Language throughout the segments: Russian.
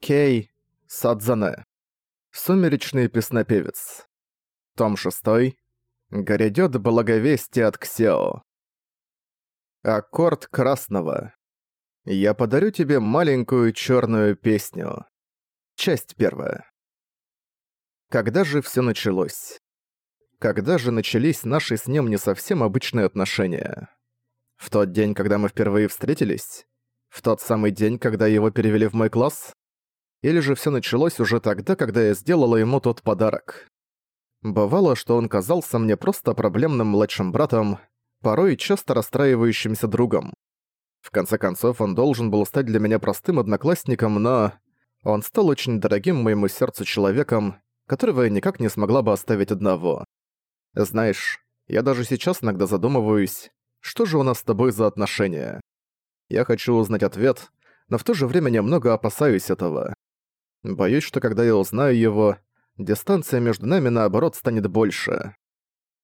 Кей Садзане. Сумеречный песнопевец. Том 6. Грядёт благовестие от Ксео. Аккорд красного. Я подарю тебе маленькую чёрную песню. Часть первая. Когда же всё началось? Когда же начались наши с ним не совсем обычные отношения? В тот день, когда мы впервые встретились? В тот самый день, когда его перевели в мой класс? Или же всё началось уже тогда, когда я сделала ему тот подарок? Бывало, что он казался мне просто проблемным младшим братом, порой часто расстраивающимся другом. В конце концов, он должен был стать для меня простым одноклассником, но... Он стал очень дорогим моему сердцу человеком, которого я никак не смогла бы оставить одного. Знаешь, я даже сейчас иногда задумываюсь, что же у нас с тобой за отношения? Я хочу узнать ответ, но в то же время немного опасаюсь этого. Боюсь, что когда я узнаю его, дистанция между нами наоборот станет больше.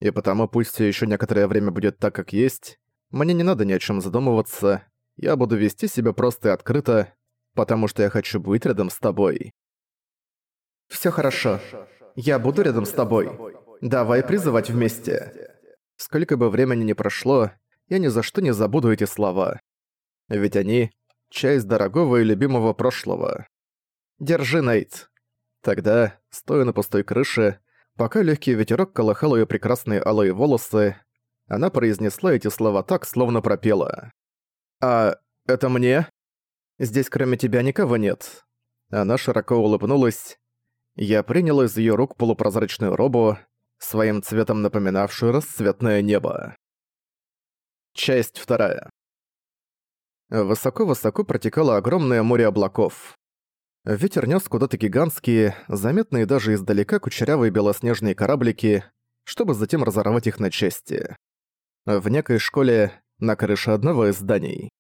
И потому пусть еще некоторое время будет так, как есть, мне не надо ни о чем задумываться, я буду вести себя просто и открыто, потому что я хочу быть рядом с тобой. Все хорошо. Я буду рядом с тобой. Давай призывать вместе. Сколько бы времени ни прошло, я ни за что не забуду эти слова. Ведь они — часть дорогого и любимого прошлого. «Держи, Нейт». Тогда, стоя на пустой крыше, пока легкий ветерок колыхал ее прекрасные алые волосы, она произнесла эти слова так, словно пропела. «А это мне? Здесь кроме тебя никого нет». Она широко улыбнулась. Я принял из ее рук полупрозрачную робу, своим цветом напоминавшую расцветное небо. Часть вторая. Высоко-высоко протекало огромное море облаков. Ветер нес куда-то гигантские, заметные даже издалека кучерявые белоснежные кораблики, чтобы затем разорвать их на части. В некой школе на крыше одного из зданий.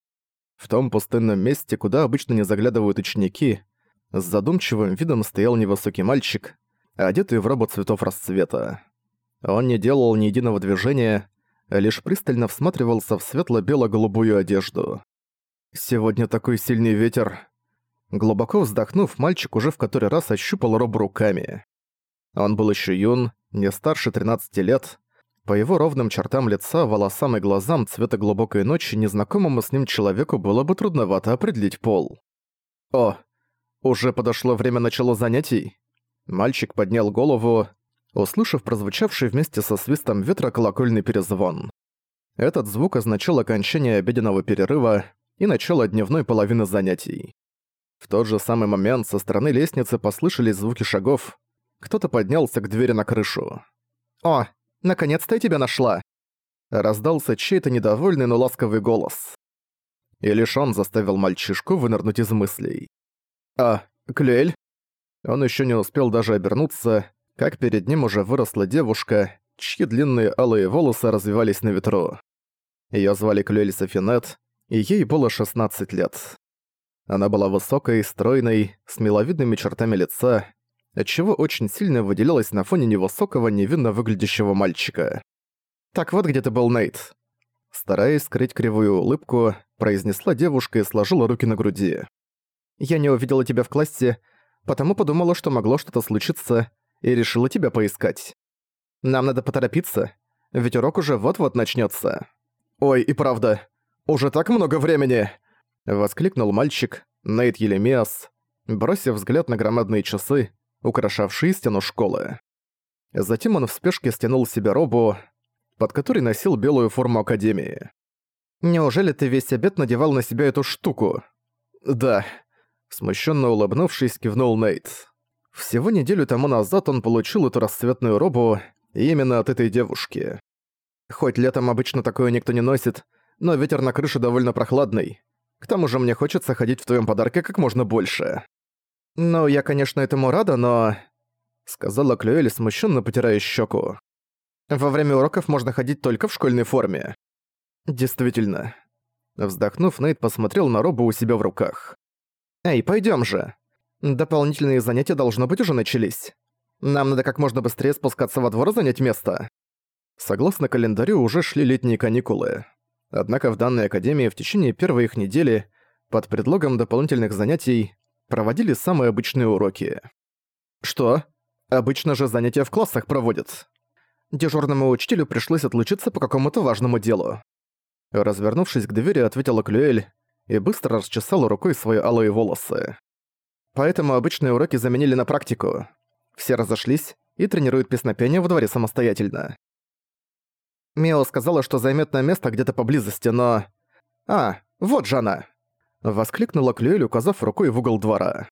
В том пустынном месте, куда обычно не заглядывают ученики, с задумчивым видом стоял невысокий мальчик, одетый в робот цветов расцвета. Он не делал ни единого движения, лишь пристально всматривался в светло-бело-голубую одежду. «Сегодня такой сильный ветер», Глубоко вздохнув, мальчик уже в который раз ощупал Роб руками. Он был еще юн, не старше 13 лет. По его ровным чертам лица, волосам и глазам цвета глубокой ночи незнакомому с ним человеку было бы трудновато определить пол. «О, уже подошло время начала занятий?» Мальчик поднял голову, услышав прозвучавший вместе со свистом ветра колокольный перезвон. Этот звук означал окончание обеденного перерыва и начало дневной половины занятий. В тот же самый момент со стороны лестницы послышались звуки шагов. Кто-то поднялся к двери на крышу. «О, наконец-то я тебя нашла!» Раздался чей-то недовольный, но ласковый голос. И лишь он заставил мальчишку вынырнуть из мыслей. «А, Клюэль?» Он еще не успел даже обернуться, как перед ним уже выросла девушка, чьи длинные алые волосы развивались на ветру. Её звали Клюэль Софинет, и ей было 16 лет. Она была высокой, стройной, с миловидными чертами лица, отчего очень сильно выделялась на фоне невысокого, невинно выглядящего мальчика. «Так вот где ты был, Нейт». Стараясь скрыть кривую улыбку, произнесла девушка и сложила руки на груди. «Я не увидела тебя в классе, потому подумала, что могло что-то случиться, и решила тебя поискать. Нам надо поторопиться, ведь урок уже вот-вот начнется. «Ой, и правда, уже так много времени!» Воскликнул мальчик, Нейт Елемиас, бросив взгляд на громадные часы, украшавшие стену школы. Затем он в спешке стянул себе робу, под которой носил белую форму Академии. «Неужели ты весь обед надевал на себя эту штуку?» «Да», — смущенно улыбнувшись, кивнул Нейт. Всего неделю тому назад он получил эту расцветную робу именно от этой девушки. Хоть летом обычно такое никто не носит, но ветер на крыше довольно прохладный. К тому же мне хочется ходить в твоем подарке как можно больше. Ну, я, конечно, этому рада, но... Сказала Клюэль, смущенно потирая щеку. Во время уроков можно ходить только в школьной форме. Действительно. Вздохнув, Нейт посмотрел на робу у себя в руках. «Эй, пойдем же. Дополнительные занятия должно быть уже начались. Нам надо как можно быстрее спускаться во двор занять место». Согласно календарю, уже шли летние каникулы. Однако в данной академии в течение первой их недели, под предлогом дополнительных занятий, проводили самые обычные уроки. Что? Обычно же занятия в классах проводят. Дежурному учителю пришлось отлучиться по какому-то важному делу. Развернувшись к двери, ответила Клюэль и быстро расчесала рукой свои алые волосы. Поэтому обычные уроки заменили на практику. Все разошлись и тренируют песнопение во дворе самостоятельно. Мио сказала, что займет на место где-то поблизости, но... «А, вот же она!» Воскликнула Клюэль, указав рукой в угол двора.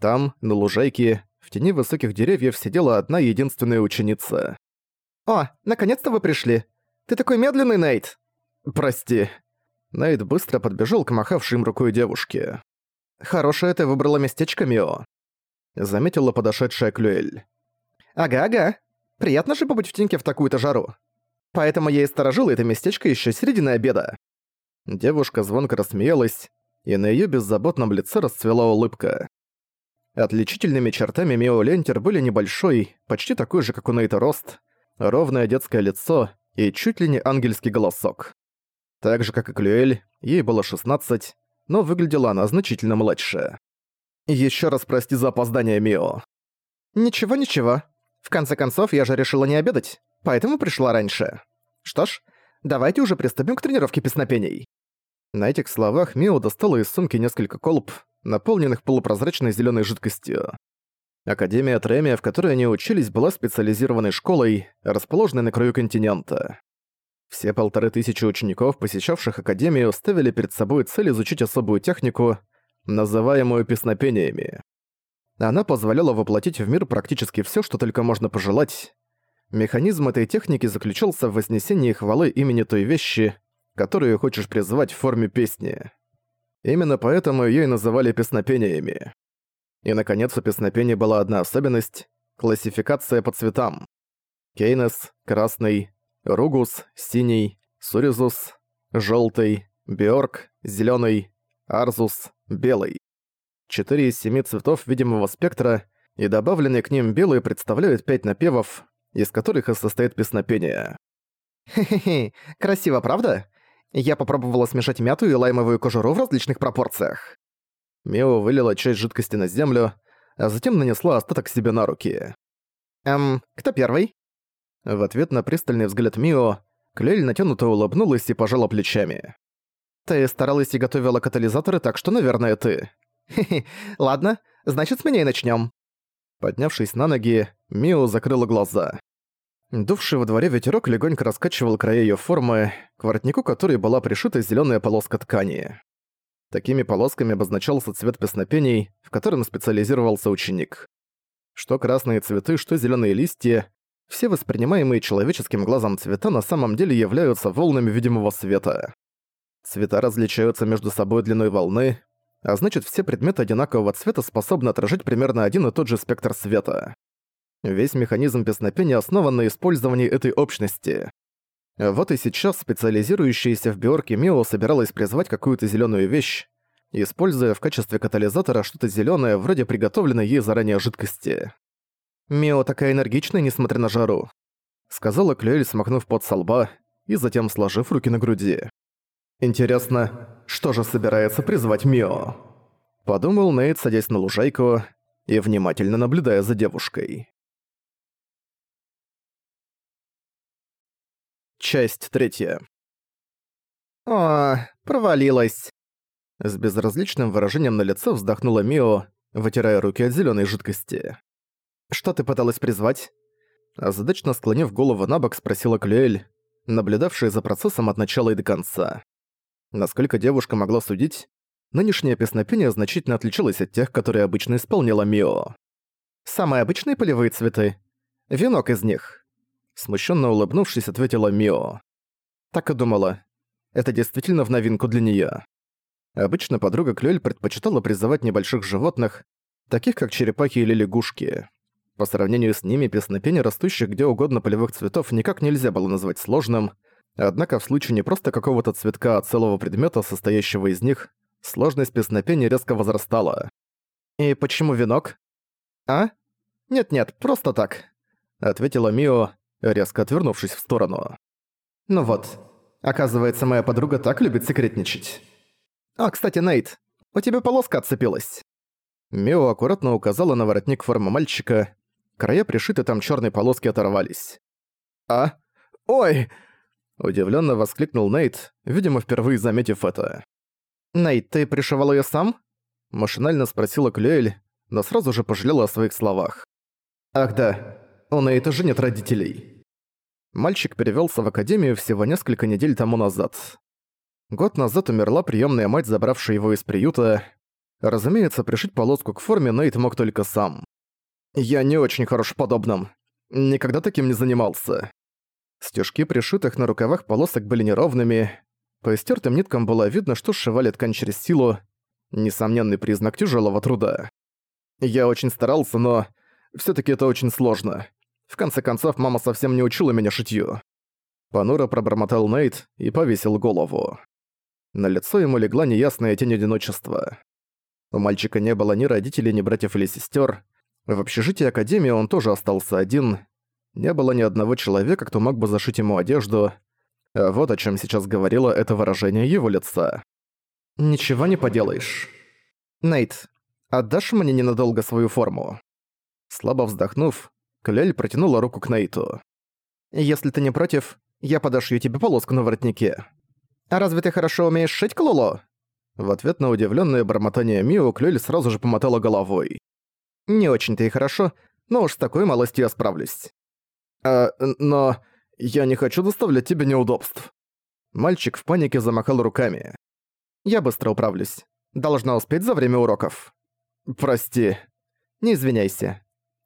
Там, на лужайке, в тени высоких деревьев сидела одна единственная ученица. «О, наконец-то вы пришли! Ты такой медленный, Нейт!» «Прости». Нейт быстро подбежал к махавшей им рукой девушке. «Хорошее ты выбрала местечко, Мио», — заметила подошедшая Клюэль. «Ага-ага. Приятно же побыть в теньке в такую-то жару. Поэтому я и сторожила это местечко еще середины обеда». Девушка звонко рассмеялась, и на её беззаботном лице расцвела улыбка. Отличительными чертами Мио Лентер были небольшой, почти такой же, как у Нейта рост, ровное детское лицо и чуть ли не ангельский голосок. Так же, как и Клюэль, ей было 16, но выглядела она значительно младше. Ещё раз прости за опоздание, Мио. Ничего-ничего. В конце концов, я же решила не обедать, поэтому пришла раньше. Что ж, давайте уже приступим к тренировке песнопений. На этих словах Мио достала из сумки несколько колб, наполненных полупрозрачной зелёной жидкостью. Академия Тремия, в которой они учились, была специализированной школой, расположенной на краю континента. Все полторы тысячи учеников, посещавших Академию, ставили перед собой цель изучить особую технику, называемую песнопениями. Она позволяла воплотить в мир практически всё, что только можно пожелать. Механизм этой техники заключался в вознесении хвалы имени той вещи, которую хочешь призвать в форме песни. Именно поэтому её и называли песнопениями. И, наконец, у песнопений была одна особенность — классификация по цветам. Кейнес — красный, Ругус – синий, Суризус – желтый, Биорг – зеленый, Арзус – белый. Четыре из семи цветов видимого спектра и добавленные к ним белые представляют пять напевов, из которых и состоит песнопение. Хе-хе-хе, красиво, правда? Я попробовала смешать мяту и лаймовую кожуру в различных пропорциях. Мио вылила часть жидкости на землю, а затем нанесла остаток себе на руки. «Эм, кто первый?» В ответ на пристальный взгляд Мио, Клель натянуто улыбнулась и пожала плечами. «Ты старалась и готовила катализаторы, так что, наверное, ты». «Хе-хе, ладно, значит, с меня и начнём». Поднявшись на ноги, Мио закрыла глаза. Дувший во дворе ветерок легонько раскачивал края её формы, к воротнику которой была пришита зелёная полоска ткани. Такими полосками обозначался цвет песнопений, в котором специализировался ученик. Что красные цветы, что зелёные листья, все воспринимаемые человеческим глазом цвета на самом деле являются волнами видимого света. Цвета различаются между собой длиной волны, а значит все предметы одинакового цвета способны отражать примерно один и тот же спектр света. Весь механизм песнопения основан на использовании этой общности. Вот и сейчас специализирующаяся в биорке Мио собиралась призвать какую-то зеленую вещь, используя в качестве катализатора что-то зеленое вроде приготовленной ей заранее жидкости. «Мио такая энергичная, несмотря на жару», — сказала Клюэль, смахнув пот со лба и затем сложив руки на груди. «Интересно, что же собирается призвать Мио?» Подумал Нейт, садясь на лужайку и внимательно наблюдая за девушкой. Часть третья. «О, провалилась!» С безразличным выражением на лице вздохнула Мио, вытирая руки от зеленой жидкости. «Что ты пыталась призвать?» Озадачно склонив голову на бок, спросила Клюэль, наблюдавшая за процессом от начала и до конца. Насколько девушка могла судить, нынешнее песнопение значительно отличалось от тех, которые обычно исполняла Мио. «Самые обычные полевые цветы. Венок из них». Смущенно улыбнувшись, ответила Мио. Так и думала. Это действительно в новинку для неё. Обычно подруга Клюэль предпочитала призывать небольших животных, таких как черепахи или лягушки. По сравнению с ними песнопение растущих где угодно полевых цветов никак нельзя было назвать сложным, однако в случае не просто какого-то цветка, а целого предмета, состоящего из них, сложность песнопения резко возрастала. «И почему венок?» «А? Нет-нет, просто так», — ответила Мио, резко отвернувшись в сторону. «Ну вот, оказывается, моя подруга так любит секретничать». «А, кстати, Нейт, у тебя полоска отцепилась». Мео аккуратно указала на воротник формы мальчика. Края пришиты там черной полоски оторвались. «А? Ой!» Удивленно воскликнул Нейт, видимо, впервые заметив это. «Нейт, ты пришивал ее сам?» Машинально спросила Клюэль, но сразу же пожалела о своих словах. «Ах да, у Нейта же нет родителей». Мальчик перевелся в академию всего несколько недель тому назад. Год назад умерла приемная мать, забравшая его из приюта. Разумеется, пришить полоску к форме Нейт мог только сам. Я не очень хорош в подобном. Никогда таким не занимался. Стежки пришитых на рукавах полосок были неровными. По истертым ниткам было видно, что сшивали ткань через силу. Несомненный признак тяжелого труда. Я очень старался, но все таки это очень сложно. В конце концов, мама совсем не учила меня шитью. Понуро пробормотал Нейт и повесил голову. На лицо ему легла неясная тень одиночества. У мальчика не было ни родителей, ни братьев или сестер. В общежитии Академии он тоже остался один. Не было ни одного человека, кто мог бы зашить ему одежду. А вот о чем сейчас говорило это выражение его лица. «Ничего не поделаешь. Нейт, отдашь мне ненадолго свою форму?» Слабо вздохнув, Клель протянула руку к Нейту. «Если ты не против, я подошью тебе полоску на воротнике. А разве ты хорошо умеешь шить, Клоло?» В ответ на удивленное бормотание Мио, Клель сразу же помотала головой. «Не очень-то и хорошо, но уж с такой малостью я справлюсь». «А, но я не хочу доставлять тебе неудобств». Мальчик в панике замахал руками. «Я быстро управлюсь. Должна успеть за время уроков». «Прости». «Не извиняйся.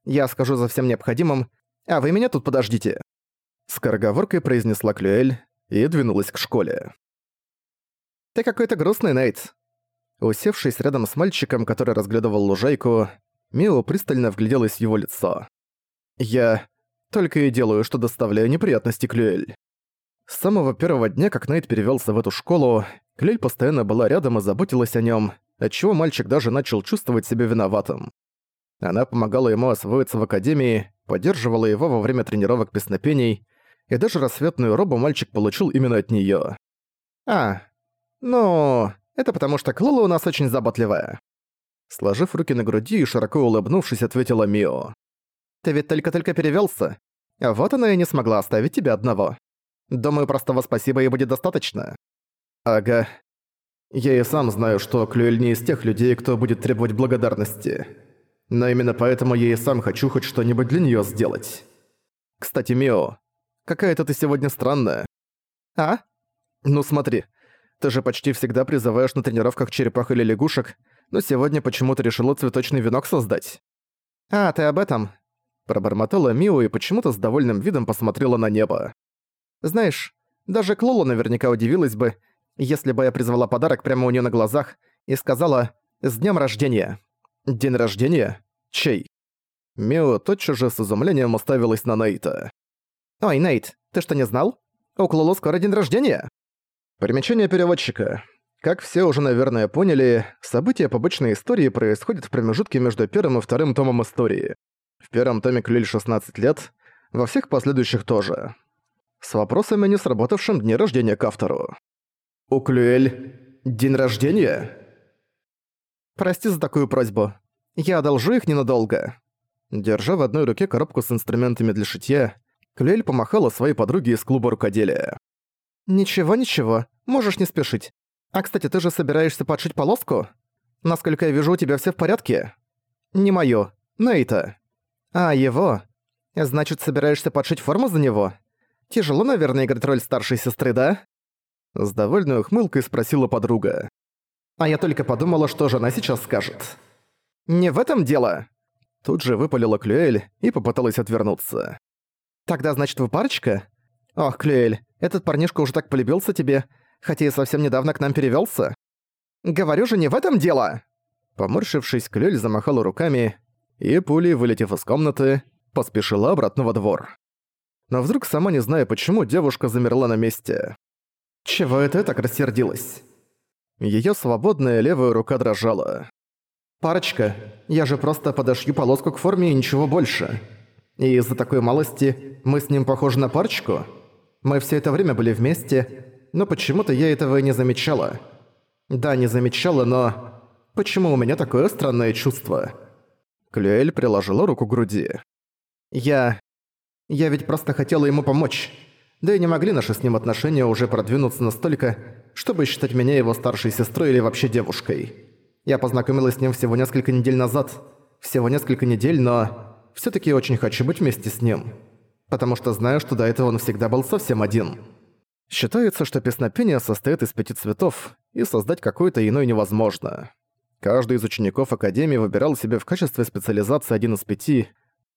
Я скажу за всем необходимым, а вы меня тут подождите». Скороговоркой произнесла Клюэль и двинулась к школе. «Ты какой-то грустный, Нейт». Усевшись рядом с мальчиком, который разглядывал лужайку, Мио пристально вгляделась в его лицо. «Я только и делаю, что доставляю неприятности Клюэль». С самого первого дня, как Нейт перевелся в эту школу, Клюэль постоянно была рядом и заботилась о нем, отчего мальчик даже начал чувствовать себя виноватым. Она помогала ему освоиться в академии, поддерживала его во время тренировок песнопений, и даже рассветную робу мальчик получил именно от неё. «А, ну, это потому что Клула у нас очень заботливая». Сложив руки на груди и широко улыбнувшись, ответила Мио. «Ты ведь только-только перевёлся. А вот она и не смогла оставить тебя одного. Думаю, простого спасибо ей будет достаточно». «Ага. Я и сам знаю, что Клюэль не из тех людей, кто будет требовать благодарности. Но именно поэтому я и сам хочу хоть что-нибудь для неё сделать. Кстати, Мио, Какая-то ты сегодня странная. А? Ну смотри, ты же почти всегда призываешь на тренировках черепах или лягушек, но сегодня почему-то решила цветочный венок создать. А, ты об этом? Пробормотала Мио и почему-то с довольным видом посмотрела на небо. Знаешь, даже Клола наверняка удивилась бы, если бы я призвала подарок прямо у нее на глазах и сказала «С днем рождения». «День рождения? Чей?» Мио тотчас же с изумлением уставилась на Нейта. «Ой, Нейт, ты что, не знал? У Клоло скоро день рождения!» Примечание переводчика. Как все уже, наверное, поняли, события побочной истории происходят в промежутке между первым и вторым томом истории. В первом томе Клюэль 16 лет, во всех последующих тоже. С вопросами, не сработавшим дне рождения к автору. «У Клюэль день рождения?» «Прости за такую просьбу. Я одолжу их ненадолго». Держа в одной руке коробку с инструментами для шитья, Клюэль помахала своей подруге из клуба рукоделия. «Ничего, ничего, можешь не спешить. А, кстати, ты же собираешься подшить полоску? Насколько я вижу, у тебя все в порядке?» «Не моё, Нейта». «А, его? Значит, собираешься подшить форму за него? Тяжело, наверное, играть роль старшей сестры, да?» С довольной ухмылкой спросила подруга. «А я только подумала, что же она сейчас скажет». «Не в этом дело!» Тут же выпалила Клюэль и попыталась отвернуться. «Тогда, значит, вы парочка? Ох, Клюэль, этот парнишка уже так полюбился тебе, хотя и совсем недавно к нам перевёлся. Говорю же, не в этом дело!» Поморщившись, Клюэль замахала руками и, пулей вылетев из комнаты, поспешила обратно во двор. Но вдруг, сама не зная почему, девушка замерла на месте. «Чего это так рассердилась?» Её свободная левая рука дрожала. «Парочка, я же просто подошью полоску к форме и ничего больше. И из-за такой малости мы с ним похожи на парочку? Мы все это время были вместе, но почему-то я этого и не замечала. Да, не замечала, но... Почему у меня такое странное чувство?» Клюэль приложила руку к груди. «Я... я ведь просто хотела ему помочь. Да и не могли наши с ним отношения уже продвинуться настолько, чтобы считать меня его старшей сестрой или вообще девушкой. Я познакомилась с ним всего несколько недель назад. Всего несколько недель, но... все таки очень хочу быть вместе с ним. Потому что знаю, что до этого он всегда был совсем один». Считается, что песнопение состоит из пяти цветов, и создать какой-то иной невозможно. Каждый из учеников Академии выбирал себе в качестве специализации один из пяти.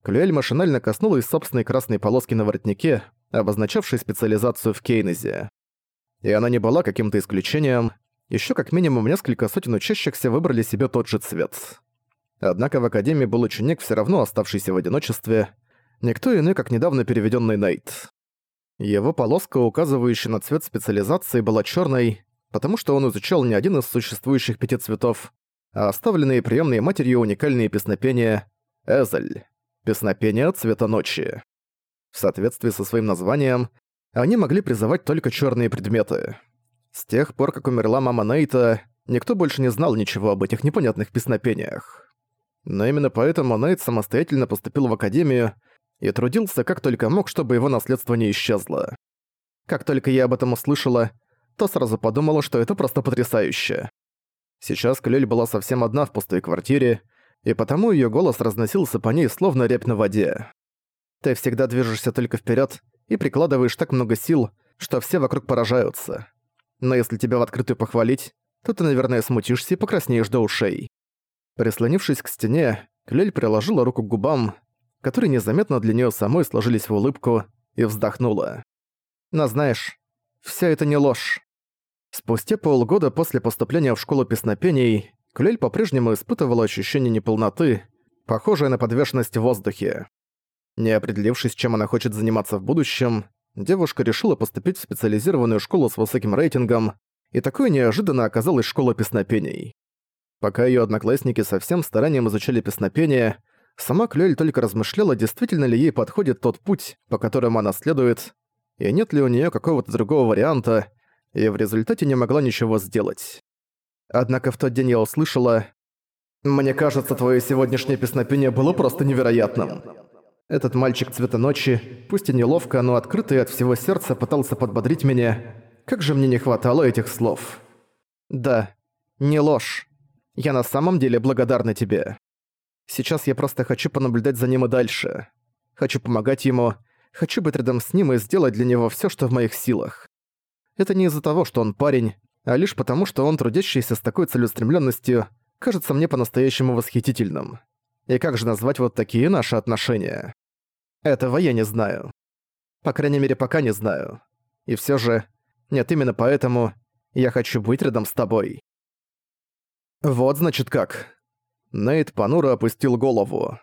Клюэль машинально коснулась собственной красной полоски на воротнике, обозначавшей специализацию в Кейнезе. И она не была каким-то исключением. Еще как минимум несколько сотен учащихся выбрали себе тот же цвет. Однако в Академии был ученик, все равно оставшийся в одиночестве. Никто иной, как недавно переведенный Нейт. Его полоска, указывающая на цвет специализации, была черной, потому что он изучал не один из существующих пяти цветов, а оставленные приемной матерью уникальные песнопения «Эзель» — песнопения цвета ночи. В соответствии со своим названием, они могли призывать только черные предметы. С тех пор, как умерла мама Нейта, никто больше не знал ничего об этих непонятных песнопениях. Но именно поэтому Нейт самостоятельно поступил в Академию и трудился как только мог, чтобы его наследство не исчезло. Как только я об этом услышала, то сразу подумала, что это просто потрясающе. Сейчас Клюль была совсем одна в пустой квартире, и потому её голос разносился по ней словно рябь на воде. Ты всегда движешься только вперёд и прикладываешь так много сил, что все вокруг поражаются. Но если тебя в открытую похвалить, то ты, наверное, смутишься и покраснеешь до ушей. Прислонившись к стене, Клель приложила руку к губам, которые незаметно для неё самой сложились в улыбку, и вздохнула. «Но знаешь, вся это не ложь. Спустя полгода после поступления в школу песнопений, Клель по-прежнему испытывала ощущение неполноты, похожее на подвешенность в воздухе. Не определившись, чем она хочет заниматься в будущем, девушка решила поступить в специализированную школу с высоким рейтингом, и такое неожиданно оказалась школа песнопений. Пока её одноклассники со всем старанием изучали песнопение, Сама Клюэль только размышляла, действительно ли ей подходит тот путь, по которому она следует, и нет ли у нее какого-то другого варианта, и в результате не могла ничего сделать. Однако в тот день я услышала «Мне кажется, твое сегодняшнее песнопение было просто невероятным». Этот мальчик цвета ночи, пусть и неловко, но открытый от всего сердца пытался подбодрить меня. Как же мне не хватало этих слов. «Да, не ложь. Я на самом деле благодарна тебе». Сейчас я просто хочу понаблюдать за ним и дальше. Хочу помогать ему, хочу быть рядом с ним и сделать для него всё, что в моих силах. Это не из-за того, что он парень, а лишь потому, что он, трудящийся с такой целеустремлённостью, кажется мне по-настоящему восхитительным. И как же назвать вот такие наши отношения? Этого я не знаю. По крайней мере, пока не знаю. И всё же, нет, именно поэтому я хочу быть рядом с тобой. Вот значит как. Нейт понуро опустил голову.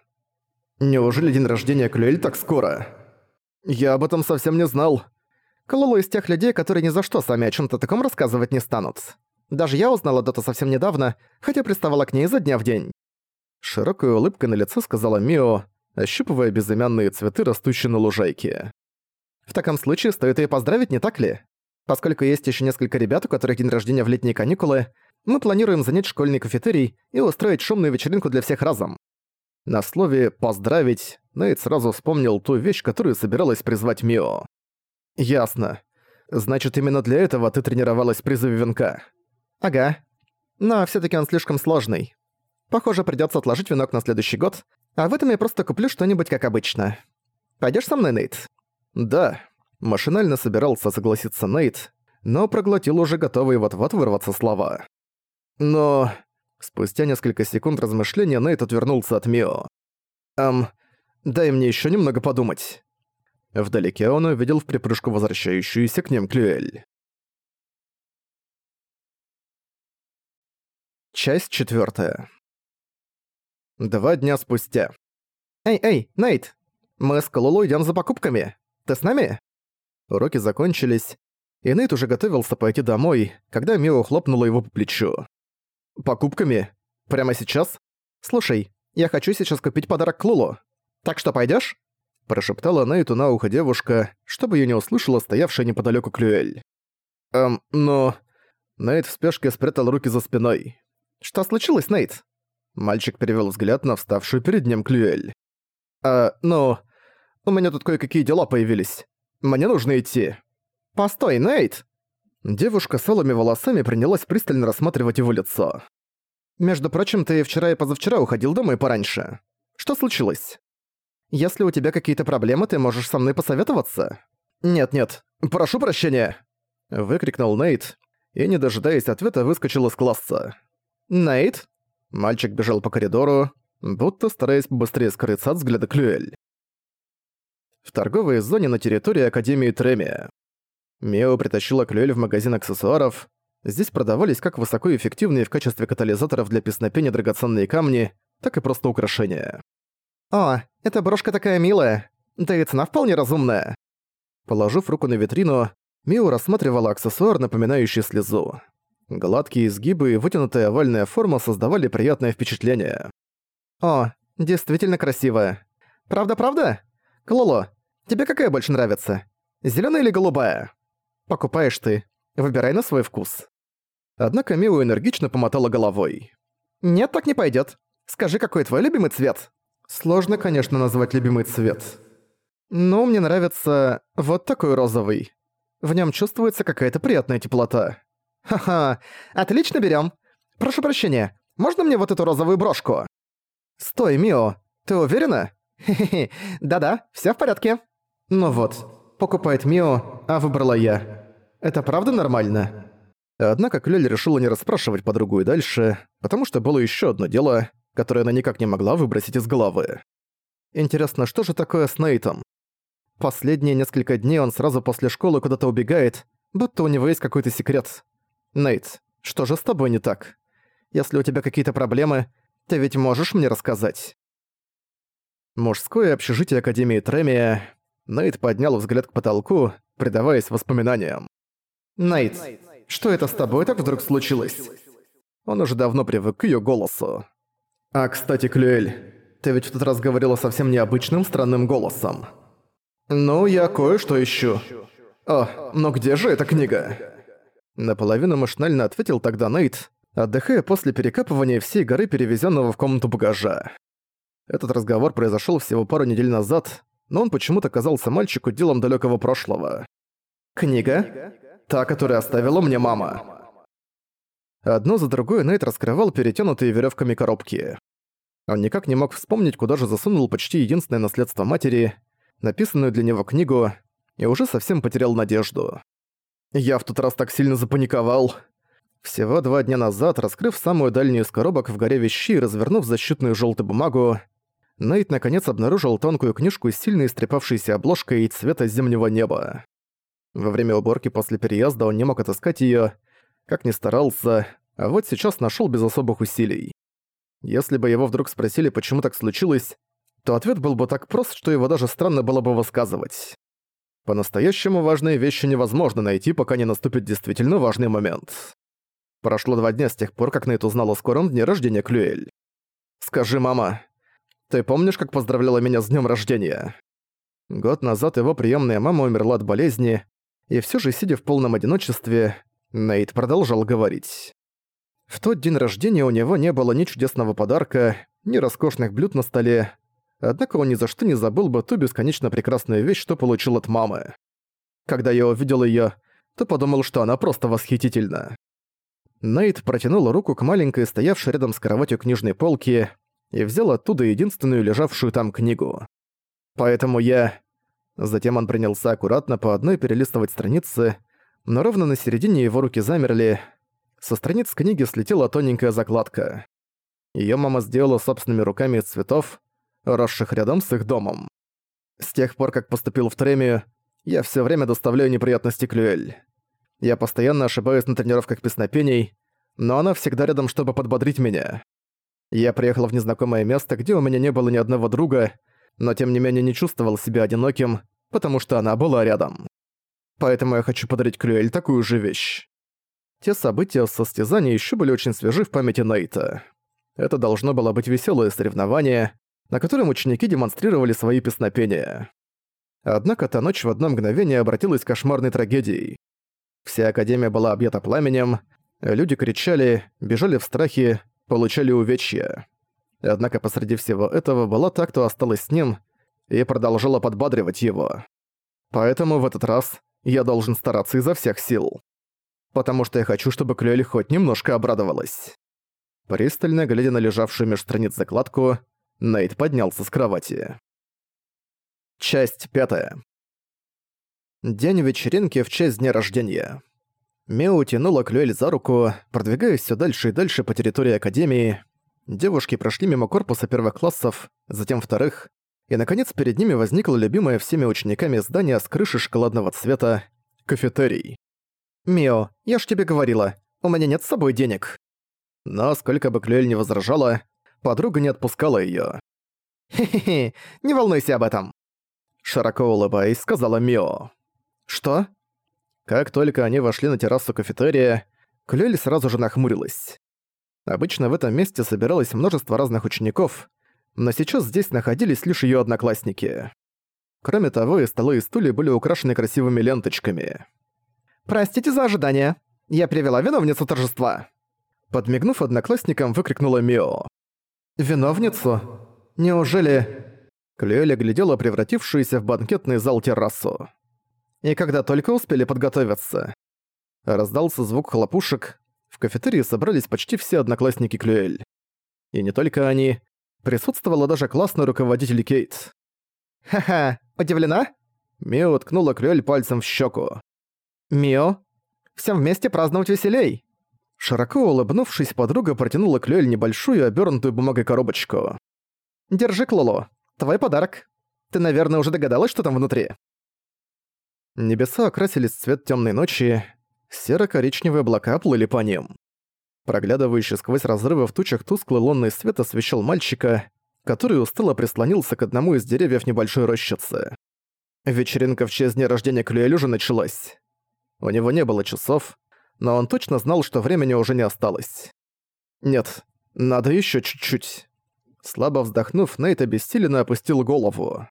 «Неужели день рождения Клюэль так скоро?» «Я об этом совсем не знал. Клола из тех людей, которые ни за что сами о чем то таком рассказывать не станут. Даже я узнала Доту совсем недавно, хотя приставала к ней изо дня в день». Широкая улыбка на лице сказала Мио, ощупывая безымянные цветы, растущие на лужайке. «В таком случае стоит ее поздравить, не так ли? Поскольку есть еще несколько ребят, у которых день рождения в летние каникулы, мы планируем занять школьный кафетерий и устроить шумную вечеринку для всех разом. На слове «поздравить» Нейт сразу вспомнил ту вещь, которую собиралась призвать Мио. «Ясно. Значит, именно для этого ты тренировалась призыве венка?» «Ага. Но все таки он слишком сложный. Похоже, придется отложить венок на следующий год, а в этом я просто куплю что-нибудь как обычно. Пойдешь со мной, Нейт?» «Да». Машинально собирался согласиться Нейт, но проглотил уже готовые вот-вот вырваться слова. Но... Спустя несколько секунд размышления Нейт отвернулся от Мио. «Эм, дай мне еще немного подумать». Вдалеке он увидел в припрыжку возвращающуюся к ним Клюэль. Часть четвертая. Два дня спустя. «Эй, эй, Нейт! Мы с Калулу идём за покупками. Ты с нами?» Уроки закончились, и Нейт уже готовился пойти домой, когда Мио хлопнула его по плечу. Покупками? Прямо сейчас? Слушай, я хочу сейчас купить подарок Клулу. Так что пойдёшь? Прошептала Нейту на ухо девушка, чтобы её не услышала стоявшая неподалёку Клюэль. Эм, но... Нейт в спешке спрятал руки за спиной. Что случилось, Нейт?» Мальчик перевёл взгляд на вставшую перед ним Клюэль. «А, ну, у меня тут кое-какие дела появились. Мне нужно идти». «Постой, Нейт!» Девушка с алыми волосами принялась пристально рассматривать его лицо. «Между прочим, ты вчера и позавчера уходил домой пораньше. Что случилось? Если у тебя какие-то проблемы, ты можешь со мной посоветоваться?» «Нет-нет, прошу прощения!» Выкрикнул Нейт, и, не дожидаясь ответа, выскочил из класса. «Нейт?» Мальчик бежал по коридору, будто стараясь быстрее скрыться от взгляда Клюэль. В торговой зоне на территории Академии Тремия. Мео притащила Клюэль в магазин аксессуаров. Здесь продавались как высокоэффективные в качестве катализаторов для песнопения драгоценные камни, так и просто украшения. «О, эта брошка такая милая. Да и цена вполне разумная». Положив руку на витрину, Мио рассматривала аксессуар, напоминающий слезу. Гладкие изгибы и вытянутая овальная форма создавали приятное впечатление. «О, действительно красивая. Правда-правда? Клоло, тебе какая больше нравится? Зелёная или голубая?» «Покупаешь ты. Выбирай на свой вкус». Однако Мио энергично помотала головой. «Нет, так не пойдёт. Скажи, какой твой любимый цвет?» «Сложно, конечно, назвать любимый цвет». «Ну, мне нравится вот такой розовый. В нём чувствуется какая-то приятная теплота». «Ха-ха, отлично берём. Прошу прощения, можно мне вот эту розовую брошку?» «Стой, Мио, ты уверена?» «Хе-хе, да-да, всё в порядке». «Ну вот, покупает Мио, а выбрала я. Это правда нормально?» Однако Клёль решила не расспрашивать подругу и дальше, потому что было ещё одно дело, которое она никак не могла выбросить из головы. Интересно, что же такое с Нейтом? Последние несколько дней он сразу после школы куда-то убегает, будто у него есть какой-то секрет. Нейт, что же с тобой не так? Если у тебя какие-то проблемы, ты ведь можешь мне рассказать?» Мужское общежитие Академии Тремия. Нейт поднял взгляд к потолку, предаваясь воспоминаниям. «Нейт, что это с тобой так вдруг случилось?» Он уже давно привык к её голосу. «А, кстати, Клюэль, ты ведь в тот раз говорила совсем необычным странным голосом». «Ну, я кое-что ищу». «О, но где же эта книга?» Наполовину машинально ответил тогда Нейт, отдыхая после перекапывания всей горы, перевезенного в комнату багажа. Этот разговор произошел всего пару недель назад, но он почему-то казался мальчику делом далекого прошлого. «Книга? Та, которую оставила мне мама». Одно за другой Нейт раскрывал перетянутые веревками коробки. Он никак не мог вспомнить, куда же засунул почти единственное наследство матери, написанную для него книгу, и уже совсем потерял надежду. Я в тот раз так сильно запаниковал. Всего два дня назад, раскрыв самую дальнюю из коробок в горе вещей и развернув защитную желтую бумагу, Нейт наконец обнаружил тонкую книжку с сильно истрепавшейся обложкой и цвета зимнего неба. Во время уборки после переезда он не мог отыскать её, как ни старался, а вот сейчас нашёл без особых усилий. Если бы его вдруг спросили, почему так случилось, то ответ был бы так прост, что его даже странно было бы высказывать. По-настоящему важные вещи невозможно найти, пока не наступит действительно важный момент. Прошло два дня с тех пор, как Нейт узнал о скором дне рождения Клюэль. «Скажи, мама, ты помнишь, как поздравляла меня с днем рождения?» Год назад его приемная мама умерла от болезни, и все же, сидя в полном одиночестве, Нейт продолжал говорить. В тот день рождения у него не было ни чудесного подарка, ни роскошных блюд на столе, Однако он ни за что не забыл бы ту бесконечно прекрасную вещь, что получил от мамы. Когда я увидел её, то подумал, что она просто восхитительна. Нейт протянул руку к маленькой, стоявшей рядом с кроватью книжной полке, и взял оттуда единственную лежавшую там книгу. Поэтому я... Затем он принялся аккуратно по одной перелистывать страницы, но ровно на середине его руки замерли. Со страниц книги слетела тоненькая закладка. Её мама сделала собственными руками из цветов, росших рядом с их домом. С тех пор, как поступил в Тремию, я все время доставляю неприятности Клюэль. Я постоянно ошибаюсь на тренировках песнопений, но она всегда рядом, чтобы подбодрить меня. Я приехал в незнакомое место, где у меня не было ни одного друга, но тем не менее не чувствовал себя одиноким, потому что она была рядом. Поэтому я хочу подарить Клюэль такую же вещь. Те события с состязания еще были очень свежи в памяти Нейта. Это должно было быть веселое соревнование, на котором ученики демонстрировали свои песнопения. Однако та ночь в одно мгновение обратилась кошмарной трагедией. Вся Академия была объята пламенем, Люди кричали, бежали в страхе, получали увечья. Однако посреди всего этого была та, кто осталась с ним, и продолжала подбадривать его. Поэтому в этот раз я должен стараться изо всех сил. Потому что я хочу, чтобы Клюэль хоть немножко обрадовалась. Пристально глядя на лежавшую меж страниц закладку, Нейт поднялся с кровати. Часть пятая. День вечеринки в честь дня рождения. Мео тянула Клюэль за руку, продвигаясь все дальше и дальше по территории Академии. Девушки прошли мимо корпуса первых классов, затем вторых, и, наконец, перед ними возникло любимое всеми учениками здание с крышей шоколадного цвета — кафетерий. «Мио, я ж тебе говорила, у меня нет с собой денег». Но сколько бы Клюэль не возражала, подруга не отпускала её. «Хе-хе-хе, не волнуйся об этом», — широко улыбаясь, сказала Мио. «Что?» Как только они вошли на террасу кафетерия, Клюэль сразу же нахмурилась. Обычно в этом месте собиралось множество разных учеников, но сейчас здесь находились лишь её одноклассники. Кроме того, и столы и стулья были украшены красивыми ленточками. «Простите за ожидание. Я привела виновницу торжества». Подмигнув одноклассникам, выкрикнула Мио. «Виновницу? Неужели...» Клюэль глядела превратившуюся в банкетный зал террасу. И когда только успели подготовиться. Раздался звук хлопушек. В кафетерии собрались почти все одноклассники Клюэль. И не только они. Присутствовала даже классный руководитель Кейт. «Ха-ха, удивлена?» Мио уткнула Клюэль пальцем в щеку. «Мио, всем вместе праздновать веселей!» Широко улыбнувшись, подруга протянула Клюэль небольшую, обернутую бумагой коробочку. «Держи, Клоло, твой подарок. Ты, наверное, уже догадалась, что там внутри?» Небеса окрасились в цвет темной ночи, серо-коричневые облака плыли по ним. Проглядывающий сквозь разрывы в тучах тусклый лунный свет освещал мальчика, который устало прислонился к одному из деревьев небольшой рощицы. Вечеринка в честь дня рождения Клюэль уже началась. У него не было часов, но он точно знал, что времени уже не осталось. Нет, надо еще чуть-чуть. Слабо вздохнув, Нейт обессиленно опустил голову.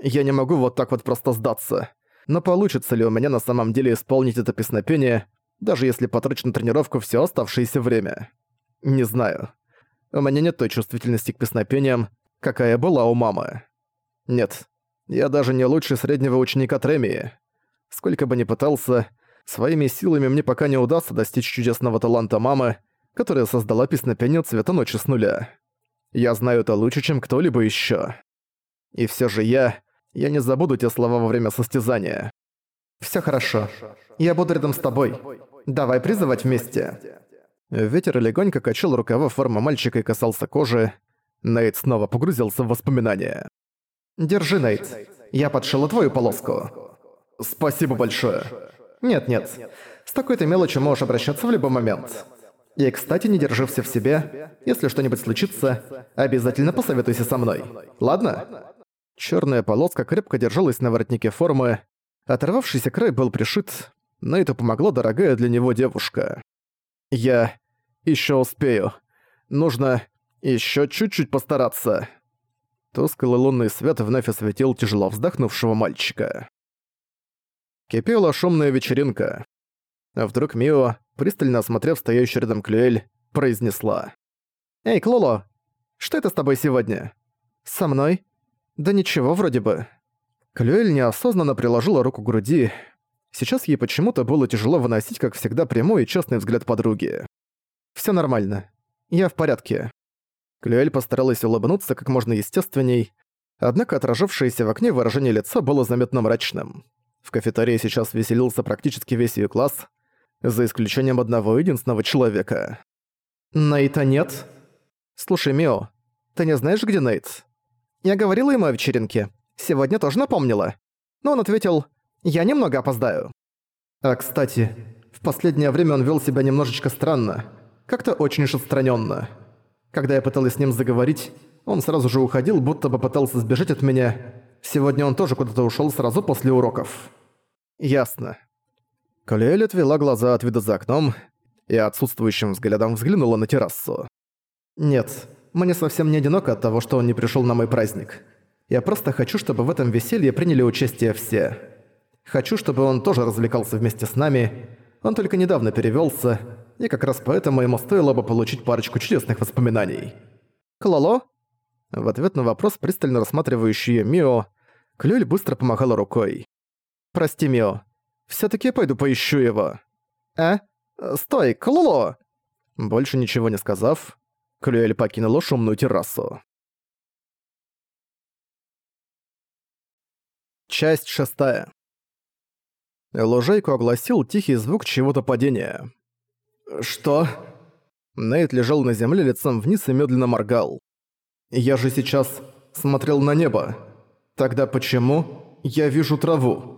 «Я не могу вот так вот просто сдаться. Но получится ли у меня на самом деле исполнить это песнопение, даже если потрачу на тренировку все оставшееся время? Не знаю. У меня нет той чувствительности к песнопениям, какая была у мамы. Нет, я даже не лучше среднего ученика Тремии. Сколько бы ни пытался, своими силами мне пока не удастся достичь чудесного таланта мамы, которая создала песнопение цвета ночи с нуля. Я знаю это лучше, чем кто-либо еще. И все же я... Я не забуду те слова во время состязания. Все хорошо. Я буду рядом с тобой. Давай призывать вместе». Ветер легонько качал рукава формы мальчика и касался кожи. Нейт снова погрузился в воспоминания. «Держи, Нейт. Я подшила твою полоску». «Спасибо большое». «Нет-нет. С такой-то мелочью можешь обращаться в любой момент. И, кстати, не держи все в себе. Если что-нибудь случится, обязательно посоветуйся со мной. Ладно?» Черная полоска крепко держалась на воротнике формы. Оторвавшийся край был пришит, но это помогла дорогая для него девушка. «Я еще успею. Нужно еще чуть-чуть постараться». Тусклый лунный свет вновь осветил тяжело вздохнувшего мальчика. Кипела шумная вечеринка. А вдруг Мио, пристально осмотрев стоящую рядом Клюэль, произнесла. «Эй, Клоло, что это с тобой сегодня?» «Со мной?» «Да ничего, вроде бы». Клюэль неосознанно приложила руку к груди. Сейчас ей почему-то было тяжело выносить, как всегда, прямой и честный взгляд подруги. «Всё нормально. Я в порядке». Клюэль постаралась улыбнуться как можно естественней, однако отражавшееся в окне выражение лица было заметно мрачным. В кафетерии сейчас веселился практически весь её класс, за исключением одного единственного человека. «Нейта нет?» «Слушай, Мио, ты не знаешь, где Нейт?» Я говорила ему о вечеринке. Сегодня тоже напомнила. Но он ответил, «Я немного опоздаю». А, кстати, в последнее время он вел себя немножечко странно. Как-то очень уж отстранённо. Когда я пыталась с ним заговорить, он сразу же уходил, будто бы пытался сбежать от меня. Сегодня он тоже куда-то ушёл сразу после уроков. Ясно. Калиэль отвела глаза от вида за окном и отсутствующим взглядом взглянула на террасу. «Нет, мне совсем не одиноко от того, что он не пришёл на мой праздник. Я просто хочу, чтобы в этом веселье приняли участие все. Хочу, чтобы он тоже развлекался вместе с нами. Он только недавно перевёлся. и как раз поэтому ему стоило бы получить парочку чудесных воспоминаний. «Клоло?» В ответ на вопрос, пристально рассматривающий её Мио, Клюэль быстро помахала рукой. «Прости, Мио. Всё-таки пойду поищу его». «А? Стой, Клоло!» Больше ничего не сказав, Клюэль покинула шумную террасу. Часть шестая. Лужайку огласил тихий звук чего-то падения. «Что?» Нейт лежал на земле лицом вниз и медленно моргал. «Я же сейчас смотрел на небо. Тогда почему я вижу траву?»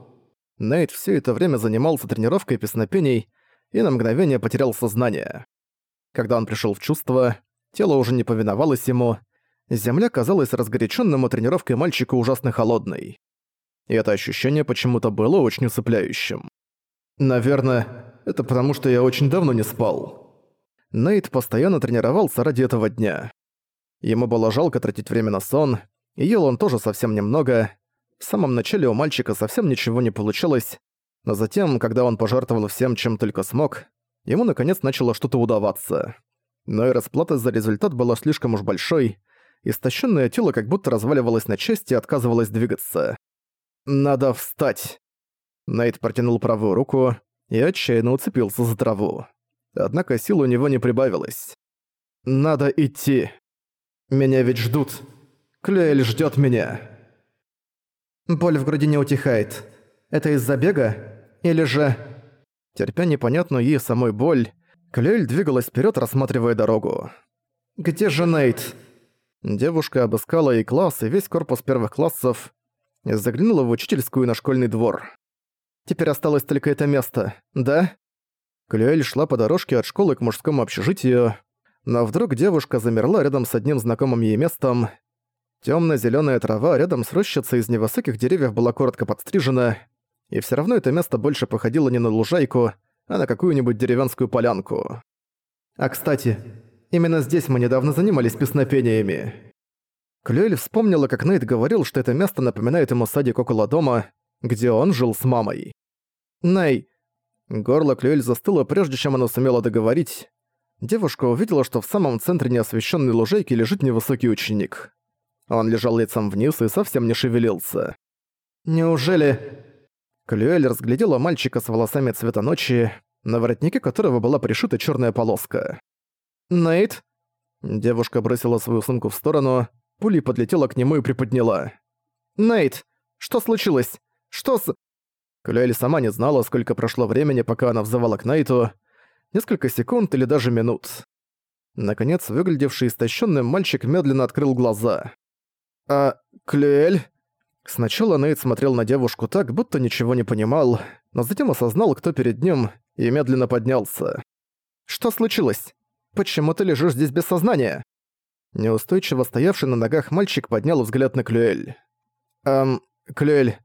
Нейт все это время занимался тренировкой песнопений и на мгновение потерял сознание. Когда он пришел в чувство, тело уже не повиновалось ему, земля казалась разгоряченным от тренировкой мальчика ужасно холодной. И это ощущение почему-то было очень усыпляющим. «Наверное, это потому, что я очень давно не спал». Нейт постоянно тренировался ради этого дня. Ему было жалко тратить время на сон, и ел он тоже совсем немного. В самом начале у мальчика совсем ничего не получилось, но затем, когда он пожертвовал всем, чем только смог, ему наконец начало что-то удаваться. Но и расплата за результат была слишком уж большой, истощенное тело как будто разваливалось на части и отказывалось двигаться. «Надо встать!» Нейт протянул правую руку и отчаянно уцепился за траву. Однако сил у него не прибавилось. «Надо идти. Меня ведь ждут. Клюэль ждет меня». Боль в груди не утихает. Это из-за бега? Или же... Терпя непонятную ей самой боль, Клюэль двигалась вперед, рассматривая дорогу. «Где же Нейт?» Девушка обыскала и класс, и весь корпус первых классов, и заглянула в учительскую на школьный двор. «Теперь осталось только это место, да?» Клюэль шла по дорожке от школы к мужскому общежитию, но вдруг девушка замерла рядом с одним знакомым ей местом. Тёмно-зелёная трава рядом с рощицей из невысоких деревьев была коротко подстрижена, и всё равно это место больше походило не на лужайку, а на какую-нибудь деревенскую полянку. «А кстати, именно здесь мы недавно занимались песнопениями». Клюэль вспомнила, как Нейт говорил, что это место напоминает ему садик около дома, где он жил с мамой. «Ней, Горло Клюэль застыло, прежде чем она сумела договорить. Девушка увидела, что в самом центре неосвещенной лужайки лежит невысокий ученик. Он лежал лицом вниз и совсем не шевелился. «Неужели...» Клюэль разглядела мальчика с волосами цвета ночи, на воротнике которого была пришита черная полоска. «Нейт?» Девушка бросила свою сумку в сторону, пулей подлетела к нему и приподняла. «Нейт, что случилось? Что с...» Клюэль сама не знала, сколько прошло времени, пока она взывала к Найту. Несколько секунд или даже минут. Наконец, выглядевший истощенным мальчик медленно открыл глаза. «А, Клюэль?» Сначала Нейт смотрел на девушку так, будто ничего не понимал, но затем осознал, кто перед ним, и медленно поднялся. «Что случилось? Почему ты лежишь здесь без сознания?» Неустойчиво стоявший на ногах мальчик поднял взгляд на Клюэль. «Эм, Клюэль,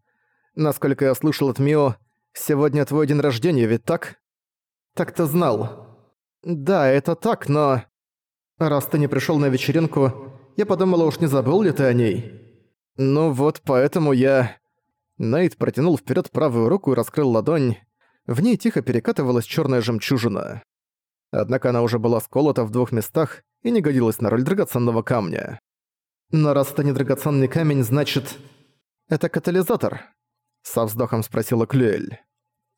Насколько я слышал от Мио, сегодня твой день рождения, ведь так? Так ты знал. Да, это так, но... Раз ты не пришёл на вечеринку, я подумала, уж не забыл ли ты о ней. Ну вот, поэтому я... Найт протянул вперед правую руку и раскрыл ладонь. В ней тихо перекатывалась черная жемчужина. Однако она уже была сколота в двух местах и не годилась на роль драгоценного камня. Но раз это не драгоценный камень, значит... Это катализатор. Со вздохом спросила Клюэль.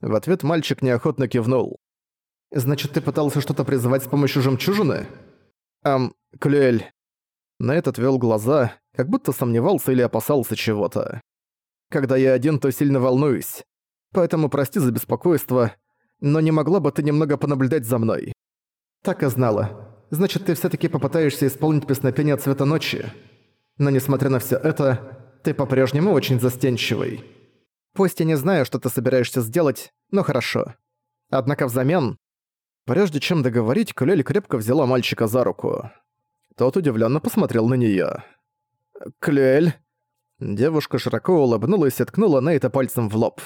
В ответ мальчик неохотно кивнул. «Значит, ты пытался что-то призывать с помощью жемчужины?» «Ам, Клюэль». На этот вел глаза, как будто сомневался или опасался чего-то. «Когда я один, то сильно волнуюсь. Поэтому прости за беспокойство, но не могла бы ты немного понаблюдать за мной?» «Так и знала. Значит, ты все таки попытаешься исполнить песнопение цвета ночи. Но несмотря на все это, ты по-прежнему очень застенчивый». Пусть я не знаю, что ты собираешься сделать, но хорошо. Однако взамен... Прежде чем договорить, Клюэль крепко взяла мальчика за руку. Тот удивленно посмотрел на нее. «Клюэль?» Девушка широко улыбнулась и ткнула Нейта пальцем в лоб.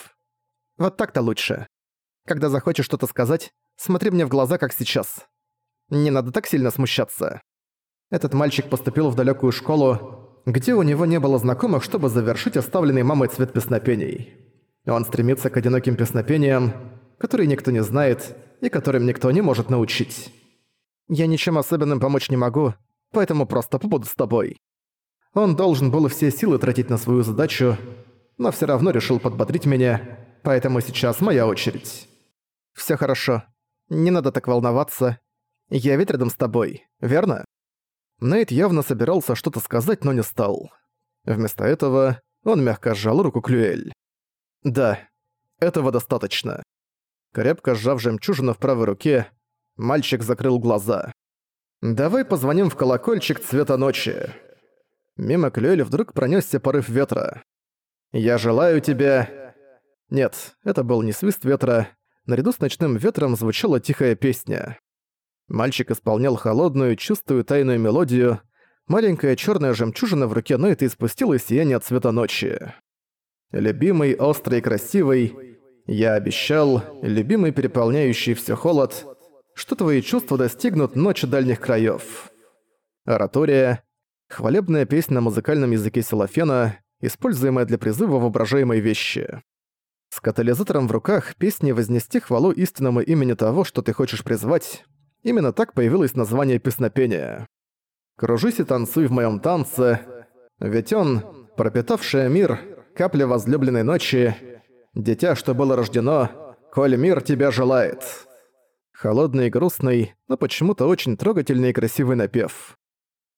«Вот так-то лучше. Когда захочешь что-то сказать, смотри мне в глаза, как сейчас. Не надо так сильно смущаться». Этот мальчик поступил в далекую школу, где у него не было знакомых, чтобы завершить оставленный мамой цвет песнопений. Он стремится к одиноким песнопениям, которые никто не знает, и которым никто не может научить. Я ничем особенным помочь не могу, поэтому просто побуду с тобой. Он должен был все силы тратить на свою задачу, но все равно решил подбодрить меня, поэтому сейчас моя очередь. Все хорошо. Не надо так волноваться. Я ведь рядом с тобой, верно? Нейт явно собирался что-то сказать, но не стал. Вместо этого он мягко сжал руку Клюэль. «Да, этого достаточно». Крепко сжав жемчужину в правой руке, мальчик закрыл глаза. «Давай позвоним в колокольчик цвета ночи». Мимо Клюэль вдруг пронесся порыв ветра. «Я желаю тебе...» Нет, это был не свист ветра. Наряду с ночным ветром звучала тихая песня. Мальчик исполнял холодную, чистую тайную мелодию. Маленькая черная жемчужина в руке Нейта испустила сияние цвета ночи. Любимый, острый красивый, я обещал, любимый, переполняющий все холод, что твои чувства достигнут ночи дальних краев. Оратория — хвалебная песня на музыкальном языке силофена, используемая для призыва воображаемой вещи. С катализатором в руках песни вознести хвалу истинному имени того, что ты хочешь призвать. Именно так появилось название песнопения. «Кружись и танцуй в моем танце», ведь он, пропитавшая мир, капля возлюбленной ночи, дитя, что было рождено, коль мир тебя желает. Холодный и грустный, но почему-то очень трогательный и красивый напев.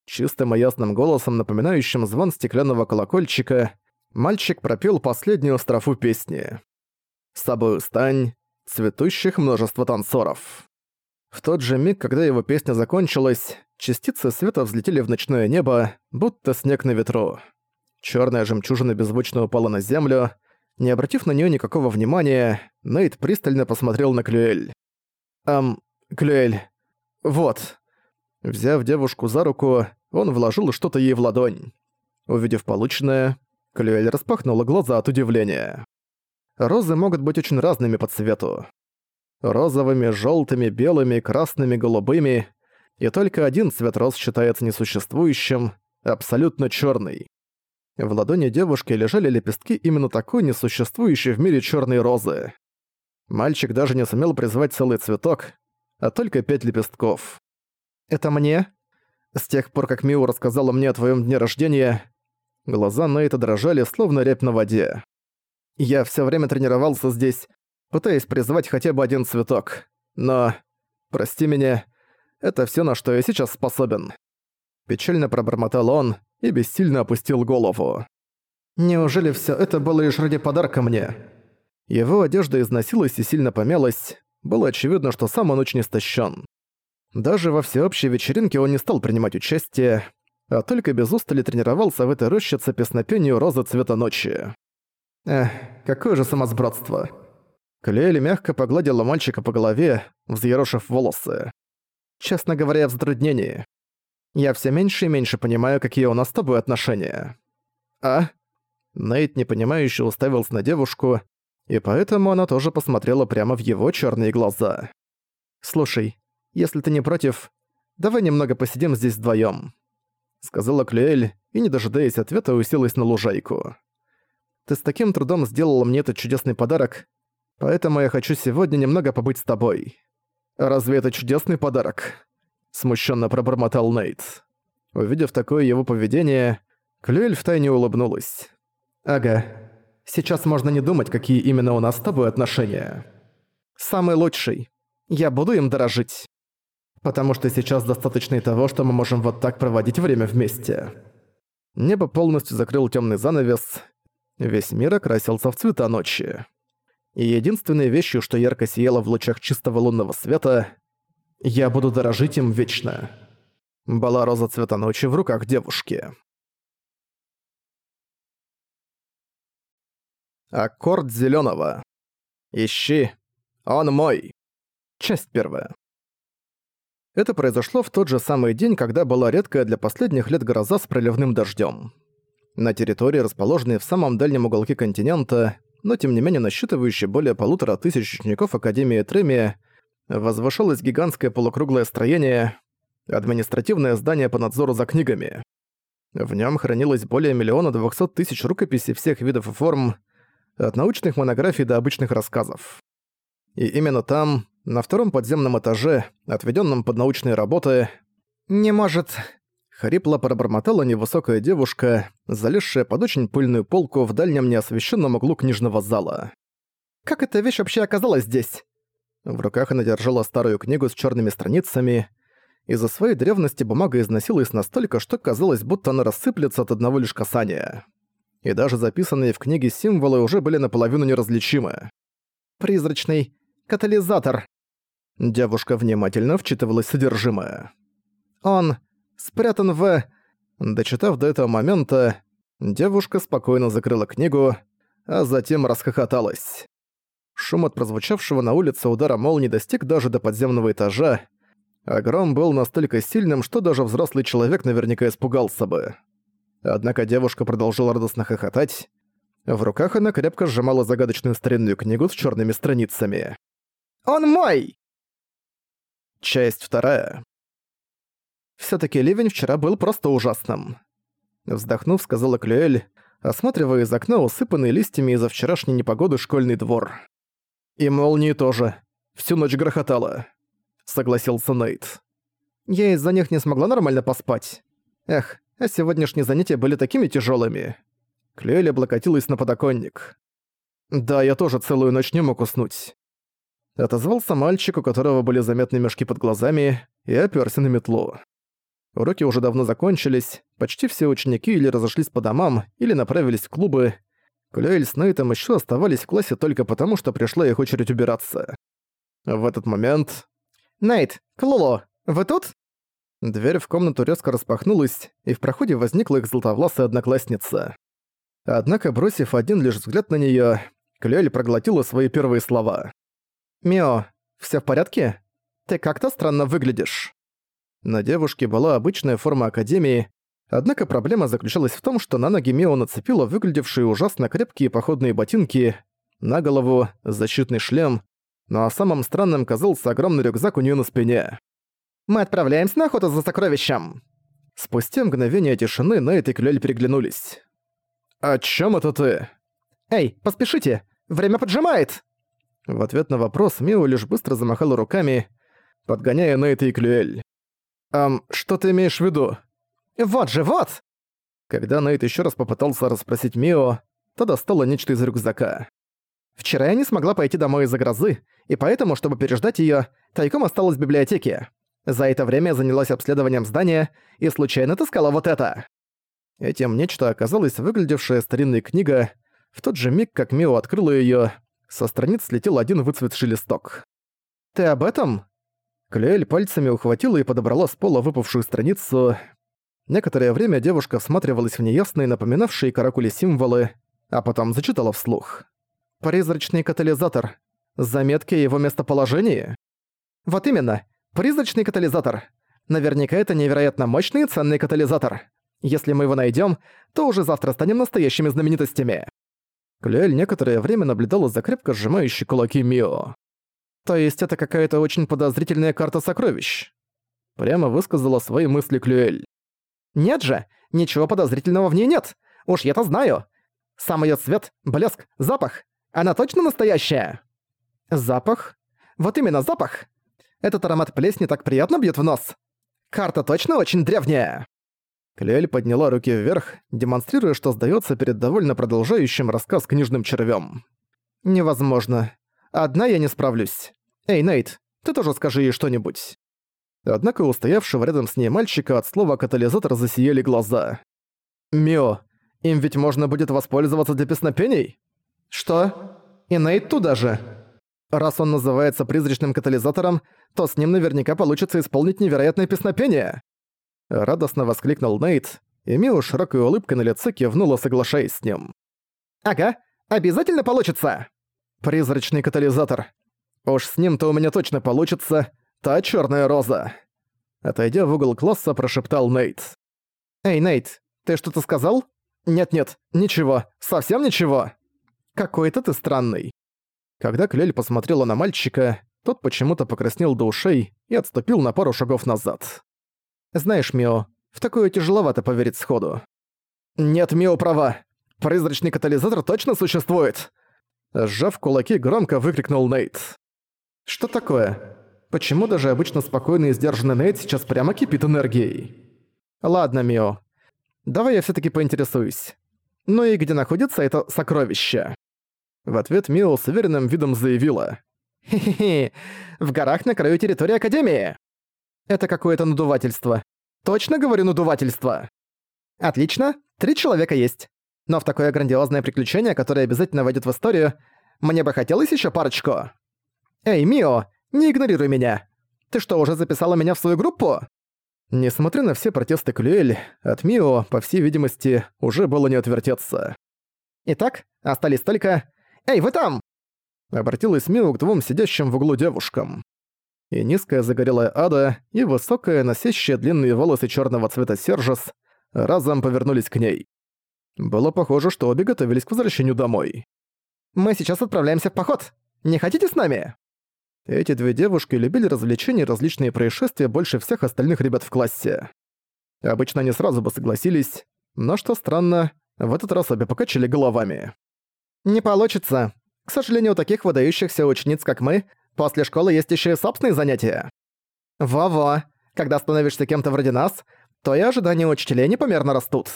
Чистым и ясным голосом, напоминающим звон стеклянного колокольчика, мальчик пропел последнюю строфу песни. «С собою стань, цветущих множество танцоров». В тот же миг, когда его песня закончилась, частицы света взлетели в ночное небо, будто снег на ветру. Черная жемчужина беззвучно упала на землю. Не обратив на нее никакого внимания, Нейт пристально посмотрел на Клюэль. «Ам, Клюэль, вот». Взяв девушку за руку, он вложил что-то ей в ладонь. Увидев полученное, Клюэль распахнула глаза от удивления. Розы могут быть очень разными по цвету. Розовыми, желтыми, белыми, красными, голубыми. И только один цвет роз считается несуществующим, абсолютно черный. В ладони девушки лежали лепестки именно такой несуществующей в мире черной розы. Мальчик даже не сумел призвать целый цветок, а только пять лепестков. «Это мне?» С тех пор, как Миу рассказала мне о твоем дне рождения, глаза Нейта дрожали, словно рябь на воде. Я все время тренировался здесь, пытаясь призвать хотя бы один цветок. Но, прости меня, это все, на что я сейчас способен. Печально пробормотал он и бессильно опустил голову. «Неужели все это было лишь ради подарка мне?» Его одежда износилась и сильно помялась. Было очевидно, что сам он очень истощен. Даже во всеобщей вечеринке он не стал принимать участие, а только без устали тренировался в этой рощице песнопению розы цвета ночи. Эх, какое же самосбродство. Клейль мягко погладила мальчика по голове, взъерошив волосы. Честно говоря, я в затруднении. Я все меньше и меньше понимаю, какие у нас с тобой отношения. А? Нейт непонимающе уставился на девушку, и поэтому она тоже посмотрела прямо в его черные глаза. «Слушай, если ты не против, давай немного посидим здесь вдвоем, сказала Клюэль и, не дожидаясь ответа, уселась на лужайку. «Ты с таким трудом сделала мне этот чудесный подарок, поэтому я хочу сегодня немного побыть с тобой. Разве это чудесный подарок?» смущенно пробормотал Нейт. Увидев такое его поведение, Клюэль втайне улыбнулась. «Ага, сейчас можно не думать, какие именно у нас с тобой отношения. Самый лучший. Я буду им дорожить. Потому что сейчас достаточно и того, что мы можем вот так проводить время вместе». Небо полностью закрыл темный занавес. Весь мир окрасился в цвета ночи. И единственной вещью, что ярко сияло в лучах чистого лунного света, я буду дорожить им вечно. Была роза цвета ночи в руках девушки. Аккорд зеленого. Ищи. Он мой. Часть первая. Это произошло в тот же самый день, когда была редкая для последних лет гроза с проливным дождем. На территории, расположенной в самом дальнем уголке континента, но тем не менее насчитывающей более полутора тысяч учеников Академии Тремия, возвышалось гигантское полукруглое строение, административное здание по надзору за книгами. В нем хранилось более миллиона двухсот тысяч рукописей всех видов и форм, от научных монографий до обычных рассказов. И именно там, На втором подземном этаже, отведенном под научные работы, «Не может...» Хрипло пробормотала невысокая девушка, залезшая под очень пыльную полку в дальнем неосвещенном углу книжного зала. «Как эта вещь вообще оказалась здесь?» В руках она держала старую книгу с черными страницами. Из-за своей древности бумага износилась настолько, что казалось, будто она рассыплется от одного лишь касания. И даже записанные в книге символы уже были наполовину неразличимы. «Призрачный катализатор», Девушка внимательно вчитывалась содержимое. «Он спрятан в...» Дочитав до этого момента, девушка спокойно закрыла книгу, а затем расхохоталась. Шум от прозвучавшего на улице удара молнии достиг даже до подземного этажа, а гром был настолько сильным, что даже взрослый человек наверняка испугался бы. Однако девушка продолжила радостно хохотать. В руках она крепко сжимала загадочную старинную книгу с черными страницами. «Он мой!» Часть вторая. Всё-таки ливень вчера был просто ужасным. Вздохнув, сказала Клюэль, осматривая из окна усыпанный листьями из-за вчерашней непогоды школьный двор. «И молнии тоже. Всю ночь грохотало», — согласился Нейт. «Я из-за них не смогла нормально поспать. Эх, а сегодняшние занятия были такими тяжёлыми». Клюэль облокотилась на подоконник. «Да, я тоже целую ночь не мог уснуть. Отозвался мальчик, у которого были заметны мешки под глазами, и опёрся на метлу. Уроки уже давно закончились, почти все ученики или разошлись по домам, или направились в клубы. Клюэль с Нейтом ещё оставались в классе только потому, что пришла их очередь убираться. В этот момент... «Нейт, Клоло, вы тут?» Дверь в комнату резко распахнулась, и в проходе возникла их золотовласая одноклассница. Однако, бросив один лишь взгляд на неё, Клюэль проглотила свои первые слова. «Мио, всё в порядке? Ты как-то странно выглядишь». На девушке была обычная форма Академии, однако проблема заключалась в том, что на ноги Мио нацепила выглядевшие ужасно крепкие походные ботинки, на голову защитный шлем, но самым странным казался огромный рюкзак у неё на спине. «Мы отправляемся на охоту за сокровищем!» Спустя мгновение тишины Нейт и Клюэль переглянулись. «О чём это ты?» «Эй, поспешите! Время поджимает!» В ответ на вопрос Мио лишь быстро замахала руками, подгоняя Нейта и Клюэль. «Ам, что ты имеешь в виду?» «Вот же, вот!» Когда Нейт еще раз попытался расспросить Мио, то достала нечто из рюкзака. «Вчера я не смогла пойти домой из-за грозы, и поэтому, чтобы переждать её, тайком осталась в библиотеке. За это время занялась обследованием здания и случайно отыскала вот это». Этим нечто оказалось выглядевшая старинная книга. В тот же миг, как Мио открыла её, со страниц слетел один выцветший листок. «Ты об этом?» Клюэль пальцами ухватила и подобрала с пола выпавшую страницу. Некоторое время девушка всматривалась в неясные, напоминавшие каракули символы, а потом зачитала вслух. «Призрачный катализатор. Заметки о его местоположении?» «Вот именно. Призрачный катализатор. Наверняка это невероятно мощный и ценный катализатор. Если мы его найдем, то уже завтра станем настоящими знаменитостями». Клюэль некоторое время наблюдала за крепко сжимающей кулаки Мио. «То есть это какая-то очень подозрительная карта сокровищ?» Прямо высказала свои мысли Клюэль. «Нет же, ничего подозрительного в ней нет. Уж я-то знаю. Сам её цвет, блеск, запах. Она точно настоящая?» «Запах? Вот именно запах. Этот аромат плесни так приятно бьет в нос. Карта точно очень древняя». Клюэль подняла руки вверх, демонстрируя, что сдается перед довольно продолжающим рассказ книжным червем. «Невозможно. Одна я не справлюсь. Эй, Нейт, ты тоже скажи ей что-нибудь». Однако у стоявшего рядом с ней мальчика от слова «катализатор» засияли глаза. «Мио, им ведь можно будет воспользоваться для песнопений?» «Что? И Нейт туда же?» Раз он называется призрачным катализатором, то с ним наверняка получится исполнить невероятное песнопение. Радостно воскликнул Нейт, и Мио широкой улыбкой на лице кивнула, соглашаясь с ним. «Ага, обязательно получится!» «Призрачный катализатор. Уж с ним-то у меня точно получится. Та черная роза!» Отойдя в угол класса, прошептал Нейт. «Эй, Нейт, ты что-то сказал?» «Нет-нет, ничего, совсем ничего!» «Какой-то ты странный». Когда Клель посмотрела на мальчика, тот почему-то покраснел до ушей и отступил на пару шагов назад. Знаешь, Мио, в такое тяжеловато поверить сходу. Нет, Мио права. Призрачный катализатор точно существует. Сжав кулаки, громко выкрикнул Нейт. Что такое? Почему даже обычно спокойный и сдержанный Нейт сейчас прямо кипит энергией? Ладно, Мио. Давай я все таки поинтересуюсь. Ну и где находится это сокровище? В ответ Мио с уверенным видом заявила. «Хе-хе-хе, в горах на краю территории Академии!» «Это какое-то надувательство. Точно говорю надувательство?» «Отлично, три человека есть. Но в такое грандиозное приключение, которое обязательно войдет в историю, мне бы хотелось еще парочку. Эй, Мио, не игнорируй меня. Ты что, уже записала меня в свою группу? Несмотря на все протесты Клюэль, от Мио, по всей видимости, уже было не отвертеться. Итак, остались только... Эй, вы там! Обратилась Мио к двум сидящим в углу девушкам. И низкая загорелая Ада, и высокая, носящая длинные волосы черного цвета Сержес разом повернулись к ней. Было похоже, что обе готовились к возвращению домой. «Мы сейчас отправляемся в поход. Не хотите с нами?» Эти две девушки любили развлечения и различные происшествия больше всех остальных ребят в классе. Обычно они сразу бы согласились, но что странно, в этот раз обе покачали головами. «Не получится. К сожалению, у таких выдающихся учениц, как мы, после школы есть еще и собственные занятия. Во-во, когда становишься кем-то вроде нас, то и ожидания учителей непомерно растут.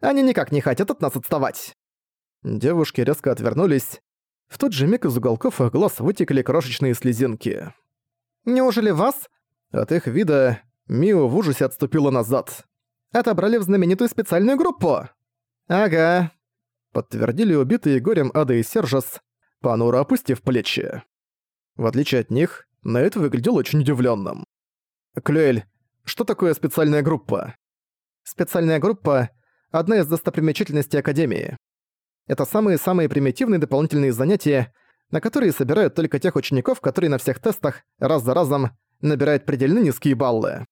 Они никак не хотят от нас отставать». Девушки резко отвернулись. В тот же миг из уголков их глаз вытекли крошечные слезинки. «Неужели вас?» От их вида Мио в ужасе отступила назад. «Отобрали в знаменитую специальную группу?» «Ага», — подтвердили убитые горем Ада и Сержас, понуро опустив плечи. В отличие от них, Нейт выглядел очень удивленным. «Клюэль, что такое специальная группа?» «Специальная группа одна из достопримечательностей Академии. Это самые-самые примитивные дополнительные занятия, на которые собирают только тех учеников, которые на всех тестах, раз за разом, набирают предельно низкие баллы.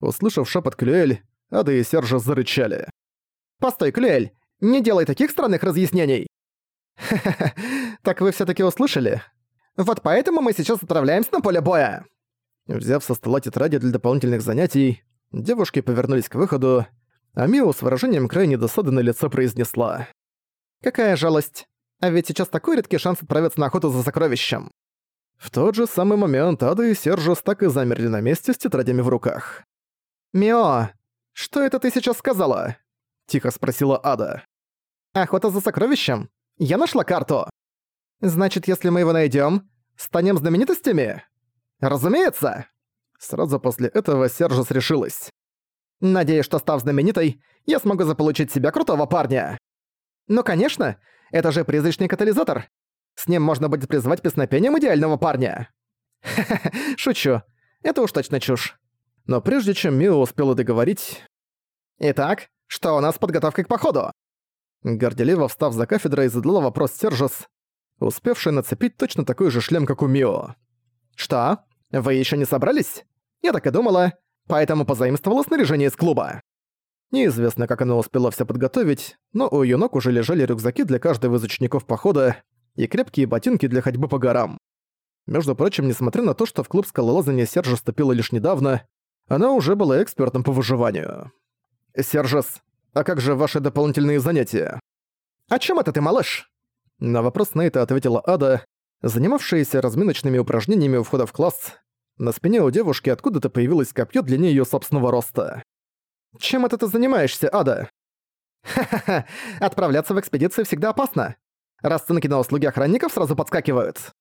Услышав шепот Клюэль, Ада и Сержа зарычали. «Постой, Клюэль, не делай таких странных разъяснений!» «Ха-ха-ха, так вы все таки услышали? Вот поэтому мы сейчас отправляемся на поле боя!» Взяв со стола тетради для дополнительных занятий, девушки повернулись к выходу, а Мио с выражением крайней досады на лице произнесла. «Какая жалость. А ведь сейчас такой редкий шанс отправиться на охоту за сокровищем». В тот же самый момент Ада и Сержус так и замерли на месте с тетрадями в руках. «Мио, что это ты сейчас сказала?» – тихо спросила Ада. «Охота за сокровищем? Я нашла карту. Значит, если мы его найдем, станем знаменитостями? Разумеется!» Сразу после этого Сержус решилась. Надеюсь, что став знаменитой, я смогу заполучить себе крутого парня. Ну, конечно, это же призрачный катализатор. С ним можно будет призвать песнопением идеального парня. Ха-ха, шучу. Это уж точно чушь. Но прежде чем Мио успела договорить... Итак, что у нас с подготовкой к походу? Горделиво встав за кафедрой, задала вопрос Сержес, успевший нацепить точно такой же шлем, как у Мио. «Что? Вы еще не собрались? Я так и думала поэтому позаимствовала снаряжение из клуба. Неизвестно, как она успела все подготовить, но у её ног уже лежали рюкзаки для каждого из учеников похода и крепкие ботинки для ходьбы по горам. Между прочим, несмотря на то, что в клуб скалолазания Сержа вступила лишь недавно, она уже была экспертом по выживанию. «Сержес, а как же ваши дополнительные занятия?» «О чем это ты, малыш?» На вопрос Нейта ответила Ада, занимавшаяся разминочными упражнениями у входа в класс, на спине у девушки откуда-то появилось копье длине её собственного роста. «Чем это ты занимаешься, Ада?» «Ха-ха-ха, отправляться в экспедицию всегда опасно. Расценки на услуги охранников сразу подскакивают.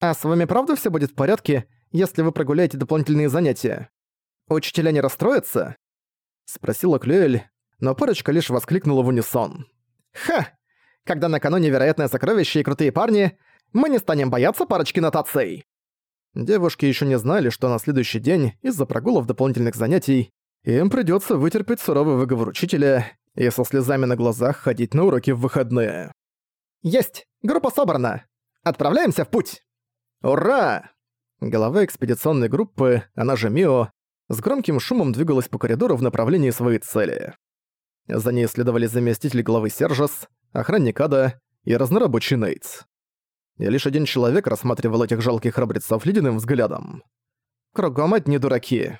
А с вами правда всё будет в порядке, если вы прогуляете дополнительные занятия? Учителя не расстроятся?» Спросила Клюэль, но парочка лишь воскликнула в унисон. «Ха! Когда накануне вероятное сокровище и крутые парни, мы не станем бояться парочки нотаций!» Девушки еще не знали, что на следующий день, из-за прогулов дополнительных занятий, им придется вытерпеть суровый выговор учителя и со слезами на глазах ходить на уроки в выходные. «Есть! Группа собрана! Отправляемся в путь!» «Ура!» Голова экспедиционной группы, она же Мио, с громким шумом двигалась по коридору в направлении своей цели. За ней следовали заместитель главы Сержас, охранник Ада и разнорабочий Нейтс и лишь один человек рассматривал этих жалких храбрецов ледяным взглядом. Кругом одни дураки.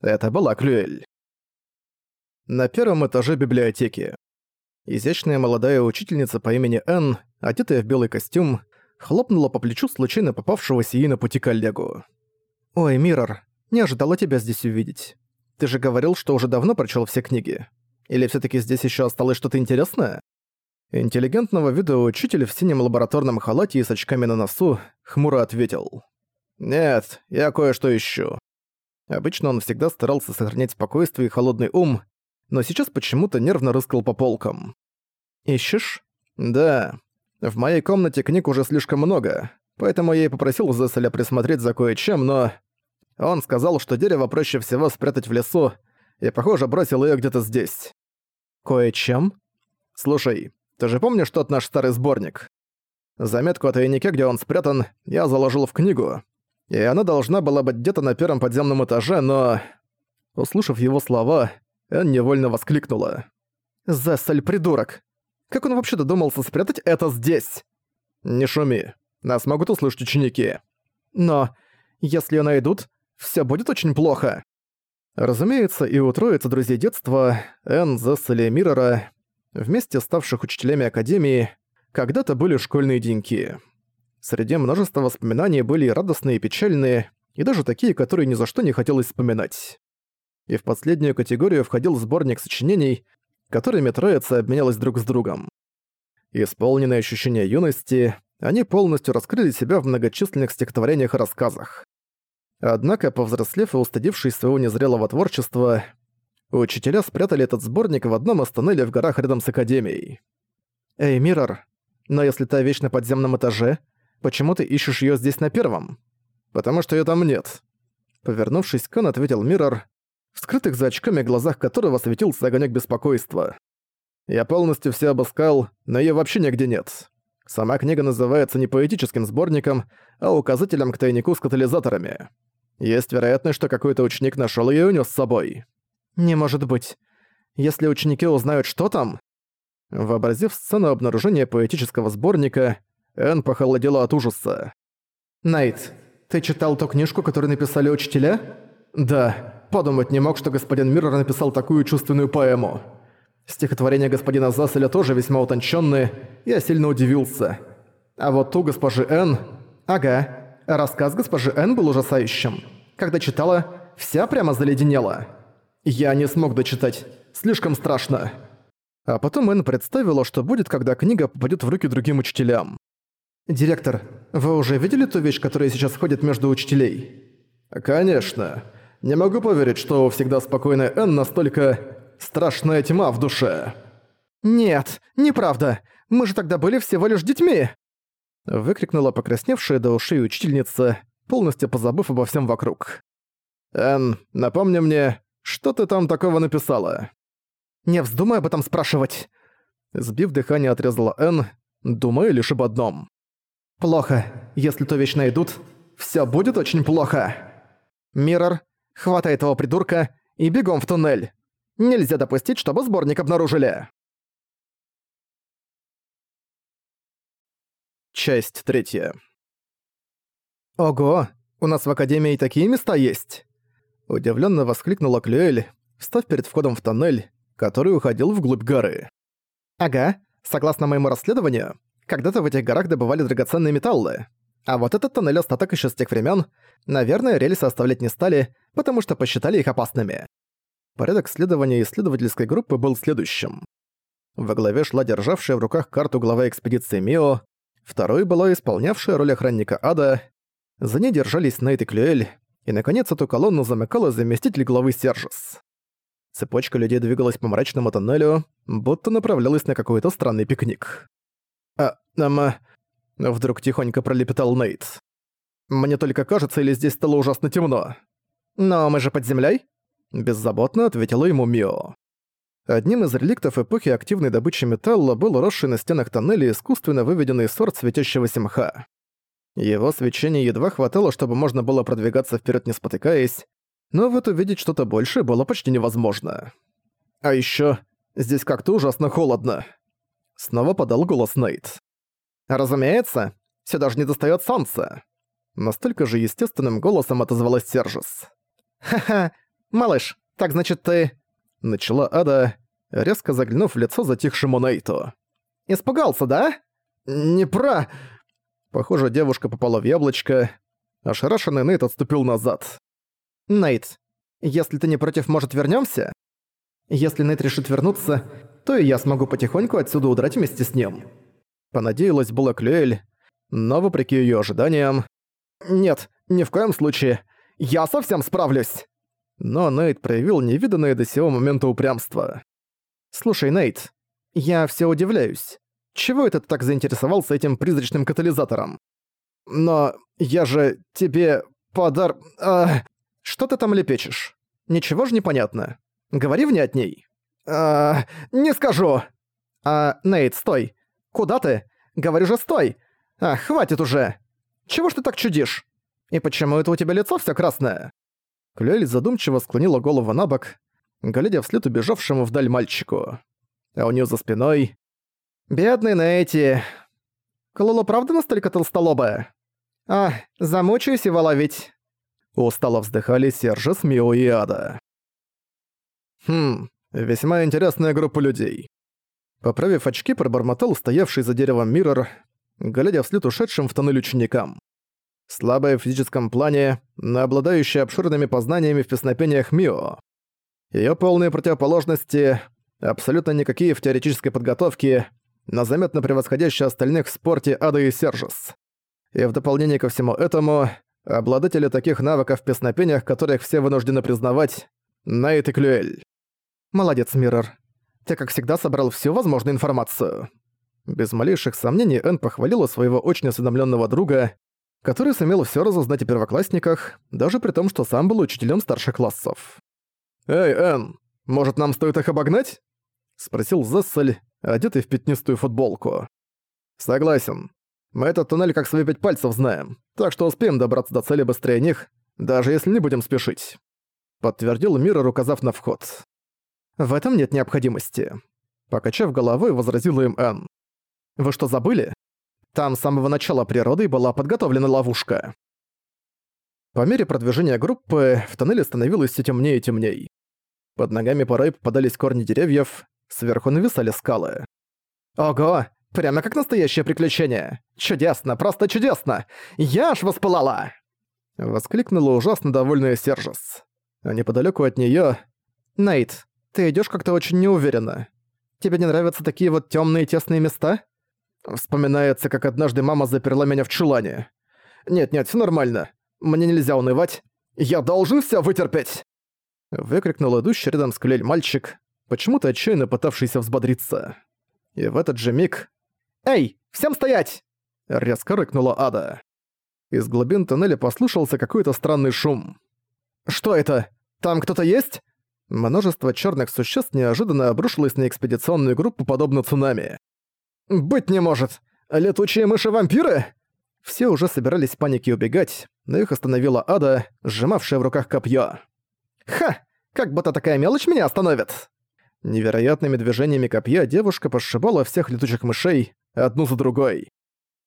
Это была Клюэль. На первом этаже библиотеки. Изящная молодая учительница по имени Энн, одетая в белый костюм, хлопнула по плечу случайно попавшегося ей на пути коллегу. «Ой, Миррор, не ожидала тебя здесь увидеть. Ты же говорил, что уже давно прочел все книги. Или все таки здесь еще осталось что-то интересное?» Интеллигентного вида учитель в синем лабораторном халате и с очками на носу хмуро ответил. «Нет, я кое-что ищу». Обычно он всегда старался сохранять спокойствие и холодный ум, но сейчас почему-то нервно рыскал по полкам. «Ищешь?» «Да. В моей комнате книг уже слишком много, поэтому я и попросил Зесселя присмотреть за кое-чем, но... Он сказал, что дерево проще всего спрятать в лесу, и, похоже, бросил её где-то здесь». «Кое-чем?» «Слушай, ты же помнишь тот наш старый сборник? Заметку о тайнике, где он спрятан, я заложил в книгу, и она должна была быть где-то на первом подземном этаже, но...» Услышав его слова, Эн невольно воскликнула. «Зессель, придурок! Как он вообще додумался спрятать это здесь?» «Не шуми. Нас могут услышать ученики». «Но если ее найдут, все будет очень плохо». Разумеется, и у троицы друзей детства, Энн, Зесселя и Миррора, вместе ставших учителями Академии, когда-то были школьные деньки. Среди множества воспоминаний были и радостные, и печальные, и даже такие, которые ни за что не хотелось вспоминать. И в последнюю категорию входил сборник сочинений, которыми троица обменялась друг с другом. Исполненные ощущения юности, они полностью раскрыли себя в многочисленных стихотворениях и рассказах. Однако, повзрослев и устыдившись своего незрелого творчества, учителя спрятали этот сборник в одном из тоннелей в горах рядом с Академией. «Эй, Миррор, но если та вещь на подземном этаже, почему ты ищешь её здесь на первом?» «Потому что её там нет». Повернувшись, Кан ответил Миррор, в скрытых за очками глазах которого светился огонек беспокойства. «Я полностью все обыскал, но её вообще нигде нет. Сама книга называется не поэтическим сборником, а указателем к тайнику с катализаторами. Есть вероятность, что какой-то ученик нашёл её и унёс с собой». «Не может быть. Если ученики узнают, что там...» Вообразив сцену обнаружения поэтического сборника, Энн похолодела от ужаса. «Найт, ты читал ту книжку, которую написали учителя?» «Да. Подумать не мог, что господин Миррор написал такую чувственную поэму. Стихотворения господина Заселя тоже весьма утонченные, я сильно удивился. А вот ту госпожи Н... Ага, рассказ госпожи Н был ужасающим. Когда читала, вся прямо заледенела. Я не смог дочитать. Слишком страшно. А потом Н представила, что будет, когда книга попадет в руки другим учителям. «Директор, вы уже видели ту вещь, которая сейчас ходит между учителей?» «Конечно. Не могу поверить, что всегда спокойная Энн настолько страшная тьма в душе». «Нет, неправда. Мы же тогда были всего лишь детьми!» Выкрикнула покрасневшая до ушей учительница, полностью позабыв обо всем вокруг. «Энн, напомни мне, что ты там такого написала?» «Не вздумай об этом спрашивать!» Сбив дыхание, отрезала Энн, думая лишь об одном. «Плохо. Если ту вещь найдут, все будет очень плохо!» «Миррор, хватай этого придурка и бегом в туннель!» Нельзя допустить, чтобы сборник обнаружили. Часть третья. Ого, у нас в Академии такие места есть. Удивленно воскликнула Клюэль, встав перед входом в тоннель, который уходил вглубь горы. Ага, согласно моему расследованию, когда-то в этих горах добывали драгоценные металлы. А вот этот тоннель остаток еще с тех времен, наверное, рельсы оставлять не стали, потому что посчитали их опасными. Порядок следования исследовательской группы был следующим. Во главе шла державшая в руках карту глава экспедиции Мио, второй была исполнявшая роль охранника Ада, за ней держались Нейт и Клюэль, и, наконец, эту колонну замыкала заместитель главы Сержес. Цепочка людей двигалась по мрачному тоннелю, будто направлялась на какой-то странный пикник. «А, ама...» — вдруг тихонько пролепетал Нейт. «Мне только кажется, или здесь стало ужасно темно?» «Но мы же под землей?» Беззаботно ответила ему Мио. Одним из реликтов эпохи активной добычи металла был росший на стенах тоннеля искусственно выведенный сорт светящегося мха. Его свечения едва хватало, чтобы можно было продвигаться вперед не спотыкаясь, но вот увидеть что-то большее было почти невозможно. А еще здесь как-то ужасно холодно. Снова подал голос Нейт. «Разумеется, сюда же не достает солнца!» Настолько же естественным голосом отозвалась Сержис. «Ха-ха, «Малыш, так значит ты...» Начала Ада, резко заглянув в лицо затихшему Нейту. «Испугался, да?» «Не про...» Похоже, девушка попала в яблочко. Ошарашенный Нейт отступил назад. «Нейт, если ты не против, может, вернёмся? Если Нейт решит вернуться, то и я смогу потихоньку отсюда удрать вместе с ним». Понадеялась была Клюэль, но, вопреки её ожиданиям... «Нет, ни в коем случае. Я совсем справлюсь!» Но Нейт проявил невиданное до сего момента упрямство. «Слушай, Нейт, я всё удивляюсь. Чего это ты так заинтересовался этим призрачным катализатором? Но я же тебе подар... А... Что ты там лепечешь? Ничего же непонятно. Говори внятней. А... Не скажу. А, Нейт, стой. Куда ты? Говорю же, стой. А, хватит уже. Чего ж ты так чудишь? И почему это у тебя лицо всё красное? Клюэль задумчиво склонила голову на бок, глядя вслед убежавшему вдаль мальчику. А у неё за спиной «Бедный Нэти. Клоло правда настолько толстолобая? А, замучаюсь его ловить». Устало вздыхали Сержа, Мио и Ада. Хм, весьма интересная группа людей. Поправив очки, пробормотал стоявший за деревом Миррор, глядя вслед ушедшим в тоннель ученикам. Слабая в физическом плане, но обладающая обширными познаниями в песнопениях Мио. Её полные противоположности, абсолютно никакие в теоретической подготовке, но заметно превосходящий остальных в спорте Ада и Сержес. И в дополнение ко всему этому, обладатели таких навыков в песнопениях, которых все вынуждены признавать, Найт и Клюэль. Молодец, Миррор. Ты, как всегда, собрал всю возможную информацию. Без малейших сомнений Энн похвалила своего очень осведомленного друга, который сумел все разузнать о первоклассниках, даже при том, что сам был учителем старших классов. «Эй, Энн, может, нам стоит их обогнать?» — спросил Зессель, одетый в пятнистую футболку. «Согласен. Мы этот туннель как свои пять пальцев знаем, так что успеем добраться до цели быстрее них, даже если не будем спешить», — подтвердил Миррор, указав на вход. «В этом нет необходимости», — покачав головой, возразила им Энн. «Вы что, забыли? Там с самого начала природой была подготовлена ловушка». По мере продвижения группы в тоннеле становилось все темнее и темней. Под ногами порой попадались корни деревьев, Сверху нависали скалы. «Ого! Прямо как настоящее приключение! Чудесно, просто чудесно! Я аж воспылала!» Воскликнула ужасно довольная Сержес. А неподалёку от неё... «Нейт, ты идёшь как-то очень неуверенно. Тебе не нравятся такие вот тёмные тесные места?» Вспоминается, как однажды мама заперла меня в чулане. «Нет-нет, всё нормально. Мне нельзя унывать. Я должен всё вытерпеть!» Выкрикнул идущий рядом с Клель мальчик, почему-то отчаянно пытавшийся взбодриться. И в этот же миг... «Эй, всем стоять!» — резко рыкнула Ада. Из глубин тоннеля послышался какой-то странный шум. «Что это? Там кто-то есть?» Множество черных существ неожиданно обрушилось на экспедиционную группу подобно цунами. «Быть не может! Летучие мыши-вампиры?» Все уже собирались в панике убегать, но их остановила Ада, сжимавшая в руках копье. «Ха! Как будто такая мелочь меня остановит!» Невероятными движениями копья девушка пошибала всех летучих мышей, одну за другой.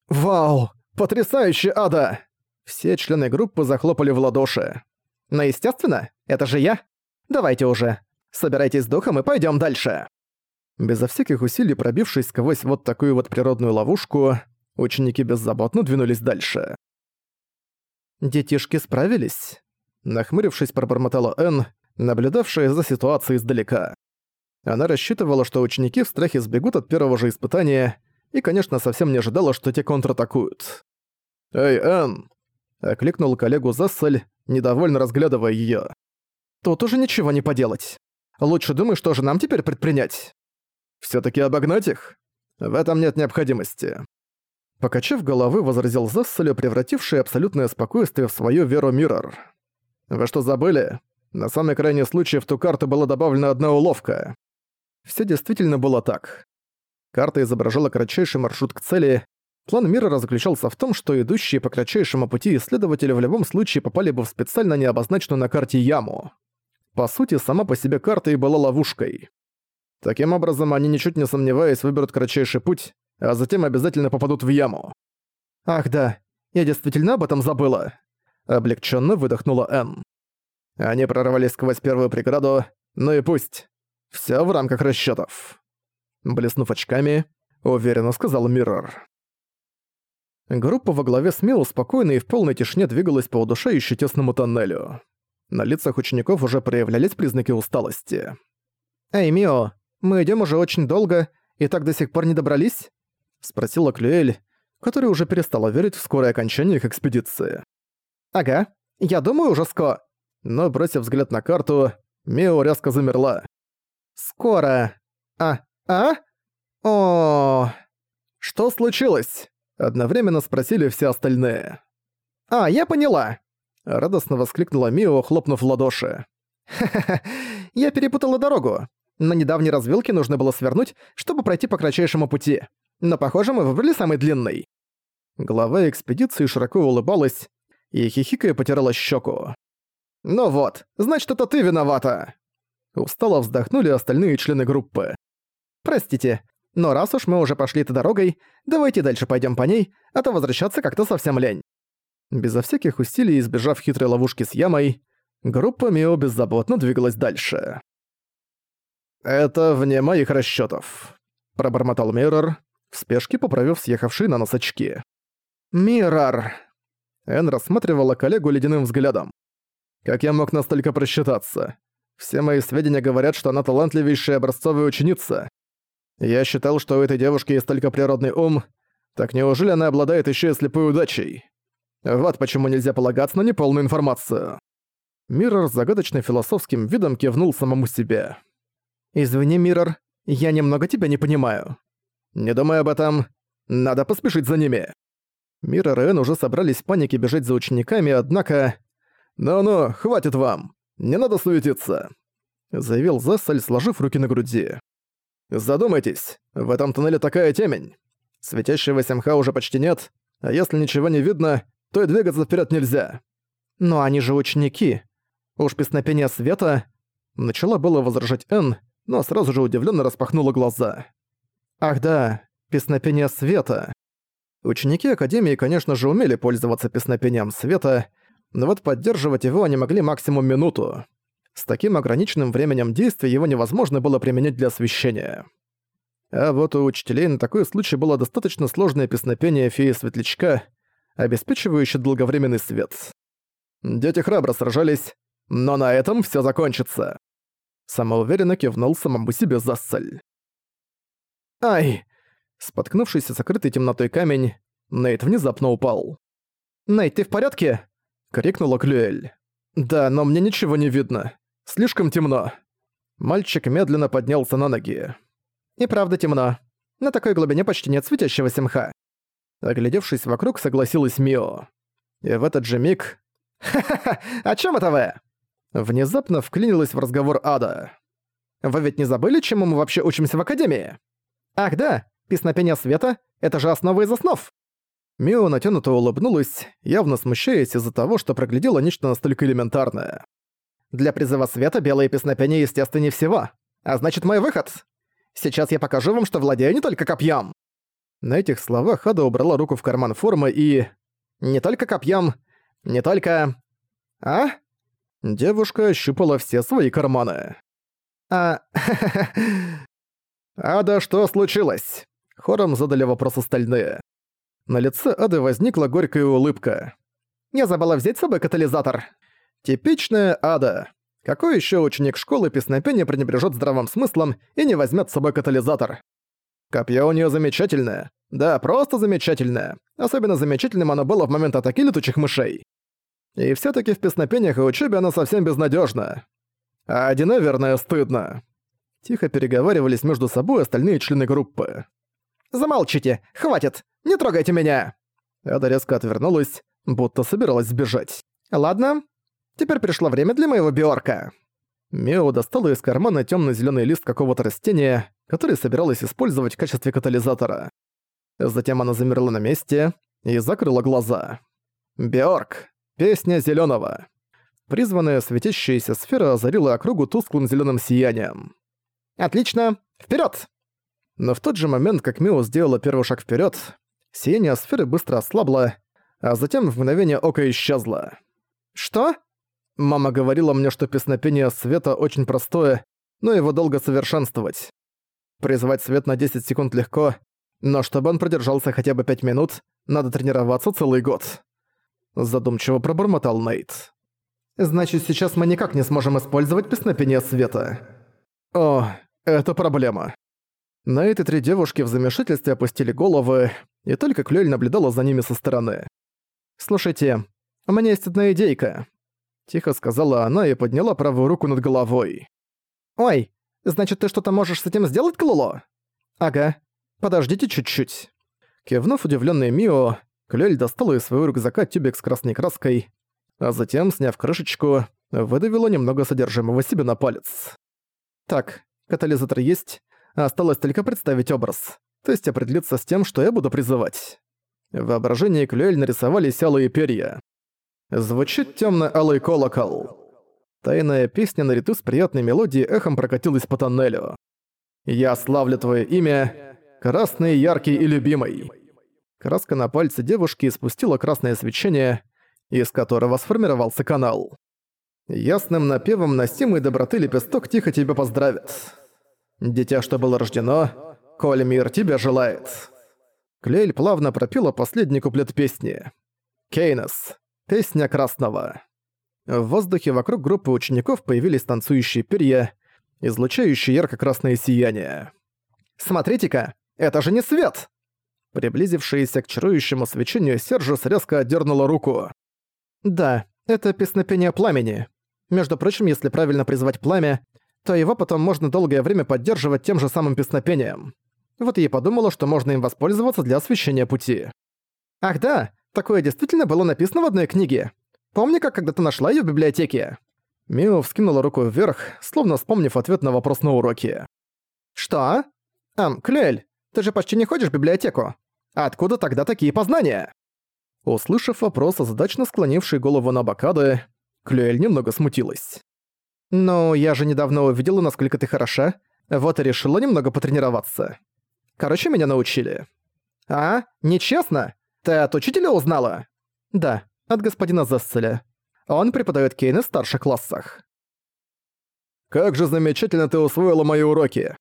«Вау! Потрясающе, Ада!» Все члены группы захлопали в ладоши. «Но естественно, это же я. Давайте уже. Собирайтесь с духом и пойдем дальше». Безо всяких усилий пробившись сквозь вот такую вот природную ловушку, ученики беззаботно двинулись дальше. «Детишки справились?» Нахмурившись, пробормотала Энн, наблюдавшая за ситуацией издалека. Она рассчитывала, что ученики в страхе сбегут от первого же испытания, и, конечно, совсем не ожидала, что те контратакуют. «Эй, Энн!» — окликнул коллегу Зассель, недовольно разглядывая её. «Тут уже ничего не поделать. Лучше думай, что же нам теперь предпринять». «Всё-таки обогнать их? В этом нет необходимости». Покачав головы, возразил Засселю, превративший абсолютное спокойствие в свою веру Миррор. «Вы что забыли? На самый крайний случай в ту карту была добавлена одна уловка. Все действительно было так. Карта изображала кратчайший маршрут к цели. План мира заключался в том, что идущие по кратчайшему пути исследователи в любом случае попали бы в специально не обозначенную на карте яму. По сути, сама по себе карта и была ловушкой. Таким образом, они ничуть не сомневаясь выберут кратчайший путь, а затем обязательно попадут в яму. «Ах да, я действительно об этом забыла», — облегченно выдохнула Энн. Они прорвались сквозь первую преграду, ну и пусть. Всё в рамках расчётов. Блеснув очками, уверенно сказал Миррор. Группа во главе с Мио спокойно и в полной тишине двигалась по удушающе тесному тоннелю. На лицах учеников уже проявлялись признаки усталости. «Эй, Мио, мы идем уже очень долго, и так до сих пор не добрались?» — спросила Клюэль, которая уже перестала верить в скорое окончание их экспедиции. «Ага, я думаю, уже ско...» Но, бросив взгляд на карту, Мио резко замерла. «Скоро. А, а? О, Что случилось?» Одновременно спросили все остальные. А, я поняла. Радостно воскликнула Мио, хлопнув в ладоши. «Ха-ха-ха, я перепутала дорогу. На недавней развилке нужно было свернуть, чтобы пройти по кратчайшему пути. Но, похоже, мы выбрали самый длинный». Глава экспедиции широко улыбалась и хихикая потирала щеку. «Ну вот, значит, это ты виновата!» Устало вздохнули остальные члены группы. «Простите, но раз уж мы уже пошли этой дорогой, давайте дальше пойдем по ней, а то возвращаться как-то совсем лень». Безо всяких усилий избежав хитрой ловушки с ямой, группа Мио беззаботно двигалась дальше. «Это вне моих расчётов», — пробормотал Миррор, в спешке поправив съехавшие на нос очки. «Миррор!» Эн рассматривала коллегу ледяным взглядом. «Как я мог настолько просчитаться? Все мои сведения говорят, что она талантливейшая образцовая ученица. Я считал, что у этой девушки есть только природный ум, так неужели она обладает ещё и слепой удачей? Вот почему нельзя полагаться на неполную информацию». Миррор с загадочно философским видом кивнул самому себе. «Извини, Миррор, я немного тебя не понимаю». «Не думай об этом. Надо поспешить за ними». Миррор и Эн уже собрались в панике бежать за учениками, однако... «Ну-ну, хватит вам. Не надо суетиться», — заявил Зессель, сложив руки на груди. «Задумайтесь, в этом туннеле такая темень. Светящегося мха уже почти нет, а если ничего не видно, то и двигаться вперед нельзя». «Но они же ученики. Уж песнопение света...» Начала было возражать Энн, но сразу же удивленно распахнула глаза. «Ах да, песнопение света». Ученики Академии, конечно же, умели пользоваться песнопением света, но вот поддерживать его они могли максимум минуту. С таким ограниченным временем действия его невозможно было применять для освещения. А вот у учителей на такой случай было достаточно сложное песнопение феи Светлячка, обеспечивающее долговременный свет. Дети храбро сражались, но на этом все закончится. Самоуверенно кивнул самому себе Зассель. «Ай!» Споткнувшийся сокрытый темнотой камень, Нейт внезапно упал. «Нейт, ты в порядке?» — крикнула Клюэль. «Да, но мне ничего не видно. Слишком темно». Мальчик медленно поднялся на ноги. «И правда темно. На такой глубине почти нет светящегося мха». Оглядевшись вокруг, согласилась Мио. И в этот же миг... «Ха-ха-ха! О чём это вы?» Внезапно вклинилась в разговор Ада. «Вы ведь не забыли, чему мы вообще учимся в Академии?» «Ах да, песнопение света — это же основа из основ!» Мио натянуто улыбнулась, явно смущаясь из-за того, что проглядела нечто настолько элементарное. Для призыва света белые песнопения естественнее всего. А значит, мой выход. Сейчас я покажу вам, что владею не только копьем. На этих словах Ада убрала руку в карман формы и... Не только копьем, не только... А? Девушка ощупала все свои карманы. А... «Ада, что случилось?» Хором задали вопрос остальные. На лице Ады возникла горькая улыбка. «Я забыла взять с собой катализатор. Типичная ада. Какой еще ученик школы песнопения пренебрежет здравым смыслом и не возьмет с собой катализатор? Копье у нее замечательное. Да, просто замечательное. Особенно замечательным оно было в момент атаки летучих мышей. И все таки в песнопениях и учебе она совсем безнадежна. А Ади, наверное, стыдно. Тихо переговаривались между собой остальные члены группы. «Замолчите! Хватит! Не трогайте меня!» Ада резко отвернулась, будто собиралась сбежать. «Ладно, Теперь пришло время для моего биорка». Мео достала из кармана темно-зеленый лист какого-то растения, который собиралась использовать в качестве катализатора. Затем она замерла на месте и закрыла глаза. Биорк. Песня зеленого. Призванная светящаяся сфера озарила округу тусклым зеленым сиянием. «Отлично! вперед! Но в тот же момент, как Мео сделала первый шаг вперед, сияние сферы быстро ослабло, а затем в мгновение ока исчезло. «Что?» Мама говорила мне, что песнопение света очень простое, но его долго совершенствовать. Призвать свет на 10 секунд легко, Но чтобы он продержался хотя бы пять минут, надо тренироваться целый год. Задумчиво пробормотал Нейт. Значит, сейчас мы никак не сможем использовать песнопение света. О, это проблема. На эти три девушки в замешательстве опустили головы, и только Клюэль наблюдала за ними со стороны. «Слушайте, у меня есть одна идейка», — тихо сказала она и подняла правую руку над головой. «Ой, значит, ты что-то можешь с этим сделать, Клуло?» «Ага. Подождите чуть-чуть». Кивнув удивлённый Мио, Клюэль достала из своего рюкзака тюбик с красной краской, а затем, сняв крышечку, выдавила немного содержимого себе на палец. «Так, катализатор есть, осталось только представить образ, то есть определиться с тем, что я буду призывать». В воображении Клюэль нарисовались алые перья. Звучит темно-алый колокол. Тайная песня наряду с приятной мелодией эхом прокатилась по тоннелю. «Я славлю твое имя, красный, яркий и любимый». Краска на пальце девушки испустила красное свечение, из которого сформировался канал. Ясным напевом носимый доброты лепесток тихо тебя поздравит. Дитя, что было рождено, коль мир тебя желает. Клейль плавно пропела последний куплет песни. Кейнес. Песня Красного. В воздухе вокруг группы учеников появились танцующие перья, излучающие ярко-красное сияние. «Смотрите-ка, это же не свет!» Приблизившаяся к чарующему свечению Сержус резко отдернула руку. Да, это песнопение пламени. Между прочим, если правильно призвать пламя, то его потом можно долгое время поддерживать тем же самым песнопением. Вот и подумала, что можно им воспользоваться для освещения пути. Ах да, такое действительно было написано в одной книге. Помни, как когда-то нашла её в библиотеке. Мио вскинула руку вверх, словно вспомнив ответ на вопрос на уроке. «Что? Ам, Клюэль, ты же почти не ходишь в библиотеку. Откуда тогда такие познания?» Услышав вопрос, озадачно склонивший голову на бокады, Клюэль немного смутилась. «Ну, я же недавно увидела, насколько ты хороша, вот и решила немного потренироваться. Короче, меня научили». «А? Нечестно? Ты от учителя узнала?» «Да, от господина Зесселя. Он преподает Кейны в старших классах». «Как же замечательно ты усвоила мои уроки!»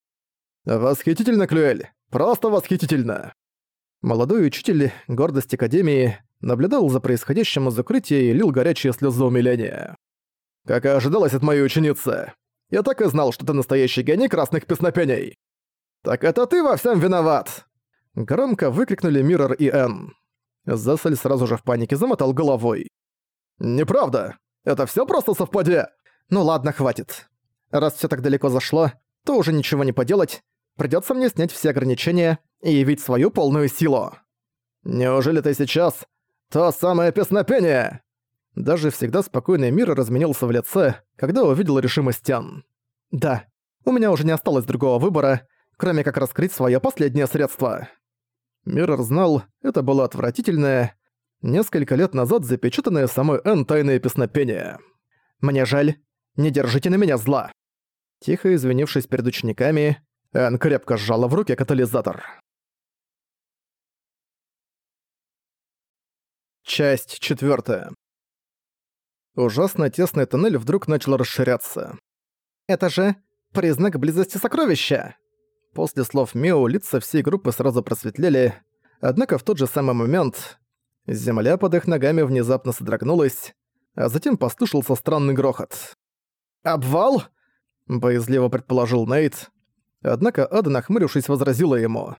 «Восхитительно, Клюэль! Просто восхитительно!» Молодой учитель, гордость Академии, наблюдал за происходящим из укрытия и лил горячие слезы умиления. «Как и ожидалось от моей ученицы. Я так и знал, что ты настоящий гений красных песнопений!» «Так это ты во всем виноват!» Громко выкрикнули Миррор и Энн. Засаль сразу же в панике замотал головой. «Неправда! Это все просто совпадение!» «Ну ладно, хватит. Раз все так далеко зашло, то уже ничего не поделать. Придется мне снять все ограничения и явить свою полную силу». «Неужели ты сейчас «То самое песнопение!» Даже всегда спокойный мир разменился в лице, когда увидел решимость Тян. «Да, у меня уже не осталось другого выбора, кроме как раскрыть свое последнее средство». Миррор знал, это было отвратительное, несколько лет назад запечатанное самой Н тайное песнопение. «Мне жаль, не держите на меня зла». Тихо извинившись перед учениками, Эн крепко сжала в руке катализатор. Часть четвертая. Ужасно тесный тоннель вдруг начал расширяться. «Это же признак близости сокровища!» После слов Мио лица всей группы сразу просветлели, однако в тот же самый момент земля под их ногами внезапно содрогнулась, а затем послышался странный грохот. «Обвал?» – боязливо предположил Нейт. Однако Ада, нахмурившись, возразила ему.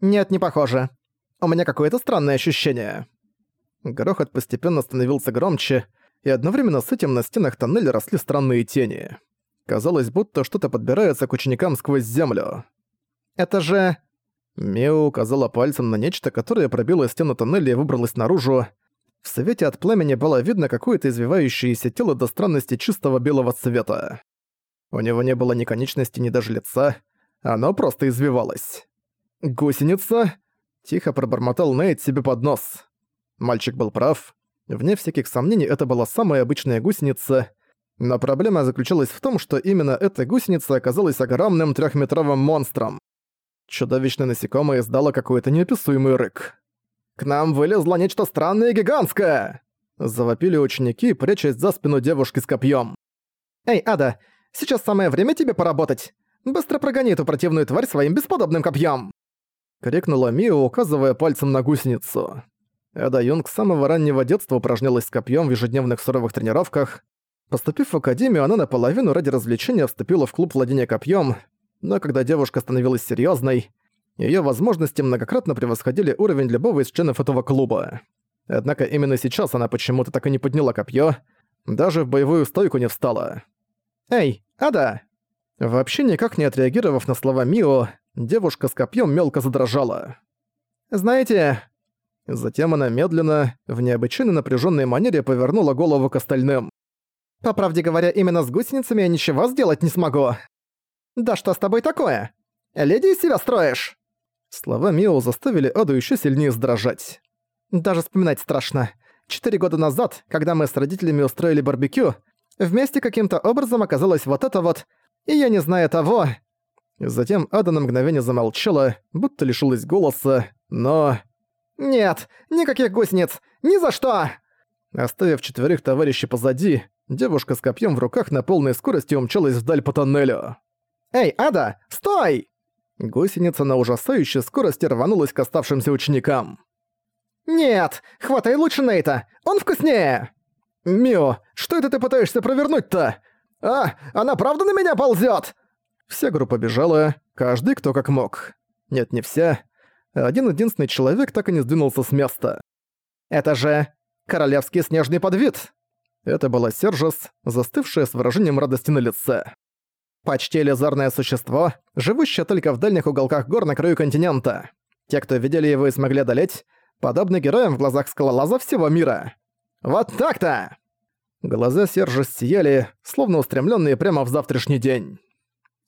«Нет, не похоже. У меня какое-то странное ощущение». Грохот постепенно становился громче, и одновременно с этим на стенах тоннеля росли странные тени. Казалось, будто что-то подбирается к ученикам сквозь землю. «Это же...» Мео указала пальцем на нечто, которое пробило стену тоннеля и выбралось наружу. В свете от пламени было видно какое-то извивающееся тело до странности чистого белого цвета. У него не было ни конечности, ни даже лица. Оно просто извивалось. «Гусеница?» – тихо пробормотал Нейт себе под нос. Мальчик был прав. Вне всяких сомнений, это была самая обычная гусеница, но проблема заключалась в том, что именно эта гусеница оказалась огромным трехметровым монстром. Чудовищное насекомое издало какой-то неописуемый рык. «К нам вылезло нечто странное и гигантское!» Завопили ученики, прячась за спину девушки с копьем. «Эй, Ада, сейчас самое время тебе поработать! Быстро прогони эту противную тварь своим бесподобным копьем!» крикнула Мио, указывая пальцем на гусеницу. Эда Юнг с самого раннего детства упражнялась с копьем в ежедневных суровых тренировках. Поступив в академию, она наполовину ради развлечения вступила в клуб владения копьем, но когда девушка становилась серьезной, ее возможности многократно превосходили уровень любого из членов этого клуба. Однако именно сейчас она почему-то так и не подняла копье, даже в боевую стойку не встала. «Эй, Ада!» Вообще никак не отреагировав на слова Мио, девушка с копьем мелко задрожала. «Знаете...» Затем она медленно, в необычайно напряженной манере повернула голову к остальным. «По правде говоря, именно с гусеницами я ничего сделать не смогу. Да что с тобой такое? Леди из себя строишь?» Слова Мио заставили Аду еще сильнее сдрожать. «Даже вспоминать страшно. Четыре года назад, когда мы с родителями устроили барбекю, вместе каким-то образом оказалось вот это вот, и я не знаю того...» Затем Ада на мгновение замолчала, будто лишилась голоса, но... «Нет, никаких гусениц! Ни за что!» Оставив четверых товарищей позади, девушка с копьем в руках на полной скорости умчалась вдаль по тоннелю. «Эй, Ада, стой!» Гусеница на ужасающей скорости рванулась к оставшимся ученикам. «Нет, хватай лучше Нейта, он вкуснее!» «Мио, что это ты пытаешься провернуть-то? А, она правда на меня ползёт?» Вся группа бежала, каждый кто как мог. Нет, не вся. Один-единственный человек так и не сдвинулся с места. «Это же королевский снежный подвид!» Это была Сержес, застывшая с выражением радости на лице. Почти лизарное существо, живущее только в дальних уголках гор на краю континента. Те, кто видели его и смогли одолеть, подобны героям в глазах скалолаза всего мира. Вот так-то! Глаза Сержа сияли, словно устремленные прямо в завтрашний день.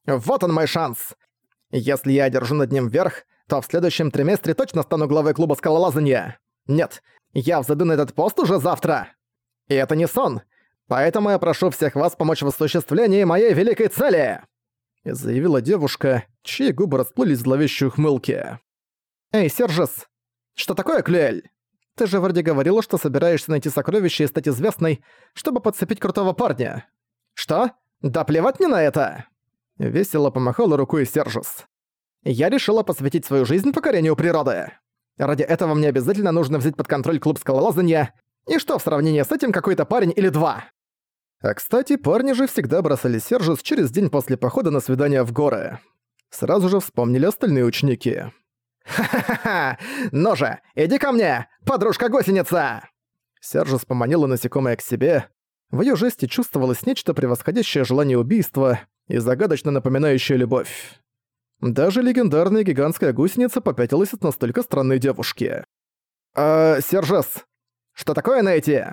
Вот он мой шанс! Если я одержу над ним верх, то в следующем триместре точно стану главой клуба скалолазания. Нет, я взойду на этот пост уже завтра. И это не сон, поэтому я прошу всех вас помочь в осуществлении моей великой цели!» Заявила девушка, чьи губы расплылись в зловещей ухмылке. «Эй, Сержес, что такое, Клюэль? Ты же вроде говорила, что собираешься найти сокровище и стать известной, чтобы подцепить крутого парня. Что? Да плевать мне на это!» Весело помахала рукой Сержес. «Я решила посвятить свою жизнь покорению природы. Ради этого мне обязательно нужно взять под контроль клуб скалолазания, и что в сравнении с этим какой-то парень или два?» А кстати, парни же всегда бросали Сержес через день после похода на свидание в горы. Сразу же вспомнили остальные ученики. «Ха-ха-ха! Ну же, иди ко мне, подружка-гусеница!» Сержис поманила насекомое к себе. В её жесте чувствовалось нечто превосходящее желание убийства и загадочно напоминающее любовь. Даже легендарная гигантская гусеница попятилась от настолько странной девушки. «А, Сержес, что такое Найти?»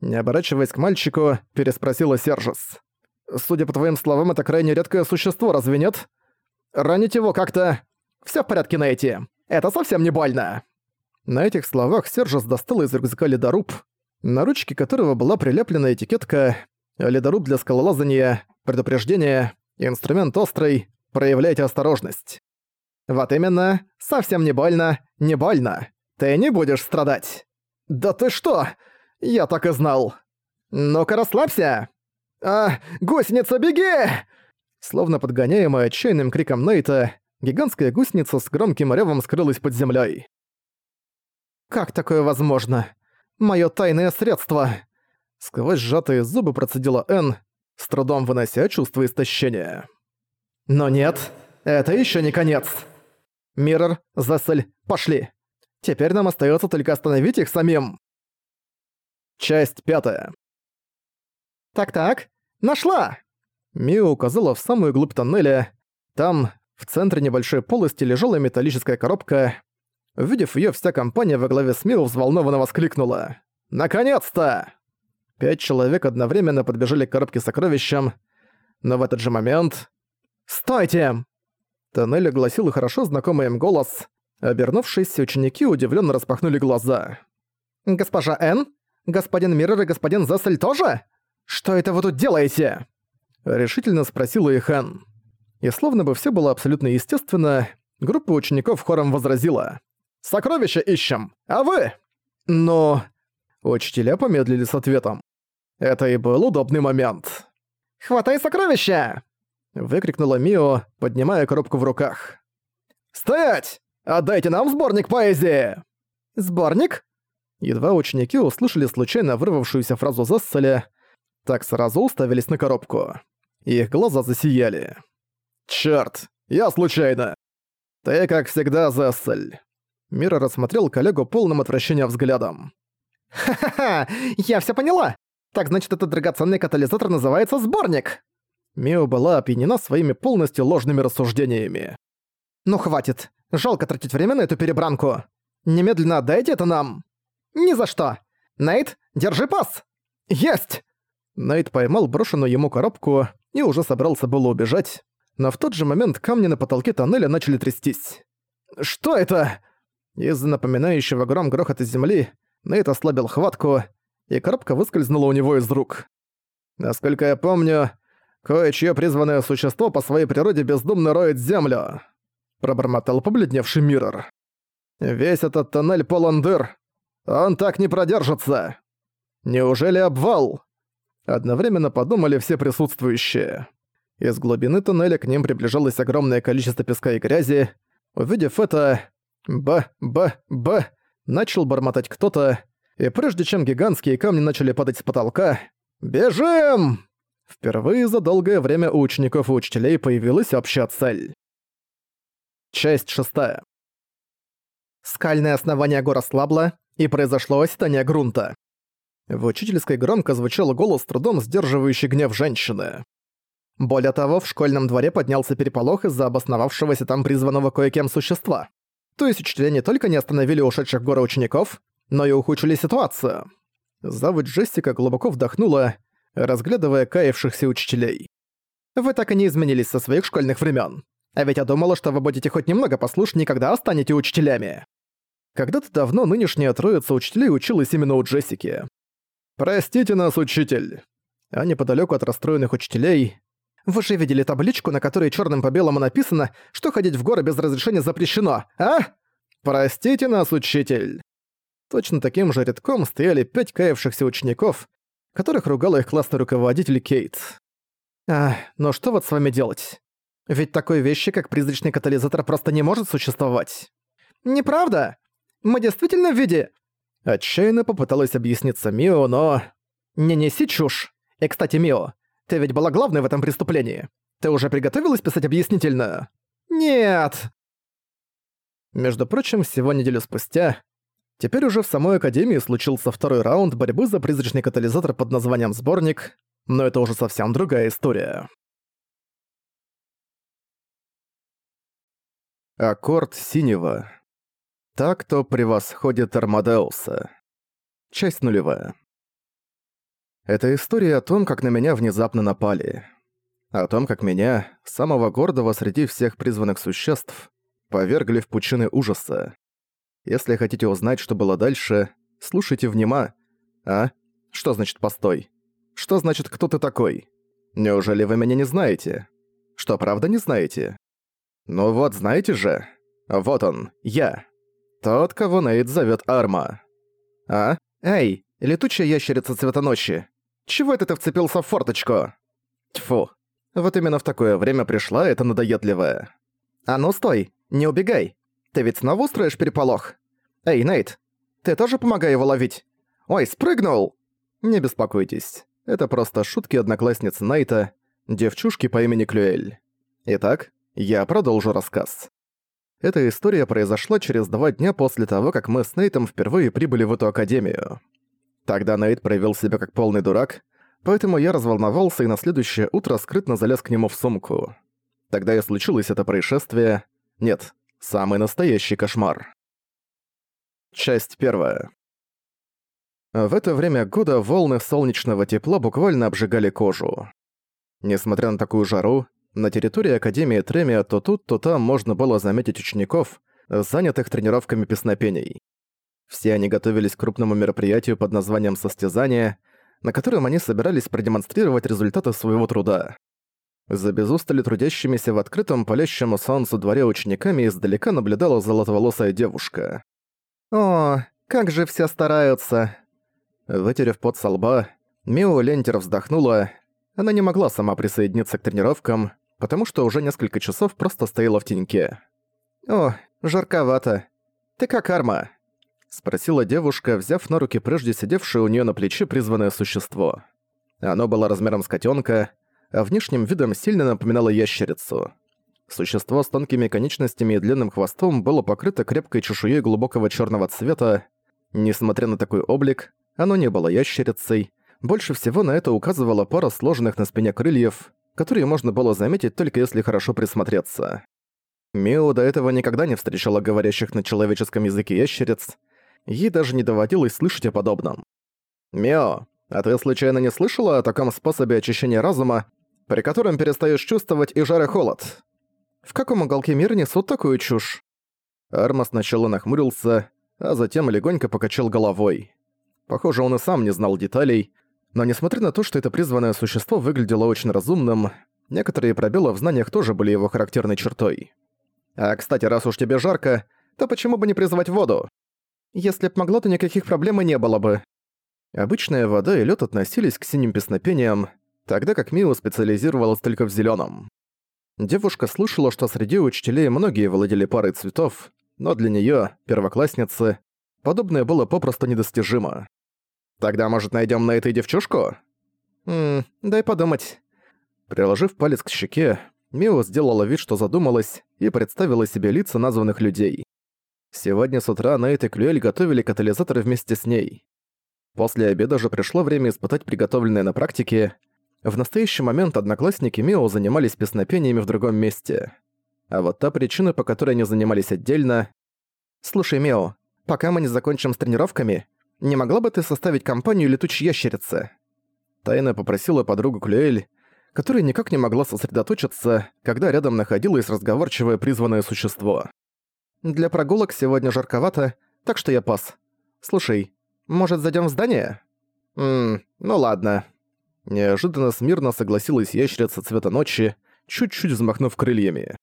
Не оборачиваясь к мальчику, переспросила Сержес. «Судя по твоим словам, это крайне редкое существо, разве нет? Ранить его как-то...» Всё в порядке, Найти. Это совсем не больно». На этих словах Сержес достал из рюкзака ледоруб, на ручке которого была прилеплена этикетка «Ледоруб для скалолазания, предупреждение, инструмент острый, проявляйте осторожность». «Вот именно, совсем не больно, не больно. Ты не будешь страдать». «Да ты что? Я так и знал». «Ну-ка расслабься!» «А, гусеница, беги!» Словно подгоняемая отчаянным криком Нейта, гигантская гусеница с громким ревом скрылась под землей. «Как такое возможно? Моё тайное средство!» Сквозь сжатые зубы процедила Н, с трудом вынося чувство истощения. «Но нет, это ещё не конец!» «Миррор, Зессель, пошли! Теперь нам остаётся только остановить их самим!» Часть пятая. «Так-так, нашла!» Мио указала в самую глубь тоннеля. Там, в центре небольшой полости лежала металлическая коробка. Увидев её, вся компания во главе с Мио взволнованно воскликнула. «Наконец-то!» Пять человек одновременно подбежали к коробке с сокровищем, но в этот же момент... «Стойте!» Тоннель огласил хорошо знакомый им голос. Обернувшись, ученики удивленно распахнули глаза. «Госпожа Н? Господин Миррор и господин Зессель тоже? Что это вы тут делаете?» Решительно спросила их Энн. И словно бы все было абсолютно естественно, группа учеников хором возразила. «Сокровища ищем! А вы?» Но... Учителя помедлили с ответом. Это и был удобный момент. «Хватай сокровища!» Выкрикнула Мио, поднимая коробку в руках. «Стоять! Отдайте нам сборник поэзии!» «Сборник?» Едва ученики услышали случайно вырвавшуюся фразу Зесселя, так сразу уставились на коробку. Их глаза засияли. «Чёрт, я случайно!» «Ты, как всегда, Зессель!» Мира рассмотрел коллегу полным отвращения взглядом. «Ха-ха-ха! Я всё поняла! Так значит, этот драгоценный катализатор называется сборник!» Мио была опьянена своими полностью ложными рассуждениями. «Ну хватит! Жалко тратить время на эту перебранку! Немедленно отдайте это нам!» «Ни за что! Нейт, держи пас!» «Есть!» Нейт поймал брошенную ему коробку и уже собрался было убежать, но в тот же момент камни на потолке тоннеля начали трястись. «Что это?» Из-за напоминающего гром грохота земли Нейт ослабил хватку, и коробка выскользнула у него из рук. Насколько я помню, кое-чье призванное существо по своей природе бездумно роет землю. Пробормотал побледневший Миррор. Весь этот тоннель полон дыр. Он так не продержится. Неужели обвал? Одновременно подумали все присутствующие. Из глубины тоннеля к ним приближалось огромное количество песка и грязи. Увидев это, «Б-б-б», начал бормотать кто-то, и прежде чем гигантские камни начали падать с потолка, «Бежим!» Впервые за долгое время у учеников и учителей появилась общая цель. Часть шестая. Скальное основание гор ослабло, и произошло оседание грунта. В учительской громко звучал голос, трудом сдерживающий гнев женщины. Более того, в школьном дворе поднялся переполох из-за обосновавшегося там призванного кое-кем существа. То есть учителя не только не остановили ушедших горы учеников, но и ухудшили ситуацию. Завуч Джессика глубоко вдохнула, разглядывая каявшихся учителей. «Вы так и не изменились со своих школьных времен. А ведь я думала, что вы будете хоть немного послушнее, когда станете учителями». Когда-то давно нынешняя троица учителей училась именно у Джессики. «Простите нас, учитель!» А неподалёку от расстроенных учителей... «Вы же видели табличку, на которой чёрным по белому написано, что ходить в горы без разрешения запрещено, а?» «Простите нас, учитель!» Точно таким же рядком стояли пять каявшихся учеников, которых ругала их классный руководитель Кейт. «А, но что вот с вами делать? Ведь такой вещи, как призрачный катализатор, просто не может существовать». «Неправда! Мы действительно в виде...» Отчаянно попыталась объясниться Мио, но... «Не неси чушь! И, кстати, Мио, ты ведь была главной в этом преступлении. Ты уже приготовилась писать объяснительную?» «Нет!» Между прочим, всего неделю спустя, теперь уже в самой Академии случился второй раунд борьбы за призрачный катализатор под названием «Сборник», но это уже совсем другая история. Аккорд синего. Так, кто превосходит Армадеуса. Часть нулевая. Это история о том, как на меня внезапно напали. О том, как меня, самого гордого среди всех призванных существ, повергли в пучины ужаса. Если хотите узнать, что было дальше, слушайте внима. А? Что значит «постой»? Что значит «кто ты такой»? Неужели вы меня не знаете? Что, правда не знаете? Ну вот, знаете же. Вот он, я. Тот, кого Нейт зовет Арма. А? Эй, летучая ящерица цвета ночи. Чего это ты вцепился в форточку? Тьфу. Вот именно в такое время пришла эта надоедливая. А ну стой, не убегай. Ты ведь снова устроишь переполох? Эй, Нейт, ты тоже помогай его ловить. Ой, спрыгнул! Не беспокойтесь. Это просто шутки одноклассницы Нейта, девчушки по имени Клюэль. Итак, я продолжу рассказ. Эта история произошла через два дня после того, как мы с Нейтом впервые прибыли в эту академию. Тогда Нейт проявил себя как полный дурак, поэтому я разволновался и на следующее утро скрытно залез к нему в сумку. Тогда и случилось это происшествие. Нет, самый настоящий кошмар. Часть первая. В это время года волны солнечного тепла буквально обжигали кожу. Несмотря на такую жару, на территории Академии Тремия то тут, то там можно было заметить учеников, занятых тренировками песнопений. Все они готовились к крупному мероприятию под названием «Состязание», на котором они собирались продемонстрировать результаты своего труда. За безустали трудящимися в открытом палящему солнцу дворе учениками издалека наблюдала золотоволосая девушка. «О, как же все стараются!» Вытерев пот со лба, Мио Лентер вздохнула. Она не могла сама присоединиться к тренировкам, потому что уже несколько часов просто стояла в теньке. «О, жарковато. Ты как Арма?» — спросила девушка, взяв на руки прежде сидевшее у нее на плече призванное существо. Оно было размером с котенка, а внешним видом сильно напоминало ящерицу. Существо с тонкими конечностями и длинным хвостом было покрыто крепкой чешуей глубокого черного цвета. Несмотря на такой облик, оно не было ящерицей. Больше всего на это указывала пара сложенных на спине крыльев, которые можно было заметить только если хорошо присмотреться. Мио до этого никогда не встречала говорящих на человеческом языке ящериц. Ей даже не доводилось слышать о подобном. «Мио, а ты случайно не слышала о таком способе очищения разума, при котором перестаешь чувствовать и жар и холод?» В каком уголке мира несут такую чушь? Арма сначала нахмурился, а затем легонько покачал головой. Похоже, он и сам не знал деталей, но несмотря на то, что это призванное существо выглядело очень разумным, некоторые пробелы в знаниях тоже были его характерной чертой. А, кстати, раз уж тебе жарко, то почему бы не призвать воду? Если б могло, то никаких проблем и не было бы. Обычная вода и лед относились к синим песнопениям, тогда как Мио специализировалась только в зеленом. Девушка слышала, что среди учителей многие владели парой цветов, но для неё, первоклассницы, подобное было попросту недостижимо. «Тогда, может, найдём на этой девчушку?» «Ммм, дай подумать». Приложив палец к щеке, Мио сделала вид, что задумалась, и представила себе лица названных людей. Сегодня с утра Нейт и Клюэль готовили катализаторы вместе с ней. После обеда же пришло время испытать приготовленное на практике, в настоящий момент одноклассники Мио занимались песнопениями в другом месте. А вот та причина, по которой они занимались отдельно... «Слушай, Мио, пока мы не закончим с тренировками, не могла бы ты составить компанию летучей ящерицы?» Тайна попросила подругу Клюэль, которая никак не могла сосредоточиться, когда рядом находилось разговорчивое призванное существо. «Для прогулок сегодня жарковато, так что я пас. Слушай, может, зайдем в здание?» «Ммм, ну ладно», Неожиданно смирно согласилась ящерица цвета ночи, чуть-чуть взмахнув крыльями.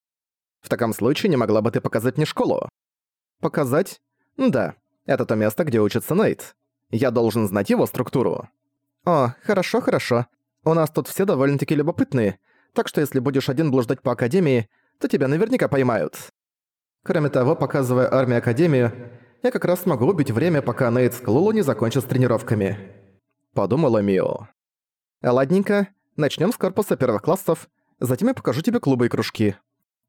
«В таком случае не могла бы ты показать мне школу?» «Показать? Да. Это то место, где учится Нейт. Я должен знать его структуру». «О, хорошо, хорошо. У нас тут все довольно-таки любопытные, так что если будешь один блуждать по Академии, то тебя наверняка поймают». Кроме того, показывая армии Академию, я как раз смогу убить время, пока Нейт с Клулу не закончат с тренировками. Подумала Мио. Ладненько, начнем с корпуса первых классов, затем я покажу тебе клубы и кружки.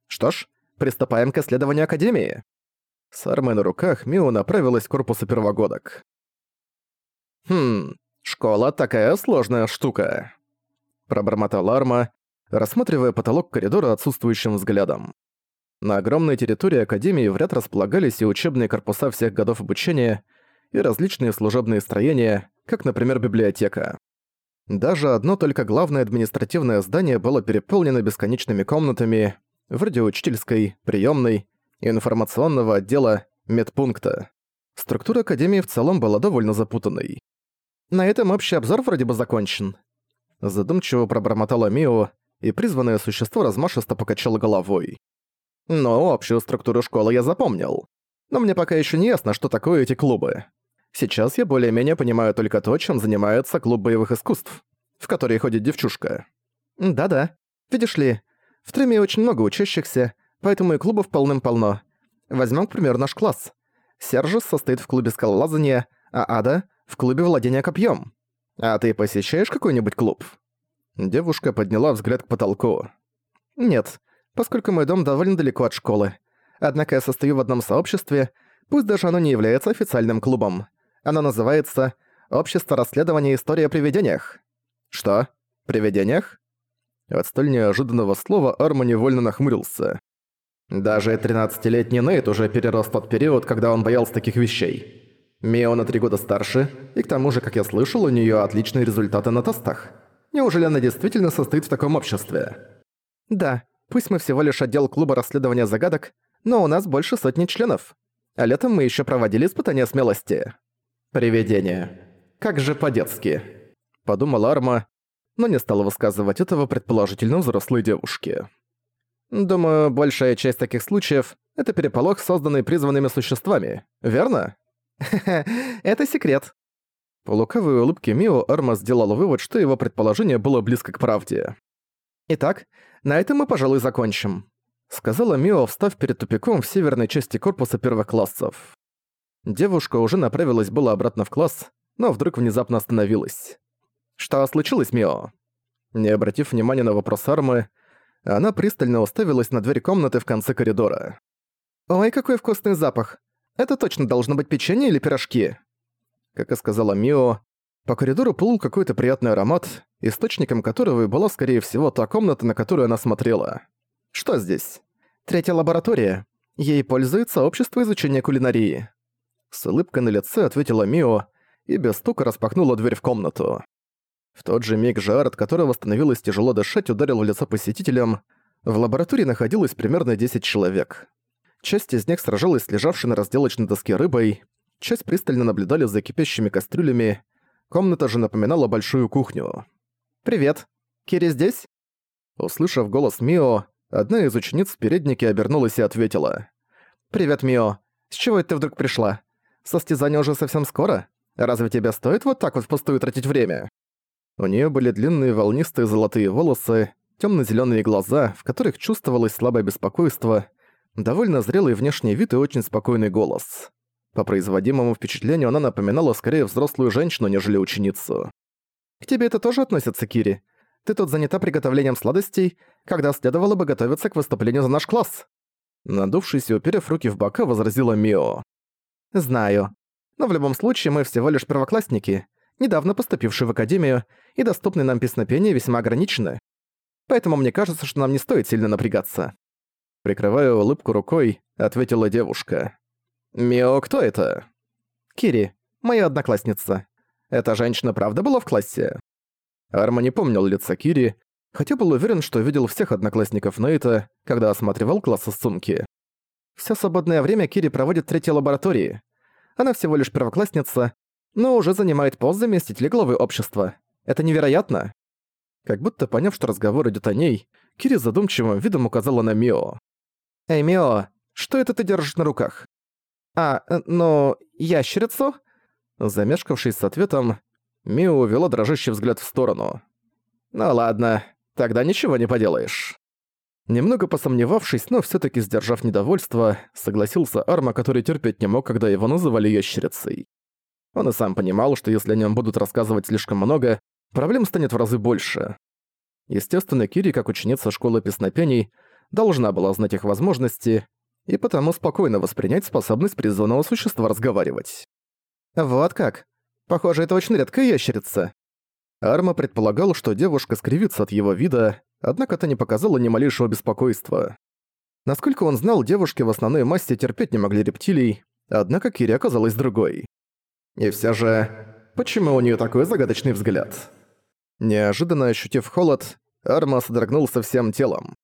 Что ж, приступаем к исследованию Академии. С армой на руках Мио направилась к корпусу первогодок. «Хм, школа такая сложная штука», — пробормотала Арма, рассматривая потолок коридора отсутствующим взглядом. На огромной территории Академии в ряд располагались и учебные корпуса всех годов обучения, и различные служебные строения, как, например, библиотека. Даже одно только главное административное здание было переполнено бесконечными комнатами, вроде учительской, приемной, информационного отдела, медпункта. Структура Академии в целом была довольно запутанной. На этом общий обзор вроде бы закончен. Задумчиво пробормотала Мио, и призванное существо размашисто покачало головой. Но общую структуру школы я запомнил. Но мне пока еще не ясно, что такое эти клубы. Сейчас я более-менее понимаю только то, чем занимается клуб боевых искусств, в который ходит девчушка. Да-да. Видишь ли, в Треме очень много учащихся, поэтому и клубов полным-полно. Возьмем, к примеру, наш класс. Сержис состоит в клубе скалолазания, а Ада — в клубе владения копьем. А ты посещаешь какой-нибудь клуб?» Девушка подняла взгляд к потолку. «Нет, поскольку мой дом довольно далеко от школы. Однако я состою в одном сообществе, пусть даже оно не является официальным клубом. Оно называется «Общество расследования истории о привидениях». Что? Привидениях? От столь неожиданного слова Арма невольно нахмурился. Даже 13-летний Нейт уже перерос тот период, когда он боялся таких вещей. Мио на три года старше, и к тому же, как я слышал, у нее отличные результаты на тестах. Неужели она действительно состоит в таком обществе? Да, пусть мы всего лишь отдел клуба расследования загадок, но у нас больше сотни членов. А летом мы еще проводили испытания смелости. «Привидение. Как же по-детски», — подумала Арма, но не стала высказывать этого предположительно взрослой девушке. «Думаю, большая часть таких случаев — это переполох, созданный призванными существами, верно?» «Хе-хе, это секрет». По лукавой улыбке Мио Арма сделала вывод, что его предположение было близко к правде. «Итак, на этом мы, пожалуй, закончим. сказала Мио, встав перед тупиком в северной части корпуса первых классов. Девушка уже направилась было обратно в класс, но вдруг внезапно остановилась. «Что случилось, Мио?» Не обратив внимания на вопрос Армы, она пристально уставилась на дверь комнаты в конце коридора. «Ой, какой вкусный запах! Это точно должно быть печенье или пирожки?» Как и сказала Мио, по коридору плыл какой-то приятный аромат, источником которого и была, скорее всего, та комната, на которую она смотрела. «Что здесь?» «Третья лаборатория. Ей пользуется общество изучения кулинарии». С улыбкой на лице ответила Мио и без стука распахнула дверь в комнату. В тот же миг жар, от которого становилось тяжело дышать, ударил в лицо посетителям. В лаборатории находилось примерно 10 человек. Часть из них сражалась с лежавшей на разделочной доске рыбой, часть пристально наблюдали за кипящими кастрюлями, комната же напоминала большую кухню. «Привет. Кири здесь?» Услышав голос Мио, одна из учениц в переднике обернулась и ответила. «Привет, Мио. С чего это ты вдруг пришла? Состязание уже совсем скоро? Разве тебе стоит вот так вот впустую тратить время?» У нее были длинные волнистые золотые волосы, темно-зеленые глаза, в которых чувствовалось слабое беспокойство, довольно зрелый внешний вид и очень спокойный голос. По производимому впечатлению она напоминала скорее взрослую женщину, нежели ученицу. «К тебе это тоже относится, Кири? Ты тут занята приготовлением сладостей, когда следовало бы готовиться к выступлению за наш класс». Надувшись и уперев руки в бока, возразила Мио. «Знаю. Но в любом случае мы всего лишь первоклассники, недавно поступившие в академию, и доступные нам песнопения весьма ограничены. Поэтому мне кажется, что нам не стоит сильно напрягаться». Прикрывая улыбку рукой, ответила девушка. «Мио, кто это?» «Кири, моя одноклассница. Эта женщина правда была в классе?» Арма не помнил лица Кири, хотя был уверен, что видел всех одноклассников Нейта, когда осматривал классы сумки. Всё свободное время Кири проводит в третьей лаборатории. Она всего лишь первоклассница, но уже занимает пост заместителя главы общества. Это невероятно. Как будто поняв, что разговор идет о ней, Кири задумчивым видом указала на Мио. «Эй, Мио, что это ты держишь на руках?» «А, ну, ящерицу?» Замешкавшись с ответом, Мио увела дрожащий взгляд в сторону. «Ну ладно, тогда ничего не поделаешь». Немного посомневавшись, но все таки сдержав недовольство, согласился Арма, который терпеть не мог, когда его называли ящерицей. Он и сам понимал, что если о нем будут рассказывать слишком много, проблем станет в разы больше. Естественно, Кири, как ученица школы песнопений, должна была знать их возможности и потому спокойно воспринять способность призванного существа разговаривать. «Вот как. Похоже, это очень редкая ящерица». Арма предполагал, что девушка скривится от его вида, однако это не показало ни малейшего беспокойства. Насколько он знал, девушки в основной массе терпеть не могли рептилий, однако Кири оказалась другой. И все же, почему у нее такой загадочный взгляд? Неожиданно ощутив холод, Арма содрогнулся всем телом.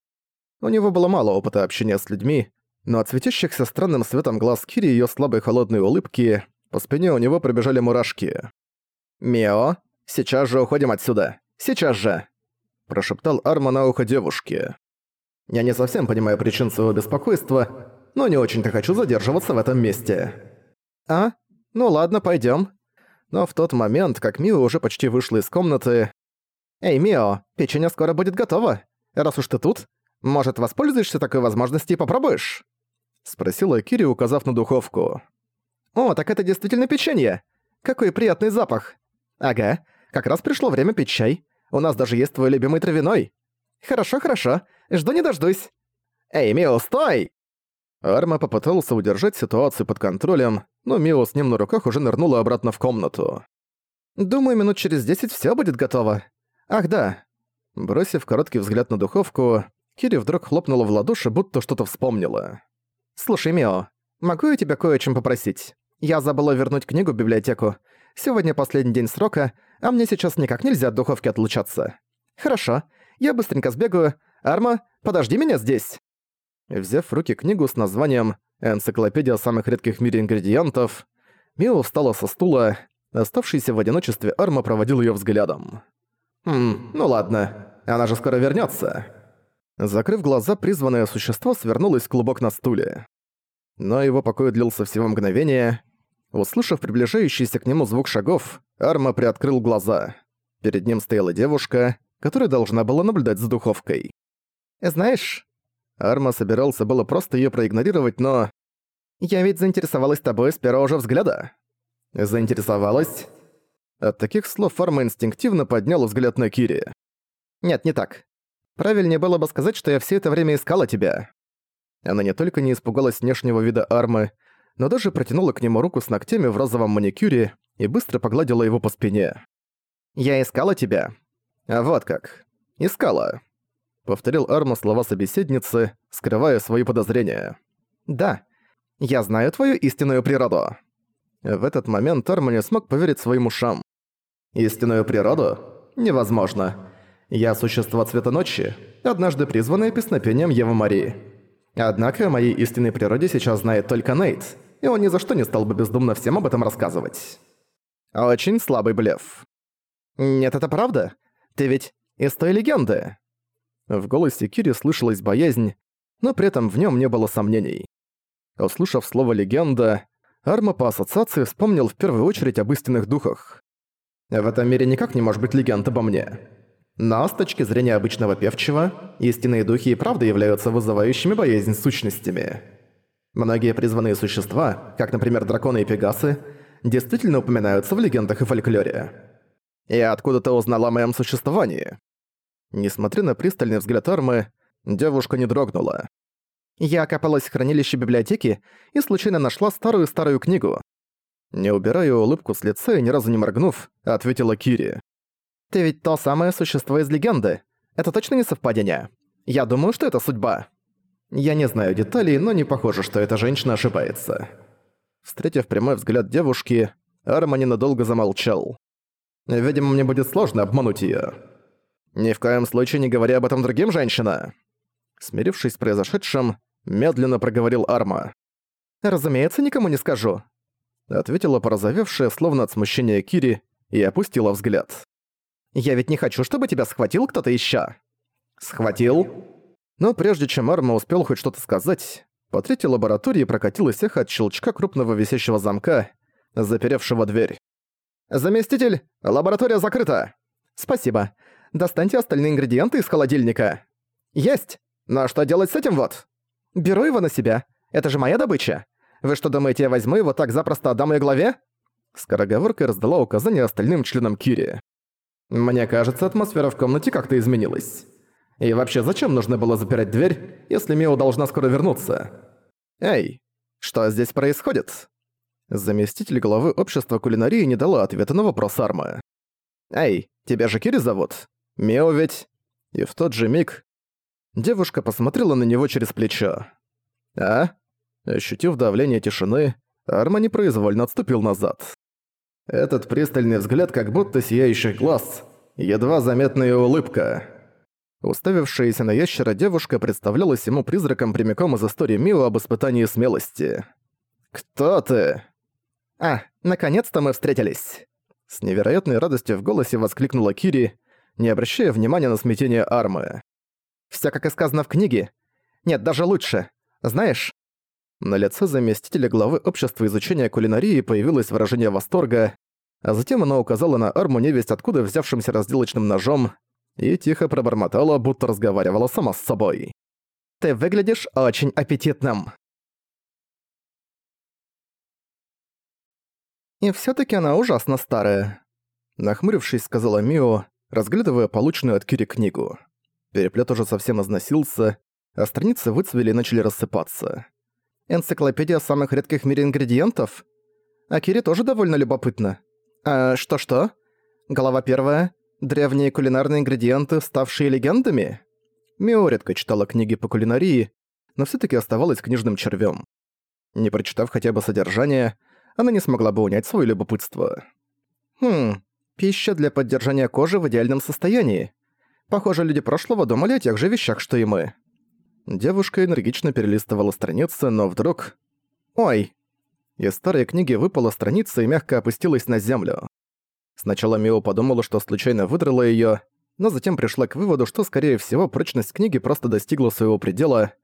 У него было мало опыта общения с людьми, но от светящихся странным светом глаз Кири и её слабой холодной улыбки по спине у него пробежали мурашки. «Мио, сейчас же уходим отсюда! Сейчас же!» прошептал Арма на ухо девушке. «Я не совсем понимаю причин своего беспокойства, но не очень-то хочу задерживаться в этом месте». «А? Ну ладно, пойдём». Но в тот момент, как Мио уже почти вышла из комнаты... «Эй, Мио, печенье скоро будет готово. Раз уж ты тут, может, воспользуешься такой возможностью и попробуешь?» Спросила Кири, указав на духовку. «О, так это действительно печенье! Какой приятный запах! Ага, как раз пришло время пить чай. У нас даже есть твой любимый травяной. Хорошо, хорошо. Жду не дождусь. Эй, Мио, стой!» Арма попытался удержать ситуацию под контролем, но Мио с ним на руках уже нырнула обратно в комнату. «Думаю, минут через десять всё будет готово. Ах да». Бросив короткий взгляд на духовку, Кири вдруг хлопнула в ладоши, будто что-то вспомнила. «Слушай, Мио, могу я тебя кое о чем попросить? Я забыла вернуть книгу в библиотеку. Сегодня последний день срока, а мне сейчас никак нельзя от духовки отлучаться. Хорошо, я быстренько сбегаю. Арма, подожди меня здесь!» Взяв в руки книгу с названием «Энциклопедия самых редких в мире ингредиентов», Мио встала со стула, оставшийся в одиночестве Арма проводил её взглядом. «Хм, ну ладно, она же скоро вернётся». Закрыв глаза, призванное существо свернулось в клубок на стуле. Но его покой длился всего мгновение. Услышав приближающийся к нему звук шагов, Арма приоткрыл глаза. Перед ним стояла девушка, которая должна была наблюдать за духовкой. «Знаешь...» Арма собирался было просто её проигнорировать, но... «Я ведь заинтересовалась тобой с первого же взгляда». «Заинтересовалась?» От таких слов Арма инстинктивно поднял взгляд на Кири. «Нет, не так. Правильнее было бы сказать, что я все это время искала тебя». Она не только не испугалась внешнего вида Армы, но даже протянула к нему руку с ногтями в розовом маникюре и быстро погладила его по спине. «Я искала тебя». «А вот как. Искала», — повторил Арма слова собеседницы, скрывая свои подозрения. «Да. Я знаю твою истинную природу». В этот момент Арма не смог поверить своим ушам. «Истинную природу? Невозможно. Я существо цвета ночи, однажды призванное песнопением Евы Марии. Однако о моей истинной природе сейчас знает только Нейт, и он ни за что не стал бы бездумно всем об этом рассказывать. Очень слабый блеф. «Нет, это правда? Ты ведь из той легенды?» В голосе Кири слышалась боязнь, но при этом в нем не было сомнений. Услышав слово «легенда», Арма по ассоциации вспомнил в первую очередь об истинных духах. В этом мире никак не может быть легенд обо мне. Но с точки зрения обычного певчего, истинные духи и правда являются вызывающими боязнь сущностями. Многие призванные существа, как, например, драконы и пегасы, действительно упоминаются в легендах и фольклоре. И откуда ты узнала о моем существовании? Несмотря на пристальный взгляд Армы, девушка не дрогнула. Я копалась в хранилище библиотеки и случайно нашла старую-старую книгу. Не убирая улыбку с лица и ни разу не моргнув, ответила Кири. Ты ведь то самое существо из легенды. Это точно не совпадение? Я думаю, что это судьба. Я не знаю деталей, но не похоже, что эта женщина ошибается. Встретив прямой взгляд девушки, Арма ненадолго замолчал. Видимо, мне будет сложно обмануть её. Ни в коем случае не говори об этом другим, женщина. Смирившись с произошедшим, медленно проговорил Арма. «Разумеется, никому не скажу», — ответила порозовевшая, словно от смущения Кири, и опустила взгляд. Я ведь не хочу, чтобы тебя схватил кто-то ещё». «Схватил?» Но прежде чем Арма успел хоть что-то сказать, по третьей лаборатории прокатилось эхо от щелчка крупного висящего замка, заперевшего дверь. «Заместитель, лаборатория закрыта!» «Спасибо. Достаньте остальные ингредиенты из холодильника». «Есть! Но что делать с этим вот?» «Беру его на себя. Это же моя добыча. Вы что думаете, я возьму его так запросто отдам ее главе?» Скороговоркой раздала указания остальным членам Кири. Мне кажется, атмосфера в комнате как-то изменилась. И вообще, зачем нужно было запирать дверь, если Мио должна скоро вернуться? Эй, что здесь происходит? Заместитель главы общества кулинарии не дала ответа на вопрос Армы. «Эй, тебя же Кири зовут? Мио ведь...» И в тот же миг девушка посмотрела на него через плечо. «А?» Ощутив давление тишины, Арма непроизвольно отступил назад. Этот пристальный взгляд как будто сияющий глаз, едва заметная улыбка. Уставившаяся на ящера девушка представлялась ему призраком прямиком из истории Мио об испытании смелости. «Кто ты?» «А, наконец-то мы встретились!» С невероятной радостью в голосе воскликнула Кири, не обращая внимания на смятение Армы. «Всё как и сказано в книге. Нет, даже лучше. Знаешь, на лице заместителя главы общества изучения кулинарии появилось выражение восторга, а затем она указала на арму невесть откуда взявшимся разделочным ножом и тихо пробормотала, будто разговаривала сама с собой. «Ты выглядишь очень аппетитным». «И всё-таки она ужасно старая», — нахмурившись, сказала Мио, разглядывая полученную от Кири книгу. Переплет уже совсем износился, а страницы выцвели и начали рассыпаться. Энциклопедия самых редких в мире ингредиентов? А Кире тоже довольно любопытно. А что-что? Голова первая. Древние кулинарные ингредиенты, ставшие легендами? Мио редко читала книги по кулинарии, но все таки оставалась книжным червем. Не прочитав хотя бы содержание, она не смогла бы унять свое любопытство. Хм, пища для поддержания кожи в идеальном состоянии. Похоже, люди прошлого думали о тех же вещах, что и мы. Девушка энергично перелистывала страницы, но вдруг... «Ой!» Из старой книги выпала страница и мягко опустилась на землю. Сначала Мио подумала, что случайно выдрала её, но затем пришла к выводу, что, скорее всего, прочность книги просто достигла своего предела.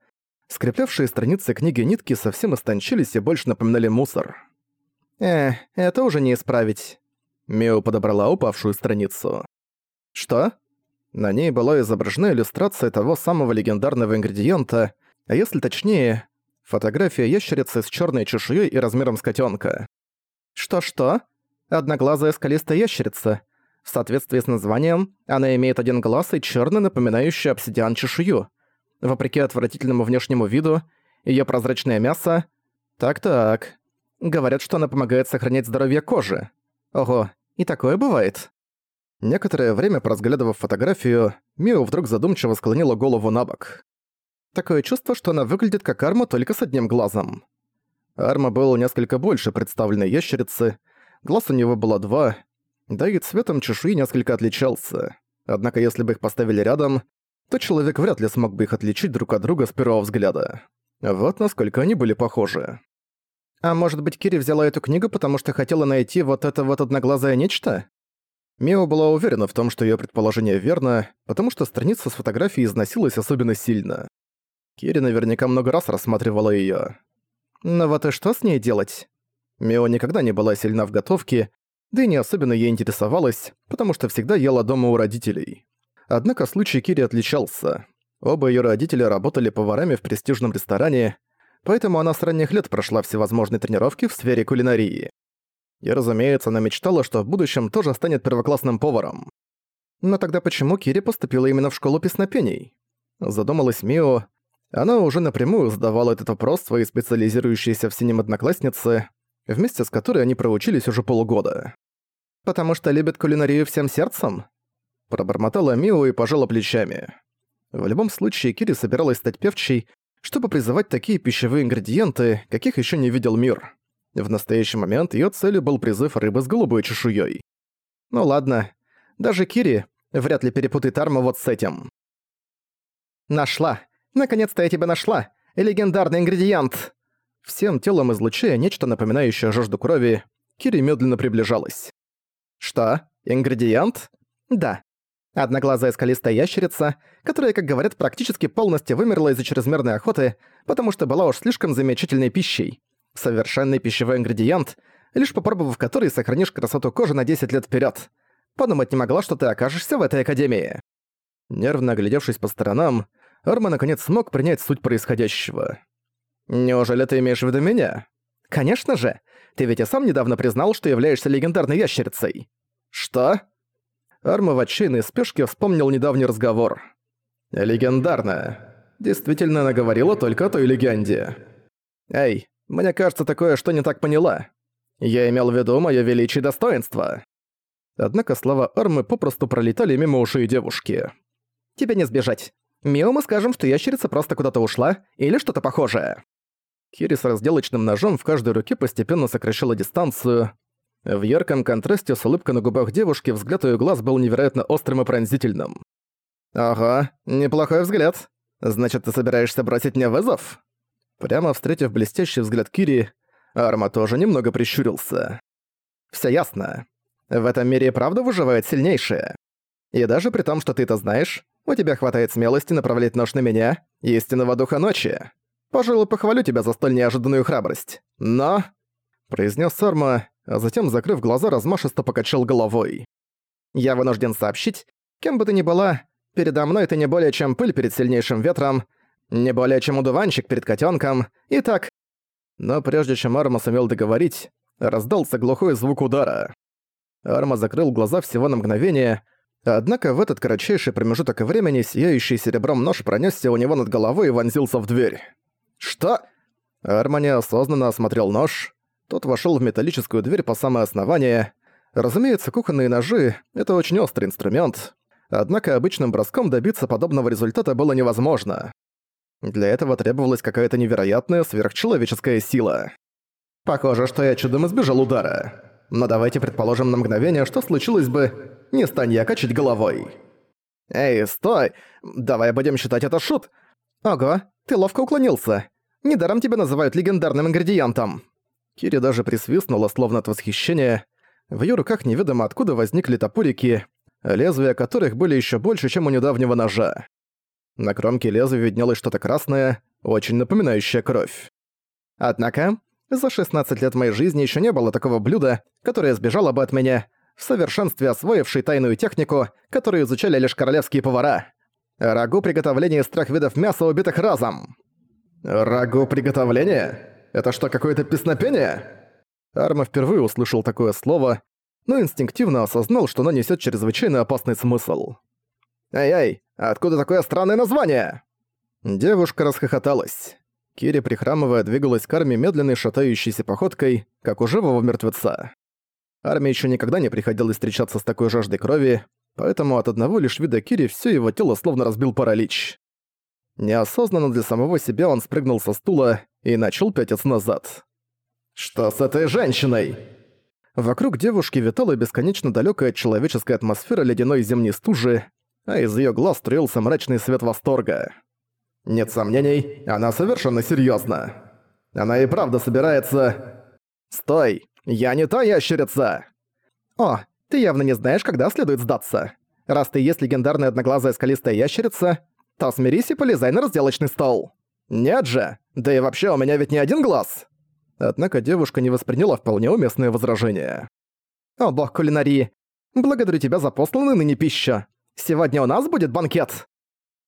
Скреплявшие страницы книги нитки совсем истончились и больше напоминали мусор. «Э, это уже не исправить». Мио подобрала упавшую страницу. «Что?» На ней была изображена иллюстрация того самого легендарного ингредиента, А если точнее, фотография ящерицы с черной чешуей и размером с котенка. Что-что? Одноглазая скалистая ящерица. В соответствии с названием, она имеет один глаз и черный, напоминающий обсидиан чешую. Вопреки отвратительному внешнему виду, ее прозрачное мясо... Так-так. Говорят, что она помогает сохранять здоровье кожи. Ого, и такое бывает. Некоторое время, поразглядывав фотографию, Мио вдруг задумчиво склонила голову на бок. Такое чувство, что она выглядит как Арма только с одним глазом. Арма был несколько больше представленной ящерицы, глаз у него было два, да и цветом чешуи несколько отличался. Однако если бы их поставили рядом, то человек вряд ли смог бы их отличить друг от друга с первого взгляда. Вот насколько они были похожи. А может быть, Кири взяла эту книгу, потому что хотела найти вот это вот одноглазое нечто? Мио была уверена в том, что её предположение верно, потому что страница с фотографией износилась особенно сильно. Кири наверняка много раз рассматривала её. Но вот и что с ней делать? Мио никогда не была сильна в готовке, да и не особенно ей интересовалась, потому что всегда ела дома у родителей. Однако случай Кири отличался. Оба её родителя работали поварами в престижном ресторане, поэтому она с ранних лет прошла всевозможные тренировки в сфере кулинарии. И, разумеется, она мечтала, что в будущем тоже станет первоклассным поваром. Но тогда почему Кири поступила именно в школу песнопений? Задумалась Мио. Она уже напрямую задавала этот вопрос своей специализирующейся в синем однокласснице, вместе с которой они проучились уже полугода. «Потому что любит кулинарию всем сердцем?» Пробормотала Мио и пожала плечами. В любом случае, Кири собиралась стать певчей, чтобы призывать такие пищевые ингредиенты, каких еще не видел мир. В настоящий момент ее целью был призыв рыбы с голубой чешуей. Ну ладно, даже Кири вряд ли перепутает арму вот с этим. Нашла! Наконец-то я тебя нашла! Легендарный ингредиент! Всем телом излучая нечто напоминающее жажду крови, Кири медленно приближалась. Что? Ингредиент? Да. Одноглазая скалистая ящерица, которая, как говорят, практически полностью вымерла из-за чрезмерной охоты, потому что была уж слишком замечательной пищей. Совершенный пищевой ингредиент, лишь попробовав который сохранишь красоту кожи на 10 лет вперед. Подумать не могла, что ты окажешься в этой академии. Нервно оглядевшись по сторонам, Арма наконец смог принять суть происходящего. «Неужели ты имеешь в виду меня?» «Конечно же! Ты ведь и сам недавно признал, что являешься легендарной ящерицей». «Что?» Арма в отчаянной спешке вспомнил недавний разговор. «Легендарная. Действительно, она говорила только о той легенде. Эй, мне кажется, такое что не так поняла. Я имел в виду моё величие и достоинство». Однако слова Армы попросту пролетали мимо ушей девушки. «Тебе не сбежать. Мио мы скажем, что ящерица просто куда-то ушла или что-то похожее». Кири с разделочным ножом в каждой руке постепенно сокращала дистанцию, в ярком контрасте с улыбкой на губах девушки взгляд её глаз был невероятно острым и пронзительным. «Ага, неплохой взгляд. Значит, ты собираешься бросить мне вызов?» Прямо встретив блестящий взгляд Кири, Арма тоже немного прищурился. «Всё ясно. В этом мире правда выживает сильнейшее. И даже при том, что ты это знаешь, у тебя хватает смелости направлять нож на меня, истинного духа ночи. Пожалуй, похвалю тебя за столь неожиданную храбрость. Но...» произнес Арма, а затем, закрыв глаза, размашисто покачал головой. «Я вынужден сообщить, кем бы ты ни была, передо мной ты не более чем пыль перед сильнейшим ветром, не более чем удуванчик перед котенком, и так...» Но прежде чем Арма сумел договорить, раздался глухой звук удара. Арма закрыл глаза всего на мгновение, однако в этот кратчайший промежуток времени сияющий серебром нож пронесся у него над головой и вонзился в дверь. «Что?» Арма неосознанно осмотрел нож, тот вошел в металлическую дверь по самое основание. Разумеется, кухонные ножи — это очень острый инструмент, однако обычным броском добиться подобного результата было невозможно. Для этого требовалась какая-то невероятная сверхчеловеческая сила. Похоже, что я чудом избежал удара. Но давайте предположим на мгновение, что случилось бы, не стань я качать головой. «Эй, стой! Давай будем считать это шут!» «Ого, ты ловко уклонился. Недаром тебя называют легендарным ингредиентом». Кири даже присвистнула, словно от восхищения. В её руках неведомо откуда возникли топорики, лезвия которых были ещё больше, чем у недавнего ножа. На кромке лезвия виднелось что-то красное, очень напоминающее кровь. Однако, за 16 лет моей жизни ещё не было такого блюда, которое сбежало бы от меня, в совершенстве освоившей тайную технику, которую изучали лишь королевские повара. Рагу приготовления из трех видов мяса, убитых разом. «Рагу приготовления? Это что, какое-то песнопение?» Арма впервые услышал такое слово, но инстинктивно осознал, что оно несет чрезвычайно опасный смысл. «Эй-эй, откуда такое странное название?» Девушка расхохоталась. Кири, прихрамывая, двигалась к армии медленной шатающейся походкой, как у живого мертвеца. Армии еще никогда не приходилось встречаться с такой жаждой крови, поэтому от одного лишь вида Кири все его тело словно разбил паралич. Неосознанно для самого себя он спрыгнул со стула и начал пятиться назад. «Что с этой женщиной?» Вокруг девушки витала бесконечно далекая от человеческой атмосфера ледяной зимней стужи, а из ее глаз струился мрачный свет восторга. Нет сомнений, она совершенно серьезна. Она и правда собирается... «Стой! Я не та ящерица!» «О, ты явно не знаешь, когда следует сдаться. Раз ты есть легендарная одноглазая скалистая ящерица, то смирись и полезай на разделочный стол». «Нет же! Да и вообще у меня ведь не один глаз!» Однако девушка не восприняла вполне уместное возражение. «О бог кулинарии! Благодарю тебя за посланную ныне пищу! Сегодня у нас будет банкет!»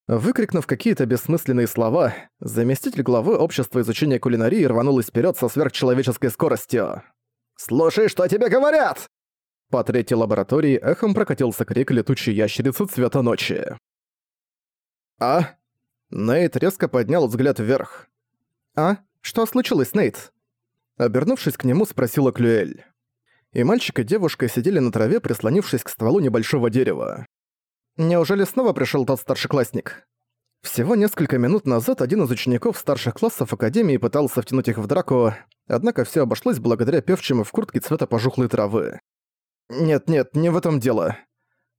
Выкрикнув какие-то бессмысленные слова, заместитель главы Общества изучения кулинарии рванулась вперед со сверхчеловеческой скоростью. «Слушай, что тебе говорят!» По третьей лаборатории эхом прокатился крик летучей ящерицы цвета ночи. «А?» Нейт резко поднял взгляд вверх. «А? Что случилось, Нейт?» Обернувшись к нему, спросила Клюэль. И мальчик и девушка сидели на траве, прислонившись к стволу небольшого дерева. «Неужели снова пришел тот старшеклассник?» Всего несколько минут назад один из учеников старших классов Академии пытался втянуть их в драку, однако все обошлось благодаря певчему в куртке цвета пожухлой травы. «Нет-нет, не в этом дело».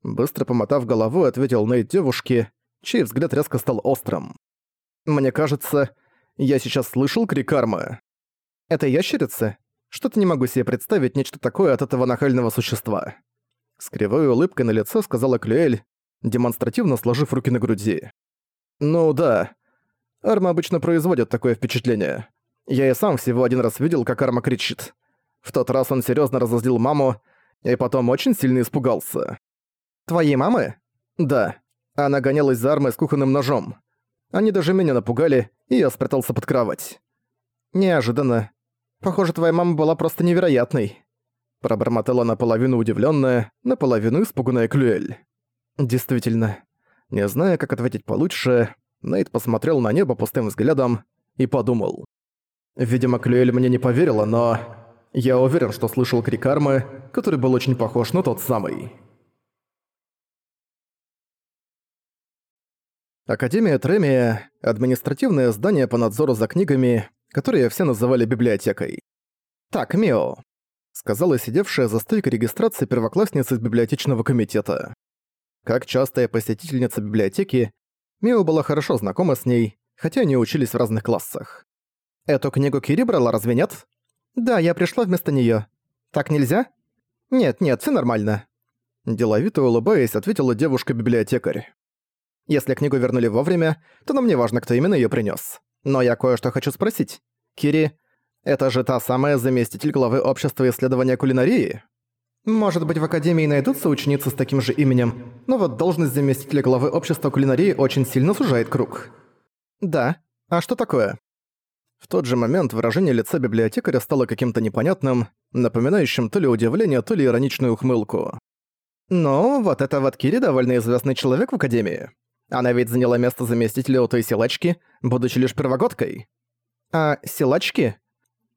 Быстро помотав головой, ответил Нейт девушке, чей взгляд резко стал острым. «Мне кажется, я сейчас слышал крик армы. Это ящерица? Что-то не могу себе представить нечто такое от этого нахального существа. С кривой улыбкой на лице сказала Клюэль, демонстративно сложив руки на груди. «Ну да. Арма обычно производит такое впечатление. Я и сам всего один раз видел, как Арма кричит. В тот раз он серьезно разозлил маму, и потом очень сильно испугался. «Твоей мамы?» «Да. Она гонялась за Армой с кухонным ножом. Они даже меня напугали, и я спрятался под кровать. Неожиданно. Похоже, твоя мама была просто невероятной. Пробормотала наполовину удивленная, наполовину испуганная Клюэль. Действительно. Не зная, как ответить получше, Нейт посмотрел на небо пустым взглядом и подумал. Видимо, Клюэль мне не поверила, но... Я уверен, что слышал крик армы, который был очень похож на тот самый. Академия Тремия – административное здание по надзору за книгами, которые все называли библиотекой. «Так, Мио», — сказала сидевшая за стойкой регистрации первоклассница из библиотечного комитета. Как частая посетительница библиотеки, Мио была хорошо знакома с ней, хотя они учились в разных классах. «Эту книгу Кири брала, разве нет?» «Да, я пришла вместо неё. Так нельзя?» «Нет, нет, всё нормально». Деловито улыбаясь, ответила девушка-библиотекарь. «Если книгу вернули вовремя, то нам не важно, кто именно её принёс. Но я кое-что хочу спросить. Кири, это же та самая заместитель главы Общества исследования кулинарии? Может быть, в Академии найдутся ученицы с таким же именем, но вот должность заместителя главы Общества кулинарии очень сильно сужает круг. Да. А что такое? В тот же момент выражение лица библиотекаря стало каким-то непонятным, напоминающим то ли удивление, то ли ироничную ухмылку. «Ну, вот это вот Кири довольно известный человек в Академии. Она ведь заняла место заместителя у той силачки, будучи лишь первогодкой. А силачки?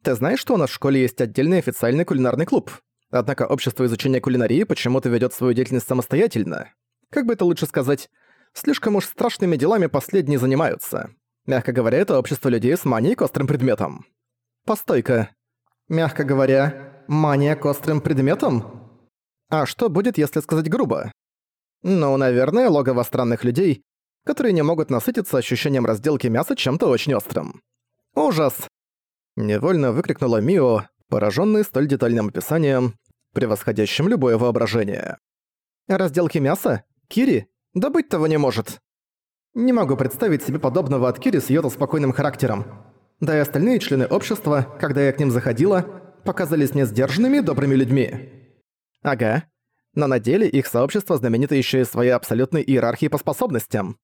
Ты знаешь, что у нас в школе есть отдельный официальный кулинарный клуб? Однако общество изучения кулинарии почему-то ведёт свою деятельность самостоятельно. Как бы это лучше сказать, слишком уж страшными делами последние занимаются. Мягко говоря, это общество людей с манией к острым предметам. Постой-ка. Мягко говоря, мания к острым предметам? А что будет, если сказать грубо? Ну, наверное, логово странных людей, которые не могут насытиться ощущением разделки мяса чем-то очень острым. Ужас! Невольно выкрикнула Мио, пораженный столь детальным описанием, превосходящим любое воображение. «Разделки мяса? Кири? Да быть того не может!» Не могу представить себе подобного от Кири с её спокойным характером. Да и остальные члены общества, когда я к ним заходила, показались мне сдержанными добрыми людьми. Ага, но на деле их сообщество знаменито еще и своей абсолютной иерархией по способностям.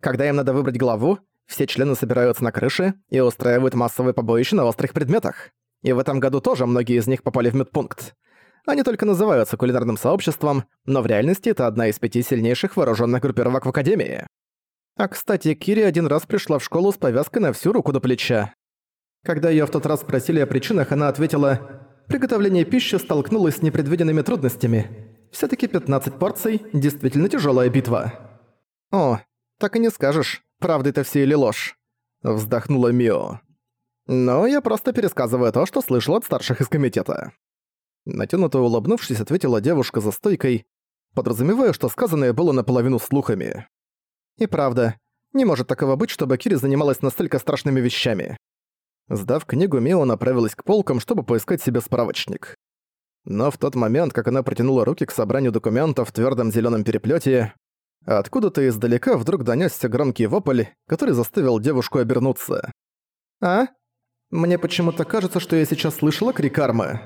Когда им надо выбрать главу, Все члены собираются на крыше и устраивают массовые побоища на острых предметах. И в этом году тоже многие из них попали в медпункт. Они только называются кулинарным сообществом, но в реальности это одна из пяти сильнейших вооруженных группировок в Академии. А кстати, Кири один раз пришла в школу с повязкой на всю руку до плеча. Когда её в тот раз спросили о причинах, она ответила «Приготовление пищи столкнулось с непредвиденными трудностями. Всё-таки 15 порций – действительно тяжёлая битва». «О, так и не скажешь, правда это все или ложь», – вздохнула Мио. «Но я просто пересказываю то, что слышал от старших из комитета». Натянуто улыбнувшись, ответила девушка за стойкой, подразумевая, что сказанное было наполовину слухами. И правда, не может такого быть, чтобы Кири занималась настолько страшными вещами. Сдав книгу, Мио направилась к полкам, чтобы поискать себе справочник. Но в тот момент, как она протянула руки к собранию документов в твёрдом зелёном переплёте, откуда-то издалека вдруг донёсся громкий вопль, который заставил девушку обернуться. «А? Мне почему-то кажется, что я сейчас слышала крик Армы».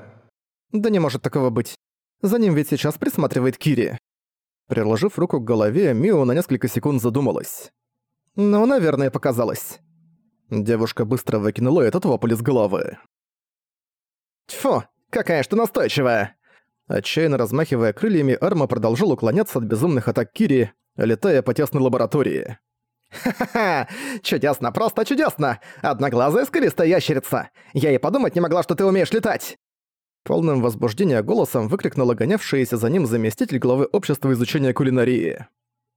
«Да не может такого быть. За ним ведь сейчас присматривает Кири». Приложив руку к голове, Мио на несколько секунд задумалась. «Ну, наверное, показалось». Девушка быстро выкинула этот вопль из головы. «Тьфу, какая ж ты настойчивая!» Отчаянно размахивая крыльями, Арма продолжил уклоняться от безумных атак Кири, летая по тесной лаборатории. «Ха-ха-ха! Чудесно, просто чудесно! Одноглазая скалистая ящерица! Я и подумать не могла, что ты умеешь летать!» Полным возбуждения голосом выкрикнула гонявшаяся за ним заместитель главы общества изучения кулинарии.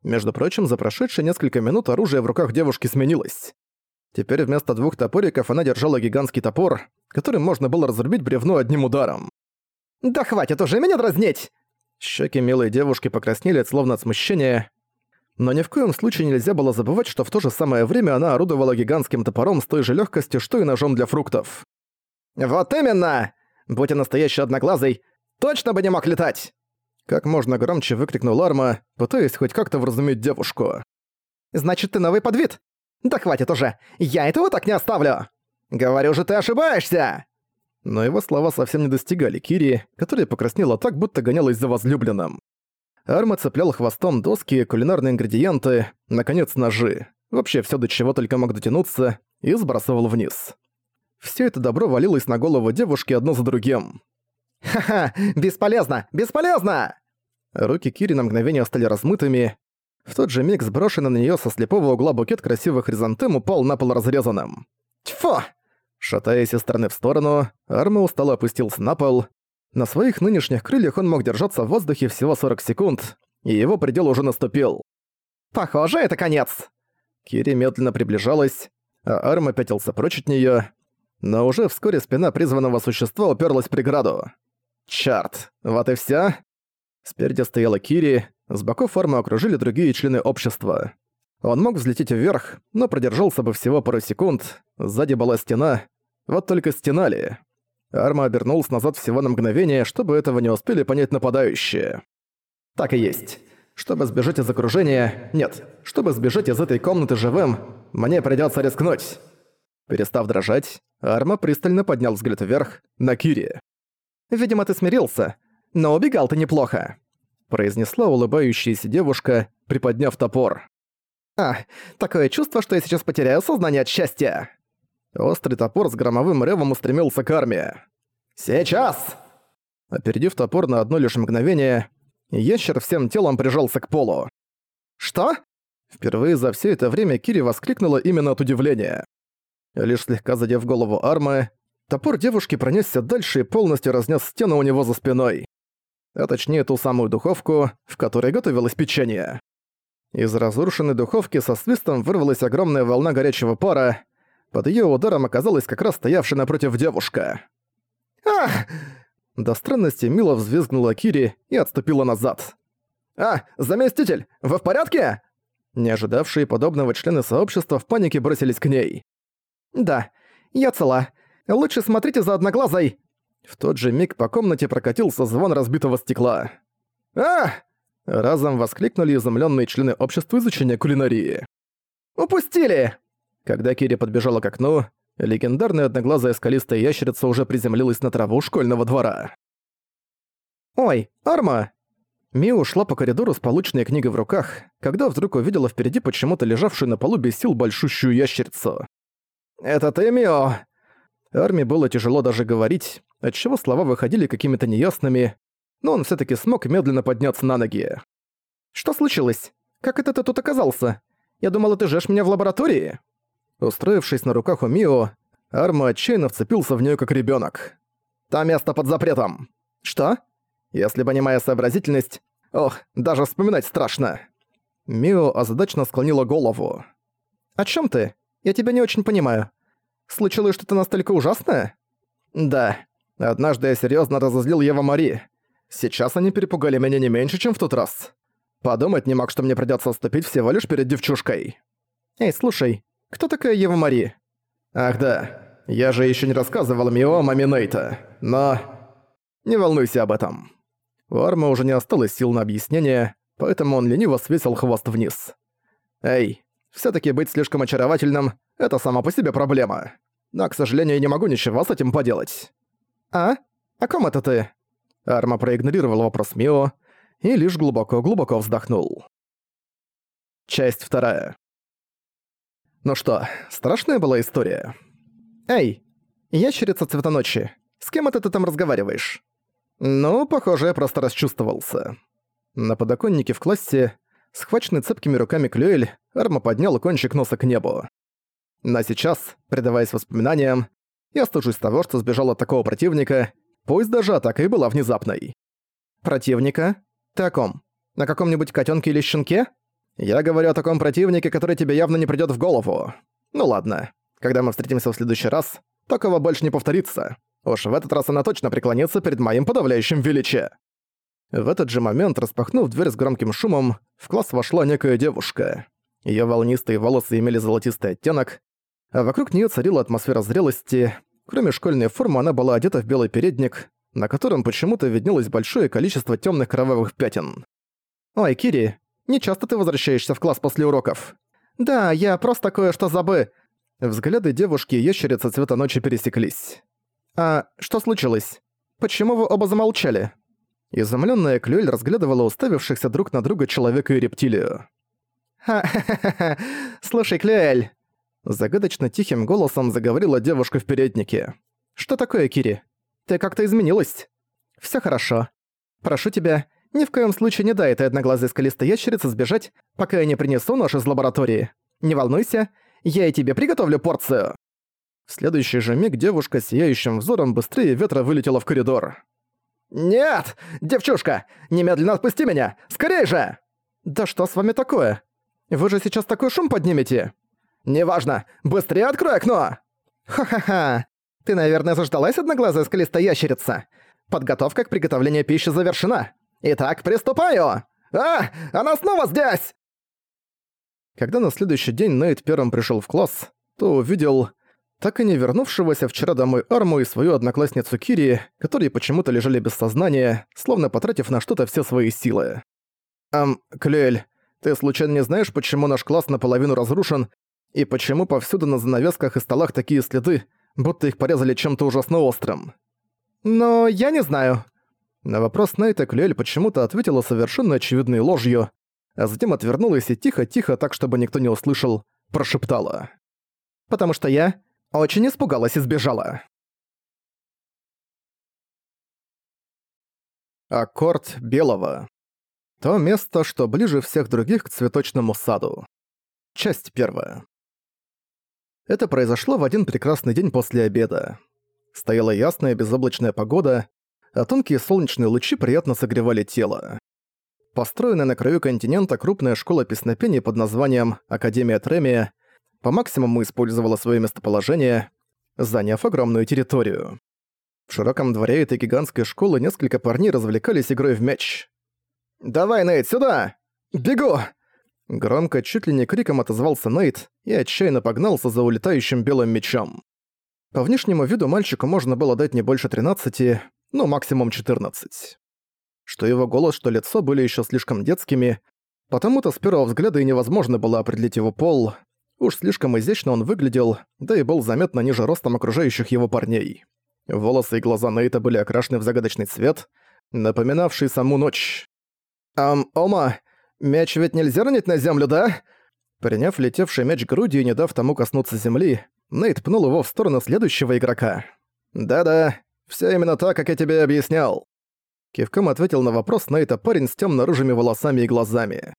Между прочим, за прошедшие несколько минут оружие в руках девушки сменилось. Теперь вместо двух топориков она держала гигантский топор, которым можно было разрубить бревно одним ударом. «Да хватит уже меня дразнить!» Щеки милой девушки покраснели, словно от смущения. Но ни в коем случае нельзя было забывать, что в то же самое время она орудовала гигантским топором с той же легкостью, что и ножом для фруктов. «Вот именно! Будь я настоящий одноглазый, точно бы не мог летать!» Как можно громче выкрикнул Арма, пытаясь хоть как-то вразумить девушку. «Значит, ты новый подвид? Да хватит уже! Я этого так не оставлю! Говорю же, ты ошибаешься!» Но его слова совсем не достигали Кири, которая покраснела так, будто гонялась за возлюбленным. Арма цеплял хвостом доски, кулинарные ингредиенты, наконец ножи. Вообще все до чего только мог дотянуться, и сбрасывал вниз. Все это добро валилось на голову девушки одно за другим. «Ха-ха! Бесполезно! Бесполезно!» Руки Кири на мгновение стали размытыми. В тот же миг сброшенный на неё со слепого угла букет красивых хризантем упал на пол разрезанным. «Тьфу!» Шатаясь из стороны в сторону, Арма устало опустился на пол. На своих нынешних крыльях он мог держаться в воздухе всего 40 секунд, и его предел уже наступил. «Похоже, это конец!» Кири медленно приближалась, а Арма пятился прочь от неё, но уже вскоре спина призванного существа уперлась в преграду. Чарт, вот и вся. Спереди стояла Кири, с боков формы окружили другие члены общества. Он мог взлететь вверх, но продержался бы всего пару секунд, сзади была стена, вот только стена ли. Арма обернулся назад всего на мгновение, чтобы этого не успели понять нападающие. Так и есть. Чтобы сбежать из окружения... Нет, чтобы сбежать из этой комнаты живым, мне придётся рискнуть. Перестав дрожать, Арма пристально поднял взгляд вверх на Кири. «Видимо, ты смирился, но убегал ты неплохо», произнесла улыбающаяся девушка, приподняв топор. «А, такое чувство, что я сейчас потеряю сознание от счастья!» Острый топор с громовым ревом устремился к армии. «Сейчас!» Опередив топор на одно лишь мгновение, ящер всем телом прижался к полу. «Что?» Впервые за все это время Кири воскликнула именно от удивления. Лишь слегка задев голову Армы, топор девушки пронесся дальше и полностью разнес стену у него за спиной. А точнее ту самую духовку, в которой готовилось печенье. Из разрушенной духовки со свистом вырвалась огромная волна горячего пара. Под её ударом оказалась как раз стоявшая напротив девушка. «Ах!» До странности Мила взвизгнула Кири и отступила назад. «А, заместитель, вы в порядке?» Не ожидавшие подобного члены сообщества в панике бросились к ней. «Да, я цела. Лучше смотрите за одноглазой!» В тот же миг по комнате прокатился звон разбитого стекла. «А!» – разом воскликнули изумленные члены общества изучения кулинарии. «Упустили!» Когда Кири подбежала к окну, легендарная одноглазая скалистая ящерица уже приземлилась на траву школьного двора. «Ой, Арма!» Мия ушла по коридору с полученной книгой в руках, когда вдруг увидела впереди почему-то лежавшую на полу без сил большущую ящерицу. «Это ты, Мио?» Арми было тяжело даже говорить, отчего слова выходили какими-то неясными, но он все таки смог медленно подняться на ноги. «Что случилось? Как это ты тут оказался? Я думала, ты жешь меня в лаборатории?» Устроившись на руках у Мио, Арма отчаянно вцепился в нее как ребенок. «Там место под запретом!» «Что?» Если бы не моя сообразительность... Ох, даже вспоминать страшно. Мио озадачно склонила голову. «О чем ты? Я тебя не очень понимаю. Случилось что-то настолько ужасное?» «Да. Однажды я серьезно разозлил Ева Мари. Сейчас они перепугали меня не меньше, чем в тот раз. Подумать не мог, что мне придется отступить всего лишь перед девчушкой. Эй, слушай, кто такая Ева Мари?» «Ах да, я же еще не рассказывал Мио о маме Нейта, но...» «Не волнуйся об этом». У Арма уже не осталось сил на объяснение, поэтому он лениво свесил хвост вниз. «Эй, все таки быть слишком очаровательным — это сама по себе проблема. Но, к сожалению, я не могу ничего с этим поделать». «А? О ком это ты?» Арма проигнорировал вопрос Мио и лишь глубоко-глубоко вздохнул. Часть вторая. Ну что, страшная была история? «Эй, ящерица цветоночи, с кем это ты там разговариваешь?» Ну, похоже, я просто расчувствовался. На подоконнике в классе, схваченный цепкими руками Клюэль, Арма поднял кончик носа к небу. Но сейчас, предаваясь воспоминаниям, я стыжусь того, что сбежал от такого противника, пусть даже атака и была внезапной. «Противника? Ты о ком? На каком-нибудь котенке или щенке?» «Я говорю о таком противнике, который тебе явно не придёт в голову. Ну ладно, когда мы встретимся в следующий раз, такого больше не повторится. Уж в этот раз она точно преклонится перед моим подавляющим величием. В этот же момент, распахнув дверь с громким шумом, в класс вошла некая девушка. Её волнистые волосы имели золотистый оттенок, а вокруг неё царила атмосфера зрелости. Кроме школьной формы, она была одета в белый передник, на котором почему-то виднелось большое количество тёмных кровавых пятен. «Ой, Кири, не часто ты возвращаешься в класс после уроков?» «Да, я просто кое-что забы...» Взгляды девушки и ящерицы цвета ночи пересеклись. «А что случилось? Почему вы оба замолчали?» Изумлённая Клюэль разглядывала уставившихся друг на друга человека и рептилию. «Ха-ха-ха-ха! Слушай, Клюэль!» Загадочно тихим голосом заговорила девушка в переднике. «Что такое, Кири? Ты как-то изменилась?» «Всё хорошо. Прошу тебя, ни в коем случае не дай этой одноглазой скалистой ящерице сбежать, пока я не принесу нож из лаборатории. Не волнуйся, я и тебе приготовлю порцию». В следующий же миг девушка сияющим взором быстрее ветра вылетела в коридор. «Нет! Девчушка! Немедленно отпусти меня! Скорей же!» «Да что с вами такое? Вы же сейчас такой шум поднимете!» «Неважно! Быстрее открой окно!» «Ха-ха-ха! Ты, наверное, заждалась одноглазая скалистая ящерица? Подготовка к приготовлению пищи завершена! Итак, приступаю! А! Она снова здесь!» Когда на следующий день Нейт первым пришел в класс, то увидел так и не вернувшегося вчера домой Арму и свою одноклассницу Кири, которые почему-то лежали без сознания, словно потратив на что-то все свои силы. «Ам, Клюэль, ты случайно не знаешь, почему наш класс наполовину разрушен, и почему повсюду на занавесках и столах такие следы, будто их порезали чем-то ужасно острым?» «Но я не знаю». На вопрос Найта Клюэль почему-то ответила совершенно очевидной ложью, а затем отвернулась и тихо-тихо, так чтобы никто не услышал, прошептала. «Потому что я очень испугалась и сбежала. Аккорд белого. То место, что ближе всех других к цветочному саду. Часть первая. Это произошло в один прекрасный день после обеда. Стояла ясная безоблачная погода, а тонкие солнечные лучи приятно согревали тело. Построенная на краю континента крупная школа песнопения под названием Академия Тремия по максимуму использовала свое местоположение, заняв огромную территорию. В широком дворе этой гигантской школы несколько парней развлекались игрой в мяч. «Давай, Нейт, сюда! Бегу!» Громко, чуть ли не криком отозвался Нейт и отчаянно погнался за улетающим белым мячом. По внешнему виду мальчику можно было дать не больше 13, ну максимум 14. Что его голос, что лицо были еще слишком детскими, потому-то с первого взгляда и невозможно было определить его пол, Уж слишком изящно он выглядел, да и был заметно ниже ростом окружающих его парней. Волосы и глаза Нейта были окрашены в загадочный цвет, напоминавший саму ночь. «Ам, Ома, мяч ведь нельзя ронить на землю, да?» Приняв летевший мяч грудью и не дав тому коснуться земли, Нейт пнул его в сторону следующего игрока. «Да-да, все именно так, как я тебе объяснял». Кивком ответил на вопрос Нейта парень с темно-рыжими волосами и глазами.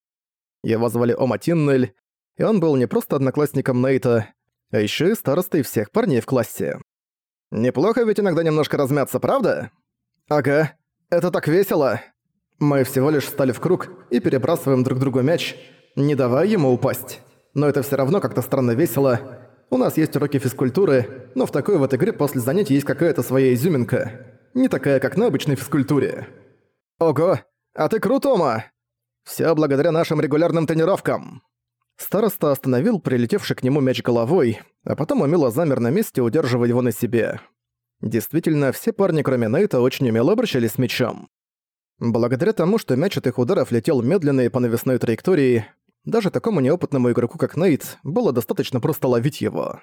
Его звали Ома Тиннель, и он был не просто одноклассником Нейта, а еще и старостой всех парней в классе. «Неплохо ведь иногда немножко размяться, правда?» «Ага, это так весело!» Мы всего лишь встали в круг и перебрасываем друг другу мяч, не давая ему упасть. Но это все равно как-то странно весело. У нас есть уроки физкультуры, но в такой вот игре после занятий есть какая-то своя изюминка. Не такая, как на обычной физкультуре. Ого, а ты крут, Ома! Всё благодаря нашим регулярным тренировкам. Староста остановил прилетевший к нему мяч головой, а потом умело замер на месте, удерживая его на себе. Действительно, все парни, кроме Нейта, очень умело обращались с мячом. Благодаря тому, что мяч от их ударов летел медленно и по навесной траектории, даже такому неопытному игроку, как Нейт, было достаточно просто ловить его.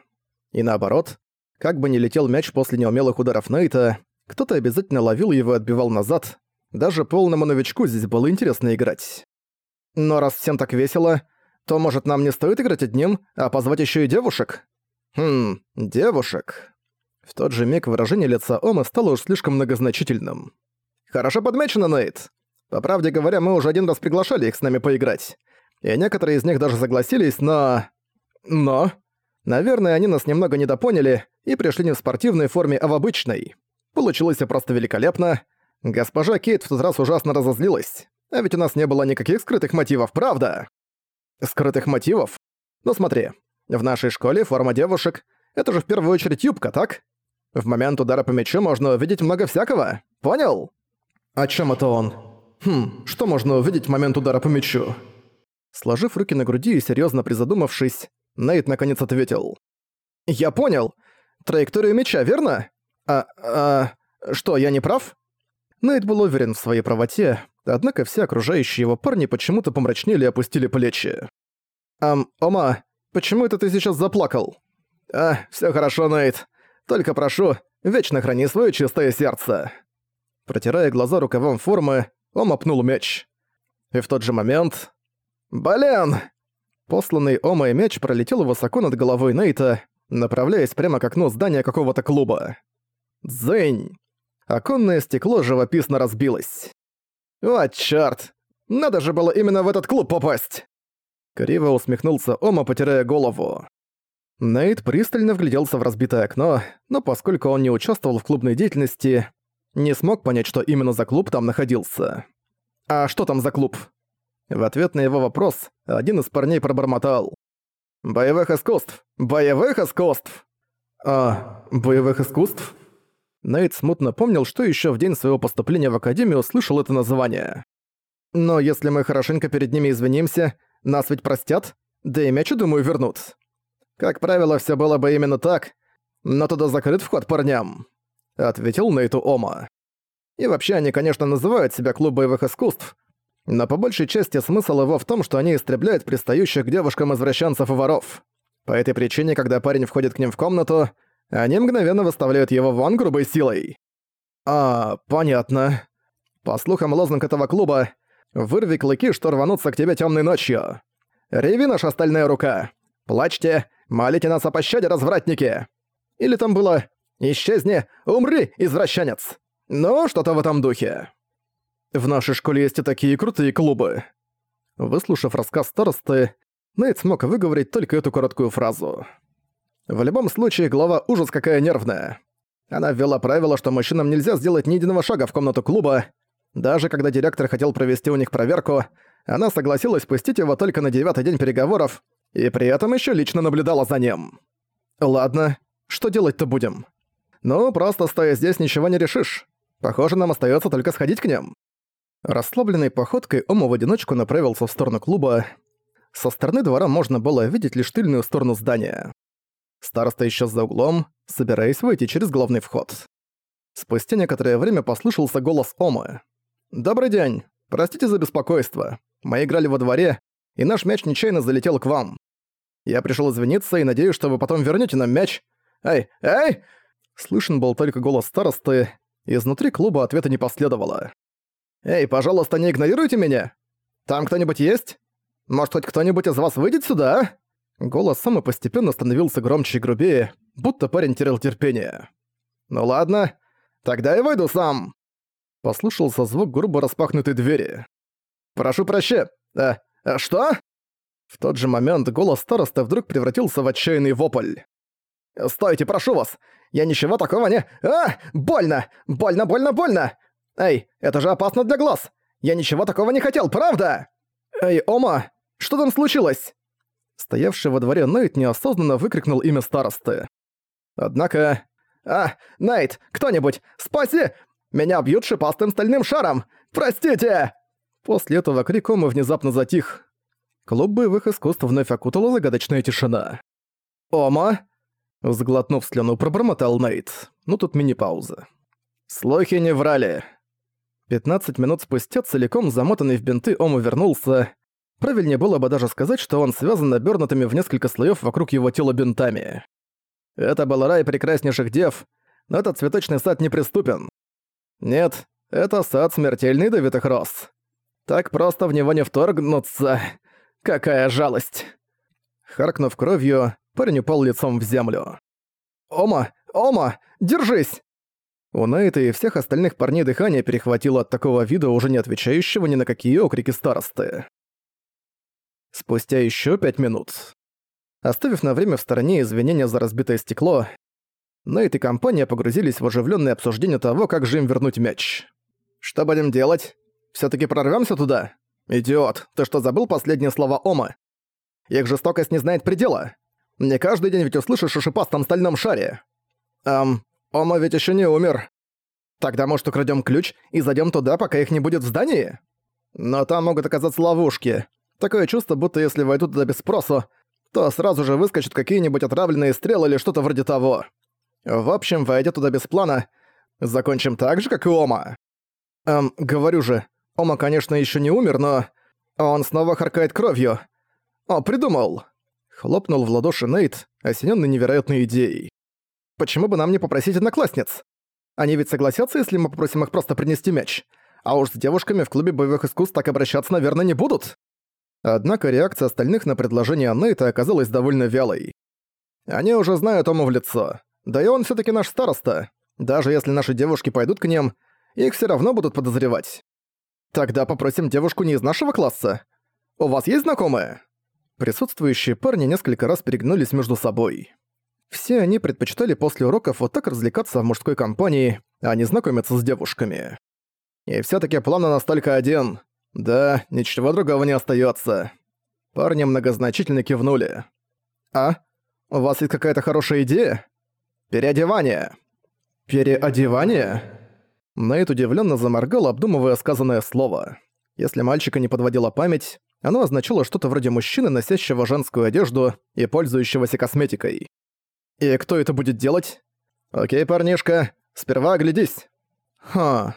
И наоборот, как бы ни летел мяч после неумелых ударов Нейта, кто-то обязательно ловил его и отбивал назад. Даже полному новичку здесь было интересно играть. Но раз всем так весело, то, может, нам не стоит играть одним, а позвать еще и девушек? Хм, девушек. В тот же миг выражение лица Омы стало уж слишком многозначительным. «Хорошо подмечено, Нейт. По правде говоря, мы уже один раз приглашали их с нами поиграть. И некоторые из них даже согласились, но... Но... Наверное, они нас немного недопоняли и пришли не в спортивной форме, а в обычной. Получилось просто великолепно. Госпожа Кейт в тот раз ужасно разозлилась. А ведь у нас не было никаких скрытых мотивов, правда? Скрытых мотивов? Ну смотри, в нашей школе форма девушек — это же в первую очередь юбка, так? В момент удара по мячу можно увидеть много всякого. Понял? О чем это он? Хм, что можно увидеть в момент удара по мячу? Сложив руки на груди и серьезно призадумавшись, Нейт наконец ответил. «Я понял. Траекторию мяча, верно? А... а... что, я не прав?» Нейт был уверен в своей правоте, однако все окружающие его парни почему-то помрачнели и опустили плечи. «Ам, Ома, почему это ты сейчас заплакал?» «А, все хорошо, Нейт. Только прошу, вечно храни свое чистое сердце». Протирая глаза рукавом формы, он опнул мяч. И в тот же момент... «Блин!» Посланный Ома и мяч пролетел высоко над головой Нейта, направляясь прямо к окну здания какого-то клуба. Дзынь! Оконное стекло живописно разбилось. «О, чёрт! Надо же было именно в этот клуб попасть!» Криво усмехнулся Ома, потеряя голову. Нейт пристально вгляделся в разбитое окно, но поскольку он не участвовал в клубной деятельности, не смог понять, что именно за клуб там находился. «А что там за клуб?» В ответ на его вопрос один из парней пробормотал. «Боевых искусств! Боевых искусств!» «А, боевых искусств?» Нейт смутно помнил, что еще в день своего поступления в Академию услышал это название. «Но если мы хорошенько перед ними извинимся, нас ведь простят, да и мячу, думаю, вернут». Как правило, все было бы именно так, но туда закрыт вход парням», — ответил Нейту Ома. И вообще они, конечно, называют себя клуб боевых искусств, но по большей части смысл его в том, что они истребляют пристающих к девушкам извращенцев и воров. По этой причине, когда парень входит к ним в комнату, они мгновенно выставляют его вон грубой силой. А, понятно. По слухам, лозунг этого клуба «Вырви клыки, что рванутся к тебе темной ночью». «Реви наша стальная рука! Плачьте, Молите нас о пощаде, развратники! Или там было «Исчезни! Умри, извращенец!» Ну, что-то в этом духе. В нашей школе есть и такие крутые клубы. Выслушав рассказ старосты, Нейт смог выговорить только эту короткую фразу. В любом случае, глава ужас какая нервная. Она ввела правило, что мужчинам нельзя сделать ни единого шага в комнату клуба. Даже когда директор хотел провести у них проверку, она согласилась пустить его только на девятый день переговоров и при этом еще лично наблюдала за ним. Ладно, что делать-то будем? Ну, просто стоя здесь ничего не решишь. Похоже, нам остается только сходить к ним. Расслабленной походкой Ома в одиночку направился в сторону клуба. Со стороны двора можно было видеть лишь тыльную сторону здания. Староста исчез за углом, собираясь выйти через главный вход. Спустя некоторое время послышался голос Омы. «Добрый день. Простите за беспокойство. Мы играли во дворе, и наш мяч нечаянно залетел к вам. Я пришел извиниться и надеюсь, что вы потом вернете нам мяч. Эй, эй!» Слышен был только голос старосты, изнутри клуба ответа не последовало. «Эй, пожалуйста, не игнорируйте меня! Там кто-нибудь есть? Может, хоть кто-нибудь из вас выйдет сюда, а?» Голос Сама постепенно становился громче и грубее, будто парень терял терпение. «Ну ладно, тогда я выйду сам!» Послышался звук грубо распахнутой двери. «Прошу прощения. Э, э, что?» В тот же момент голос староста вдруг превратился в отчаянный вопль. «Стойте, прошу вас! Я ничего такого не... А! Больно! Больно, больно, больно! Эй, это же опасно для глаз! Я ничего такого не хотел, правда? Эй, Ома, что там случилось?» Стоявший во дворе Найт неосознанно выкрикнул имя старосты. Однако... «А, Найт, кто-нибудь, спаси! Меня бьют шипастым стальным шаром! Простите!» После этого крик Омы внезапно затих. Клуб боевых искусств вновь окутала загадочная тишина. «Ома?» Сглотнув слюну, пробормотал Нейт. Ну тут мини-пауза. Слухи не врали. 15 минут спустя, целиком замотанный в бинты, Ома вернулся. Правильнее было бы даже сказать, что он связан обернутыми в несколько слоев вокруг его тела бинтами. Это был рай прекраснейших дев, но этот цветочный сад неприступен. Нет, это сад смертельный ядовитых роз. Так просто в него не вторгнуться. Какая жалость. Харкнув кровью, парень упал лицом в землю. «Ома! Ома! Держись!» У Найта и всех остальных парней дыхание перехватило от такого вида, уже не отвечающего ни на какие окрики старосты. Спустя еще пять минут. Оставив на время в стороне извинения за разбитое стекло, Найт и компания погрузились в оживленное обсуждение того, как же им вернуть мяч. «Что будем делать? все таки прорвемся туда? Идиот, ты что, забыл последние слова Ома? Их жестокость не знает предела. Не каждый день ведь услышишь о шипастом стальном шаре. Эм, Ома ведь еще не умер. Тогда, может, украдем ключ и зайдем туда, пока их не будет в здании? Но там могут оказаться ловушки. Такое чувство, будто если войду туда без спросу, то сразу же выскочат какие-нибудь отравленные стрелы или что-то вроде того. В общем, войдя туда без плана, закончим так же, как и Ома. Эм, говорю же, Ома, конечно, еще не умер, но... Он снова харкает кровью. О, придумал! Хлопнул в ладоши Нейт, осененный невероятной идеей. Почему бы нам не попросить одноклассниц? Они ведь согласятся, если мы попросим их просто принести мяч. А уж с девушками в клубе боевых искусств так обращаться, наверное, не будут. Однако реакция остальных на предложение Нейта оказалась довольно вялой. Они уже знают Ому в лицо. Да и он все таки наш староста. Даже если наши девушки пойдут к ним, их все равно будут подозревать. Тогда попросим девушку не из нашего класса. У вас есть знакомые? Присутствующие парни несколько раз перегнулись между собой. Все они предпочитали после уроков вот так развлекаться в мужской компании, а не знакомиться с девушками. И все таки план у нас только один. Да, ничего другого не остается. Парни многозначительно кивнули. «А? У вас есть какая-то хорошая идея?» «Переодевание!» «Переодевание?» Нейт удивленно заморгал, обдумывая сказанное слово. Если мальчика не подводила память, оно означало что-то вроде мужчины, носящего женскую одежду и пользующегося косметикой. «И кто это будет делать?» «Окей, парнишка, сперва оглядись». «Ха...»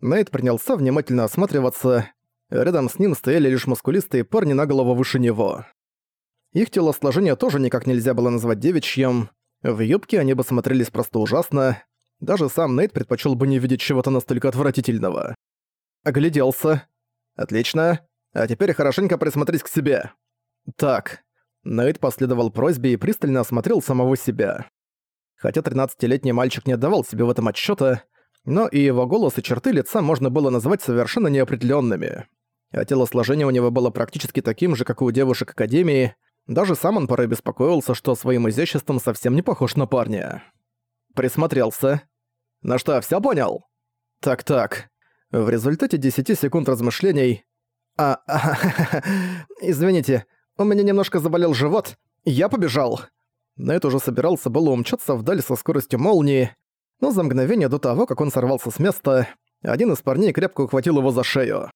Нейт принялся внимательно осматриваться, Рядом с ним стояли лишь мускулистые парни на голову выше него. Их телосложение тоже никак нельзя было назвать девичьим. В юбке они бы смотрелись просто ужасно. Даже сам Нейт предпочел бы не видеть чего-то настолько отвратительного. Огляделся. Отлично. А теперь хорошенько присмотрись к себе. Так. Нейт последовал просьбе и пристально осмотрел самого себя. Хотя 13-летний мальчик не отдавал себе в этом отчёта, но и его голос и черты лица можно было назвать совершенно неопределёнными а телосложение у него было практически таким же, как у девушек Академии, даже сам он порой беспокоился, что своим изяществом совсем не похож на парня. Присмотрелся. На что, всё понял? Так-так. В результате 10 секунд размышлений... А, а извините, у меня немножко заболел живот, я побежал. Нэт уже собирался было умчаться вдаль со скоростью молнии, но за мгновение до того, как он сорвался с места, один из парней крепко ухватил его за шею.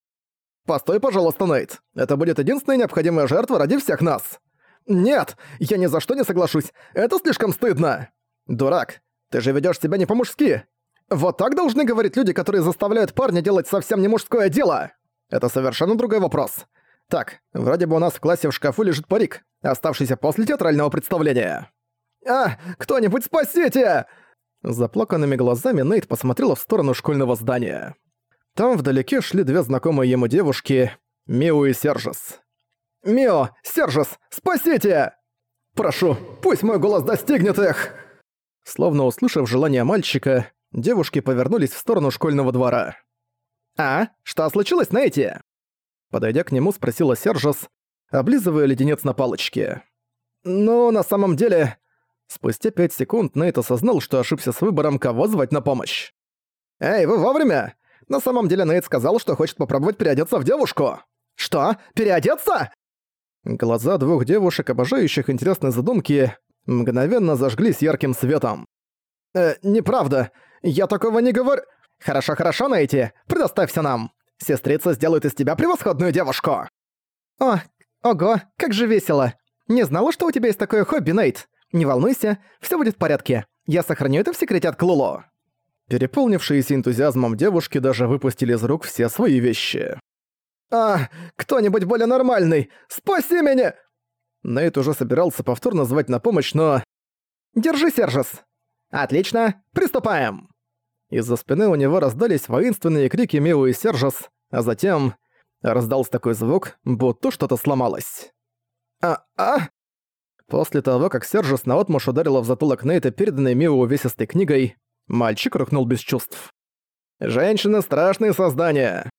«Постой, пожалуйста, Нейт. Это будет единственная необходимая жертва ради всех нас». «Нет, я ни за что не соглашусь. Это слишком стыдно». «Дурак, ты же ведёшь себя не по-мужски. Вот так должны говорить люди, которые заставляют парня делать совсем не мужское дело. Это совершенно другой вопрос. Так, вроде бы у нас в классе в шкафу лежит парик, оставшийся после театрального представления. «А, кто-нибудь спасите!» Заплаканными глазами Нейт посмотрела в сторону школьного здания. Там вдалеке шли две знакомые ему девушки, Мио и Сержес. «Мио! Сержес! Спасите!» «Прошу, пусть мой голос достигнет их!» Словно услышав желание мальчика, девушки повернулись в сторону школьного двора. «А? Что случилось, Нейти?» Подойдя к нему, спросила Сержес, облизывая леденец на палочке. «Ну, на самом деле...» Спустя пять секунд Нейт осознал, что ошибся с выбором, кого звать на помощь. «Эй, вы вовремя? На самом деле Нейт сказал, что хочет попробовать переодеться в девушку. Что? Переодеться?» Глаза двух девушек, обожающих интересные задумки, мгновенно зажглись ярким светом. «Э, неправда. Я такого не говорю...» «Хорошо, хорошо, Нейти. Предоставься нам. Сестрица сделает из тебя превосходную девушку!» «О, ого, как же весело! Не знала, что у тебя есть такое хобби, Нейт. Не волнуйся, все будет в порядке. Я сохраню это в секрете от Клуло». Переполнившиеся энтузиазмом девушки даже выпустили из рук все свои вещи. «А, кто-нибудь более нормальный! Спаси меня!» Нейт уже собирался повторно звать на помощь, но... «Держи, Сержес!» «Отлично, приступаем!» Из-за спины у него раздались воинственные крики Миу и Сержес, а затем раздался такой звук, будто что-то сломалось. «А-а!» После того, как Сержес наотмашь ударила в затылок Нейта переданной Миу увесистой книгой, мальчик рухнул без чувств. «Женщины — страшные создания!»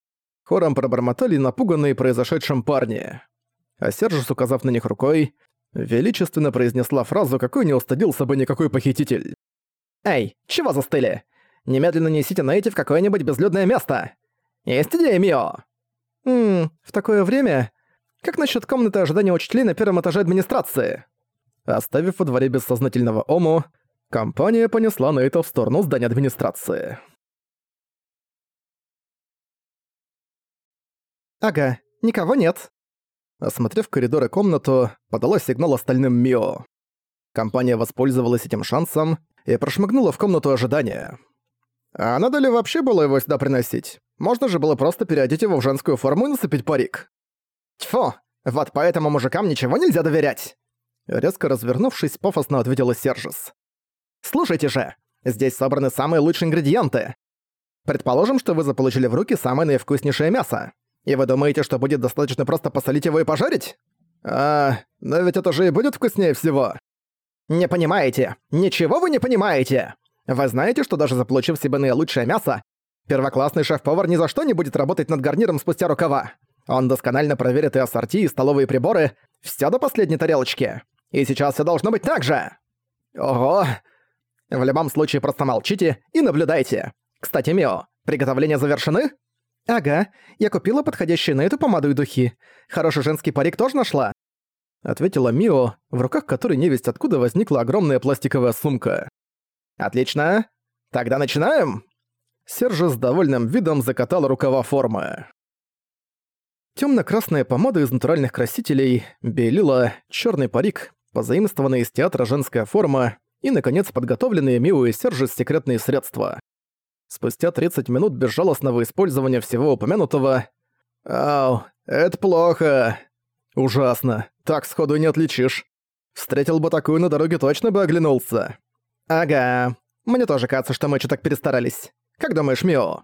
Хором пробормотали напуганные произошедшим парни. А Сержес, указав на них рукой, величественно произнесла фразу, какой не устыдился бы никакой похититель. «Эй, чего застыли? Немедленно несите Нейти в какое-нибудь безлюдное место! Есть идея, Мио?» «Ммм, в такое время... Как насчет комнаты ожидания учителей на первом этаже администрации?» Оставив во дворе бессознательного Ому, компания понесла Нейта в сторону здания администрации. «Ага, никого нет». Осмотрев коридор и комнату, подала сигнал остальным Мио. Компания воспользовалась этим шансом и прошмыгнула в комнату ожидания. А надо ли вообще было его сюда приносить? Можно же было просто переодеть его в женскую форму и насыпить парик. Тьфу, вот поэтому мужикам ничего нельзя доверять. Резко развернувшись, пафосно ответила Сержис. «Слушайте же, здесь собраны самые лучшие ингредиенты. Предположим, что вы заполучили в руки самое наивкуснейшее мясо. И вы думаете, что будет достаточно просто посолить его и пожарить? А, но ведь это же и будет вкуснее всего. Не понимаете? Ничего вы не понимаете! Вы знаете, что даже заполучив себе наилучшее мясо, первоклассный шеф-повар ни за что не будет работать над гарниром спустя рукава. Он досконально проверит и ассорти, и столовые приборы, всё до последней тарелочки. И сейчас все должно быть так же. Ого! В любом случае просто молчите и наблюдайте. Кстати, Мио, приготовления завершены? Ага, я купила подходящие на эту помаду и духи. Хороший женский парик тоже нашла. Ответила Мио, в руках которой невесть откуда возникла огромная пластиковая сумка. Отлично. Тогда начинаем. Сержа с довольным видом закатал рукава формы. Темно-красная помада из натуральных красителей, белила, черный парик, позаимствованная из театра женская форма и, наконец, подготовленные Миу и Сержи секретные средства. Спустя 30 минут безжалостного использования всего упомянутого... «Ау, это плохо!» «Ужасно. Так сходу не отличишь. Встретил бы такую на дороге, точно бы оглянулся». «Ага. Мне тоже кажется, что мы чуть так перестарались. Как думаешь, Мио?»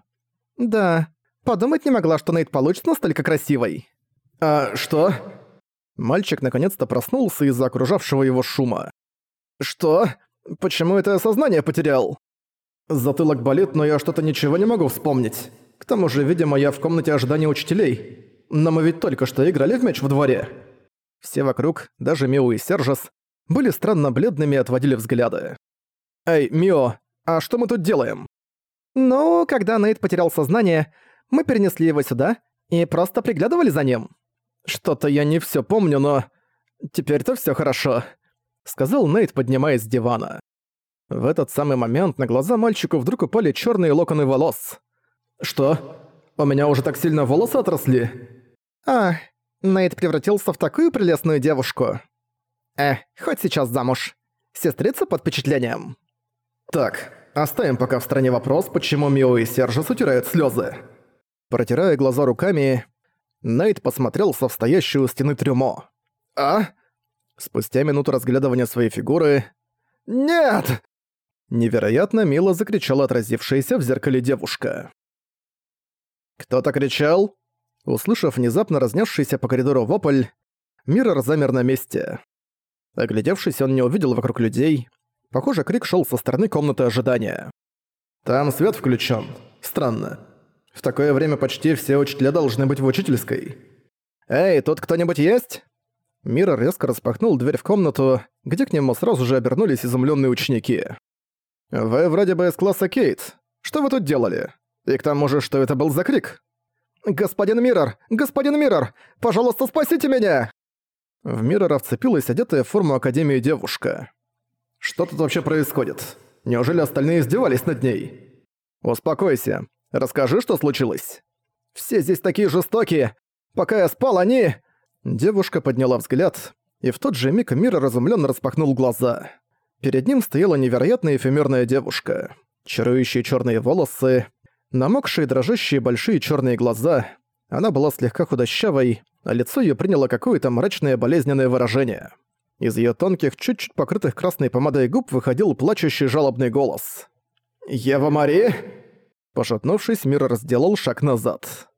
«Да. Подумать не могла, что Нейт получится настолько красивой». «А что?» Мальчик наконец-то проснулся из-за окружавшего его шума. «Что? Почему это сознание потерял?» Затылок болит, но я что-то ничего не могу вспомнить. К тому же, видимо, я в комнате ожидания учителей. Но мы ведь только что играли в мяч в дворе. Все вокруг, даже Мио и Сержес, были странно бледными и отводили взгляды. «Эй, Мио, а что мы тут делаем?» «Ну, когда Нейт потерял сознание, мы перенесли его сюда и просто приглядывали за ним». «Что-то я не всё помню, но... Теперь-то всё хорошо», — сказал Нейт, поднимаясь с дивана. В этот самый момент на глаза мальчику вдруг упали черные локоны волос. «Что? У меня уже так сильно волосы отросли?» «А, Нейт превратился в такую прелестную девушку. Э, хоть сейчас замуж. Сестрица под впечатлением». «Так, оставим пока в стороне вопрос, почему Мио и Сержис утирают слезы. Протирая глаза руками, Нейт посмотрел со стоящую у стены трюмо. «А?» Спустя минуту разглядывания своей фигуры... «Нет!» Невероятно мило закричала отразившаяся в зеркале девушка. «Кто-то кричал?» Услышав внезапно разнесшийся по коридору вопль, Миррор замер на месте. Оглядевшись, он не увидел вокруг людей. Похоже, крик шел со стороны комнаты ожидания. «Там свет включен. Странно. В такое время почти все учителя должны быть в учительской. Эй, тут кто-нибудь есть?» Мира резко распахнул дверь в комнату, где к нему сразу же обернулись изумленные ученики. «Вы вроде бы из класса Кейт. Что вы тут делали? И к тому же, что это был за крик?» «Господин Миррор! Господин Миррор! Пожалуйста, спасите меня!» В Миррора вцепилась одетая в форму Академии девушка. «Что тут вообще происходит? Неужели остальные издевались над ней?» «Успокойся. Расскажи, что случилось». «Все здесь такие жестокие. Пока я спал, они...» Девушка подняла взгляд, и в тот же миг Мира разумленно распахнул глаза. Перед ним стояла невероятная эфемерная девушка. Чарующие черные волосы, намокшие дрожащие большие черные глаза. Она была слегка худощавой, а лицо ее приняло какое-то мрачное болезненное выражение. Из ее тонких, чуть-чуть покрытых красной помадой губ выходил плачущий жалобный голос. «Ева Мари!» Пошатнувшись, Мир сделал шаг назад.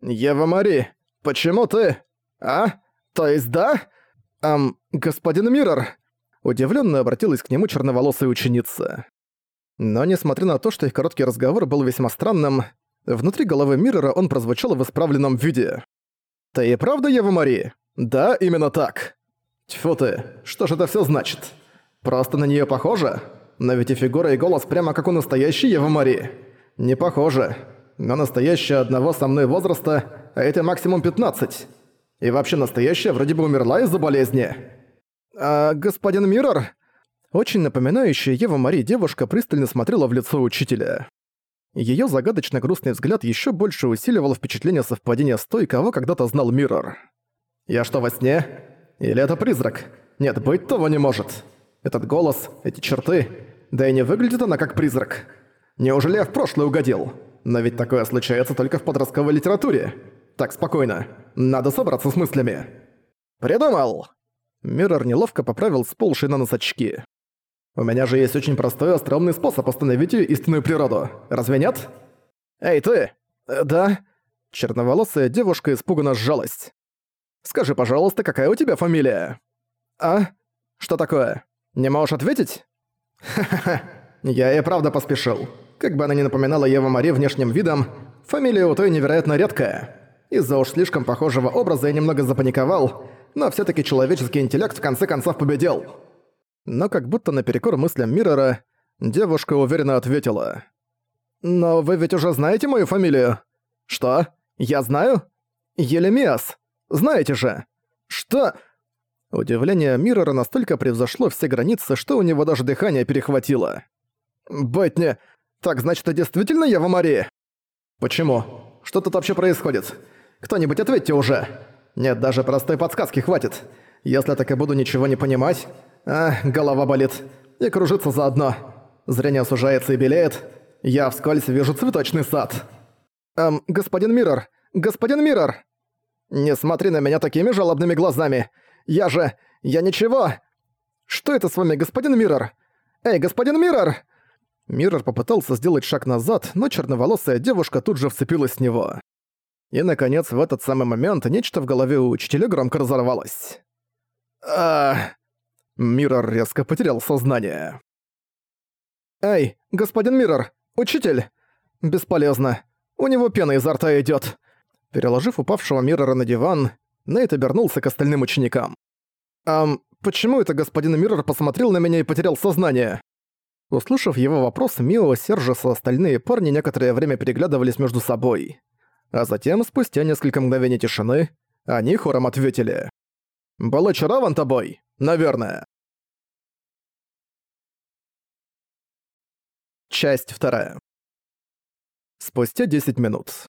«Ева Мари, почему ты...» «А? То есть да?» «Ам, господин Миррор!» Удивленно обратилась к нему черноволосая ученица. Но несмотря на то, что их короткий разговор был весьма странным, внутри головы Миррора он прозвучал в исправленном виде. «Ты и правда Ева Мари?» «Да, именно так». «Тьфу ты, что же это все значит? Просто на нее похоже? Но ведь и фигура, и голос прямо как у настоящей Евы Мари. Не похоже. Но настоящая одного со мной возраста, а это максимум 15. И вообще настоящая вроде бы умерла из-за болезни». «А господин Миррор?» Очень напоминающая Ева Мари девушка пристально смотрела в лицо учителя. Её загадочно грустный взгляд ещё больше усиливал впечатление совпадения с той, кого когда-то знал Миррор. «Я что, во сне? Или это призрак? Нет, быть того не может. Этот голос, эти черты, да и не выглядит она как призрак. Неужели я в прошлое угодил? Но ведь такое случается только в подростковой литературе. Так, спокойно. Надо собраться с мыслями». «Придумал!» Миррор неловко поправил сползшие на нос очки. У меня же есть очень простой остроумный способ остановить ее истинную природу. Разве нет? Эй, ты! Э, да? Черноволосая девушка испуганно сжалась. Скажи, пожалуйста, какая у тебя фамилия? А? Что такое? Не можешь ответить? Ха-ха-ха. Я и правда поспешил. Как бы она ни напоминала Ева Мари внешним видом, фамилия у той невероятно редкая. Из-за уж слишком похожего образа я немного запаниковал, но все таки человеческий интеллект в конце концов победил. Но как будто наперекор мыслям Миррора, девушка уверенно ответила. «Но вы ведь уже знаете мою фамилию?» «Что? Я знаю?» «Елемиас. Знаете же». «Что?» Удивление Миррора настолько превзошло все границы, что у него даже дыхание перехватило. «Бэтни, так значит, это действительно Ева Мари?» «Почему? Что тут вообще происходит? Кто-нибудь ответьте уже!» «Нет, даже простой подсказки хватит. Если так и буду ничего не понимать, а, голова болит. И кружится заодно. Зрение сужается и белеет. Я вскользь вижу цветочный сад. Эм, господин Миррор! Господин Миррор! Не смотри на меня такими жалобными глазами. Я же... Я ничего. Что это с вами, господин Миррор? Эй, господин Миррор! Миррор попытался сделать шаг назад, но черноволосая девушка тут же вцепилась в него. И, наконец, в этот самый момент нечто в голове у учителя громко разорвалось. «Ах...» Миррор резко потерял сознание. «Эй, господин Миррор! Учитель!» «Бесполезно. У него пена изо рта идёт». Переложив упавшего Миррора на диван, Нейт обернулся к остальным ученикам. «Ам, почему это господин Миррор посмотрел на меня и потерял сознание?» Услышав его вопрос, Мио, Сержис и остальные парни некоторое время переглядывались между собой. А затем, спустя несколько мгновений тишины, они хором ответили. «Был очарован тобой, наверное». Часть вторая. Спустя 10 минут.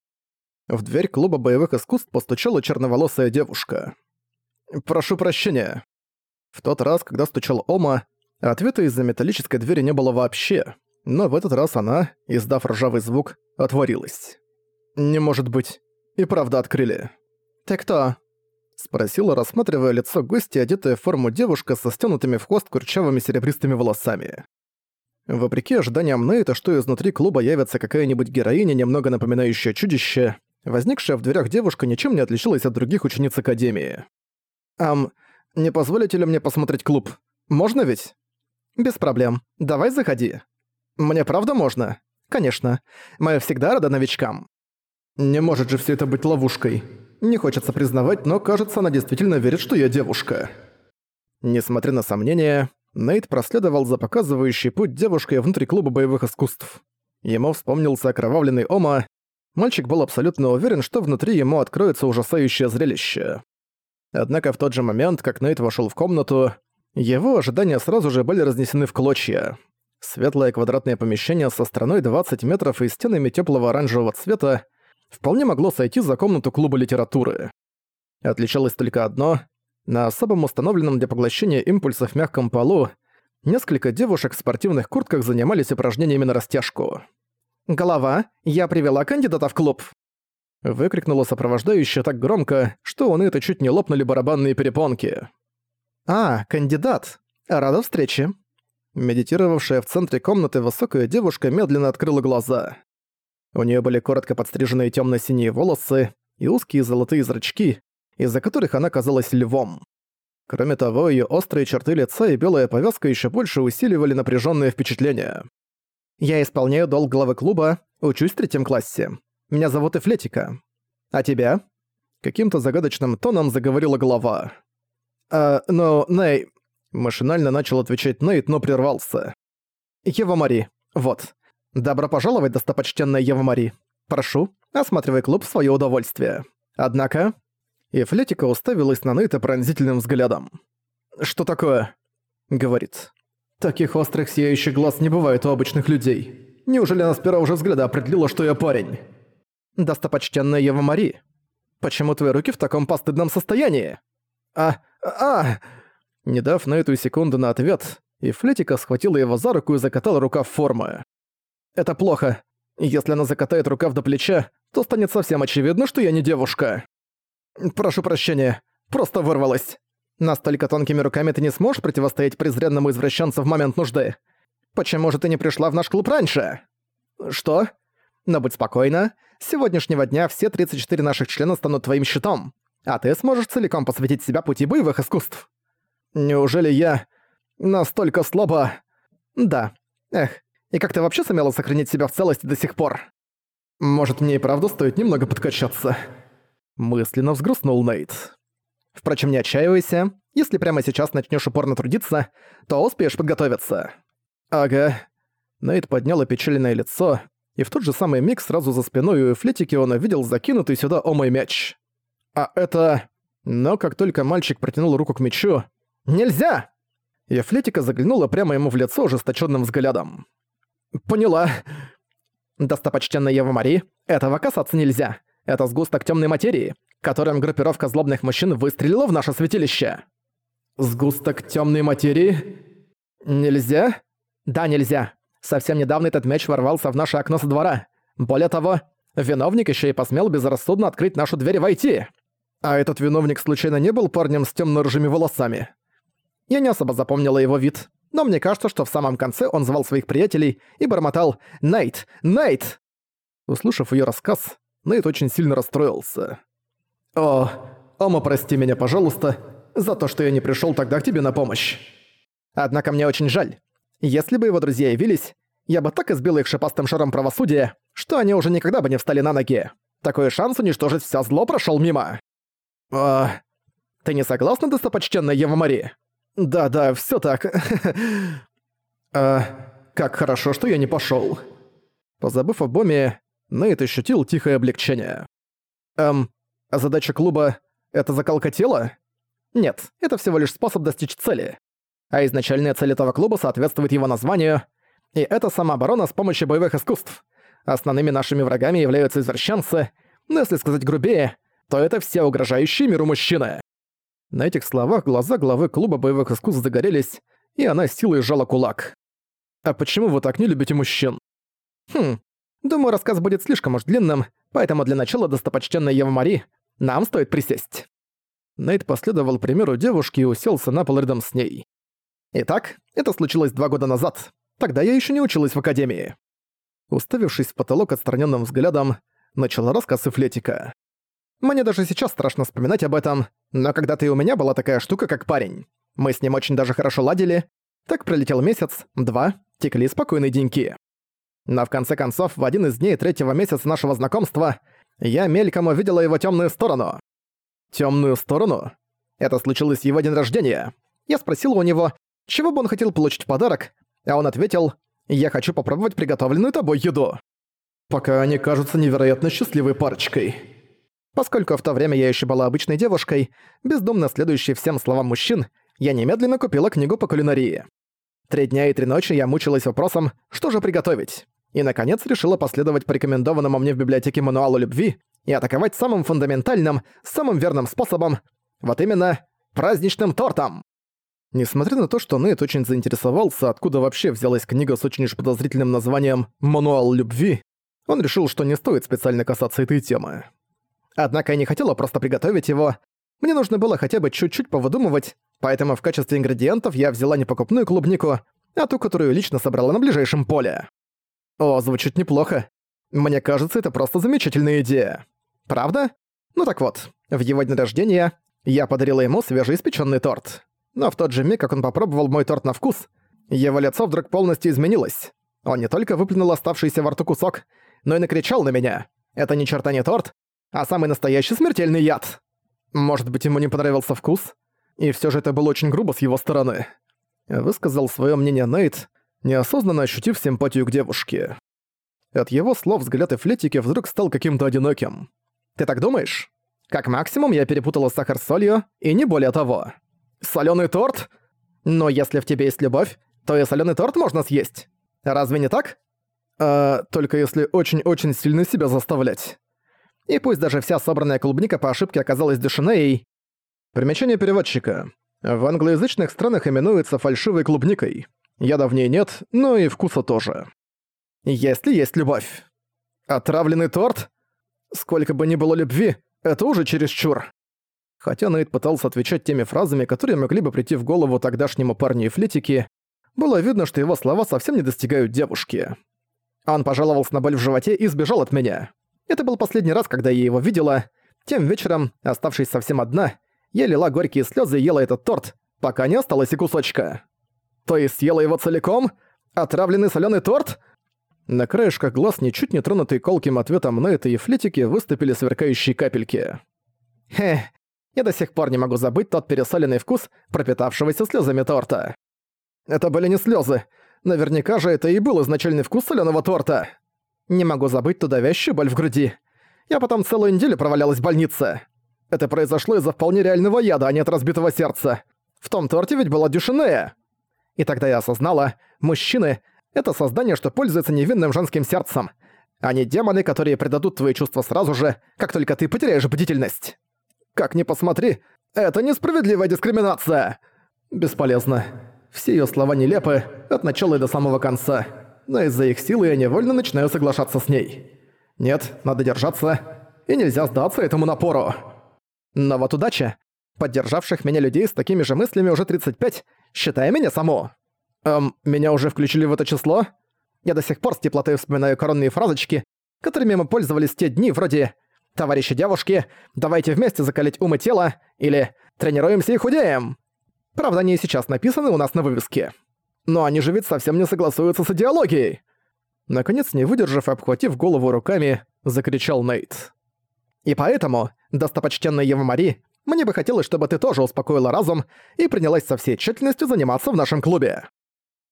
В дверь клуба боевых искусств постучала черноволосая девушка. «Прошу прощения». В тот раз, когда стучал Ома, ответа из-за металлической двери не было вообще, но в этот раз она, издав ржавый звук, отворилась. «Не может быть. И правда открыли». «Ты кто?» — спросила, рассматривая лицо гостя, одетая в форму девушка со стянутыми в хвост курчавыми серебристыми волосами. Вопреки ожиданиям Нейта, что изнутри клуба явится какая-нибудь героиня, немного напоминающая чудище, Возникшая в дверях девушка ничем не отличалась от других учениц Академии. «Ам, не позволите ли мне посмотреть клуб? Можно ведь?» «Без проблем. Давай заходи». «Мне правда можно?» «Конечно. Мы всегда рады новичкам». «Не может же все это быть ловушкой. Не хочется признавать, но кажется, она действительно верит, что я девушка». Несмотря на сомнения, Нейт проследовал за показывающей путь девушкой внутри клуба боевых искусств. Ему вспомнился окровавленный Ома. Мальчик был абсолютно уверен, что внутри ему откроется ужасающее зрелище. Однако в тот же момент, как Нейт вошел в комнату, его ожидания сразу же были разнесены в клочья. Светлое квадратное помещение со стороной 20 метров и стенами теплого оранжевого цвета вполне могло сойти за комнату клуба литературы. Отличалось только одно — на особом установленном для поглощения импульсов мягком полу несколько девушек в спортивных куртках занимались упражнениями на растяжку. «Голова, я привела кандидата в клуб!» Выкрикнула сопровождающая так громко, что у это чуть не лопнули барабанные перепонки. «А, кандидат! Рада встрече!» Медитировавшая в центре комнаты высокая девушка медленно открыла глаза. У нее были коротко подстриженные темно синие волосы и узкие золотые зрачки, из-за которых она казалась львом. Кроме того, ее острые черты лица и белая повязка еще больше усиливали напряженное впечатление. «Я исполняю долг главы клуба, учусь в третьем классе. Меня зовут Эфлетика. А тебя?» Каким-то загадочным тоном заговорила глава. «А, ну, Ней...» Машинально начал отвечать Нейт, но прервался. «Ева Мари. Вот. Добро пожаловать, достопочтенная Ева Мари. Прошу, осматривай клуб в своё удовольствие. Однако...» и Флетика уставилась на Нейта пронзительным взглядом. «Что такое?» — говорит. «Таких острых сияющих глаз не бывает у обычных людей. Неужели она с первого же взгляда определила, что я парень?» «Достопочтенная Ева Мари, почему твои руки в таком постыдном состоянии?» «А... а...» Не дав на эту секунду на ответ, и Флетика схватила его за руку и закатала рукав формы. «Это плохо. Если она закатает рукав до плеча, то станет совсем очевидно, что я не девушка». «Прошу прощения, просто вырвалась. Настолько тонкими руками ты не сможешь противостоять презренному извращенцу в момент нужды. Почему же ты не пришла в наш клуб раньше?» «Что?» «Но будь спокойна. С сегодняшнего дня все 34 наших члена станут твоим щитом, а ты сможешь целиком посвятить себя пути боевых искусств». «Неужели я настолько слабо?» «Да. Эх, и как ты вообще сумела сохранить себя в целости до сих пор?» «Может, мне и правда стоит немного подкачаться?» Мысленно взгрустнул Нейт. Впрочем, не отчаивайся. Если прямо сейчас начнешь упорно трудиться, то успеешь подготовиться. Ага. Нейт поднял опечаленное лицо, и в тот же самый миг сразу за спиной у Эфлетики он увидел закинутый сюда о мой мяч. А это... Но как только мальчик протянул руку к мячу... «Нельзя!» Эфлетика заглянула прямо ему в лицо ожесточенным взглядом. «Поняла. Достопочтенная Ева Мари, этого касаться нельзя. Это сгусток темной материи, которым группировка злобных мужчин выстрелила в наше святилище. Сгусток темной материи? Нельзя? Да, нельзя. Совсем недавно этот меч ворвался в наше окно со двора. Более того, виновник еще и посмел безрассудно открыть нашу дверь и войти. А этот виновник случайно не был парнем с темно-рыжими волосами? Я не особо запомнила его вид, но мне кажется, что в самом конце он звал своих приятелей и бормотал «Найт! Найт!». Услышав ее рассказ, Нейт очень сильно расстроился. «О, Ома, прости меня, пожалуйста, за то, что я не пришёл тогда к тебе на помощь. Однако мне очень жаль. Если бы его друзья явились, я бы так избил их шипастым шаром правосудия, что они уже никогда бы не встали на ноги. Такой шанс уничтожить всё зло прошёл мимо. А, ты не согласна, достопочтенная Ева Мари? Да-да, всё так. а, как хорошо, что я не пошёл. Позабыв о Боме, Нейт ощутил тихое облегчение. «Эм, а задача клуба — это закалка тела? Нет, это всего лишь способ достичь цели. А изначальная цель этого клуба соответствует его названию, и это самооборона с помощью боевых искусств. Основными нашими врагами являются извращенцы, но если сказать грубее, то это все угрожающие миру мужчины». На этих словах глаза главы клуба боевых искусств загорелись, и она силой сжала кулак. «А почему вы так не любите мужчин?» «Хм, Думаю, рассказ будет слишком уж длинным, поэтому для начала, достопочтенная Ева Мари, нам стоит присесть». Нейт последовал примеру девушки и уселся на пол рядом с ней. «Итак, это случилось два года назад. Тогда я еще не училась в академии». Уставившись в потолок отстраненным взглядом, начала рассказ Эфлетика. «Мне даже сейчас страшно вспоминать об этом, но когда-то и у меня была такая штука, как парень. Мы с ним очень даже хорошо ладили. Так пролетел месяц, два, текли спокойные деньки. Но в конце концов, в один из дней третьего месяца нашего знакомства я мельком увидела его темную сторону. Темную сторону? Это случилось его день рождения. Я спросила у него, чего бы он хотел получить в подарок, а он ответил, «Я хочу попробовать приготовленную тобой еду». Пока они кажутся невероятно счастливой парочкой. Поскольку в то время я еще была обычной девушкой, бездумно следующей всем словам мужчин, я немедленно купила книгу по кулинарии. Три дня и три ночи я мучилась вопросом, что же приготовить. И, наконец, решила последовать порекомендованному мне в библиотеке мануалу любви и атаковать самым фундаментальным, самым верным способом, вот именно, праздничным тортом. Несмотря на то, что Нейт очень заинтересовался, откуда вообще взялась книга с очень уж подозрительным названием «Мануал любви», он решил, что не стоит специально касаться этой темы. Однако я не хотела просто приготовить его. Мне нужно было хотя бы чуть-чуть повыдумывать, поэтому в качестве ингредиентов я взяла не покупную клубнику, а ту, которую лично собрала на ближайшем поле. О, звучит неплохо. Мне кажется, это просто замечательная идея. Правда? Ну так вот, в его день рождения я подарила ему свежеиспеченный торт. Но в тот же миг, как он попробовал мой торт на вкус, его лицо вдруг полностью изменилось. Он не только выплюнул оставшийся во рту кусок, но и накричал на меня. Это ни черта не торт, а самый настоящий смертельный яд. Может быть, ему не понравился вкус? И все же это было очень грубо с его стороны. Высказал свое мнение Нейт, неосознанно ощутив симпатию к девушке. От его слов взгляд Эфлетики вдруг стал каким-то одиноким. «Ты так думаешь? Как максимум я перепутала сахар с солью, и не более того. Солёный торт? Но если в тебе есть любовь, то и солёный торт можно съесть. Разве не так? А, только если очень-очень сильно себя заставлять. И пусть даже вся собранная клубника по ошибке оказалась душинеей. Примечание переводчика. В англоязычных странах именуется фальшивой клубникой. Яда в ней нет, но и вкуса тоже. Если есть любовь. Отравленный торт? Сколько бы ни было любви, это уже чересчур. Хотя Нейт пытался отвечать теми фразами, которые могли бы прийти в голову тогдашнему парню и флитике, было видно, что его слова совсем не достигают девушки. Он пожаловался на боль в животе и сбежал от меня. Это был последний раз, когда я его видела. Тем вечером, оставшись совсем одна, я лила горькие слезы и ела этот торт, пока не осталось и кусочка. То есть съела его целиком? Отравленный соленый торт? На краешках глаз, ничуть не тронутый колким ответом на это и выступили сверкающие капельки. Хе, я до сих пор не могу забыть тот пересоленный вкус пропитавшегося слезами торта. Это были не слезы. Наверняка же это и был изначальный вкус соленого торта. Не могу забыть ту давящую боль в груди. Я потом целую неделю провалялась в больнице. Это произошло из-за вполне реального яда, а не от разбитого сердца. В том торте ведь была дюшинея. И тогда я осознала, мужчины — это создание, что пользуется невинным женским сердцем. Они демоны, которые предадут твои чувства сразу же, как только ты потеряешь бдительность. Как ни посмотри, это несправедливая дискриминация. Бесполезно. Все её слова нелепы, от начала и до самого конца. Но из-за их силы я невольно начинаю соглашаться с ней. Нет, надо держаться, и нельзя сдаться этому напору. Но вот удача. Поддержавших меня людей с такими же мыслями уже 35, считая меня саму. Эм, меня уже включили в это число? Я до сих пор с теплотой вспоминаю коронные фразочки, которыми мы пользовались те дни, вроде «Товарищи девушки, давайте вместе закалить ум и тело» или «Тренируемся и худеем». Правда, они и сейчас написаны у нас на вывеске. Но они же ведь совсем не согласуются с идеологией. Наконец, не выдержав и обхватив голову руками, закричал Нейт. И поэтому, достопочтенная Ева Мари, мне бы хотелось, чтобы ты тоже успокоила разум и принялась со всей тщательностью заниматься в нашем клубе.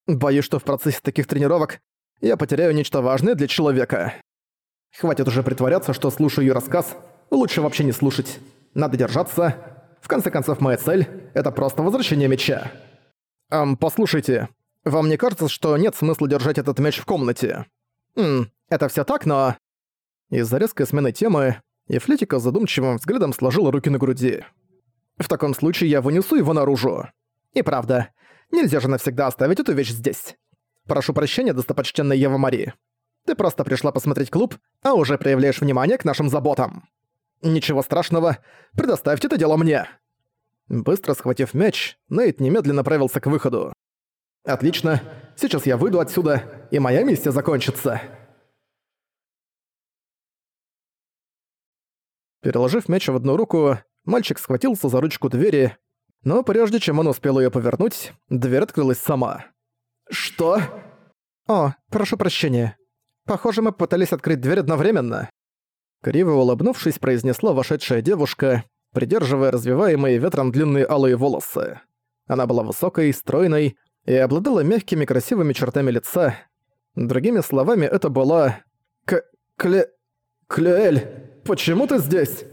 Боюсь, что в процессе таких тренировок я потеряю нечто важное для человека. Хватит уже притворяться, что слушаю её рассказ. Лучше вообще не слушать. Надо держаться. В конце концов, моя цель — это просто возвращение меча. Эм, послушайте, вам не кажется, что нет смысла держать этот мяч в комнате? Ммм, это всё так, но... Из-за резкой смены темы, Эфлетика задумчивым взглядом сложила руки на груди. В таком случае я вынесу его наружу. И правда, нельзя же навсегда оставить эту вещь здесь. Прошу прощения, достопочтенная Ева Мари. Ты просто пришла посмотреть клуб, а уже проявляешь внимание к нашим заботам. Ничего страшного, предоставьте это дело мне. Быстро схватив мяч, Нейт немедленно направился к выходу. Отлично, сейчас я выйду отсюда, и моя миссия закончится. Переложив мяч в одну руку, мальчик схватился за ручку двери, но прежде чем он успел её повернуть, дверь открылась сама. «Что?» «О, прошу прощения. Похоже, мы пытались открыть дверь одновременно». Криво улыбнувшись, произнесла вошедшая девушка, придерживая развиваемые ветром длинные алые волосы. Она была высокой, стройной и обладала мягкими красивыми чертами лица. Другими словами, это была... К... Кле... Клюэль, почему ты здесь?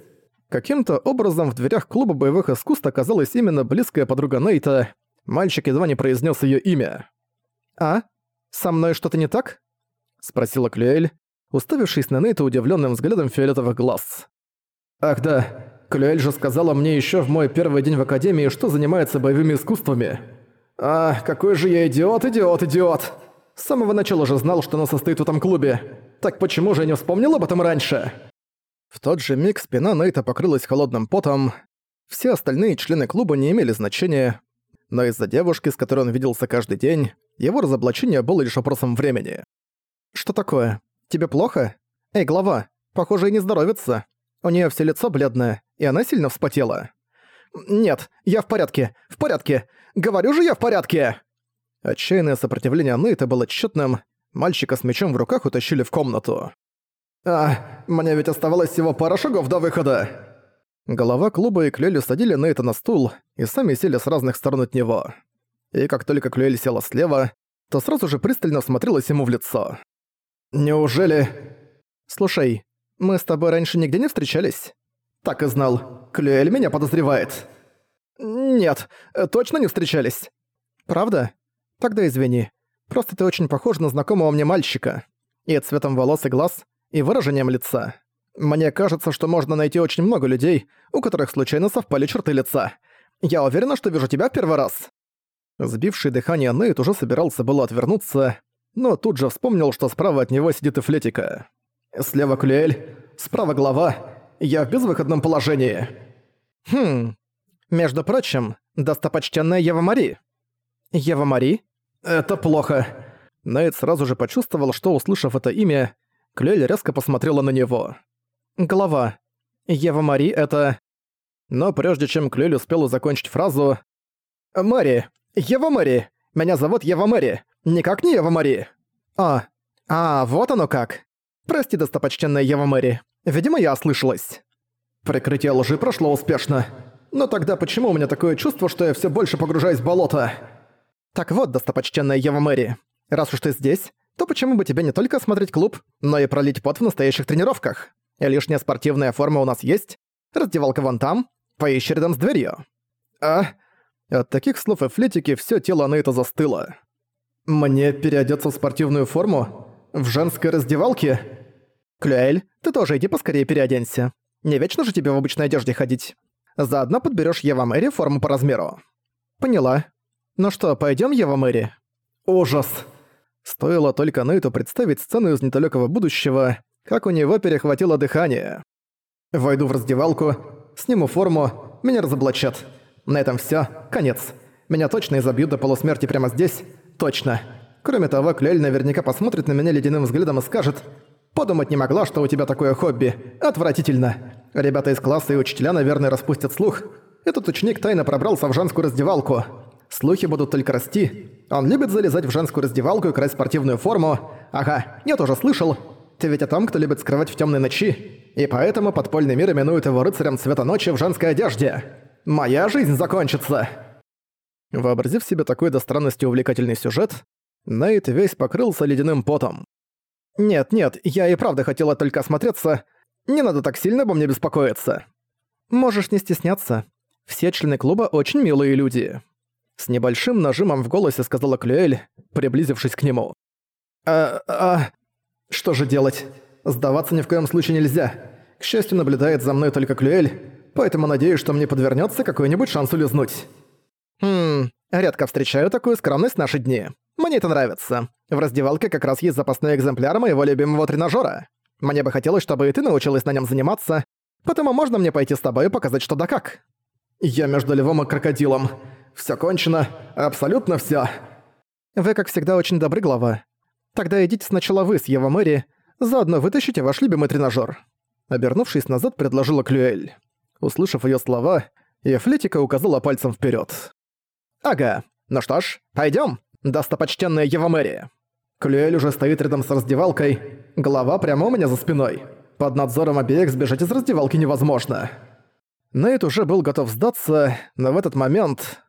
Каким-то образом в дверях клуба боевых искусств оказалась именно близкая подруга Нейта. Мальчик едва не произнес ее имя. «А? Со мной что-то не так?» — спросила Клюэль, уставившись на Нейта удивленным взглядом фиолетовых глаз. «Ах да, Клюэль же сказала мне еще в мой первый день в Академии, что занимается боевыми искусствами. А, какой же я идиот, идиот, идиот! С самого начала же знал, что она состоит в этом клубе. Так почему же я не вспомнил об этом раньше?» В тот же миг спина Нейта покрылась холодным потом. Все остальные члены клуба не имели значения, но из-за девушки, с которой он виделся каждый день, его разоблачение было лишь вопросом времени. «Что такое? Тебе плохо? Эй, глава, похоже, и не здоровится. У нее все лицо бледное, и она сильно вспотела». «Нет, я в порядке, в порядке! Говорю же, я в порядке!» Отчаянное сопротивление Нейта было тщетным, мальчика с мечом в руках утащили в комнату. «А, мне ведь оставалось всего пара шагов до выхода!» Голова клуба и Клюэль садили Нейта на стул и сами сели с разных сторон от него. И как только Клюэль села слева, то сразу же пристально смотрелась ему в лицо. «Неужели...» «Слушай, мы с тобой раньше нигде не встречались?» «Так и знал. Клюэль меня подозревает». «Нет, точно не встречались». «Правда? Тогда извини. Просто ты очень похож на знакомого мне мальчика. И цветом волос и глаз, и выражением лица. Мне кажется, что можно найти очень много людей, у которых случайно совпали черты лица. Я уверена, что вижу тебя в первый раз». Сбивший дыхание Нейт уже собирался было отвернуться, но тут же вспомнил, что справа от него сидит Эфлетика. «Слева Клюэль, справа глава. Я в безвыходном положении». «Хм. Между прочим, достопочтенная Ева Мари». «Ева Мари?» «Это плохо». Нейт сразу же почувствовал, что, услышав это имя, Клюэль резко посмотрела на него. «Голова. Ева Мари — это...» Но прежде чем Клюэль успела закончить фразу... «Мари! Ева Мари! Меня зовут Ева Мари! Никак не Ева Мари!» «А, а, вот оно как! Прости, достопочтенная Ева Мари. Видимо, я ослышалась». Прикрытие лжи прошло успешно. Но тогда почему у меня такое чувство, что я все больше погружаюсь в болото? Так вот, достопочтенная Ева Мэри, раз уж ты здесь, то почему бы тебе не только осмотреть клуб, но и пролить пот в настоящих тренировках? Лишняя спортивная форма у нас есть, раздевалка вон там, поищи рядом с дверью. А? От таких слов Эфлетики все тело это застыло. Мне переодеться в спортивную форму? В женской раздевалке? Клюэль, ты тоже иди поскорее переоденься. Не вечно же тебе в обычной одежде ходить. Заодно подберешь Ева Мэри форму по размеру. Поняла. Ну что, пойдем Ева Мэри? Ужас. Стоило только Нейту представить сцену из недалекого будущего, как у него перехватило дыхание. «Войду в раздевалку, сниму форму, меня разоблачат. На этом все, конец. Меня точно изобьют до полусмерти прямо здесь. Точно. Кроме того, Клель наверняка посмотрит на меня ледяным взглядом и скажет «Подумать не могла, что у тебя такое хобби. Отвратительно. Ребята из класса и учителя, наверное, распустят слух. Этот ученик тайно пробрался в женскую раздевалку. Слухи будут только расти. Он любит залезать в женскую раздевалку и красть спортивную форму. Ага, я тоже слышал. Ты ведь о том, кто любит скрывать в темной ночи. И поэтому подпольный мир именует его рыцарем цвета ночи в женской одежде. Моя жизнь закончится. Вообразив себе такой до странности увлекательный сюжет, Нейт весь покрылся ледяным потом. «Нет, нет, я и правда хотела только осмотреться. Не надо так сильно обо мне беспокоиться». «Можешь не стесняться. Все члены клуба очень милые люди». С небольшим нажимом в голосе сказала Клюэль, приблизившись к нему. «А... а... Что же делать? Сдаваться ни в коем случае нельзя. К счастью, наблюдает за мной только Клюэль, поэтому надеюсь, что мне подвернется какой-нибудь шанс улизнуть». «Хм... Редко встречаю такую скромность в наши дни. Мне это нравится. В раздевалке как раз есть запасной экземпляр моего любимого тренажера. Мне бы хотелось, чтобы и ты научилась на нем заниматься, потому можно мне пойти с тобой и показать что да как?» «Я между львом и крокодилом. Всё кончено. Абсолютно всё. Вы, как всегда, очень добры, глава. Тогда идите сначала вы с Ева Мэри, заодно вытащите ваш любимый тренажёр. Обернувшись назад, предложила Клюэль. Услышав её слова, Ефлетика указала пальцем вперёд. «Ага, ну что ж, пойдём, достопочтенная Ева Мэри». Клюэль уже стоит рядом с раздевалкой, голова прямо у меня за спиной. Под надзором обеих сбежать из раздевалки невозможно. Нейт уже был готов сдаться, но в этот момент...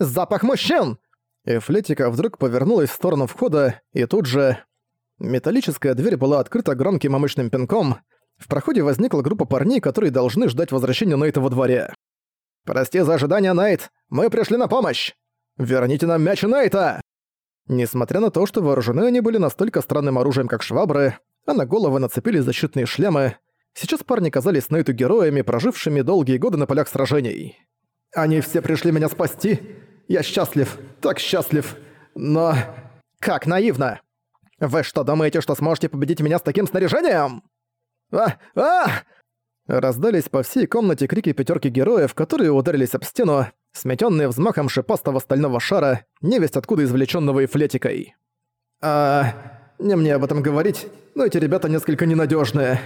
«Запах мужчин!» Эфлетика вдруг повернулась в сторону входа, и тут же... Металлическая дверь была открыта громким мамочным пинком. В проходе возникла группа парней, которые должны ждать возвращения Нейта во дворе. «Прости за ожидание, Найт! Мы пришли на помощь! Верните нам мяч Найта!» Несмотря на то, что вооружены они были настолько странным оружием, как швабры, а на головы нацепили защитные шлемы, сейчас парни казались Нейту героями, прожившими долгие годы на полях сражений. «Они все пришли меня спасти! Я счастлив, так счастлив, но...» «Как наивно! Вы что, думаете, что сможете победить меня с таким снаряжением?» «А! А!» Раздались по всей комнате крики пятерки героев, которые ударились об стену, сметенные взмахом шипастого стального шара, невесть откуда извлеченного и. «А... не мне об этом говорить, но эти ребята несколько ненадежные.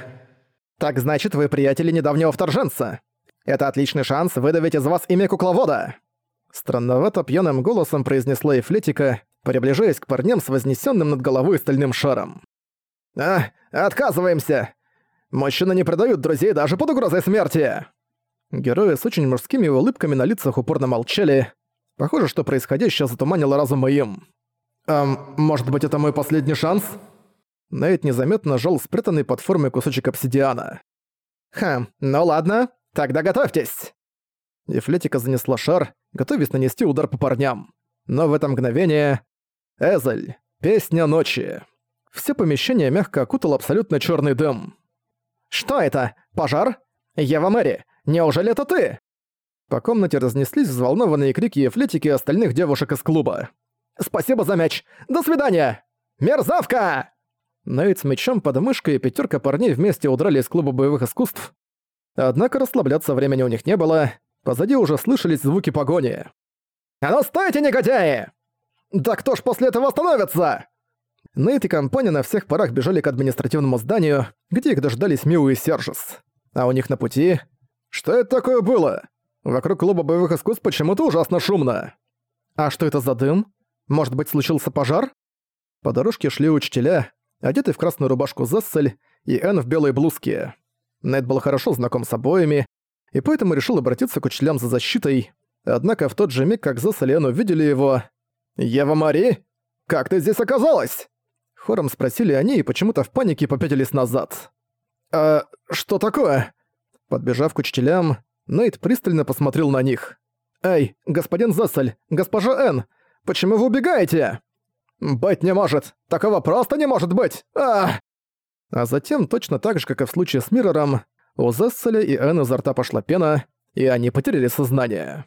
«Так значит, вы приятели недавнего вторженца. Это отличный шанс выдавить из вас имя кукловода!» Странновато пьяным голосом произнесла Эфлетика, приближаясь к парням с вознесенным над головой стальным шаром. «А, отказываемся! Мужчины не предают друзей даже под угрозой смерти!» Герои с очень мужскими улыбками на лицах упорно молчали. Похоже, что происходящее затуманило разум им. «Эм, может быть, это мой последний шанс?» Нейт незаметно жал спрятанный под формой кусочек обсидиана. «Хм, ну ладно, тогда готовьтесь!» Ефлетика занесла шар, готовясь нанести удар по парням. Но в это мгновение... Эзель. Песня ночи. Все помещение мягко окутал абсолютно черный дым. «Что это? Пожар? Ева Мэри, неужели это ты?» По комнате разнеслись взволнованные крики и остальных девушек из клуба. «Спасибо за мяч! До свидания! Мерзавка!» Нейт с мечом под мышкой и пятерка парней вместе удрали из клуба боевых искусств. Однако расслабляться времени у них не было, позади уже слышались звуки погони. «А ну стойте, негодяи!» «Да кто ж после этого остановится?» Нейт и компания на всех парах бежали к административному зданию, где их дождались Миу и Сержис. А у них на пути... Что это такое было? Вокруг клуба боевых искусств почему-то ужасно шумно. А что это за дым? Может быть, случился пожар? По дорожке шли учителя, одетый в красную рубашку Зессель и Энн в белой блузке. Нейт был хорошо знаком с обоими, и поэтому решил обратиться к учителям за защитой, однако в тот же миг, как Зессель и Энн увидели его... «Ева Мари? Как ты здесь оказалась?» Хором спросили они и почему-то в панике попятились назад. «А что такое?» Подбежав к учителям, Нейт пристально посмотрел на них. «Эй, господин Зессель, госпожа Энн, почему вы убегаете?» «Быть не может! Такого просто не может быть! а А затем, точно так же, как и в случае с Миррором, у Зесселя и Энн изо рта пошла пена, и они потеряли сознание.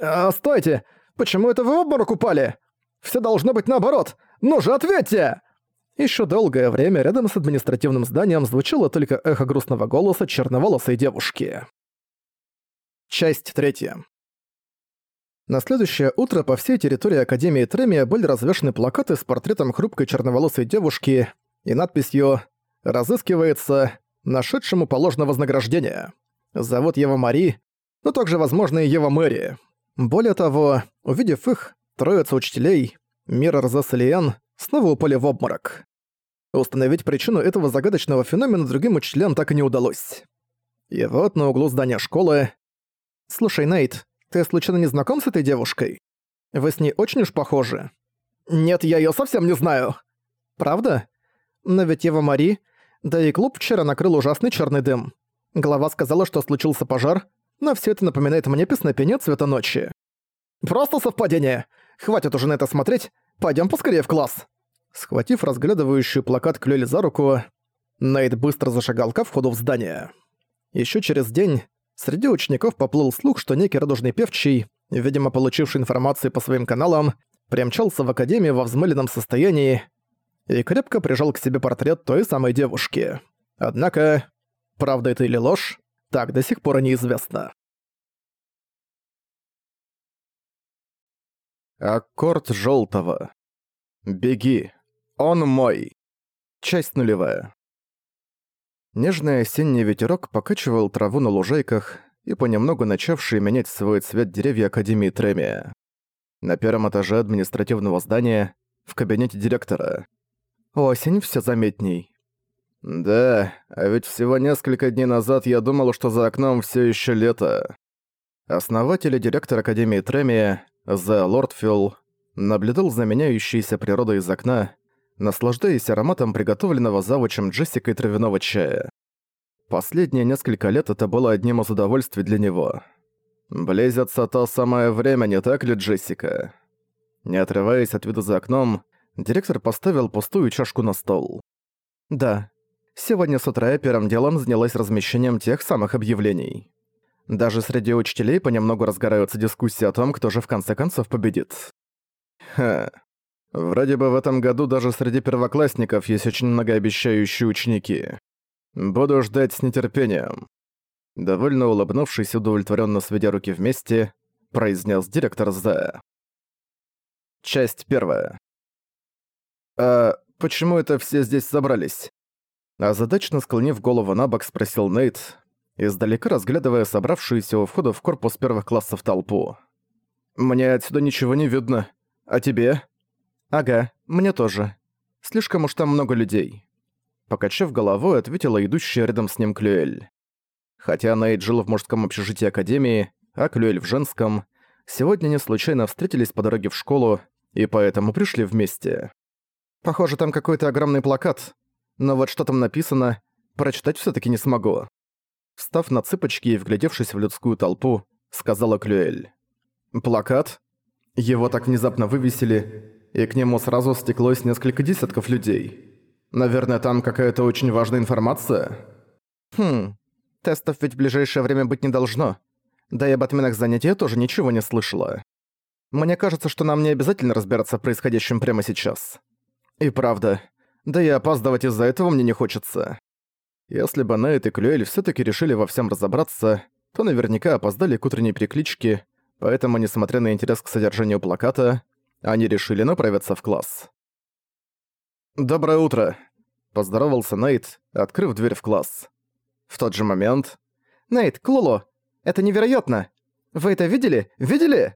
«А, стойте! Почему это вы в обморок упали? Все должно быть наоборот! Ну же, ответьте!» Еще долгое время рядом с административным зданием звучало только эхо грустного голоса черноволосой девушки. Часть третья. На следующее утро по всей территории Академии Тремия были развешаны плакаты с портретом хрупкой черноволосой девушки и надписью «Разыскивается нашедшему положено вознаграждение». Зовут Ева Мари, но также, возможно, и Ева Мэри. Более того, увидев их, троица учителей, Мира Розеселиен, снова упали в обморок. Установить причину этого загадочного феномена другим учителям так и не удалось. И вот на углу здания школы... «Слушай, Нейт, ты случайно не знаком с этой девушкой? Вы с ней очень уж похожи». «Нет, я её совсем не знаю». «Правда? Но ведь Ева Мари... Да и клуб вчера накрыл ужасный чёрный дым. Глава сказала, что случился пожар, но всё это напоминает мне песнопение цвета ночи». «Просто совпадение. Хватит уже на это смотреть. Пойдём поскорее в класс». Схватив разглядывающую плакат Клёли за руку, Нейт быстро зашагал ко входу в здание. Ещё через день Среди учеников поплыл слух, что некий радужный певчий, видимо, получивший информацию по своим каналам, примчался в академию во взмыленном состоянии и крепко прижал к себе портрет той самой девушки. Однако, правда это или ложь, так до сих пор и неизвестно. Аккорд желтого. Беги. Он мой. Часть нулевая. Нежный осенний ветерок покачивал траву на лужайках и понемногу начавшие менять свой цвет деревья Академии Тремия. На первом этаже административного здания, в кабинете директора. Осень все заметней. Да, а ведь всего несколько дней назад я думал, что за окном все еще лето. Основатель и директор Академии Тремия, Зе Лордфилл, наблюдал за меняющейся природой из окна, наслаждаясь ароматом приготовленного завучем Джессикой травяного чая. Последние несколько лет это было одним из удовольствий для него. Близится то самое время, не так ли, Джессика? Не отрываясь от вида за окном, директор поставил пустую чашку на стол. Да, сегодня с утра я первым делом занялась размещением тех самых объявлений. Даже среди учителей понемногу разгораются дискуссии о том, кто же в конце концов победит. Ха. Вроде бы в этом году даже среди первоклассников есть очень многообещающие ученики. Буду ждать с нетерпением. Довольно улыбнувшись, удовлетворенно сведя руки вместе, произнес директор З. Часть первая. «А почему это все здесь собрались?» Озадачно склонив голову на бок, спросил Нейт, издалека разглядывая собравшуюся у входа в корпус первых классов толпу. «Мне отсюда ничего не видно. А тебе?» «Ага, мне тоже. Слишком уж там много людей». Покачав головой, ответила идущая рядом с ним Клюэль. Хотя Нейт жил в мужском общежитии Академии, а Клюэль в женском, сегодня они случайно встретились по дороге в школу и поэтому пришли вместе. Похоже, там какой-то огромный плакат, но вот что там написано, прочитать все таки не смогу. Встав на цыпочки и вглядевшись в людскую толпу, сказала Клюэль. «Плакат? Его так внезапно вывесили, и к нему сразу стеклось несколько десятков людей. Наверное, там какая-то очень важная информация?» «Хм, тестов ведь в ближайшее время быть не должно. Да и об отменах занятия тоже ничего не слышала. Мне кажется, что нам не обязательно разбираться в происходящем прямо сейчас. И правда. Да и опаздывать из-за этого мне не хочется. Если бы Нейт и Клюэль все таки решили во всем разобраться, то наверняка опоздали к утренней перекличке, поэтому, несмотря на интерес к содержанию плаката, они решили направиться в класс. «Доброе утро», — поздоровался Нейт, открыв дверь в класс. В тот же момент... «Нейт, Клуло, это невероятно! Вы это видели? Видели?»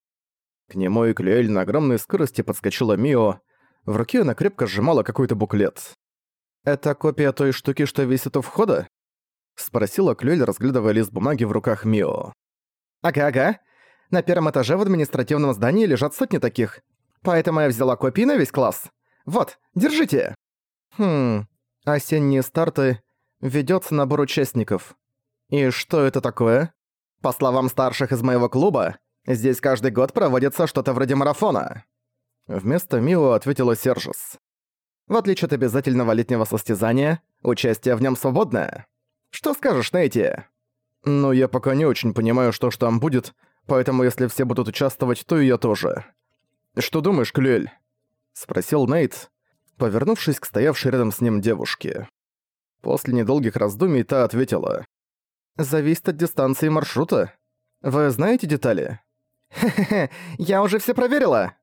К нему и Клюэль на огромной скорости подскочила Мио. В руке она крепко сжимала какой-то буклет. «Это копия той штуки, что висит у входа?» Спросила Клюэль, разглядывая лист бумаги в руках Мио. «Ага-ага. На первом этаже в административном здании лежат сотни таких. Поэтому я взяла копии на весь класс. Вот, держите!» «Хм... Осенние старты. Ведётся набор участников. И что это такое?» По словам старших из моего клуба, Здесь каждый год проводится что-то вроде марафона». Вместо Мио ответила Сержис. «В отличие от обязательного летнего состязания, участие в нем свободное. Что скажешь, Нейти?» «Ну, я пока не очень понимаю, что ж там будет, поэтому если все будут участвовать, то и я тоже». «Что думаешь, Клюэль?» — спросил Нейт, повернувшись к стоявшей рядом с ним девушке. После недолгих раздумий та ответила. «Зависит от дистанции маршрута. Вы знаете детали?» «Хе-хе-хе, я уже все проверила!»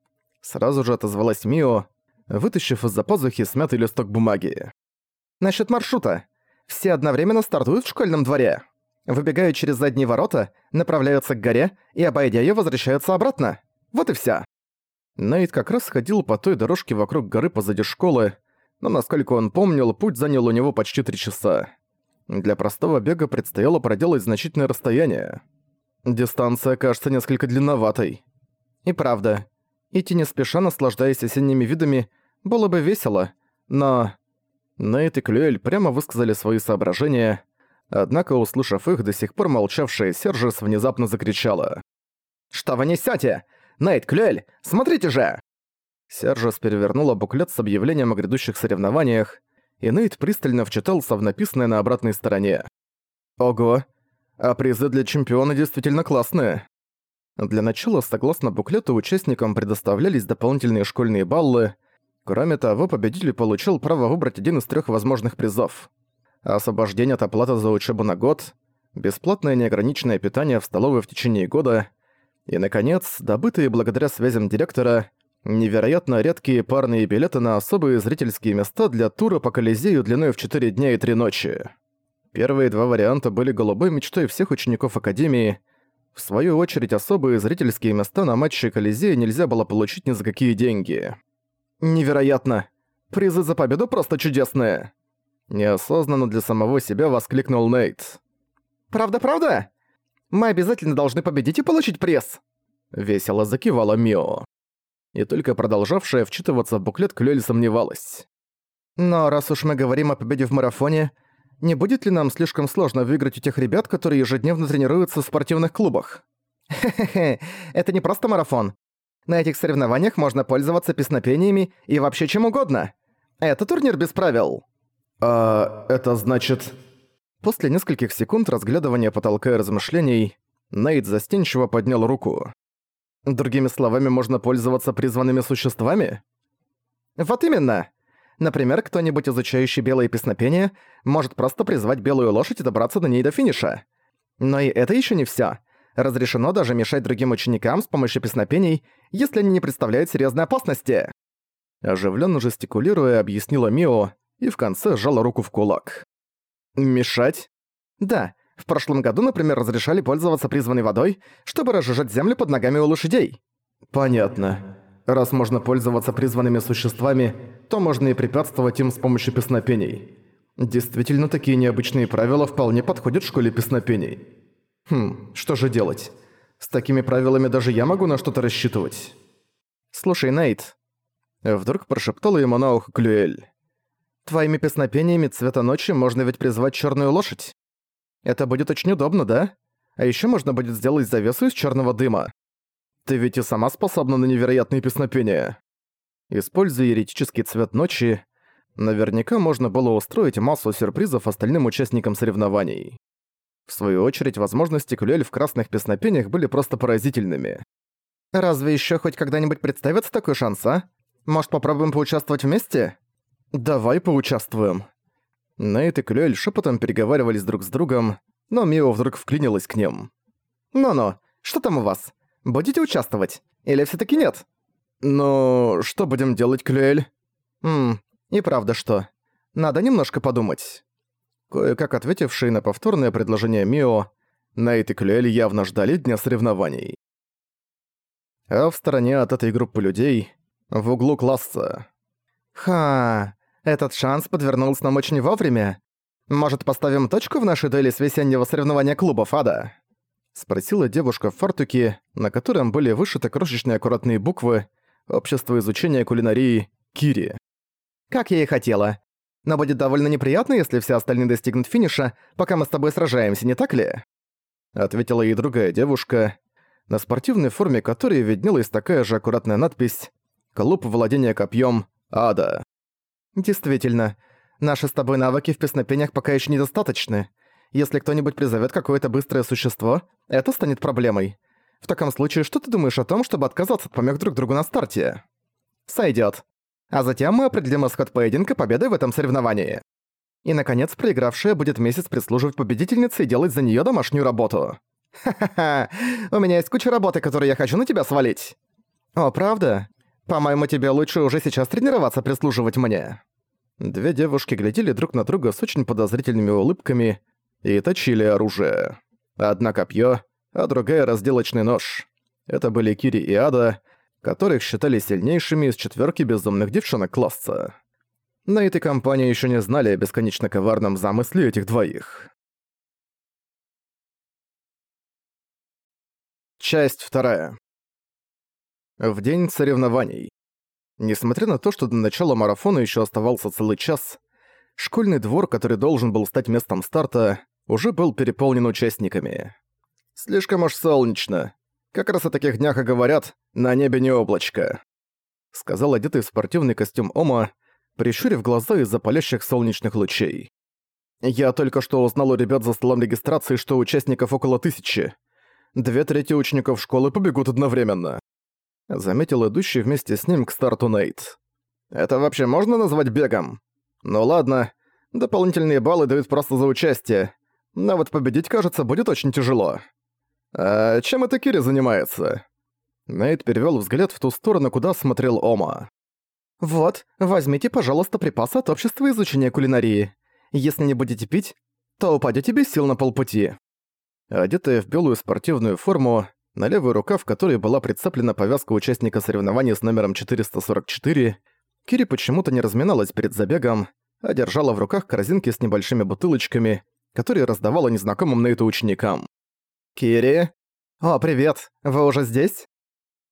Сразу же отозвалась Мио, вытащив из-за пазухи смятый листок бумаги. «Насчёт маршрута. Все одновременно стартуют в школьном дворе. Выбегают через задние ворота, направляются к горе и, обойдя её, возвращаются обратно. Вот и вся. Нейт как раз ходил по той дорожке вокруг горы позади школы, но, насколько он помнил, путь занял у него почти три часа. Для простого бега предстояло проделать значительное расстояние. Дистанция кажется несколько длинноватой. И правда, идти не спеша, наслаждаясь осенними видами, было бы весело, но... Нейт и Клюэль прямо высказали свои соображения, однако, услышав их, до сих пор молчавшая Сержис внезапно закричала. «Что вы несёте? Нейт, Клюэль, смотрите же!» Сержис перевернула буклет с объявлением о грядущих соревнованиях, и Нейт пристально вчитался в написанное на обратной стороне. «Ого, а призы для чемпиона действительно классные. Для начала, согласно буклету, участникам предоставлялись дополнительные школьные баллы. Кроме того, победитель получил право выбрать один из трех возможных призов. Освобождение от оплаты за учебу на год, бесплатное неограниченное питание в столовой в течение года и, наконец, добытые благодаря связям директора невероятно редкие парные билеты на особые зрительские места для тура по Колизею длиной в 4 дня и 3 ночи. Первые два варианта были голубой мечтой всех учеников Академии. В свою очередь, особые зрительские места на матче Колизея нельзя было получить ни за какие деньги. «Невероятно! Призы за победу просто чудесные!» Неосознанно для самого себя воскликнул Нейт. «Правда-правда? Мы обязательно должны победить и получить приз!» Весело закивала Мио. И только продолжавшая вчитываться в буклет Клёль сомневалась. «Но раз уж мы говорим о победе в марафоне, не будет ли нам слишком сложно выиграть у тех ребят, которые ежедневно тренируются в спортивных клубах? Хе-хе-хе, это не просто марафон. На этих соревнованиях можно пользоваться песнопениями и вообще чем угодно. Это турнир без правил. А это значит... После нескольких секунд разглядывания потолка и размышлений, Нейт застенчиво поднял руку. Другими словами, можно пользоваться призванными существами? Вот именно. Например, кто-нибудь, изучающий белые песнопения, может просто призвать белую лошадь и добраться до ней до финиша. Но и это еще не все. Разрешено даже мешать другим ученикам с помощью песнопений, если они не представляют серьезной опасности. Оживленно жестикулируя, объяснила Мио и в конце сжала руку в кулак. «Мешать?» «Да. В прошлом году, например, разрешали пользоваться призванной водой, чтобы разжижать землю под ногами у лошадей». «Понятно. Раз можно пользоваться призванными существами, то можно и препятствовать им с помощью песнопений. Действительно, такие необычные правила вполне подходят школе песнопений. Хм, что же делать? С такими правилами даже я могу на что-то рассчитывать. Слушай, Нейт. Вдруг прошептала ему на ухо Клюэль. Твоими песнопениями цвета ночи можно ведь призвать черную лошадь. Это будет очень удобно, да? А еще можно будет сделать завесу из черного дыма. Ты ведь и сама способна на невероятные песнопения. Используя еретический цвет ночи, наверняка можно было устроить массу сюрпризов остальным участникам соревнований. В свою очередь, возможности Кулель в красных песнопениях были просто поразительными. «Разве еще хоть когда-нибудь представится такой шанс, а? Может, попробуем поучаствовать вместе?» «Давай поучаствуем». Нейт и Клюэль шепотом переговаривались друг с другом, но Мио вдруг вклинилась к ним. «Ну-ну, что там у вас? Будете участвовать? Или все таки нет?» «Ну, что будем делать, Клюэль?» «Ммм, и правда что. Надо немножко подумать». Кое-как ответившие на повторное предложение Мио, Нейт и Клюэль явно ждали дня соревнований. А в стороне от этой группы людей, в углу класса. «Ха, этот шанс подвернулся нам очень вовремя. Может, поставим точку в нашей дуэли с весеннего соревнования клубов, Ада?» Спросила девушка в фартуке, на котором были вышиты крошечные аккуратные буквы «Общество изучения кулинарии Кири». «Как я и хотела. Но будет довольно неприятно, если все остальные достигнут финиша, пока мы с тобой сражаемся, не так ли?» Ответила ей другая девушка, на спортивной форме которой виднелась такая же аккуратная надпись «Клуб владения копьем Ада». «Действительно, наши с тобой навыки в песнопениях пока еще недостаточны. Если кто-нибудь призовет какое-то быстрое существо, это станет проблемой. В таком случае, что ты думаешь о том, чтобы отказаться от помех друг другу на старте? Сойдёт. А затем мы определим исход поединка победы в этом соревновании. И, наконец, проигравшая будет месяц прислуживать победительнице и делать за неё домашнюю работу. Ха-ха-ха, у меня есть куча работы, которую я хочу на тебя свалить. О, правда? По-моему, тебе лучше уже сейчас тренироваться прислуживать мне. Две девушки глядели друг на друга с очень подозрительными улыбками, и точили оружие. Одна копье, а другая разделочный нож. Это были Кири и Ада, которых считали сильнейшими из четверки безумных девчонок класса. На этой компании еще не знали о бесконечно коварном замысле этих двоих. Часть вторая. В день соревнований. Несмотря на то, что до начала марафона еще оставался целый час, школьный двор, который должен был стать местом старта, уже был переполнен участниками. «Слишком уж солнечно. Как раз о таких днях и говорят, на небе не облачко», сказал одетый в спортивный костюм Ома, прищурив глаза из-за палящих солнечных лучей. «Я только что узнал у ребят за столом регистрации, что участников около тысячи. Две трети учеников школы побегут одновременно», заметил идущий вместе с ним к старту Нейт. «Это вообще можно назвать бегом? Ну ладно, дополнительные баллы дают просто за участие, но вот победить, кажется, будет очень тяжело. А чем это Кири занимается? Нейт перевёл взгляд в ту сторону, куда смотрел Ома. «Вот, возьмите, пожалуйста, припасы от общества изучения кулинарии. Если не будете пить, то упадете без сил на полпути. Одетая в белую спортивную форму, на левый рукав которой была прицеплена повязка участника соревнований с номером 444, Кири почему-то не разминалась перед забегом, а держала в руках корзинки с небольшими бутылочками, которые раздавала незнакомым Нейту ученикам. «Кири? О, привет! Вы уже здесь?»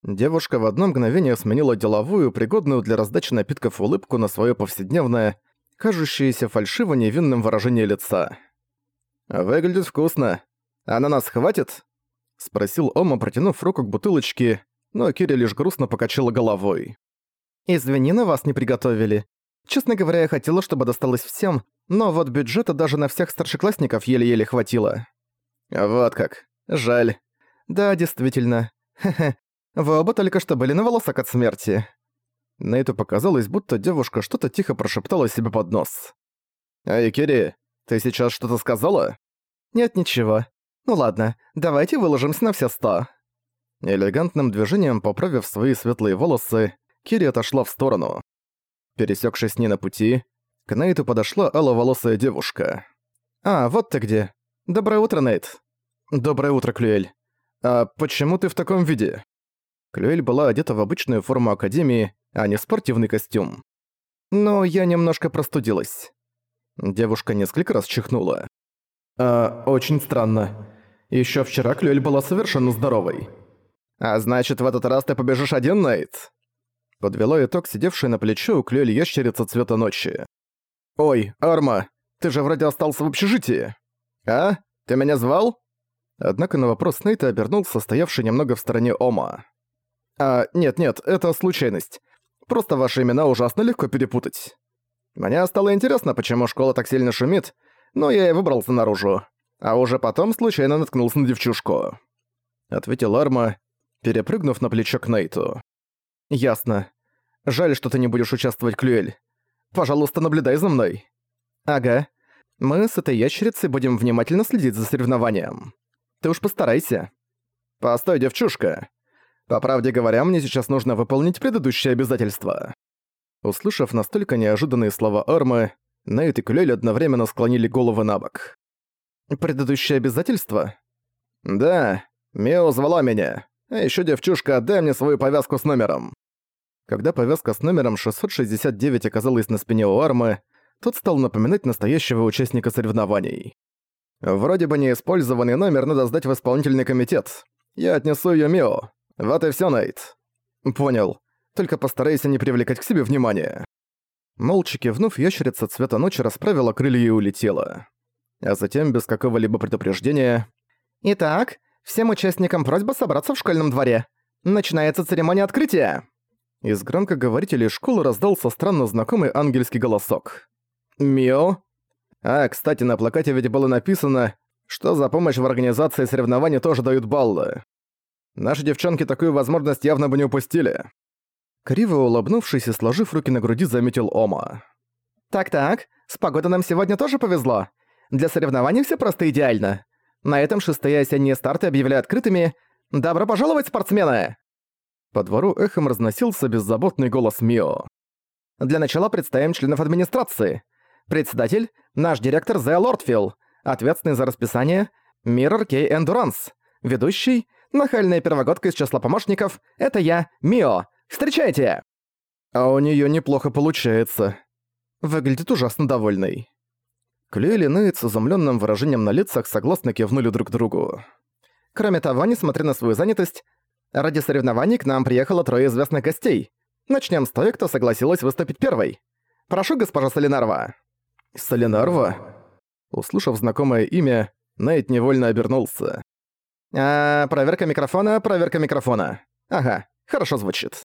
Девушка в одно мгновение сменила деловую, пригодную для раздачи напитков улыбку на свое повседневное, кажущееся фальшиво невинным выражение лица. «Выглядит вкусно. А на нас хватит?» — спросил Ома, протянув руку к бутылочке, но Кири лишь грустно покачала головой. «Извини, на вас не приготовили. Честно говоря, я хотела, чтобы досталось всем, но вот бюджета даже на всех старшеклассников еле-еле хватило». «Вот как. Жаль». «Да, действительно. Хе-хе. Вы оба только что были на волосок от смерти». На это показалось, будто девушка что-то тихо прошептала себе под нос. «Эй, Кири, ты сейчас что-то сказала?» «Нет, ничего. Ну ладно, давайте выложимся на все сто». Элегантным движением поправив свои светлые волосы, Кири отошла в сторону. Пересекшись с ней на пути, к Нейту подошла аловолосая девушка. «А, вот ты где. Доброе утро, Нейт». «Доброе утро, Клюэль. А почему ты в таком виде?» Клюэль была одета в обычную форму Академии, а не спортивный костюм. «Но я немножко простудилась». Девушка несколько раз чихнула. «А, очень странно. Ещё вчера Клюэль была совершенно здоровой». «А значит, в этот раз ты побежишь один, Нейт?» Подвела итог сидевшая на плечо у Клюэль ящерица цвета ночи. «Ой, Арма, ты же вроде остался в общежитии. А? Ты меня звал?» Однако на вопрос Нейта обернулся стоявший немного в стороне Ома. «А, нет-нет, это случайность. Просто ваши имена ужасно легко перепутать. Мне стало интересно, почему школа так сильно шумит, но я и выбрался наружу. А уже потом случайно наткнулся на девчушку». Ответил Арма, перепрыгнув на плечо к Нейту. «Ясно. Жаль, что ты не будешь участвовать, Клюэль. Пожалуйста, наблюдай за мной». «Ага. Мы с этой ящерицей будем внимательно следить за соревнованием. Ты уж постарайся». «Постой, девчушка. По правде говоря, мне сейчас нужно выполнить предыдущие обязательства». Услышав настолько неожиданные слова Армы, Нейт и Клюэль одновременно склонили головы на бок. «Предыдущее обязательство?» «Да, Мео звала меня. А ещё, девчушка, отдай мне свою повязку с номером». Когда повязка с номером 669 оказалась на спине у Армы, тот стал напоминать настоящего участника соревнований. «Вроде бы неиспользованный номер надо сдать в исполнительный комитет. Я отнесу её Мио. Вот и всё, Найт». «Понял. Только постарайся не привлекать к себе внимания». Молча кивнув, ящерица цвета ночи расправила крылья и улетела. А затем, без какого-либо предупреждения... «Итак, всем участникам просьба собраться в школьном дворе. Начинается церемония открытия!» Из громкоговорителей школы раздался странно знакомый ангельский голосок. «Мио?» А, кстати, на плакате ведь было написано, что за помощь в организации соревнований тоже дают баллы. Наши девчонки такую возможность явно бы не упустили. Криво улыбнувшись и сложив руки на груди, заметил Ома. «Так-так, с погодой нам сегодня тоже повезло. Для соревнований все просто идеально. На этом шестые осенние старты объявляют открытыми. Добро пожаловать, спортсмены!» По двору эхом разносился беззаботный голос Мио. «Для начала представим членов администрации. Председатель – наш директор Зе Лордфилл, ответственный за расписание – Mirror Кей Эндуранс. Ведущий – нахальная первогодка из числа помощников – это я, Мио. Встречайте!» А у неё неплохо получается. Выглядит ужасно довольной. Клюэль и Нейт с изумлённым выражением на лицах согласно кивнули друг другу. Кроме того, несмотря на свою занятость, Ради соревнований к нам приехало трое известных гостей. Начнем с той, кто согласилась выступить первой. Прошу, госпожа Солинарва». «Солинарва?» Услышав знакомое имя, Нейт невольно обернулся. «А, проверка микрофона, проверка микрофона. Ага, хорошо звучит».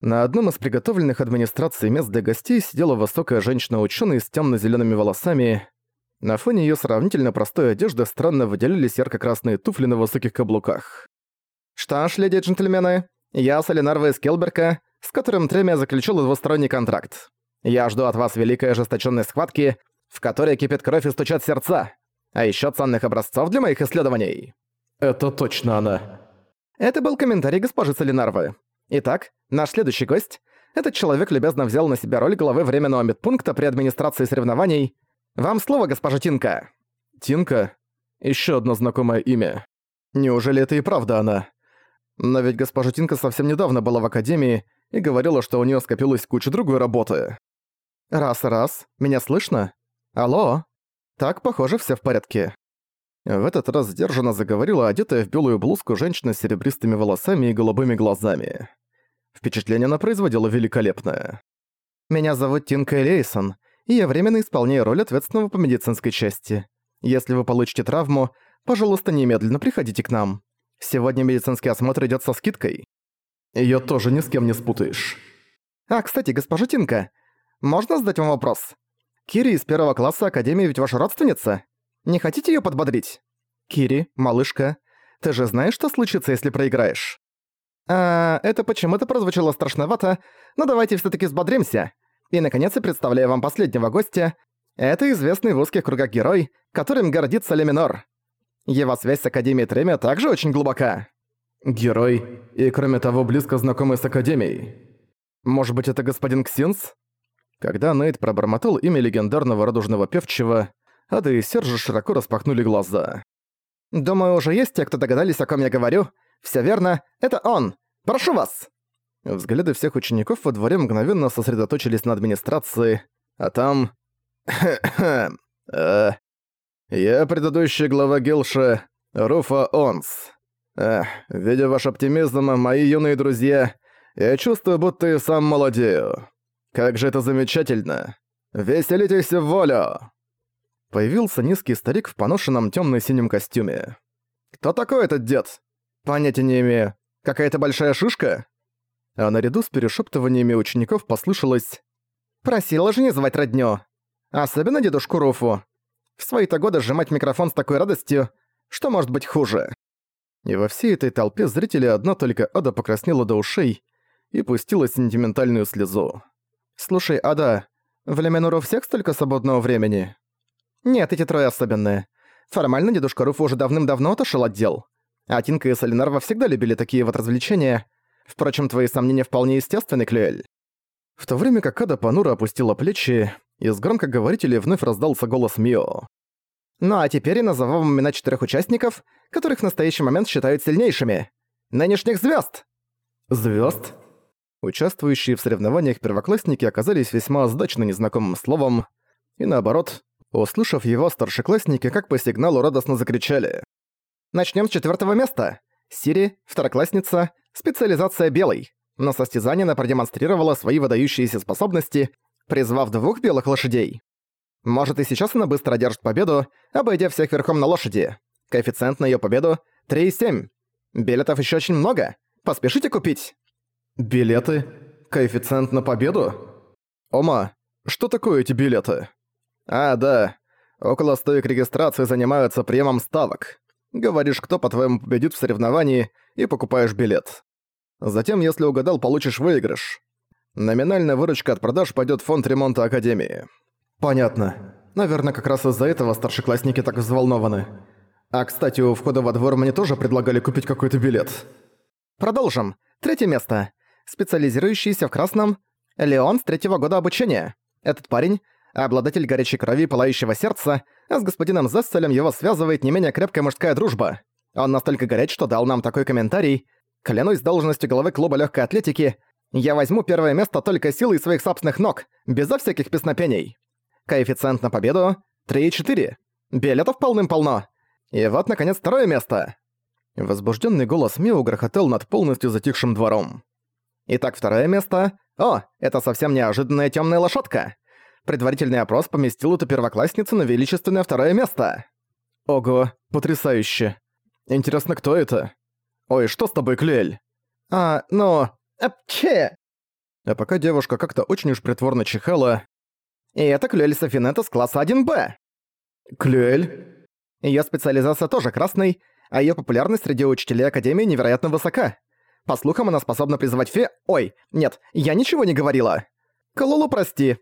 На одном из приготовленных администрацией мест для гостей сидела высокая женщина-учёный с тёмно-зелёными волосами. На фоне её сравнительно простой одежды странно выделялись ярко-красные туфли на высоких каблуках. «Что ж, леди и джентльмены, я Солинар из Келберка, с которым Тремия заключил двусторонний контракт. Я жду от вас великой ожесточенной схватки, в которой кипит кровь и стучат сердца, а еще ценных образцов для моих исследований». «Это точно она». Это был комментарий госпожи Солинарвы. Итак, наш следующий гость. Этот человек любезно взял на себя роль главы временного медпункта при администрации соревнований. Вам слово, госпожа Тинка. Тинка? Еще одно знакомое имя. Неужели это и правда она? Но ведь госпожа Тинка совсем недавно была в академии и говорила, что у нее скопилась куча другой работы. Раз-раз, меня слышно? Алло? Так, похоже, все в порядке. В этот раз сдержанно заговорила одетая в белую блузку женщина с серебристыми волосами и голубыми глазами. Впечатление она производила великолепное. «Меня зовут Тинка Элейсон, и я временно исполняю роль ответственного по медицинской части. Если вы получите травму, пожалуйста, немедленно приходите к нам. Сегодня медицинский осмотр идёт со скидкой». Её тоже ни с кем не спутаешь. «А, кстати, госпожа Тинка, можно задать вам вопрос? Кири из первого класса Академии ведь ваша родственница? Не хотите её подбодрить? Кири, малышка, ты же знаешь, что случится, если проиграешь?» А, это почему-то прозвучало страшновато, но давайте всё-таки взбодримся. И, наконец, я представляю вам последнего гостя. Это известный в узких кругах герой, которым гордится Леминор. Его связь с Академией Тремя также очень глубока. Герой, и кроме того, близко знакомый с Академией. Может быть, это господин Ксинс? Когда Нейт пробормотал имя легендарного радужного певчего, Ада и Сержа широко распахнули глаза. «Думаю, уже есть те, кто догадались, о ком я говорю. Все верно, это он! Прошу вас!» Взгляды всех учеников во дворе мгновенно сосредоточились на администрации, а там... Э, я предыдущий глава Гилша, Руфа Онс. Эх, видя ваш оптимизм, мои юные друзья, я чувствую, будто и сам молодею. Как же это замечательно! Веселитесь в волю!» Появился низкий старик в поношенном тёмно-синем костюме. «Кто такой этот дед? Понятия не имею. Какая-то большая шишка?» А наряду с перешептываниями учеников послышалось «Просила же не звать родню. Особенно дедушку Руфу. В свои-то годы сжимать микрофон с такой радостью, что может быть хуже?» И во всей этой толпе зрителей одна только Ада покраснела до ушей и пустила сентиментальную слезу. «Слушай, Ада, в Леменуру всех столько свободного времени?» «Нет, эти трое особенные. Формально дедушка Руф уже давным-давно отошел от дел. А Тинка и Солинарва всегда любили такие вот развлечения. Впрочем, твои сомнения вполне естественны, Клюэль». В то время как Ада понуро опустила плечи, из громкоговорителей вновь раздался голос Мио. «Ну а теперь я назову вам имена четырех участников, которых в настоящий момент считают сильнейшими. Нынешних звезд. Звезд? Участвующие в соревнованиях первоклассники оказались весьма сдачно незнакомым словом, и наоборот, услышав его, старшеклассники как по сигналу радостно закричали. Начнем с четвертого места. Сири, второклассница, специализация белой. На состязание она продемонстрировала свои выдающиеся способности, призвав двух белых лошадей. Может и сейчас она быстро одержит победу, обойдя всех верхом на лошади. Коэффициент на её победу 3,7. Билетов ещё очень много. Поспешите купить. Билеты? Коэффициент на победу? Ома, что такое эти билеты? А, да. Около стоек регистрации занимаются приемом ставок. Говоришь, кто, по-твоему, победит в соревновании, и покупаешь билет. Затем, если угадал, получишь выигрыш. Номинальная выручка от продаж пойдет в фонд ремонта Академии. Понятно. Наверное, как раз из-за этого старшеклассники так взволнованы. А, кстати, у входа во двор мне тоже предлагали купить какой-то билет. Продолжим. Третье место специализирующийся в красном, Леон с третьего года обучения. Этот парень — обладатель горячей крови и пылающего сердца, а с господином Зесселем его связывает не менее крепкая мужская дружба. Он настолько горяч, что дал нам такой комментарий. «Клянусь должностью главы клуба легкой атлетики, я возьму первое место только силой своих собственных ног, безо всяких песнопений. Коэффициент на победу — 3,4. Билетов полным-полно. И вот, наконец, второе место». Возбужденный голос Мио грохотал над полностью затихшим двором. Итак, второе место. О, это совсем неожиданная темная лошадка. Предварительный опрос поместил эту первоклассницу на величественное второе место. Ого, потрясающе. Интересно, кто это? Ой, что с тобой, Клюэль? А, ну... Апче! А пока девушка как-то очень уж притворно чихала... И это Клюэль Софинета с класса 1Б. Клюэль? Её специализация тоже красный, а её популярность среди учителей Академии невероятно высока. По слухам, она способна призывать фе... Ой, нет, я ничего не говорила. Калулу прости.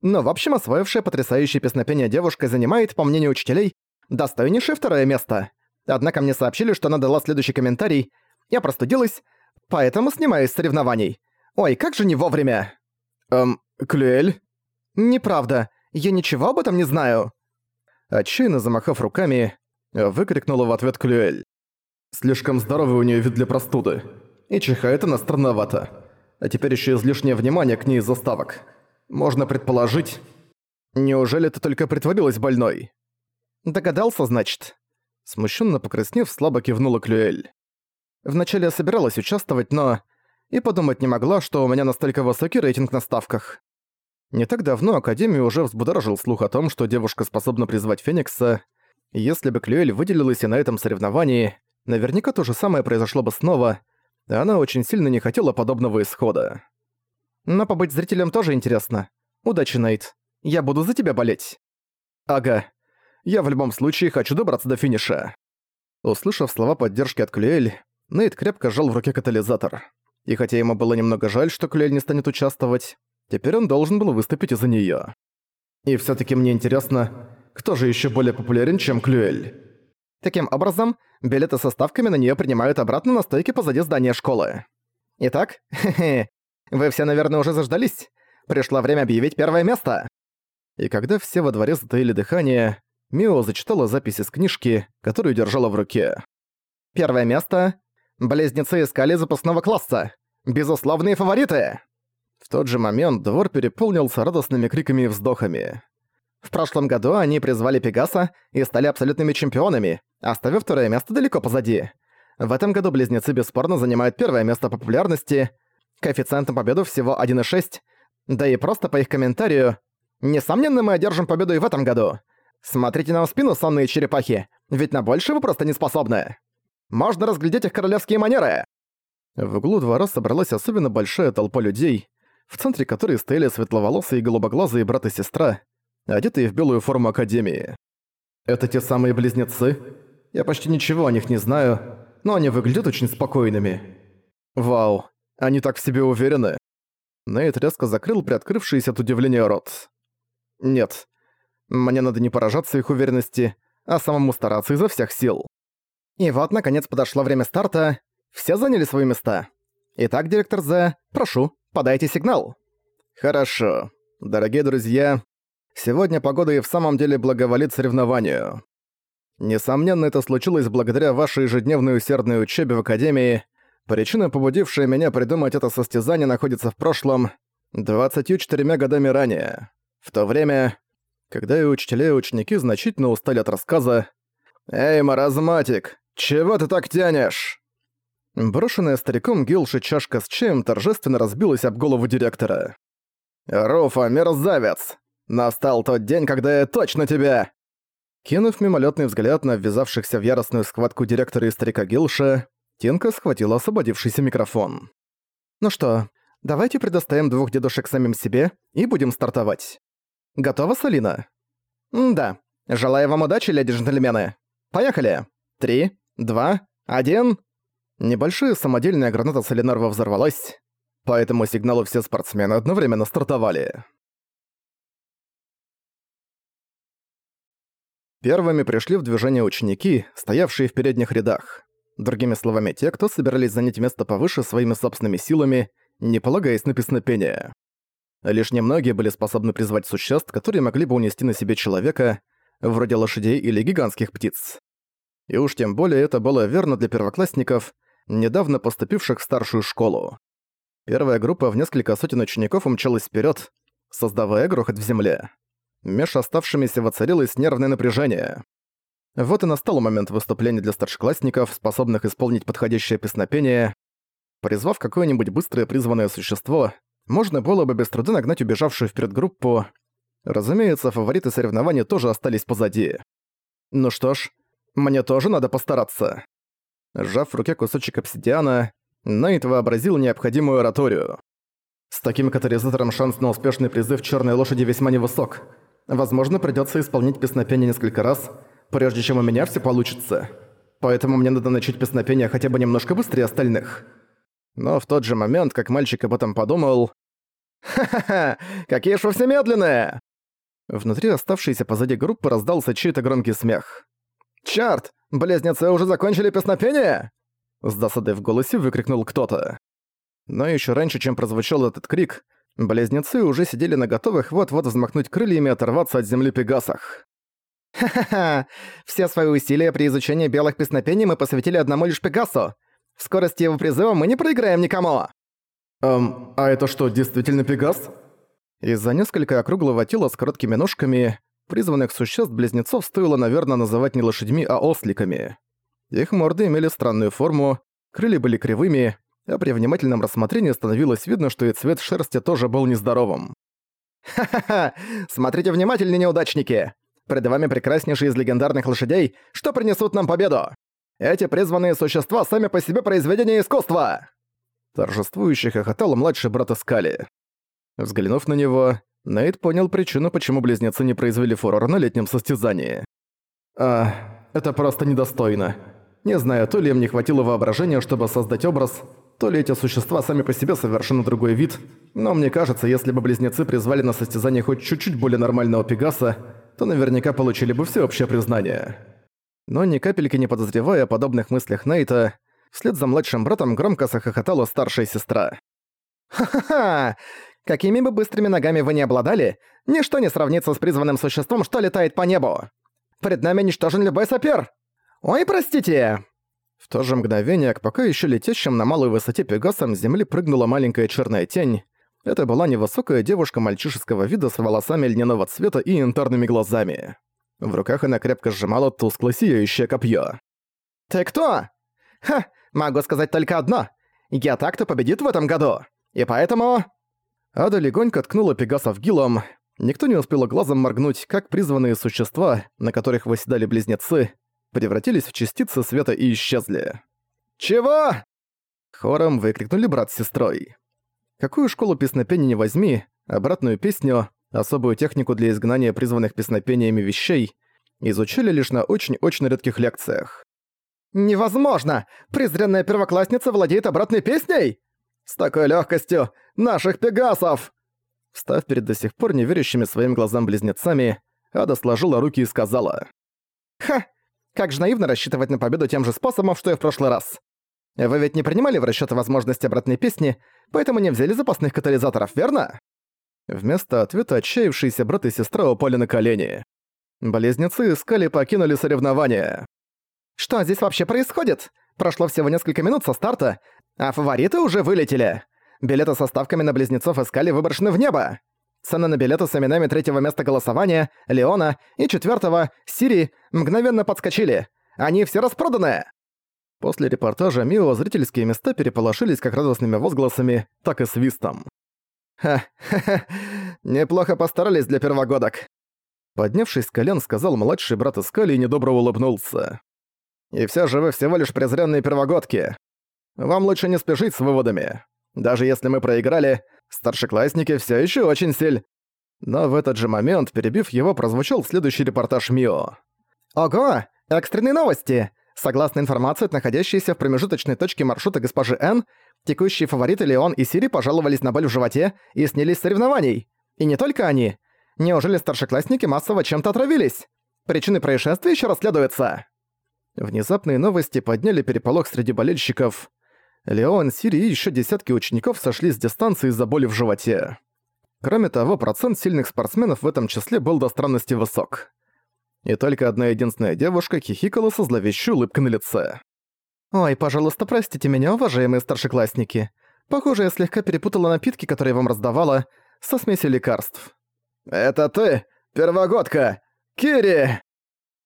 Но в общем, освоившая потрясающее песнопение девушка занимает, по мнению учителей, достойнейшее второе место. Однако мне сообщили, что она дала следующий комментарий. Я простудилась, поэтому снимаюсь с соревнований. Ой, как же не вовремя. Эм, Клюэль? Неправда. Я ничего об этом не знаю. отчаянно замахав руками, выкрикнула в ответ Клюэль. «Слишком здоровый у нее вид для простуды. И чихает она странновато. А теперь еще излишнее внимание к ней из заставок. Можно предположить... Неужели ты только притворилась больной?» «Догадался, значит?» Смущенно покраснев, слабо кивнула Клюэль. «Вначале я собиралась участвовать, но... И подумать не могла, что у меня настолько высокий рейтинг на ставках. Не так давно Академию уже взбудоражил слух о том, что девушка способна призвать Феникса. Если бы Клюэль выделилась и на этом соревновании, наверняка то же самое произошло бы снова, она очень сильно не хотела подобного исхода. Но побыть зрителем тоже интересно. Удачи, Нейт. Я буду за тебя болеть. Ага. Я в любом случае хочу добраться до финиша. Услышав слова поддержки от Клюэль, Нейт крепко сжал в руке катализатор. И хотя ему было немного жаль, что Клюэль не станет участвовать, теперь он должен был выступить из-за неё. И всё-таки мне интересно, кто же ещё более популярен, чем Клюэль? Таким образом, билеты со ставками на неё принимают обратно на стойке позади здания школы. Итак, вы все, наверное, уже заждались. Пришло время объявить первое место. И когда все во дворе затаили дыхание, Мио зачитала запись из книжки, которую держала в руке. Первое место. Близнецы искали запасного класса. Безусловные фавориты. В тот же момент двор переполнился радостными криками и вздохами. В прошлом году они призвали Пегаса и стали абсолютными чемпионами, оставив второе место далеко позади. В этом году близнецы бесспорно занимают первое место по популярности, коэффициент на победу всего 1,6, да и просто по их комментарию. Несомненно, мы одержим победу и в этом году. Смотрите нам в спину, сонные черепахи, ведь на больше вы просто не способны. Можно разглядеть их королевские манеры. В углу двора собралась особенно большая толпа людей, в центре которой стояли светловолосые и голубоглазые брат и сестра, одетые в белую форму Академии. Это те самые близнецы? Я почти ничего о них не знаю, но они выглядят очень спокойными. Вау, они так в себе уверены. Нейт резко закрыл приоткрывшийся от удивления рот. Нет, мне надо не поражаться их уверенности, а самому стараться изо всех сил. И вот, наконец, подошло время старта. Все заняли свои места. Итак, директор З, прошу, подайте сигнал. Хорошо. Дорогие друзья, Сегодня погода и в самом деле благоволит соревнованию. Несомненно, это случилось благодаря вашей ежедневной усердной учебе в Академии. Причина, побудившая меня придумать это состязание, находится в прошлом, 24 годами ранее. В то время, когда и учителя, и ученики значительно устали от рассказа. «Эй, маразматик, чего ты так тянешь?» Брошенная стариком Гилши чашка с чаем торжественно разбилась об голову директора. «Руфа, мерзавец! Настал тот день, когда я точно тебя...» Кинув мимолетный взгляд на ввязавшихся в яростную схватку директора и старика Гилша, Тинка схватила освободившийся микрофон. «Ну что, давайте предоставим двух дедушек самим себе и будем стартовать. Готова, Салина?» «Да. Желаю вам удачи, леди-джентльмены. Поехали. Три, два, один...» Небольшая самодельная граната Солинарва взорвалась, по этому сигналу все спортсмены одновременно стартовали. Первыми пришли в движение ученики, стоявшие в передних рядах. Другими словами, те, кто собирались занять место повыше своими собственными силами, не полагаясь на песнопение. Лишь немногие были способны призвать существ, которые могли бы унести на себе человека, вроде лошадей или гигантских птиц. И уж тем более это было верно для первоклассников, недавно поступивших в старшую школу. Первая группа в несколько сотен учеников умчалась вперед, создавая грохот в земле. Меж оставшимися воцарилось нервное напряжение. Вот и настал момент выступления для старшеклассников, способных исполнить подходящее песнопение. Призвав какое-нибудь быстрое призванное существо, можно было бы без труда нагнать убежавшую вперед группу. Разумеется, фавориты соревнований тоже остались позади. Ну что ж, мне тоже надо постараться. Сжав в руке кусочек обсидиана, Найт вообразил необходимую ораторию. С таким катализатором шанс на успешный призыв черной лошади весьма невысок. Возможно, придётся исполнить песнопение несколько раз, прежде чем у меня всё получится. Поэтому мне надо начать песнопение хотя бы немножко быстрее остальных. Но в тот же момент, как мальчик об этом подумал... «Ха-ха-ха! Какие ж вы все медленные!» Внутри оставшейся позади группы раздался чей-то громкий смех. «Чёрт! Близнецы уже закончили песнопение?» С досадой в голосе выкрикнул кто-то. Но ещё раньше, чем прозвучал этот крик, Близнецы уже сидели на готовых вот-вот взмахнуть крыльями и оторваться от земли пегасах. Ха-ха-ха! Все свои усилия при изучении белых песнопений мы посвятили одному лишь Пегасу. В скорости его призыва мы не проиграем никому!» «Эм, а это что, действительно Пегас?» Из-за несколько округлого тела с короткими ножками призванных существ-близнецов стоило, наверное, называть не лошадьми, а осликами. Их морды имели странную форму, крылья были кривыми, а при внимательном рассмотрении становилось видно, что и цвет шерсти тоже был нездоровым. «Ха-ха-ха! Смотрите внимательнее, неудачники! Пред вами прекраснейшие из легендарных лошадей, что принесут нам победу! Эти призванные существа сами по себе произведения искусства!» Торжествующий хохотал младший брат Искали. Взглянув на него, Нейт понял причину, почему близнецы не произвели фурор на летнем состязании. «А, это просто недостойно. Не знаю, то ли им не хватило воображения, чтобы создать образ, то ли эти существа сами по себе совершенно другой вид, но мне кажется, если бы близнецы призвали на состязание хоть чуть-чуть более нормального Пегаса, то наверняка получили бы всеобщее признание. Но ни капельки не подозревая о подобных мыслях Нейта, вслед за младшим братом громко захохотала старшая сестра. «Ха-ха-ха! Какими бы быстрыми ногами вы не обладали, ничто не сравнится с призванным существом, что летает по небу! Пред нами ничтожен любой сапер! Ой, простите!» В то же мгновение, к пока еще летящим на малой высоте Пегасом с земли прыгнула маленькая черная тень. Это была невысокая девушка мальчишеского вида с волосами льняного цвета и янтарными глазами. В руках она крепко сжимала тускло сияющее копье. «Ты кто?» «Ха, могу сказать только одно. Я так-то победит в этом году. И поэтому...» Ада легонько ткнула Пегасов гилом. Никто не успел глазом моргнуть, как призванные существа, на которых восседали близнецы, превратились в частицы света и исчезли. «Чего?» Хором выкрикнули брат с сестрой. Какую школу песнопения не возьми, обратную песню, особую технику для изгнания призванных песнопениями вещей, изучили лишь на очень-очень редких лекциях. «Невозможно! Презренная первоклассница владеет обратной песней? С такой легкостью! Наших пегасов!» Встав перед до сих пор неверящими своим глазам близнецами, Ада сложила руки и сказала. «Ха! Как же наивно рассчитывать на победу тем же способом, что и в прошлый раз. Вы ведь не принимали в расчёт возможность обратной песни, поэтому не взяли запасных катализаторов, верно?» Вместо ответа отчаявшиеся брат и сестра упали на колени. Близнецы искали покинули соревнования. «Что здесь вообще происходит? Прошло всего несколько минут со старта, а фавориты уже вылетели. Билеты со ставками на близнецов искали выброшены в небо. Цены на билеты с именами третьего места голосования, Леона и четвертого Сири, мгновенно подскочили. Они все распроданы!» После репортажа Мио зрительские места переполошились как радостными возгласами, так и свистом. «Ха-ха-ха, неплохо постарались для первогодок», Поднявшись с колен, сказал младший брат Искали и недобро улыбнулся. «И все же вы всего лишь презренные первогодки. Вам лучше не спешить с выводами. Даже если мы проиграли, Старшеклассники все еще очень силь. Но в этот же момент, перебив его, прозвучал следующий репортаж Мио. Ого! Экстренные новости! Согласно информации от находящейся в промежуточной точке маршрута госпожи Н, текущие фавориты Леон и Сири пожаловались на боль в животе и снялись соревнований. И не только они. Неужели старшеклассники массово чем-то отравились? Причины происшествия еще расследуются. Внезапные новости подняли переполох среди болельщиков. Леон, Сири и еще десятки учеников сошли с дистанции из-за боли в животе. Кроме того, процент сильных спортсменов в этом числе был до странности высок. И только одна единственная девушка хихикала со зловещей улыбкой на лице. «Ой, пожалуйста, простите меня, уважаемые старшеклассники. Похоже, я слегка перепутала напитки, которые вам раздавала, со смесью лекарств». «Это ты, первогодка! Кири!»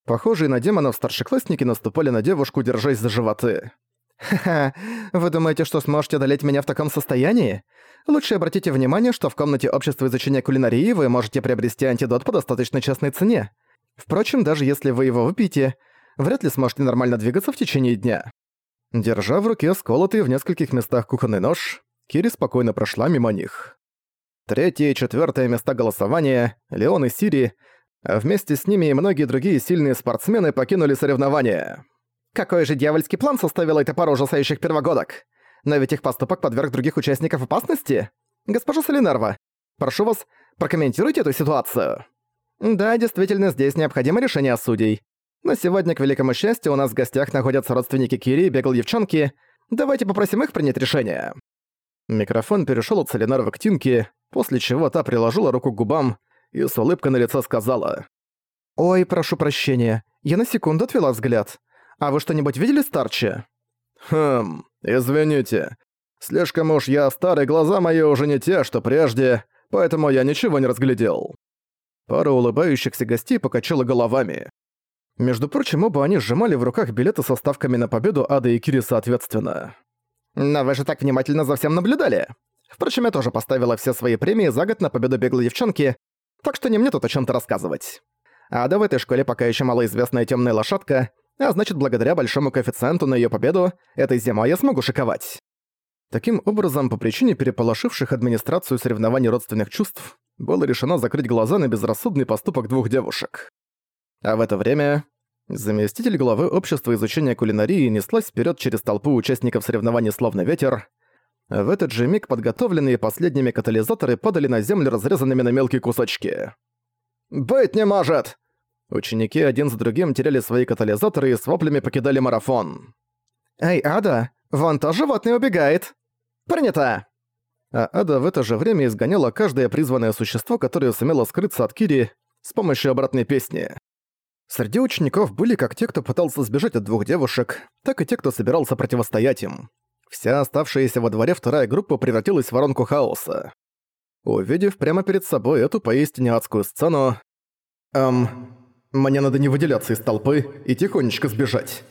Похожие на демонов старшеклассники наступали на девушку, держась за животы. «Ха-ха, вы думаете, что сможете одолеть меня в таком состоянии? Лучше обратите внимание, что в комнате общества изучения кулинарии вы можете приобрести антидот по достаточно частной цене. Впрочем, даже если вы его выпьете, вряд ли сможете нормально двигаться в течение дня». Держа в руке сколотый в нескольких местах кухонный нож, Кири спокойно прошла мимо них. Третье и четвертое места голосования, Леон и Сири, а вместе с ними и многие другие сильные спортсмены покинули соревнования. Какой же дьявольский план составила эта пара ужасающих первогодок? Но ведь их поступок подверг других участников опасности? Госпожа Солинарва, прошу вас, прокомментируйте эту ситуацию. Да, действительно, здесь необходимо решение судей. Но сегодня, к великому счастью, у нас в гостях находятся родственники Кири и бегал девчонки. Давайте попросим их принять решение. Микрофон перешел от Солинарва к Тинке, после чего та приложила руку к губам и с улыбкой на лице сказала. «Ой, прошу прощения, я на секунду отвела взгляд. А вы что-нибудь видели старче?» «Хм, извините. Слишком уж я старый, глаза мои уже не те, что прежде, поэтому я ничего не разглядел». Пара улыбающихся гостей покачала головами. Между прочим, оба они сжимали в руках билеты со ставками на победу Ада и Кири соответственно. «Но вы же так внимательно за всем наблюдали. Впрочем, я тоже поставила все свои премии за год на победу беглой девчонки, так что не мне тут о чем то рассказывать. Ада в этой школе пока еще малоизвестная темная лошадка, а значит, благодаря большому коэффициенту на ее победу, этой зимой я смогу шиковать». Таким образом, по причине переполошивших администрацию соревнований родственных чувств, было решено закрыть глаза на безрассудный поступок двух девушек. А в это время заместитель главы общества изучения кулинарии неслась вперед через толпу участников соревнований словно ветер. В этот же миг подготовленные последними катализаторы падали на землю разрезанными на мелкие кусочки. «Быть не может!» Ученики один за другим теряли свои катализаторы и с воплями покидали марафон. «Эй, Ада, вон то животное убегает!» «Принято!» А Ада в это же время изгоняла каждое призванное существо, которое сумело скрыться от Кири с помощью обратной песни. Среди учеников были как те, кто пытался сбежать от двух девушек, так и те, кто собирался противостоять им. Вся оставшаяся во дворе вторая группа превратилась в воронку хаоса. Увидев прямо перед собой эту поистине адскую сцену... «Эм... Мне надо не выделяться из толпы и тихонечко сбежать».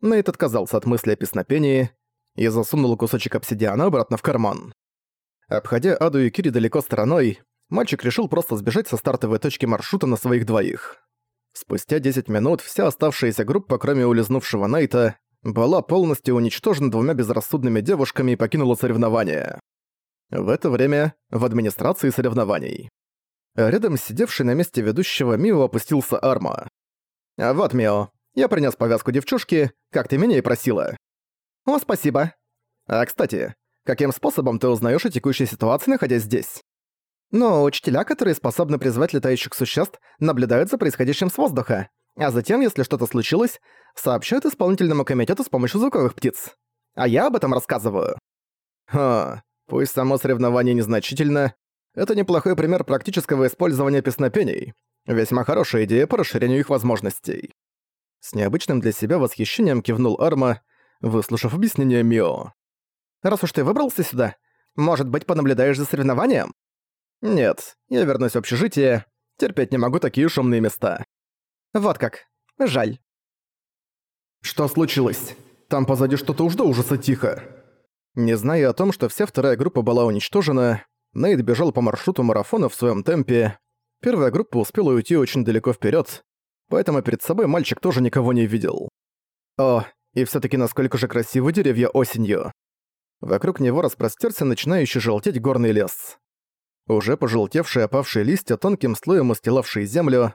Нейт отказался от мысли о песнопении и засунул кусочек обсидиана обратно в карман. Обходя Аду и Кири далеко стороной, мальчик решил просто сбежать со стартовой точки маршрута на своих двоих. Спустя 10 минут вся оставшаяся группа, кроме улизнувшего Найта, была полностью уничтожена двумя безрассудными девушками и покинула соревнования. В это время в администрации соревнований. Рядом сидевший на месте ведущего Мио опустился Арма. «А «Вот, Мио, я принес повязку девчушки, как ты меня и просила». «О, спасибо. А, кстати, каким способом ты узнаешь о текущей ситуации, находясь здесь?» Но учителя, которые способны призвать летающих существ, наблюдают за происходящим с воздуха, а затем, если что-то случилось, сообщают исполнительному комитету с помощью звуковых птиц. А я об этом рассказываю. Ха, пусть само соревнование незначительно, это неплохой пример практического использования песнопений. Весьма хорошая идея по расширению их возможностей. С необычным для себя восхищением кивнул Арма, выслушав объяснение Мио. «Раз уж ты выбрался сюда, может быть, понаблюдаешь за соревнованием?» Нет, я вернусь в общежитие. Терпеть не могу такие шумные места. Вот как. Жаль. Что случилось? Там позади что-то уж до ужаса тихо. Не зная о том, что вся вторая группа была уничтожена, Нейт бежал по маршруту марафона в своем темпе. Первая группа успела уйти очень далеко вперед, поэтому перед собой мальчик тоже никого не видел. О, и все таки насколько же красивы деревья осенью. Вокруг него распростерся начинающий желтеть горный лес уже пожелтевшие опавшие листья тонким слоем устилавшие землю,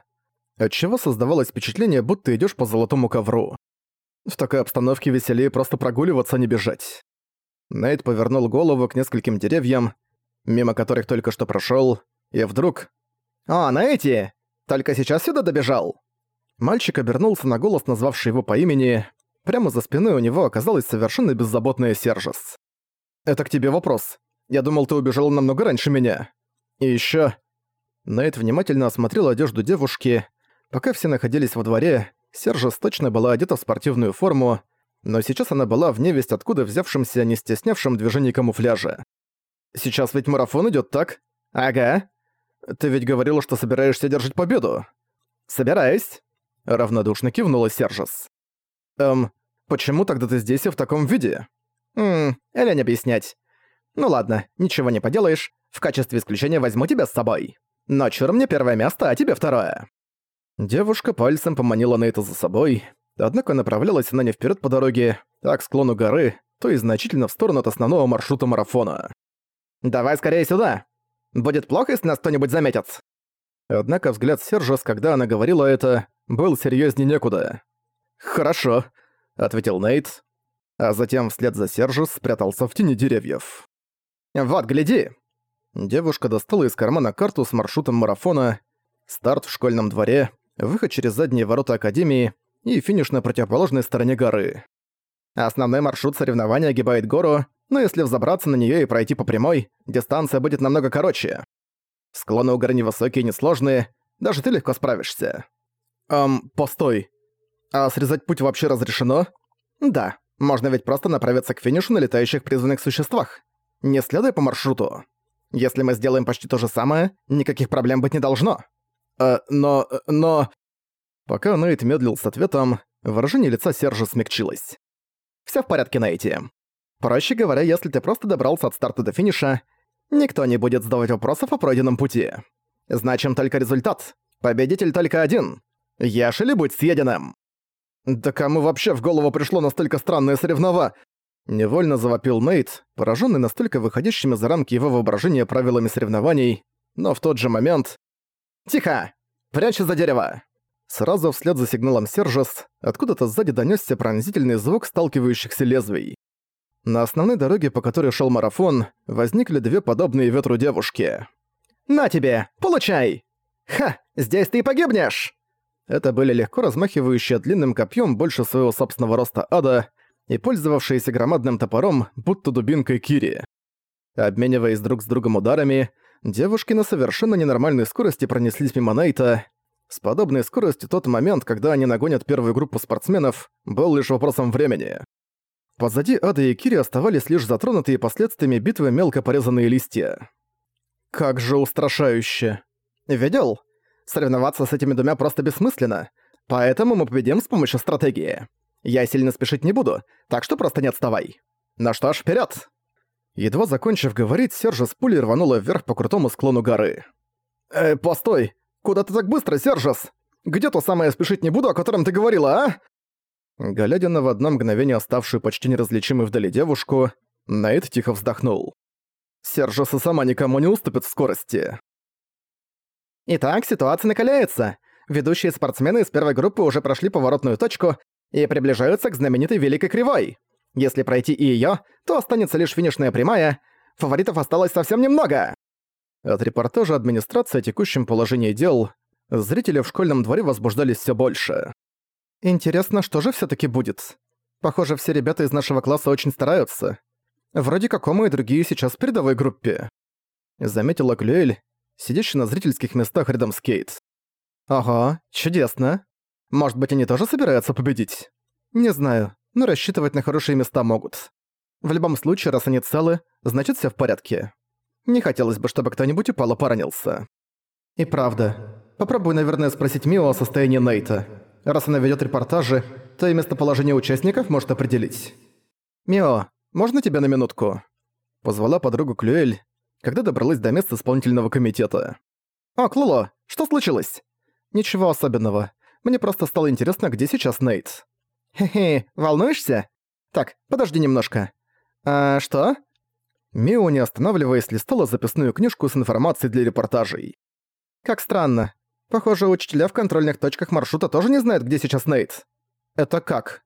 отчего создавалось впечатление, будто идешь по золотому ковру. В такой обстановке веселее просто прогуливаться, а не бежать. Нейт повернул голову к нескольким деревьям, мимо которых только что прошел, и вдруг... «А, Нейти! Только сейчас сюда добежал!» Мальчик обернулся на голос, назвавший его по имени. Прямо за спиной у него оказалась совершенно беззаботная Сержес. «Это к тебе вопрос. Я думал, ты убежал намного раньше меня. И ещё... Найт внимательно осмотрел одежду девушки. Пока все находились во дворе, Сержес точно была одета в спортивную форму, но сейчас она была в невесть откуда взявшимся, не стеснявшим движений камуфляжа. «Сейчас ведь марафон идёт, так?» «Ага. Ты ведь говорила, что собираешься держать победу?» «Собираюсь», — равнодушно кивнула Сержес. «Эм, почему тогда ты здесь и в таком виде?» «Ммм, лень объяснять. Ну ладно, ничего не поделаешь. В качестве исключения возьму тебя с собой. Но чур мне первое место, а тебе второе». Девушка пальцем поманила Нейта за собой, однако направлялась она не вперед по дороге, а к склону горы, то есть значительно в сторону от основного маршрута марафона. «Давай скорее сюда! Будет плохо, если нас кто-нибудь заметит!» Однако взгляд Сержес, когда она говорила это, был серьезнее некуда. «Хорошо», — ответил Нейт, а затем вслед за Сержес спрятался в тени деревьев. «Вот, гляди!» Девушка достала из кармана карту с маршрутом марафона, старт в школьном дворе, выход через задние ворота Академии и финиш на противоположной стороне горы. Основной маршрут соревнования огибает гору, но если взобраться на нее и пройти по прямой, дистанция будет намного короче. Склоны у горы невысокие и несложные, даже ты легко справишься. Эм, постой. А срезать путь вообще разрешено? Да, можно ведь просто направиться к финишу на летающих призванных существах, не следуя по маршруту. Если мы сделаем почти то же самое, никаких проблем быть не должно. Э, но... но... Пока Нейт медлил с ответом, выражение лица Сержа смягчилось. Всё в порядке, Нейти. Проще говоря, если ты просто добрался от старта до финиша, никто не будет задавать вопросов о пройденном пути. Значим только результат. Победитель только один. Ешь или будь съеденным. Да кому вообще в голову пришло настолько странное соревнова? Невольно завопил Нейт, пораженный настолько выходящими за рамки его воображения правилами соревнований, но в тот же момент... «Тихо! Прячься за дерево!» Сразу вслед за сигналом Сержес откуда-то сзади донёсся пронзительный звук сталкивающихся лезвий. На основной дороге, по которой шел марафон, возникли две подобные ветру девушки. «На тебе! Получай! Ха! Здесь ты и погибнешь!» Это были легко размахивающие длинным копьем больше своего собственного роста ада и пользовавшиеся громадным топором, будто дубинкой Кири. Обмениваясь друг с другом ударами, девушки на совершенно ненормальной скорости пронеслись мимо Нейта. С подобной скоростью тот момент, когда они нагонят первую группу спортсменов, был лишь вопросом времени. Позади Ада и Кири оставались лишь затронутые последствиями битвы мелко порезанные листья. Как же устрашающе. Видел? Соревноваться с этими двумя просто бессмысленно, поэтому мы победим с помощью стратегии. Я сильно спешить не буду, так что просто не отставай. Ну что ж, вперед! Едва закончив говорить, Сержа с пулей рванула вверх по крутому склону горы. «Э, постой! Куда ты так быстро, Сержес? Где то самое спешить не буду, о котором ты говорила, а?» Глядя на в одно мгновение оставшую почти неразличимой вдали девушку, Найт тихо вздохнул. Сержеса сама никому не уступит в скорости. Итак, ситуация накаляется. Ведущие спортсмены из первой группы уже прошли поворотную точку и приближаются к знаменитой Великой Кривой. Если пройти и её, то останется лишь финишная прямая. Фаворитов осталось совсем немного. От репортажа администрации о текущем положении дел зрители в школьном дворе возбуждались всё больше. Интересно, что же всё-таки будет? Похоже, все ребята из нашего класса очень стараются. Вроде как и другие сейчас в передовой группе. Заметила Клюэль, сидящий на зрительских местах рядом с Кейт. «Ага, чудесно. Может быть, они тоже собираются победить? Не знаю, но рассчитывать на хорошие места могут. В любом случае, раз они целы, значит все в порядке. Не хотелось бы, чтобы кто-нибудь упал и поранился. И правда. Попробуй, наверное, спросить Мио о состоянии Нейта. Раз она ведет репортажи, то и местоположение участников может определить. «Мио, можно тебя на минутку?» Позвала подругу Клюэль, когда добралась до места исполнительного комитета. «О, Клуло, что случилось?» «Ничего особенного. Мне просто стало интересно, где сейчас Нейт». «Хе-хе, волнуешься? Так, подожди немножко. А что?» Мио, не останавливаясь, листала записную книжку с информацией для репортажей. «Как странно. Похоже, учителя в контрольных точках маршрута тоже не знают, где сейчас Нейт». «Это как?»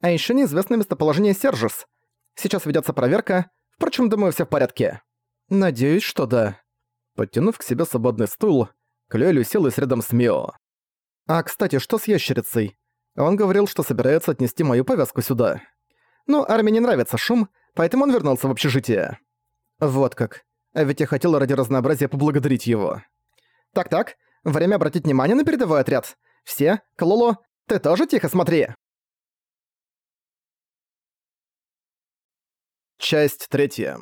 «А ещё неизвестно местоположение Сержис. Сейчас ведётся проверка. Впрочем, думаю, всё в порядке». «Надеюсь, что да». Подтянув к себе свободный стул, Клюэль уселась рядом с Мио. «А, кстати, что с ящерицей? Он говорил, что собирается отнести мою повязку сюда. Ну, армии не нравится шум, поэтому он вернулся в общежитие». «Вот как. А ведь я хотела ради разнообразия поблагодарить его». «Так-так, время обратить внимание на передовой отряд. Все, Клоло, ты тоже тихо смотри!» Часть третья.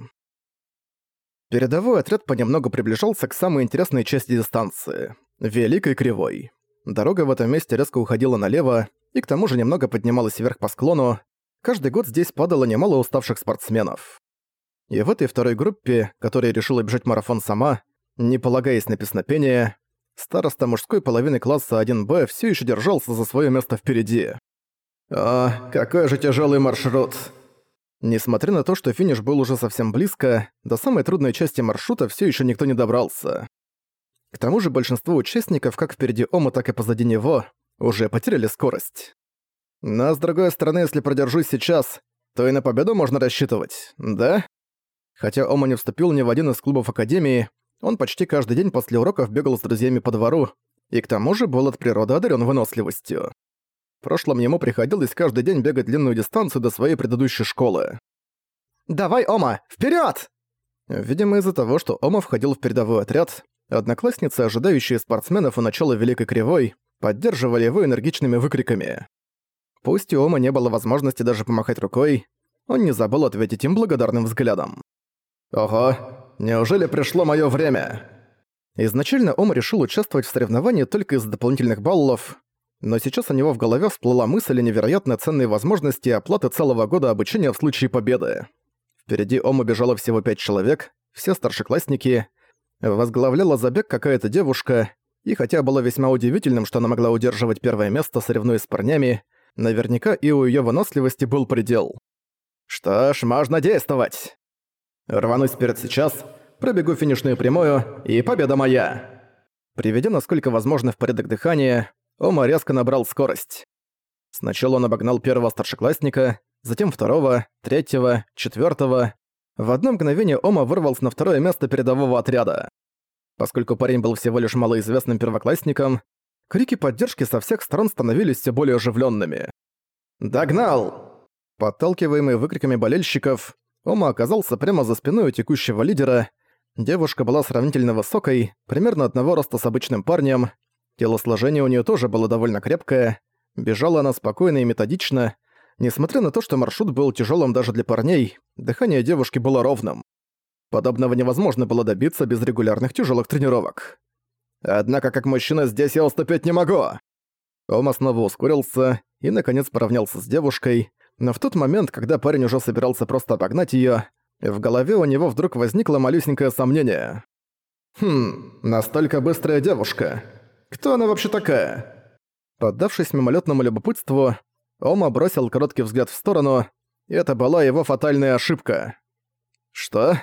Передовой отряд понемногу приближался к самой интересной части дистанции – Великой Кривой. Дорога в этом месте резко уходила налево и к тому же немного поднималась вверх по склону. Каждый год здесь падало немало уставших спортсменов. И в этой второй группе, которая решила бежать марафон сама, не полагаясь на песнопение, староста мужской половины класса 1Б все еще держался за свое место впереди. «А, какой же тяжелый маршрут!» Несмотря на то, что финиш был уже совсем близко, до самой трудной части маршрута все еще никто не добрался. К тому же большинство участников, как впереди Ома, так и позади него, уже потеряли скорость. Но с другой стороны, если продержусь сейчас, то и на победу можно рассчитывать, да? Хотя Ома не вступил ни в один из клубов Академии, он почти каждый день после уроков бегал с друзьями по двору, и к тому же был от природы одарен выносливостью. В прошлом ему приходилось каждый день бегать длинную дистанцию до своей предыдущей школы. «Давай, Ома, вперед! Видимо, из-за того, что Ома входил в передовой отряд, одноклассницы, ожидающие спортсменов у начала Великой Кривой, поддерживали его энергичными выкриками. Пусть у Ома не было возможности даже помахать рукой, он не забыл ответить им благодарным взглядом. «Ого, неужели пришло моё время?» Изначально Ома решил участвовать в соревновании только из-за дополнительных баллов, но сейчас у него в голове всплыла мысль о невероятно ценной возможности оплаты целого года обучения в случае победы. Впереди Ома бежало всего пять человек, все старшеклассники. Возглавляла забег какая-то девушка, и хотя было весьма удивительным, что она могла удерживать первое место, соревнуясь с парнями, наверняка и у её выносливости был предел. Что ж, можно действовать. Рванусь вперед сейчас, пробегу финишную прямую, и победа моя. Приведя насколько возможно в порядок дыхания, Ома резко набрал скорость. Сначала он обогнал первого старшеклассника, затем второго, третьего, четвертого. В одно мгновение Ома вырвался на второе место передового отряда. Поскольку парень был всего лишь малоизвестным первоклассником, крики поддержки со всех сторон становились все более оживленными. «Догнал!» Подталкиваемый выкриками болельщиков, Ома оказался прямо за спиной у текущего лидера. Девушка была сравнительно высокой, примерно одного роста с обычным парнем. Телосложение у нее тоже было довольно крепкое. Бежала она спокойно и методично. Несмотря на то, что маршрут был тяжелым даже для парней, дыхание девушки было ровным. Подобного невозможно было добиться без регулярных тяжелых тренировок. Однако как мужчина здесь я уступить не могу. Ома снова ускорился и, наконец, поравнялся с девушкой, но в тот момент, когда парень уже собирался просто обогнать её, в голове у него вдруг возникло малюсенькое сомнение. «Хм, настолько быстрая девушка. Кто она вообще такая?» Поддавшись мимолетному любопытству, Ома бросил короткий взгляд в сторону, и это была его фатальная ошибка. «Что?»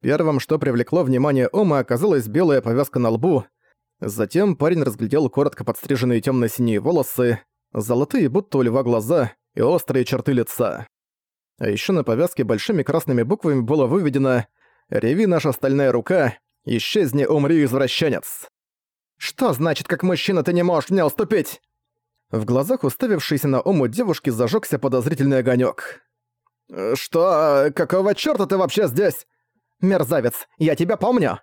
Первым, что привлекло внимание Ома, оказалась белая повязка на лбу. Затем парень разглядел коротко подстриженные тёмно-синие волосы, золотые будто у льва глаза и острые черты лица. А ещё на повязке большими красными буквами было выведено «Реви наша стальная рука, исчезни, умри, извращенец». «Что значит, как мужчина ты не можешь мне уступить?» В глазах уставившейся на Ому девушки зажёгся подозрительный огонёк. «Что? Какого чёрта ты вообще здесь?» «Мерзавец, я тебя помню!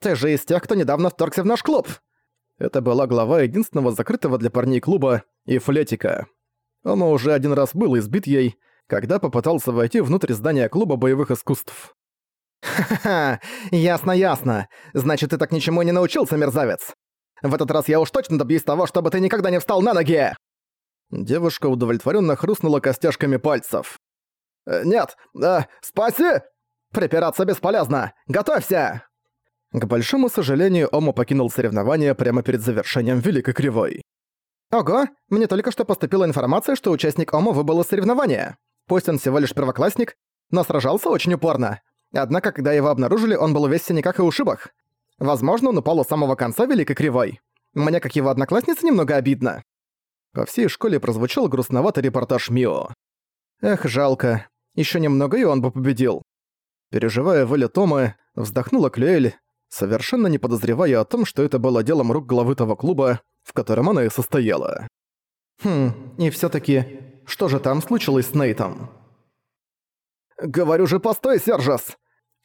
Ты же из тех, кто недавно вторгся в наш клуб!» Это была глава единственного закрытого для парней клуба и Флетика. Он уже один раз был избит ей, когда попытался войти внутрь здания клуба боевых искусств. «Ха-ха-ха! Ясно-ясно! Значит, ты так ничему не научился, мерзавец! В этот раз я уж точно добьюсь того, чтобы ты никогда не встал на ноги!» Девушка удовлетворенно хрустнула костяшками пальцев. «Э, «Нет, э, спаси!» «Припираться бесполезно! Готовься!» К большому сожалению, Ома покинул соревнование прямо перед завершением Великой Кривой. «Ого, мне только что поступила информация, что участник Омо выбыл из соревнования. Пусть он всего лишь первоклассник, но сражался очень упорно. Однако, когда его обнаружили, он был весь в синяках и ушибах. Возможно, он упал у самого конца Великой Кривой. Мне, как его одноклассница, немного обидно». По всей школе прозвучал грустноватый репортаж Мио. «Эх, жалко. Еще немного, и он бы победил». Переживая воля Тома, вздохнула Клюэль, совершенно не подозревая о том, что это было делом рук главы того клуба, в котором она и состояла. «Хм, и всё таки что же там случилось с Нейтом?» «Говорю же, постой, Сержас!»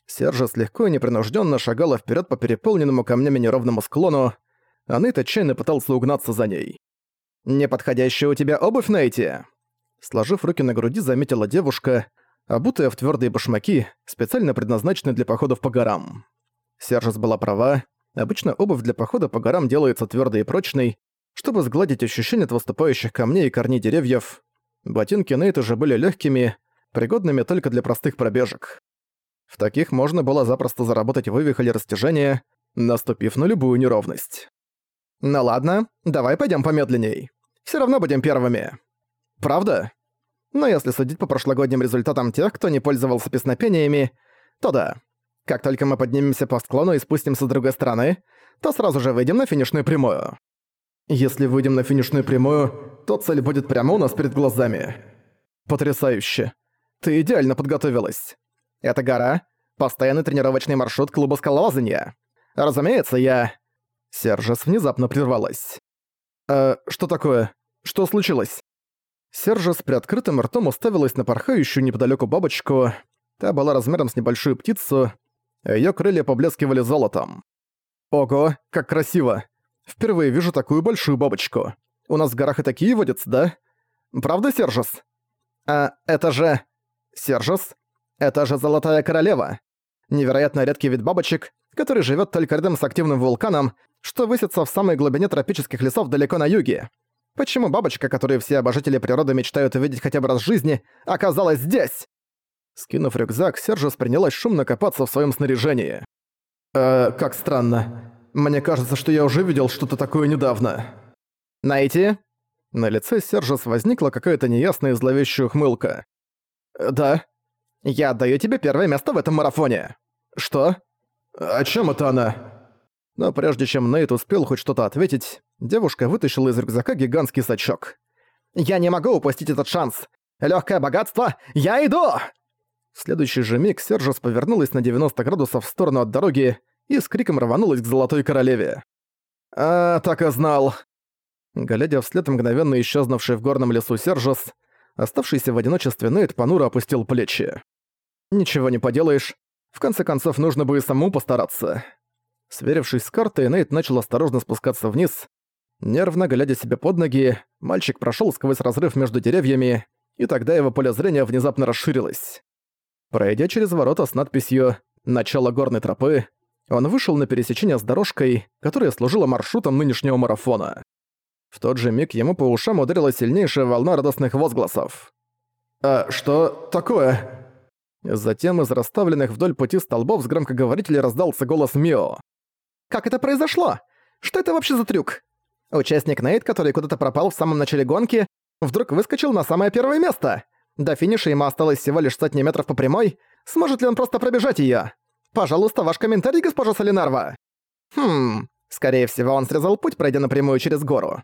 Сержас легко и непринужденно шагала вперед по переполненному камнями неровному склону, а Нейт отчаянно пытался угнаться за ней. «Неподходящая у тебя обувь, Нейти!» Сложив руки на груди, заметила девушка, обутая в твёрдые башмаки, специально предназначенные для походов по горам. Сержас была права, Обычно обувь для похода по горам делается твердой и прочной, чтобы сгладить ощущение от выступающих камней и корней деревьев. Ботинки Нейт уже были легкими, пригодными только для простых пробежек. В таких можно было запросто заработать вывих или растяжение, наступив на любую неровность. «Ну ладно, давай пойдем помедленней. Все равно будем первыми». «Правда?» Но если судить по прошлогодним результатам тех, кто не пользовался песнопениями, то да, как только мы поднимемся по склону и спустимся с другой стороны, то сразу же выйдем на финишную прямую. Если выйдем на финишную прямую, то цель будет прямо у нас перед глазами. Потрясающе. Ты идеально подготовилась. Эта гора — постоянный тренировочный маршрут клуба скалолазания. Разумеется, я... Сержес внезапно прервалась. «Э, что такое? Что случилось?» Сержа с приоткрытым ртом уставилась на порхающую неподалеку бабочку. Та была размером с небольшую птицу, Её крылья поблескивали золотом. «Ого, как красиво! Впервые вижу такую большую бабочку. У нас в горах и такие водятся, да? Правда, Сержес? А это же... Сержес? Это же Золотая Королева. Невероятно редкий вид бабочек, который живет только рядом с активным вулканом, что высится в самой глубине тропических лесов далеко на юге. Почему бабочка, которую все обожатели природы мечтают увидеть хотя бы раз в жизни, оказалась здесь? Скинув рюкзак, Сержес принялась шумно копаться в своем снаряжении. «Э, как странно. Мне кажется, что я уже видел что-то такое недавно». «Найти?» На лице Сержес возникла какая-то неясная и зловещая ухмылка. «Да. Я отдаю тебе первое место в этом марафоне». «Что? О чем это она?» Но прежде чем Нейт успел хоть что-то ответить, девушка вытащила из рюкзака гигантский сачок. «Я не могу упустить этот шанс! Лёгкое богатство! Я иду!» В следующий же миг Сержес повернулась на 90 градусов в сторону от дороги и с криком рванулась к Золотой Королеве. «А, так и знал!» Глядя вслед мгновенно исчезнувший в горном лесу Сержес, оставшийся в одиночестве Нейт понуро опустил плечи. «Ничего не поделаешь. В конце концов, нужно бы и самому постараться». Сверившись с картой, Нейт начал осторожно спускаться вниз. Нервно глядя себе под ноги, мальчик прошёл сквозь разрыв между деревьями, и тогда его поле зрения внезапно расширилось. Пройдя через ворота с надписью «Начало горной тропы», он вышел на пересечение с дорожкой, которая служила маршрутом нынешнего марафона. В тот же миг ему по ушам ударила сильнейшая волна радостных возгласов. «А что такое?» Затем из расставленных вдоль пути столбов с громкоговорителя раздался голос Мио. Как это произошло? Что это вообще за трюк? Участник Нейт, который куда-то пропал в самом начале гонки, вдруг выскочил на самое первое место. До финиша ему осталось всего лишь сотни метров по прямой. Сможет ли он просто пробежать её? Пожалуйста, ваш комментарий, госпожа Солинарва. Хм, скорее всего, он срезал путь, пройдя напрямую через гору.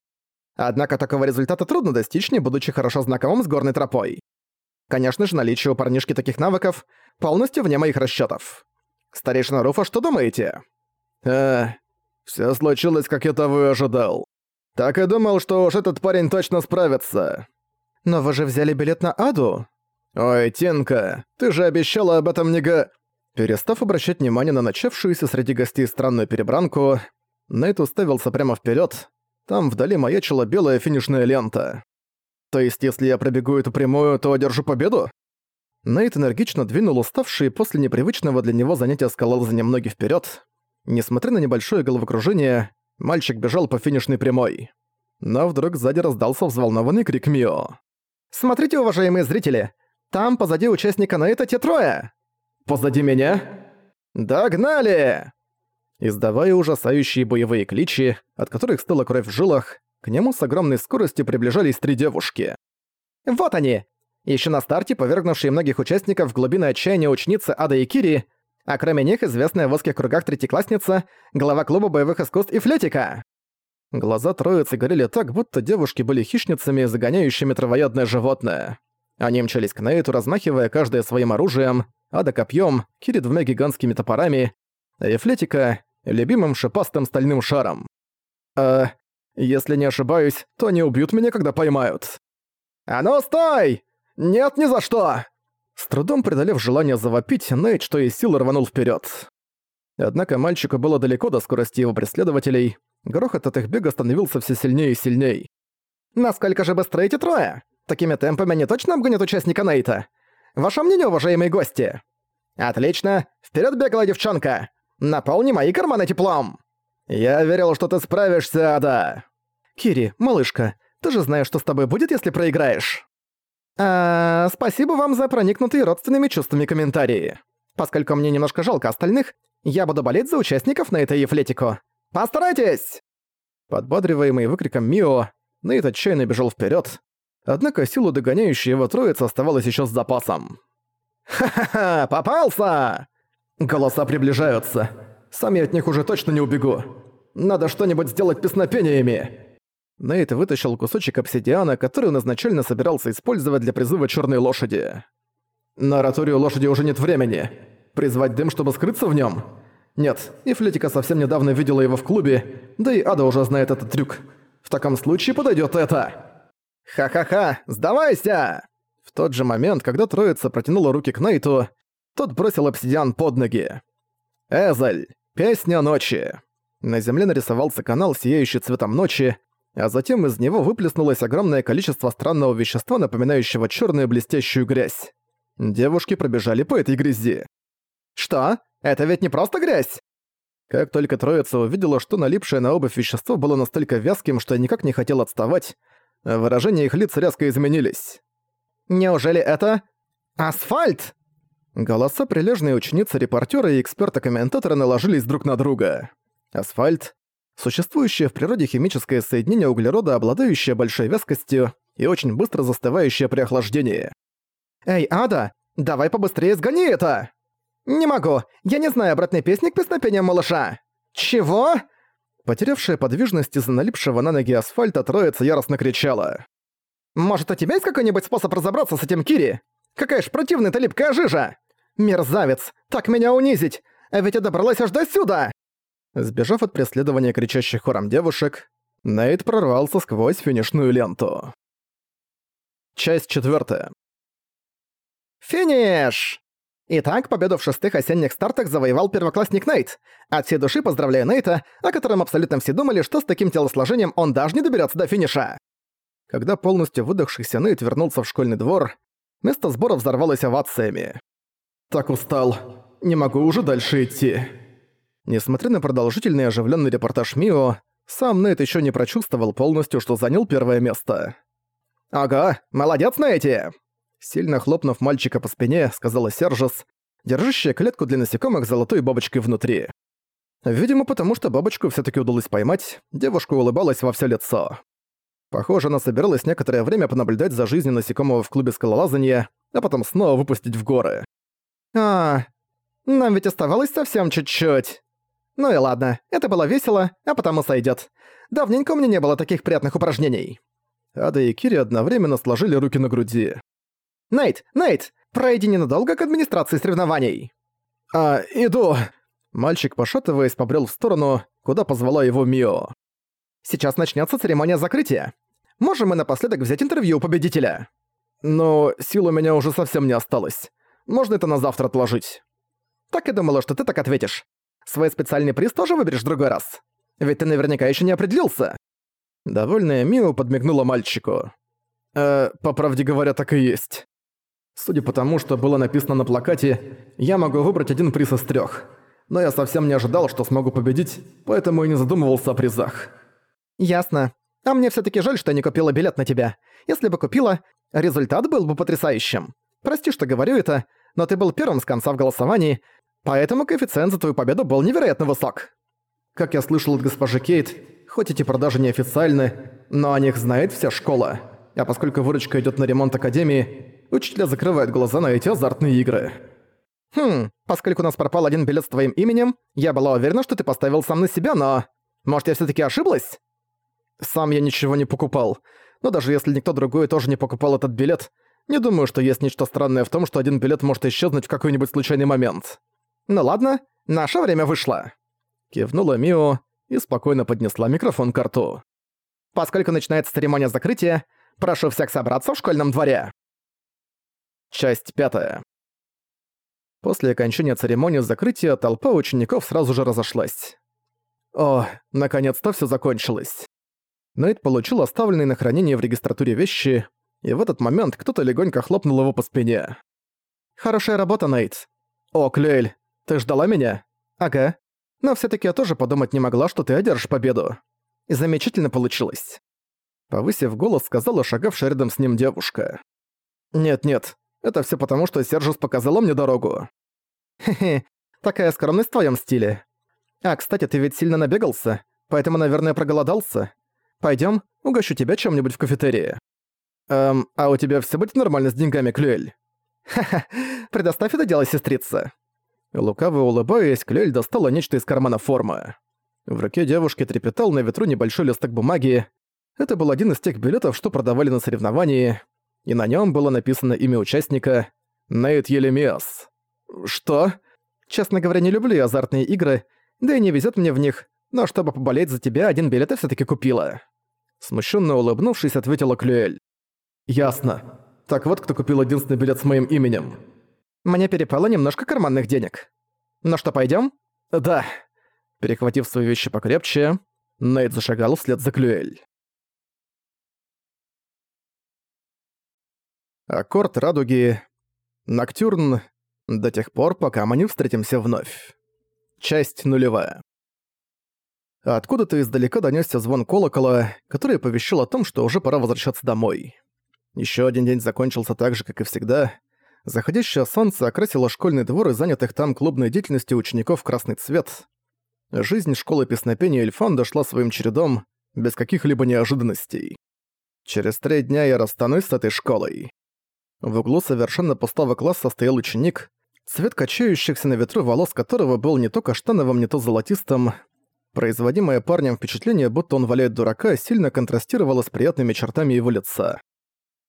Однако такого результата трудно достичь, не будучи хорошо знакомым с горной тропой. Конечно же, наличие у парнишки таких навыков полностью вне моих расчётов. Старейшина Руфа, что думаете? «А, всё случилось, как я того и ожидал. Так и думал, что уж этот парень точно справится». «Но вы же взяли билет на Аду?» «Ой, Тинка, ты же обещала об этом не га...» Перестав обращать внимание на начавшуюся среди гостей странную перебранку, Нейт уставился прямо вперед. Там вдали маячила белая финишная лента. То есть, если я пробегу эту прямую, то одержу победу? Нейт энергично двинул уставший после непривычного для него занятия скалолазанием ноги вперед. Несмотря на небольшое головокружение, мальчик бежал по финишной прямой. Но вдруг сзади раздался взволнованный крик Мио. «Смотрите, уважаемые зрители! Там позади участника это те трое!» «Позади меня?» «Догнали!» Издавая ужасающие боевые кличи, от которых стыла кровь в жилах, к нему с огромной скоростью приближались три девушки. «Вот они!» Еще на старте повергнувшие многих участников в глубины отчаяния ученицы Ада и Кири а кроме них известная в узких кругах третьеклассница, глава клуба боевых искусств и флетика. Глаза троицы горели так, будто девушки были хищницами, загоняющими травоядное животное. Они мчались к Нейту, размахивая каждое своим оружием, Ада копьем, Кири двумя гигантскими топорами, а Эфлетика — любимым шипастым стальным шаром. А если не ошибаюсь, то они убьют меня, когда поймают. «А ну стой! Нет, ни за что!» С трудом преодолев желание завопить, Нейт, что из силы рванул вперед. Однако мальчику было далеко до скорости его преследователей. Грохот от их бега становился все сильнее и сильнее. «Насколько же быстро эти трое? Такими темпами они точно обгонят участника Нейта? Ваше мнение, уважаемые гости?» «Отлично! Вперед, беглая девчонка! Наполни мои карманы теплом!» «Я верил, что ты справишься, Ада!» «Кири, малышка, ты же знаешь, что с тобой будет, если проиграешь?» А, спасибо вам за проникнутые родственными чувствами комментарии. Поскольку мне немножко жалко остальных, я буду болеть за участников на этой Ефлетику. Постарайтесь!» Подбадриваемый выкриком Мио, Нейт отчаянно бежал вперед. Однако силу догоняющей его троицы оставалось еще с запасом. «Ха-ха-ха! Попался!» Голоса приближаются. Сам я от них уже точно не убегу. Надо что-нибудь сделать песнопениями. Нейт вытащил кусочек обсидиана, который он изначально собирался использовать для призыва черной лошади. На ораторию лошади уже нет времени. Призвать дым, чтобы скрыться в нем? Нет, и Флетика совсем недавно видела его в клубе, да и Ада уже знает этот трюк. В таком случае подойдет это. «Ха-ха-ха, сдавайся!» В тот же момент, когда троица протянула руки к Нейту, тот бросил обсидиан под ноги. «Эзель, песня ночи». На земле нарисовался канал, сияющий цветом ночи, а затем из него выплеснулось огромное количество странного вещества, напоминающего черную блестящую грязь. Девушки пробежали по этой грязи. «Что? Это ведь не просто грязь!» Как только троица увидела, что налипшее на обувь вещество было настолько вязким, что никак не хотел отставать, выражения их лиц резко изменились. «Неужели это... асфальт?» Голоса прилежной ученицы, репортера и эксперта-комментатора наложились друг на друга. Асфальт — существующее в природе химическое соединение углерода, обладающее большой вязкостью и очень быстро застывающее при охлаждении. «Эй, Ада, давай побыстрее сгони это!» «Не могу! Я не знаю обратной песни к песнопениям малыша!» «Чего?» Потерявшая подвижность из-за налипшего на ноги асфальта, троица яростно кричала. «Может, у тебя есть какой-нибудь способ разобраться с этим Кири? Какая ж противная-то липкая жижа! Мерзавец! Так меня унизить! А ведь я добралась аж до сюда!» Сбежав от преследования кричащих хором девушек, Нейт прорвался сквозь финишную ленту. Часть четвертая. «Финиш!» Итак, победу в шестых осенних стартах завоевал первоклассник Нейт. От всей души поздравляю Нейта, о котором абсолютно все думали, что с таким телосложением он даже не доберется до финиша. Когда полностью выдохшийся Нейт вернулся в школьный двор, место сбора взорвалось овациями. «Так устал. Не могу уже дальше идти». Несмотря на продолжительный оживленный репортаж Мио, сам Нейт еще не прочувствовал полностью, что занял первое место. «Ага, молодец, Нейти!» Сильно хлопнув мальчика по спине, сказала Сержес, держащая клетку для насекомых золотой бабочкой внутри. Видимо, потому что бабочку все таки удалось поймать, девушка улыбалась во все лицо. Похоже, она собиралась некоторое время понаблюдать за жизнью насекомого в клубе скалолазания, а потом снова выпустить в горы. «А, нам ведь оставалось совсем чуть-чуть. Ну и ладно, это было весело, а потому сойдет. Давненько у меня не было таких приятных упражнений». Ада и Кири одновременно сложили руки на груди. «Нейт, Нейт, пройди ненадолго к администрации соревнований». «А, иду!» Мальчик, пошатываясь, побрел в сторону, куда позвала его Мио. «Сейчас начнется церемония закрытия. Можем мы напоследок взять интервью у победителя?» «Но сил у меня уже совсем не осталось. Можно это на завтра отложить?» «Так и думала, что ты так ответишь. Свой специальный приз тоже выберешь в другой раз. Ведь ты наверняка еще не определился». Довольная Мио подмигнула мальчику. «Э, по правде говоря, так и есть. Судя по тому, что было написано на плакате, я могу выбрать один приз из трех. Но я совсем не ожидал, что смогу победить, поэтому и не задумывался о призах. Ясно. А мне все таки жаль, что я не купила билет на тебя. Если бы купила, результат был бы потрясающим. Прости, что говорю это, но ты был первым с конца в голосовании, поэтому коэффициент за твою победу был невероятно высок. Как я слышал от госпожи Кейт, хоть эти продажи неофициальны, но о них знает вся школа. А поскольку выручка идет на ремонт Академии, Учителя закрывают глаза на эти азартные игры. Хм, поскольку у нас пропал один билет с твоим именем, я была уверена, что ты поставил сам на себя, но... Может, я все таки ошиблась? Сам я ничего не покупал. Но даже если никто другой тоже не покупал этот билет, не думаю, что есть нечто странное в том, что один билет может исчезнуть в какой-нибудь случайный момент. Ну ладно, наше время вышло. Кивнула Мио и спокойно поднесла микрофон к рту. Поскольку начинается церемония закрытия, прошу всех собраться в школьном дворе. Часть пятая. После окончания церемонии закрытия толпа учеников сразу же разошлась. О, наконец-то все закончилось. Нейт получил оставленные на хранение в регистратуре вещи, и в этот момент кто-то легонько хлопнул его по спине. «Хорошая работа, Нейт». «О, Клюэль, ты ждала меня?» «Ага. Но все таки я тоже подумать не могла, что ты одержишь победу. И замечательно получилось». Повысив голос, сказала шагавшая рядом с ним девушка. «Нет-нет, это все потому, что Сержус показала мне дорогу. Хе-хе, такая скромность в твоем стиле. А, кстати, ты ведь сильно набегался, поэтому, наверное, проголодался. Пойдем, угощу тебя чем-нибудь в кафетерии. Эм, а у тебя все будет нормально с деньгами, Клюэль? Ха-ха, предоставь это дело, сестрица. Лукаво улыбаясь, Клюэль достала нечто из кармана формы. В руке девушки трепетал на ветру небольшой листок бумаги. Это был один из тех билетов, что продавали на соревновании и на нем было написано имя участника Нейт Елемиас. Что? Честно говоря, не люблю азартные игры, да и не везет мне в них, но чтобы поболеть за тебя, один билет я все таки купила. Смущенно улыбнувшись, ответила Клюэль. Ясно. Так вот, кто купил единственный билет с моим именем. Мне перепало немножко карманных денег. Ну что, пойдем? Да. Перехватив свои вещи покрепче, Нейт зашагал вслед за Клюэль. Аккорд радуги. Ноктюрн. До тех пор, пока мы не встретимся вновь. Часть нулевая. Откуда-то издалека донёсся звон колокола, который оповещал о том, что уже пора возвращаться домой. Ещё один день закончился так же, как и всегда. Заходящее солнце окрасило школьный двор и занятых там клубной деятельностью учеников в красный цвет. Жизнь школы песнопения Эльфан дошла своим чередом, без каких-либо неожиданностей. Через три дня я расстанусь с этой школой. В углу совершенно пустого класса стоял ученик, цвет качающихся на ветру волос которого был не то каштановым, не то золотистым. Производимое парнем впечатление, будто он валяет дурака, сильно контрастировало с приятными чертами его лица.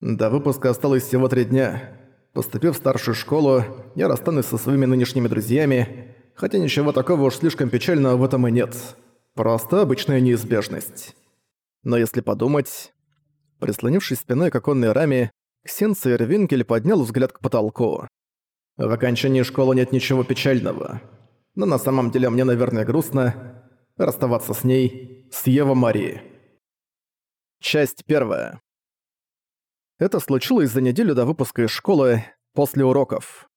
До выпуска осталось всего три дня. Поступив в старшую школу, я расстанусь со своими нынешними друзьями, хотя ничего такого уж слишком печального в этом и нет. Просто обычная неизбежность. Но если подумать... Прислонившись спиной к оконной раме, Ксенцер Винкель поднял взгляд к потолку. В окончании школы нет ничего печального. Но на самом деле мне, наверное, грустно расставаться с ней, с Ева Мари. Часть первая. Это случилось за неделю до выпуска из школы, после уроков.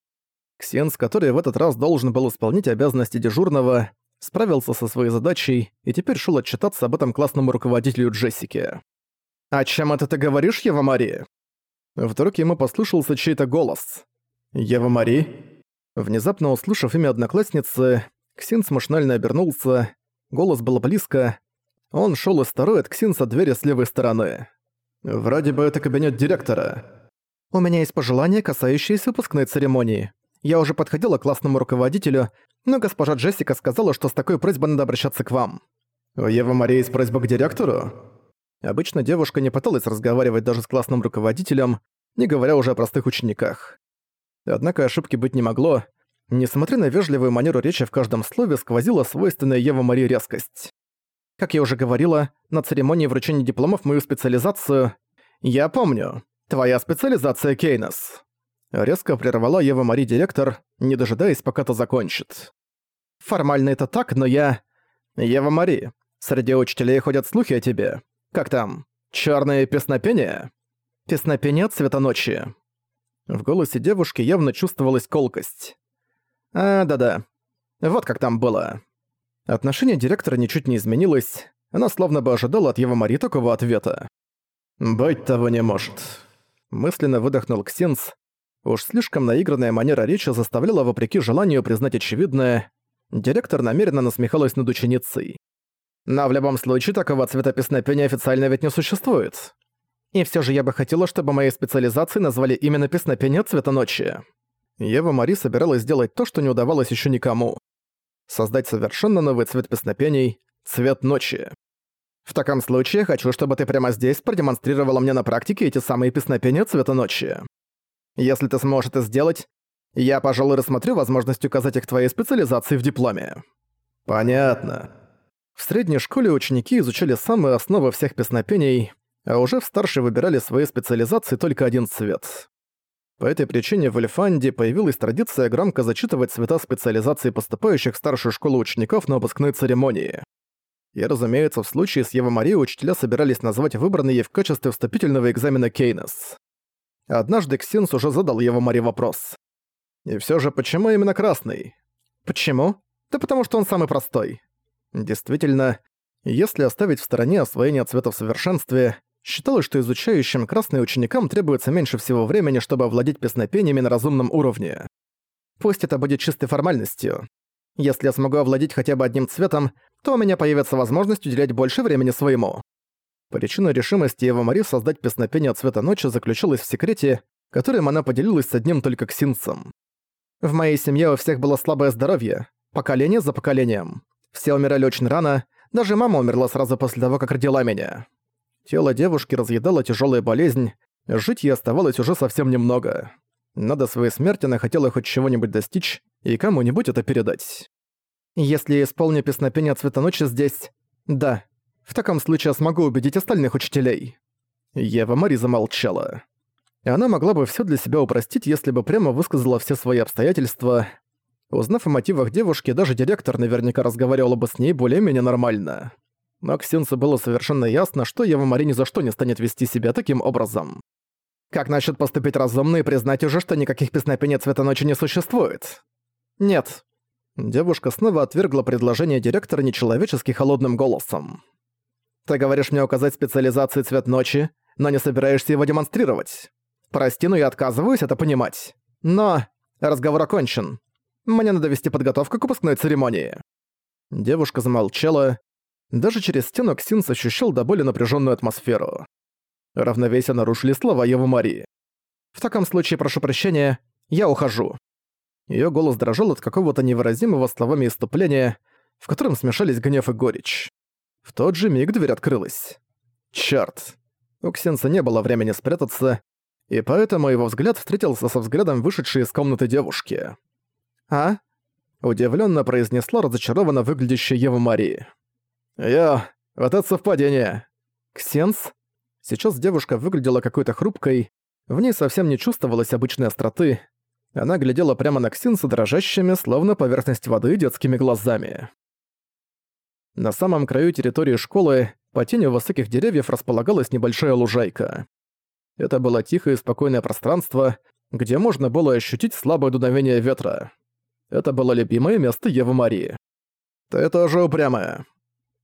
Ксенс, который в этот раз должен был исполнить обязанности дежурного, справился со своей задачей и теперь шел отчитаться об этом классному руководителю Джессике. «О чем это ты говоришь, Ева Мари?» Вдруг ему послышался чей-то голос. «Ева Мари?» Внезапно услышав имя одноклассницы, Ксенс машинально обернулся. Голос был близко. Он шел из второй от Ксинса двери с левой стороны. «Вроде бы это кабинет директора». «У меня есть пожелание, касающееся выпускной церемонии. Я уже подходила к классному руководителю, но госпожа Джессика сказала, что с такой просьбой надо обращаться к вам». «У Евы Марии есть просьба к директору?» Обычно девушка не пыталась разговаривать даже с классным руководителем, не говоря уже о простых учениках. Однако ошибки быть не могло. Несмотря на вежливую манеру речи в каждом слове, сквозила свойственная Ева Марии резкость. Как я уже говорила, на церемонии вручения дипломов мою специализацию... Я помню. Твоя специализация, Кейнос. Резко прервала Ева Мари директор, не дожидаясь, пока то закончит. «Формально это так, но я...» «Ева Мари, среди учителей ходят слухи о тебе. Как там? Чёрное песнопение?» «Песнопение цвета ночи». В голосе девушки явно чувствовалась колкость. «А, да-да. Вот как там было». Отношение директора ничуть не изменилось, она словно бы ожидала от Ева Мари такого ответа. «Быть того не может». Мысленно выдохнул Ксенс, Уж слишком наигранная манера речи заставляла, вопреки желанию признать очевидное, директор намеренно насмехалась над ученицей. Но в любом случае такого цвета песнопения официально ведь не существует. И все же я бы хотела, чтобы моей специализацией назвали именно песнопение цвета ночи. Ева Мари собиралась сделать то, что не удавалось еще никому. Создать совершенно новый цвет песнопений — цвет ночи. В таком случае хочу, чтобы ты прямо здесь продемонстрировала мне на практике эти самые песнопения цвета ночи. Если ты сможешь это сделать, я, пожалуй, рассмотрю возможность указать их твоей специализации в дипломе». «Понятно». В средней школе ученики изучали самые основы всех песнопений, а уже в старшей выбирали свои специализации только один цвет. По этой причине в Эльфанде появилась традиция громко зачитывать цвета специализации поступающих в старшую школу учеников на выпускной церемонии. И, разумеется, в случае с Ева Марией учителя собирались назвать выбранный ей в качестве вступительного экзамена Кейнес. Однажды Ксинс уже задал его Мари вопрос. И все же, почему именно красный? Почему? Да потому что он самый простой. Действительно, если оставить в стороне освоение цвета в совершенстве, считалось, что изучающим красные ученикам требуется меньше всего времени, чтобы овладеть песнопениями на разумном уровне. Пусть это будет чистой формальностью. Если я смогу овладеть хотя бы одним цветом, то у меня появится возможность уделять больше времени своему. Причина решимости Ева Мари создать песнопение цвета ночи заключалась в секрете, которым она поделилась с одним только ксинцем. В моей семье у всех было слабое здоровье, поколение за поколением. Все умирали очень рано, даже мама умерла сразу после того, как родила меня. Тело девушки разъедала тяжелая болезнь, жить ей оставалось уже совсем немного. Но до своей смерти она хотела хоть чего-нибудь достичь и кому-нибудь это передать. Если я исполню песнопение цвета ночи здесь... Да, в таком случае я смогу убедить остальных учителей». Ева Мари замолчала. Она могла бы все для себя упростить, если бы прямо высказала все свои обстоятельства. Узнав о мотивах девушки, даже директор наверняка разговаривал бы с ней более-менее нормально. Но Ксинцу было совершенно ясно, что Ева Мари ни за что не станет вести себя таким образом. Как насчет поступить разумно и признать уже, что никаких песнопений цвета ночи не существует? Нет. Девушка снова отвергла предложение директора нечеловечески холодным голосом. Ты говоришь мне указать специализации цвет ночи, но не собираешься его демонстрировать. Прости, но я отказываюсь это понимать. Но разговор окончен. Мне надо вести подготовку к выпускной церемонии». Девушка замолчала. Даже через стену Ксинс ощущал до боли напряженную атмосферу. Равновесие нарушили слова Евы Марии. «В таком случае прошу прощения, я ухожу». Её голос дрожал от какого-то невыразимого словами иступления, в котором смешались гнев и горечь. В тот же миг дверь открылась. Чёрт. У Ксенса не было времени спрятаться, и поэтому его взгляд встретился со взглядом вышедшей из комнаты девушки. «А?» — удивленно произнесла разочарованно выглядящая Ева Марии. «Я... вот это совпадение!» «Ксенс?» Сейчас девушка выглядела какой-то хрупкой, в ней совсем не чувствовалось обычной остроты. Она глядела прямо на Ксенса дрожащими, словно поверхность воды, детскими глазами. На самом краю территории школы, по тени высоких деревьев, располагалась небольшая лужайка. Это было тихое и спокойное пространство, где можно было ощутить слабое дуновение ветра. Это было любимое место Евы Марии. «Ты тоже упрямая», —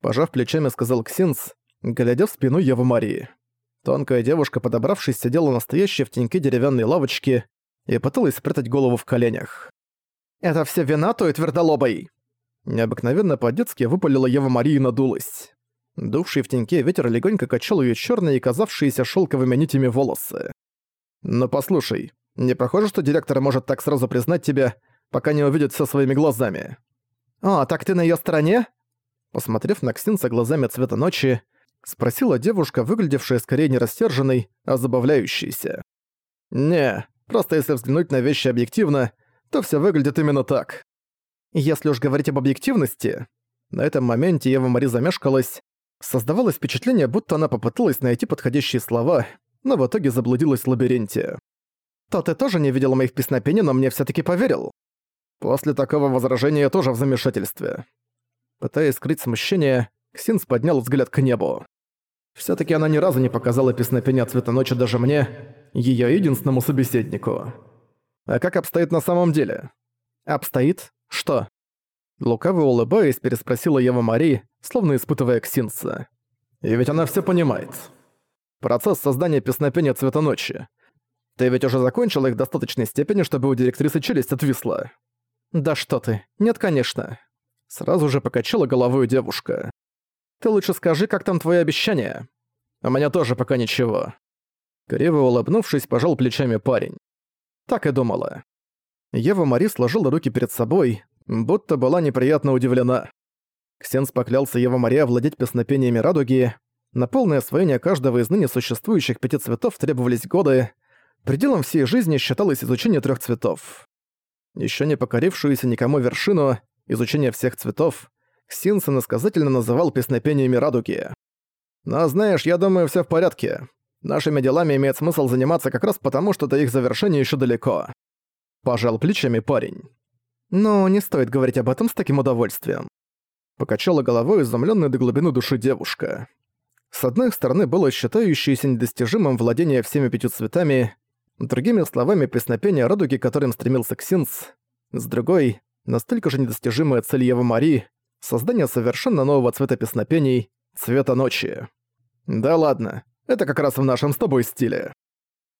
пожав плечами, сказал Ксинс, глядя в спину Евы Марии. Тонкая девушка, подобравшись, сидела настоящей в теньке деревянной лавочки и пыталась спрятать голову в коленях. «Это все вина той твердолобой!» Необыкновенно по-детски выпалила Ева Мария и надулась. Дувший в теньке ветер легонько качал ее черные казавшиеся шелковыми нитями волосы. «Но послушай, не похоже, что директор может так сразу признать тебя, пока не увидит все своими глазами». «А, так ты на ее стороне?» Посмотрев на Ксинца глазами цвета ночи, спросила девушка, выглядевшая скорее не растерженной, а забавляющейся. «Не, просто если взглянуть на вещи объективно, то все выглядит именно так. Если уж говорить об объективности...» На этом моменте Ева Мари замешкалась. Создавалось впечатление, будто она попыталась найти подходящие слова, но в итоге заблудилась в лабиринте. «То ты тоже не видел моих песнопений, но мне все таки поверил?» После такого возражения я тоже в замешательстве. Пытаясь скрыть смущение, Ксинс поднял взгляд к небу. все таки она ни разу не показала песнопения цвета ночи даже мне, ее единственному собеседнику. А как обстоит на самом деле? Обстоит? Что? Лукаво улыбаясь, переспросила Ева Мари, словно испытывая Ксинса. И ведь она все понимает. Процесс создания песнопения цвета ночи. Ты ведь уже закончила их в достаточной степени, чтобы у директрисы челюсть отвисла. «Да что ты, нет, конечно». Сразу же покачала головой девушка. «Ты лучше скажи, как там твои обещания?» «У меня тоже пока ничего». Криво улыбнувшись, пожал плечами парень. Так и думала. Ева Мари сложила руки перед собой, будто была неприятно удивлена. Ксенс поклялся Ева Мари овладеть песнопениями радуги. На полное освоение каждого из ныне существующих пяти цветов требовались годы. Пределом всей жизни считалось изучение трех цветов. Еще не покорившуюся никому вершину, изучения всех цветов, Синсон иносказательно называл песнопениями радуги. «Но знаешь, я думаю, все в порядке. Нашими делами имеет смысл заниматься как раз потому, что до их завершения еще далеко». Пожал плечами парень. «Но не стоит говорить об этом с таким удовольствием». Покачала головой изумленная до глубины души девушка. С одной стороны было считающееся недостижимым владение всеми пятью цветами, Другими словами, песнопение радуги, которым стремился Ксинс. С другой, настолько же недостижимая цель Евы Мари — создание совершенно нового цвета песнопений — цвета ночи. Да ладно, это как раз в нашем с тобой стиле.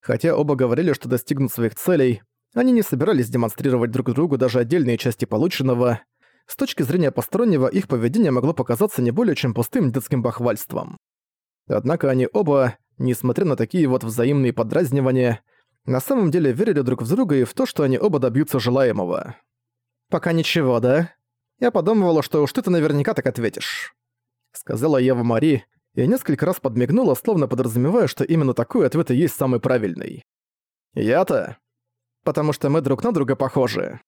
Хотя оба говорили, что достигнут своих целей, они не собирались демонстрировать друг другу даже отдельные части полученного. С точки зрения постороннего, их поведение могло показаться не более чем пустым детским бахвальством. Однако они оба, несмотря на такие вот взаимные подразнивания, на самом деле верили друг в друга и в то, что они оба добьются желаемого. «Пока ничего, да? Я подумывала, что уж ты-то наверняка так ответишь», — сказала Ева Мари, и несколько раз подмигнула, словно подразумевая, что именно такой ответ и есть самый правильный. «Я-то? Потому что мы друг на друга похожи».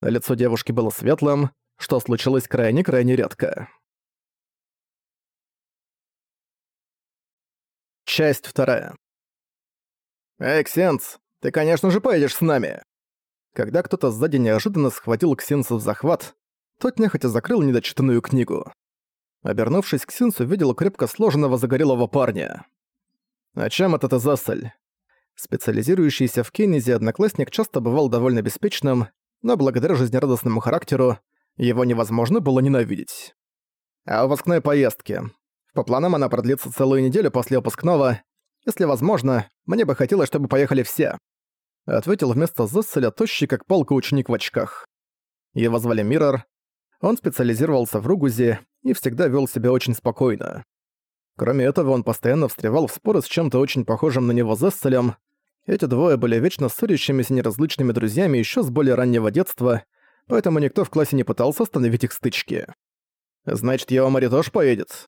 Лицо девушки было светлым, что случилось крайне-крайне редко. Часть вторая. «Эй, Ксенс, ты, конечно же, поедешь с нами!» Когда кто-то сзади неожиданно схватил Ксинса в захват, тот нехотя закрыл недочитанную книгу. Обернувшись, Ксинс увидел крепко сложенного загорелого парня. «О чем это ты засаль?» Специализирующийся в Кеннизе одноклассник часто бывал довольно беспечным, но благодаря жизнерадостному характеру его невозможно было ненавидеть. О выпускной поездке. По планам она продлится целую неделю после выпускного. Если возможно, мне бы хотелось, чтобы поехали все. Ответил вместо Зесселя тощий как палка ученик в очках. Его звали Миррор. Он специализировался в Ругузе и всегда вел себя очень спокойно. Кроме этого, он постоянно встревал в споры с чем-то очень похожим на него Зесселем. Эти двое были вечно ссорящимися неразличными друзьями еще с более раннего детства, поэтому никто в классе не пытался остановить их стычки. «Значит, Яомари тоже поедет?»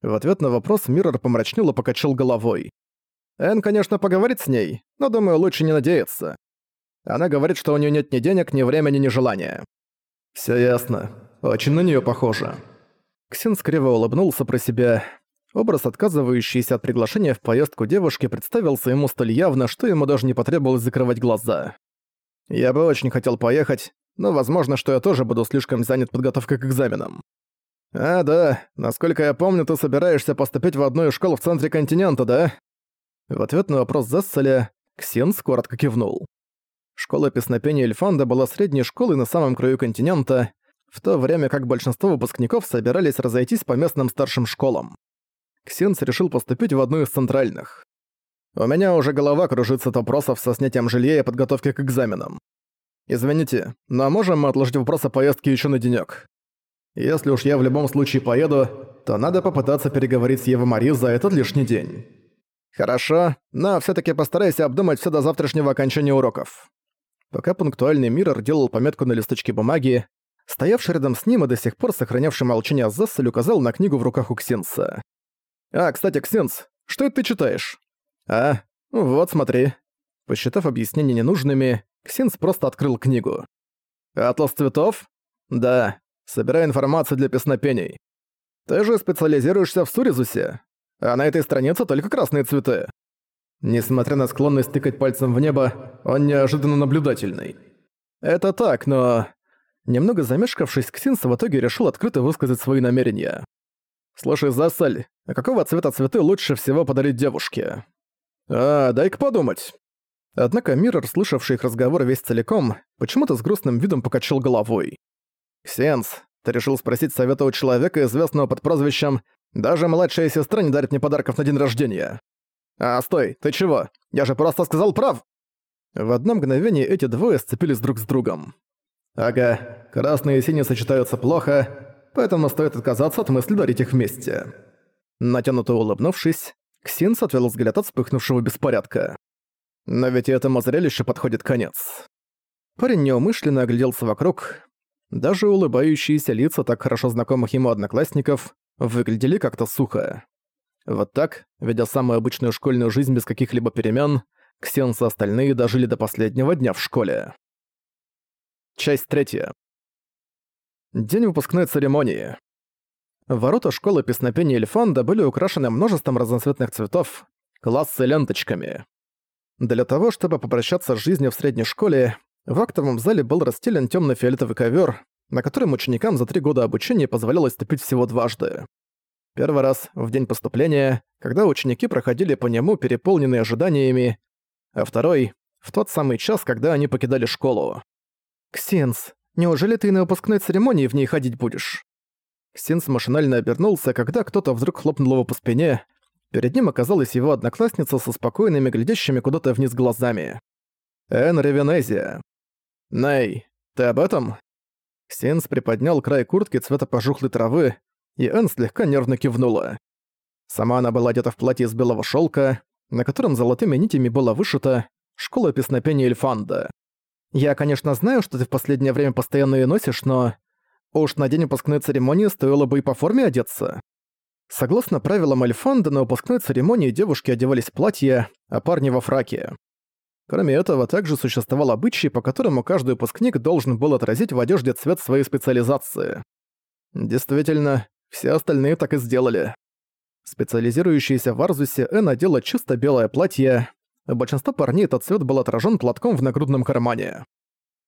В ответ на вопрос Миррор помрачнел и покачал головой. Эн, конечно, поговорит с ней, но, думаю, лучше не надеяться. Она говорит, что у нее нет ни денег, ни времени, ни желания. Все ясно. Очень на нее похоже. Ксин скриво улыбнулся про себя. Образ отказывающийся от приглашения в поездку девушки представился ему столь явно, что ему даже не потребовалось закрывать глаза. «Я бы очень хотел поехать, но возможно, что я тоже буду слишком занят подготовкой к экзаменам. «А, да, насколько я помню, ты собираешься поступить в одну из школ в центре континента, да?» В ответ на вопрос Зесселя Ксенс коротко кивнул. Школа песнопения Эльфанда была средней школой на самом краю континента, в то время как большинство выпускников собирались разойтись по местным старшим школам. Ксенс решил поступить в одну из центральных. «У меня уже голова кружится от вопросов со снятием жилья и подготовки к экзаменам. Извините, но можем мы отложить вопрос о поездке еще на денёк? Если уж я в любом случае поеду, то надо попытаться переговорить с Евой Мари за этот лишний день. Хорошо, но все таки постарайся обдумать все до завтрашнего окончания уроков. Пока пунктуальный Миррор делал пометку на листочке бумаги, стоявший рядом с ним и до сих пор сохранявший молчание Зессель указал на книгу в руках у Ксенса. «А, кстати, Ксенс, что это ты читаешь?» «А, вот смотри». Посчитав объяснения ненужными, Ксенс просто открыл книгу. «Атлас цветов?» «Да, собирая информацию для песнопений. Ты же специализируешься в Суризусе, а на этой странице только красные цветы. Несмотря на склонность тыкать пальцем в небо, он неожиданно наблюдательный. Это так, но... Немного замешкавшись, Ксинс в итоге решил открыто высказать свои намерения. «Слушай, Засаль, а какого цвета цветы лучше всего подарить девушке?» «А, дай-ка подумать». Однако Миррор, слышавший их разговор весь целиком, почему-то с грустным видом покачал головой. «Ксенс, ты решил спросить совета у человека, известного под прозвищем «Даже младшая сестра не дарит мне подарков на день рождения». А, стой, ты чего? Я же просто сказал прав!» В одно мгновение эти двое сцепились друг с другом. «Ага, красные и синие сочетаются плохо, поэтому стоит отказаться от мысли дарить их вместе». Натянуто улыбнувшись, Ксинс отвел взгляд от вспыхнувшего беспорядка. Но ведь и этому зрелищу подходит конец. Парень неумышленно огляделся вокруг, даже улыбающиеся лица так хорошо знакомых ему одноклассников выглядели как-то сухо. Вот так, ведя самую обычную школьную жизнь без каких-либо перемен, Ксенс и остальные дожили до последнего дня в школе. Часть третья. День выпускной церемонии. Ворота школы песнопения Эльфанда были украшены множеством разноцветных цветов, классы ленточками. Для того, чтобы попрощаться с жизнью в средней школе, в актовом зале был расстелен темно-фиолетовый ковер, на котором ученикам за три года обучения позволялось ступить всего дважды. Первый раз в день поступления, когда ученики проходили по нему переполненные ожиданиями, а второй — в тот самый час, когда они покидали школу. «Ксенс, неужели ты на выпускной церемонии в ней ходить будешь?» Ксенс машинально обернулся, когда кто-то вдруг хлопнул его по спине. Перед ним оказалась его одноклассница со спокойными, глядящими куда-то вниз глазами. Эн Ревенезия. «Ней, ты об этом?» Синс приподнял край куртки цвета пожухлой травы, и Энн слегка нервно кивнула. Сама она была одета в платье из белого шелка, на котором золотыми нитями было вышито «Школа песнопения Эльфанда». «Я, конечно, знаю, что ты в последнее время постоянно ее носишь, но... Уж на день выпускной церемонии стоило бы и по форме одеться». Согласно правилам Эльфанда, на выпускной церемонии девушки одевались в платье, а парни во фраке. Кроме этого, также существовал обычай, по которому каждый выпускник должен был отразить в одежде цвет своей специализации. Действительно, все остальные так и сделали. Специализирующаяся в Арзусе Э надела чисто белое платье, большинство парней этот цвет был отражен платком в нагрудном кармане.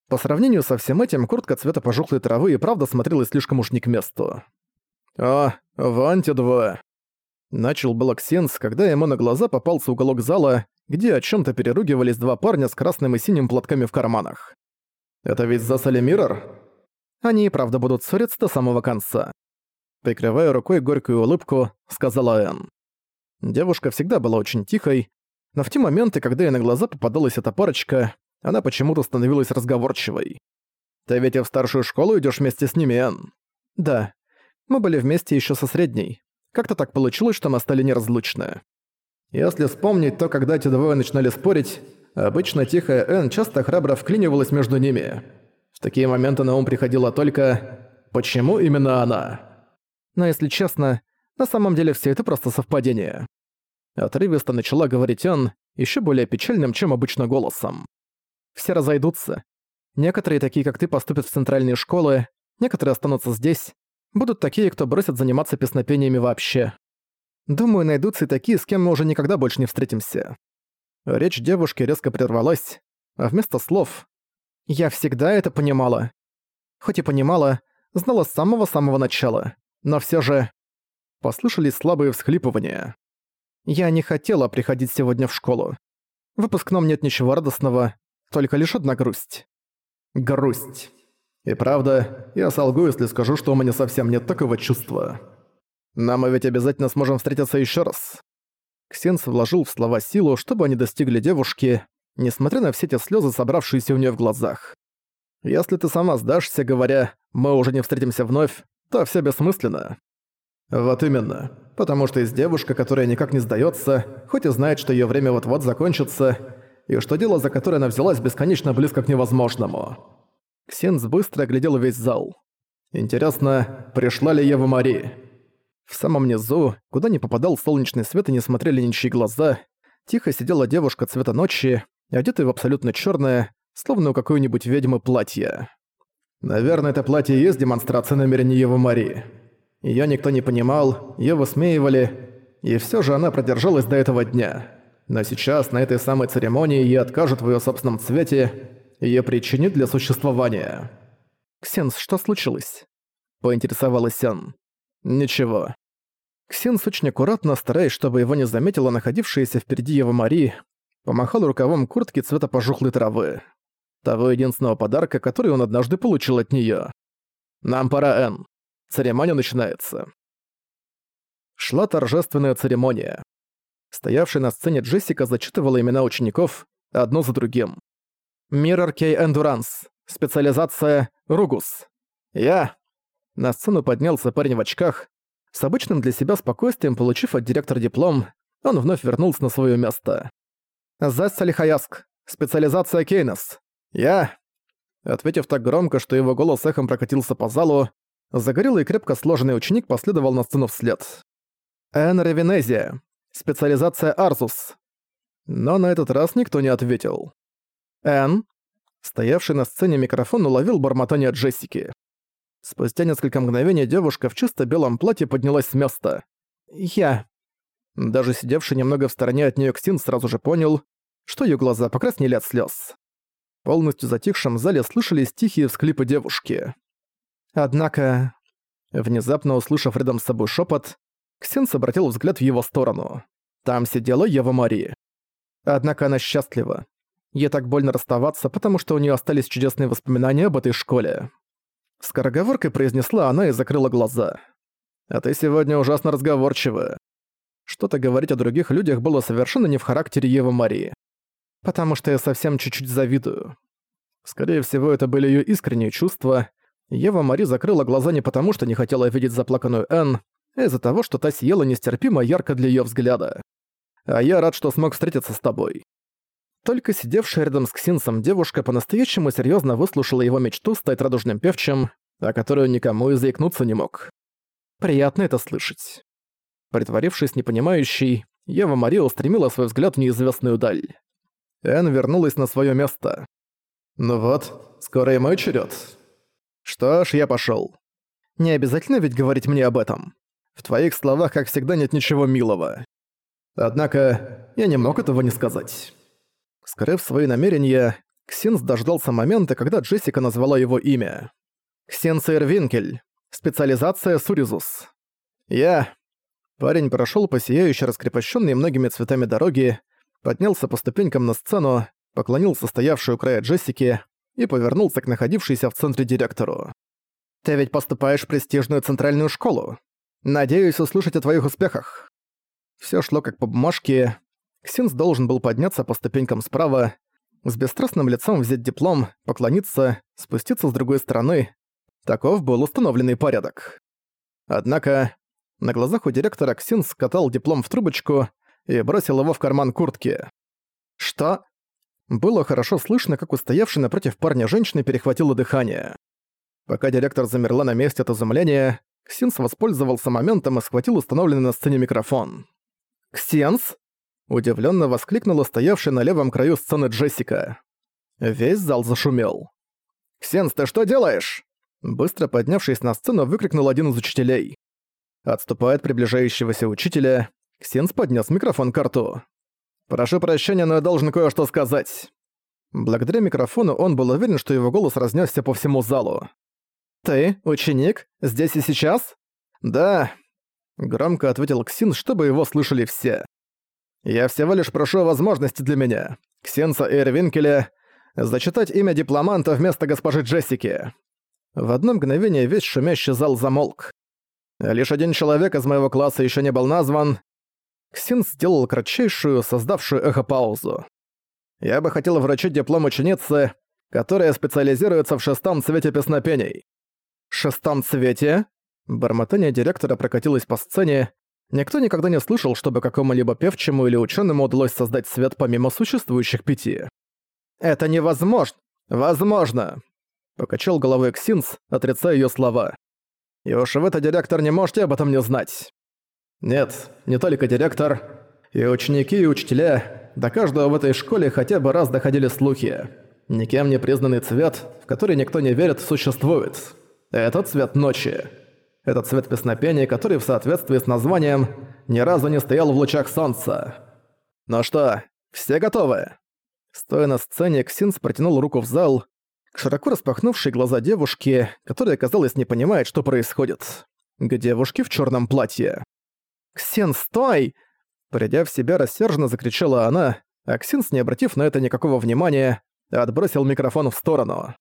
По сравнению со всем этим, куртка цвета пожухлой травы и правда смотрелась слишком уж не к месту. «О, Ванте два!» Начал было когда ему на глаза попался уголок зала, где о чем то переругивались два парня с красным и синим платками в карманах. «Это ведь Засали Миррор?» Они и правда будут ссориться до самого конца. Прикрывая рукой горькую улыбку, сказала Энн. Девушка всегда была очень тихой, но в те моменты, когда ей на глаза попадалась эта парочка, она почему-то становилась разговорчивой. «Ты ведь и в старшую школу идешь вместе с ними, Энн?» «Да. Мы были вместе еще со средней. Как-то так получилось, что мы стали неразлучны. Если вспомнить то, когда эти двое начинали спорить, обычно тихая Энн часто храбро вклинивалась между ними. В такие моменты на ум приходило только «почему именно она?». Но если честно, на самом деле все это просто совпадение. Отрывисто начала говорить Энн, еще более печальным, чем обычно голосом. Все разойдутся. Некоторые, такие как ты, поступят в центральные школы, некоторые останутся здесь, Будут такие, кто бросят заниматься песнопениями вообще. Думаю, найдутся и такие, с кем мы уже никогда больше не встретимся. Речь девушки резко прервалась, а вместо слов «Я всегда это понимала». Хоть и понимала, знала с самого-самого начала, но все же... Послышались слабые всхлипывания. Я не хотела приходить сегодня в школу. В выпускном нет ничего радостного, только лишь одна грусть. Грусть. И правда, я солгу, если скажу, что у меня совсем нет такого чувства. Нам мы ведь обязательно сможем встретиться еще раз. Ксенс вложил в слова силу, чтобы они достигли девушки, несмотря на все те слезы, собравшиеся у нее в глазах. Если ты сама сдашься, говоря «мы уже не встретимся вновь», то все бессмысленно. Вот именно. Потому что есть девушка, которая никак не сдается, хоть и знает, что ее время вот-вот закончится, и что дело, за которое она взялась, бесконечно близко к невозможному. Ксенс быстро оглядел весь зал. Интересно, пришла ли Ева Мари? В самом низу, куда не попадал солнечный свет и не смотрели ничьи глаза, тихо сидела девушка цвета ночи, одетая в абсолютно черное, словно у какой-нибудь ведьмы платье. Наверное, это платье и есть демонстрация намерений Евы Мари. Её никто не понимал, её высмеивали, и всё же она продержалась до этого дня. Но сейчас, на этой самой церемонии, ей откажут в её собственном цвете, ее причине для существования. «Ксенс, что случилось?» – поинтересовалась Ан. «Ничего». Ксенс очень аккуратно, стараясь, чтобы его не заметила находившаяся впереди его Мари, помахал рукавом куртки цвета пожухлой травы. Того единственного подарка, который он однажды получил от неё. «Нам пора, Эн. Церемония начинается». Шла торжественная церемония. Стоявшая на сцене Джессика зачитывала имена учеников, одно за другим. Mirror Key Endurance. Специализация Ругус. Я. На сцену поднялся парень в очках. С обычным для себя спокойствием, получив от директора диплом, он вновь вернулся на свое место. Зас Салихаяск. Специализация Кейнес. Я. Ответив так громко, что его голос эхом прокатился по залу, загорелый и крепко сложенный ученик последовал на сцену вслед. Эн Ревенезия. Специализация Арзус. Но на этот раз никто не ответил. «Энн?» Стоявший на сцене микрофон уловил бормотание Джессики. Спустя несколько мгновений девушка в чисто белом платье поднялась с места. «Я...» Даже сидевший немного в стороне от неё Ксин сразу же понял, что её глаза покраснели от слёз. Полностью затихшем зале слышались тихие всклипы девушки. Однако... Внезапно услышав рядом с собой шепот, Ксенс обратил взгляд в его сторону. Там сидела Ева Мари. Однако она счастлива. Ей так больно расставаться, потому что у нее остались чудесные воспоминания об этой школе. Скороговоркой произнесла она и закрыла глаза. «А ты сегодня ужасно разговорчивая». Что-то говорить о других людях было совершенно не в характере Евы Марии. Потому что я совсем чуть-чуть завидую. Скорее всего, это были ее искренние чувства. Ева Мари закрыла глаза не потому, что не хотела видеть заплаканную Энн, а из-за того, что та сияла нестерпимо ярко для ее взгляда. А я рад, что смог встретиться с тобой. Только сидевшая рядом с Ксинсом девушка по-настоящему серьезно выслушала его мечту стать радужным певчим, о которой он никому и заикнуться не мог. Приятно это слышать. Притворившись непонимающей, Ева Мария устремила свой взгляд в неизвестную даль. Энн вернулась на свое место. «Ну вот, скоро и мой черед. «Что ж, я пошел. Не обязательно ведь говорить мне об этом. В твоих словах, как всегда, нет ничего милого. Однако, я не мог этого не сказать». Скрыв свои намерения, Ксинс дождался момента, когда Джессика назвала его имя. «Ксенцер Винкель. Специализация Суризус». «Я...» Парень прошел по сияющей раскрепощенной многими цветами дороги, поднялся по ступенькам на сцену, поклонился стоявшей у края Джессики и повернулся к находившейся в центре директору. «Ты ведь поступаешь в престижную центральную школу. Надеюсь услышать о твоих успехах». Все шло как по бумажке. Ксинс должен был подняться по ступенькам справа, с бесстрастным лицом взять диплом, поклониться, спуститься с другой стороны. Таков был установленный порядок. Однако, на глазах у директора Ксинс скатал диплом в трубочку и бросил его в карман куртки. «Что?» Было хорошо слышно, как устоявший напротив парня женщины перехватило дыхание. Пока директор замерла на месте от изумления, Ксинс воспользовался моментом и схватил установленный на сцене микрофон. «Ксенс?» Удивленно воскликнула стоявшая на левом краю сцены Джессика. Весь зал зашумел. «Ксенс, ты что делаешь?» Быстро поднявшись на сцену, выкрикнул один из учителей. Отступая от приближающегося учителя, Ксенс поднес микрофон к рту. «Прошу прощения, но я должен кое-что сказать». Благодаря микрофону он был уверен, что его голос разнесся по всему залу. «Ты, ученик, здесь и сейчас?» «Да», — громко ответил Ксин, чтобы его слышали все. Я всего лишь прошу возможности для меня, Ксенса Эрвинкеля, зачитать имя дипломанта вместо госпожи Джессики». В одно мгновение весь шумящий зал замолк. Лишь один человек из моего класса еще не был назван. Ксин сделал кратчайшую, создавшую эхо-паузу. Я бы хотел вручить диплом ученицы, которая специализируется в шестом цвете песнопений. «Шестом цвете?» Бормотание директора прокатилось по сцене, Никто никогда не слышал, чтобы какому-либо певчему или ученому удалось создать свет помимо существующих пяти. «Это невозможно! Возможно!» Покачал головой Ксинс, отрицая ее слова. «И уж вы-то, директор, не можете об этом не знать!» «Нет, не только директор. И ученики, и учителя. До каждого в этой школе хотя бы раз доходили слухи. Никем не признанный цвет, в который никто не верит, существует. Это цвет ночи. Этот цвет песнопения, который в соответствии с названием ни разу не стоял в лучах солнца. «Ну что, все готовы?» Стоя на сцене, Ксинс протянул руку в зал к широко распахнувшей глаза девушки, которая, казалось, не понимает, что происходит. К девушке в черном платье. «Ксен, стой!» Придя в себя, рассерженно закричала она, а Ксинс, не обратив на это никакого внимания, отбросил микрофон в сторону.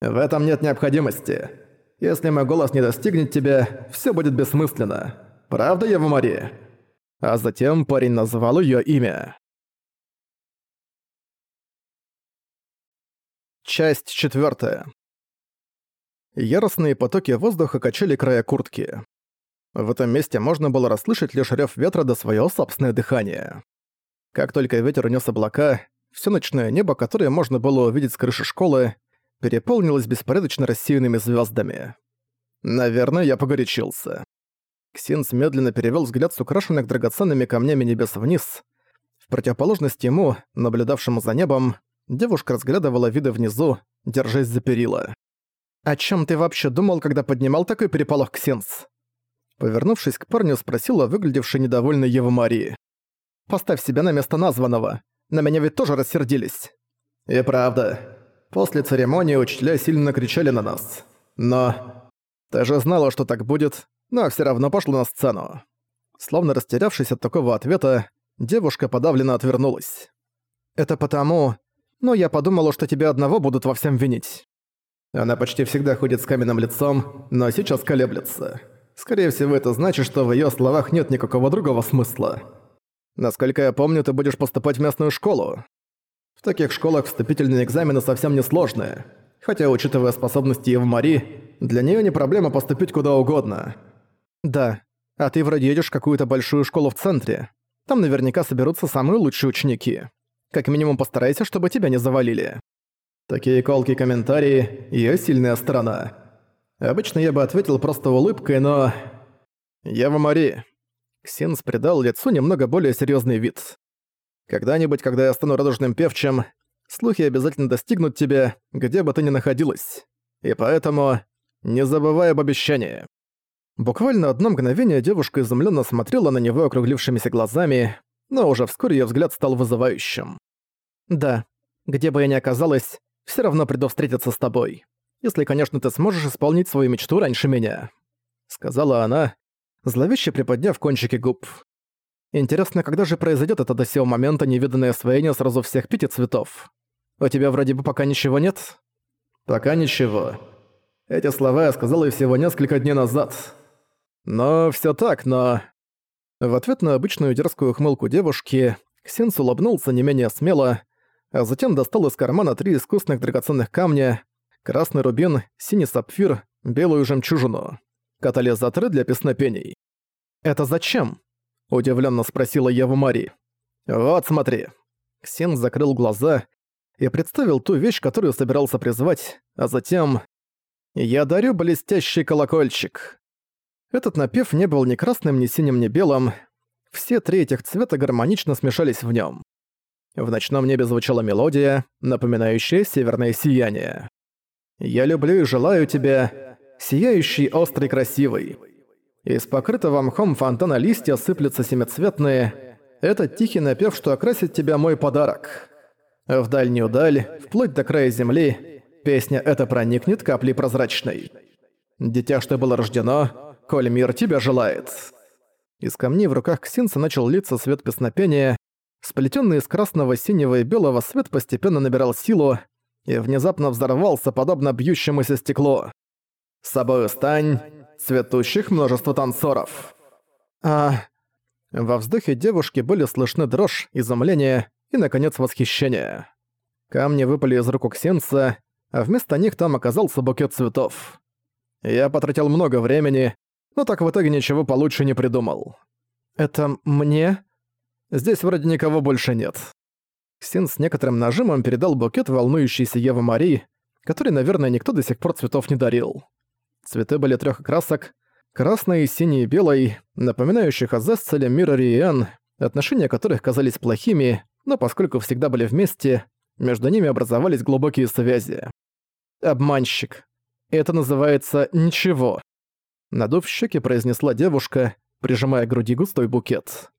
«В этом нет необходимости. Если мой голос не достигнет тебя, все будет бессмысленно. Правда, Ева Мария?» А затем парень назвал ее имя. Часть четвертая. Яростные потоки воздуха качали края куртки. В этом месте можно было расслышать лишь рёв ветра до своего собственное дыхание. Как только ветер унес облака, все ночное небо, которое можно было увидеть с крыши школы, переполнилось беспорядочно рассеянными звездами. Наверное, я погорячился. Ксинс медленно перевел взгляд с украшенных драгоценными камнями небес вниз. В противоположность ему, наблюдавшему за небом, девушка разглядывала виды внизу, держась за перила. «О чем ты вообще думал, когда поднимал такой переполох, Ксинс?» Повернувшись к парню, спросила выглядевшая недовольной Ева Марии. «Поставь себя на место названного. На меня ведь тоже рассердились». «И правда. После церемонии учителя сильно кричали на нас. Но... Ты же знала, что так будет, но все равно пошла на сцену». Словно растерявшись от такого ответа, девушка подавленно отвернулась. «Это потому... Но я подумала, что тебя одного будут во всем винить». Она почти всегда ходит с каменным лицом, но сейчас колеблется. Скорее всего, это значит, что в её словах нет никакого другого смысла. Насколько я помню, ты будешь поступать в местную школу. В таких школах вступительные экзамены совсем не сложные. Хотя, учитывая способности Евмари, для неё не проблема поступить куда угодно. Да, а ты вроде едешь в какую-то большую школу в центре. Там наверняка соберутся самые лучшие ученики. Как минимум постарайся, чтобы тебя не завалили. Такие колкие комментарии – её сильная сторона. Обычно я бы ответил просто улыбкой, но... Ева Мари. Ксенс придал лицу немного более серьезный вид. Когда-нибудь, когда я стану радужным певчим, слухи обязательно достигнут тебя, где бы ты ни находилась. И поэтому не забывай об обещании». Буквально одно мгновение девушка изумленно смотрела на него округлившимися глазами, но уже вскоре ее взгляд стал вызывающим. «Да, Где бы я ни оказалась, все равно приду встретиться с тобой. Если, конечно, ты сможешь исполнить свою мечту раньше меня», — сказала она, зловеще приподняв кончики губ. «Интересно, когда же произойдет это до сего момента невиданное освоение сразу всех пяти цветов? У тебя вроде бы пока ничего нет?» «Пока ничего. Эти слова я сказала всего несколько дней назад. Но все так, но...» В ответ на обычную дерзкую ухмылку девушки, Ксенс улыбнулся не менее смело, а затем достал из кармана три искусных драгоценных камня, красный рубин, синий сапфир, белую жемчужину. Катализаторы для песнопений. «Это зачем?» – удивленно спросила Ева Мари. «Вот смотри». Ксен закрыл глаза и представил ту вещь, которую собирался призвать, а затем... «Я дарю блестящий колокольчик». Этот напев не был ни красным, ни синим, ни белым. Все три этих цвета гармонично смешались в нем. В ночном небе звучала мелодия, напоминающая северное сияние. «Я люблю и желаю тебя, сияющий, острый, красивый». Из покрытого мхом фонтана листья сыплются семицветные. Это тихий напев, что окрасит тебя мой подарок. В дальнюю даль, вплоть до края земли, песня эта проникнет каплей прозрачной. Дитя, что было рождено, коль мир тебя желает. Из камней в руках Ксинца начал литься свет песнопения, Сплетенный из красного, синего и белого свет постепенно набирал силу и внезапно взорвался, подобно бьющемуся стеклу. «С собою стань, цветущих множество танцоров!» А... Во вздохе девушки были слышны дрожь, изумление и, наконец, восхищение. Камни выпали из рук у Ксенца, а вместо них там оказался букет цветов. Я потратил много времени, но так в итоге ничего получше не придумал. «Это мне?» Здесь вроде никого больше нет». Ксен с некоторым нажимом передал букет волнующейся Евы Марии, который, наверное, никто до сих пор цветов не дарил. Цветы были трех окрасок — красный, синий и белый, напоминающих о Зесцеле, Мироре и отношения которых казались плохими, но поскольку всегда были вместе, между ними образовались глубокие связи. «Обманщик. Это называется «ничего». Надув щеки, произнесла девушка, прижимая к груди густой букет.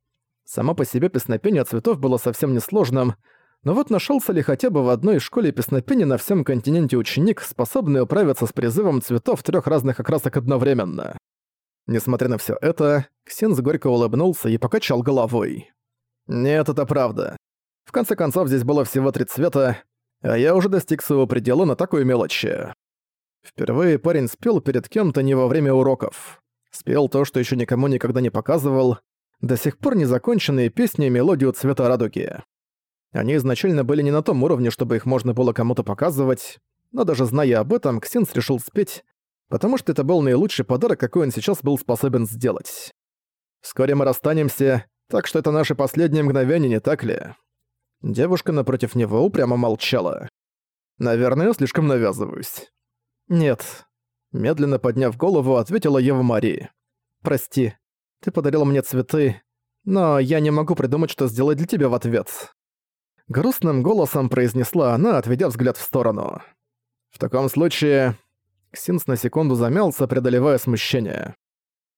Само по себе песнопение цветов было совсем несложным, но вот нашелся ли хотя бы в одной школе песнопения на всем континенте ученик, способный управиться с призывом цветов трех разных окрасок одновременно? Несмотря на все это, Ксенс горько улыбнулся и покачал головой. «Нет, это правда. В конце концов, здесь было всего три цвета, а я уже достиг своего предела на такой мелочи». Впервые парень спел перед кем-то не во время уроков. Спел то, что еще никому никогда не показывал, до сих пор незаконченные песни и мелодию цвета радуги. Они изначально были не на том уровне, чтобы их можно было кому-то показывать, но даже зная об этом, Ксинс решил спеть, потому что это был наилучший подарок, какой он сейчас был способен сделать. «Вскоре мы расстанемся, так что это наше последнее мгновение, не так ли?» Девушка напротив него упрямо молчала. «Наверное, я слишком навязываюсь». «Нет». Медленно подняв голову, ответила Ева Мари. «Прости, ты подарил мне цветы, но я не могу придумать, что сделать для тебя в ответ». Грустным голосом произнесла она, отведя взгляд в сторону. «В таком случае...» Ксинс на секунду замялся, преодолевая смущение.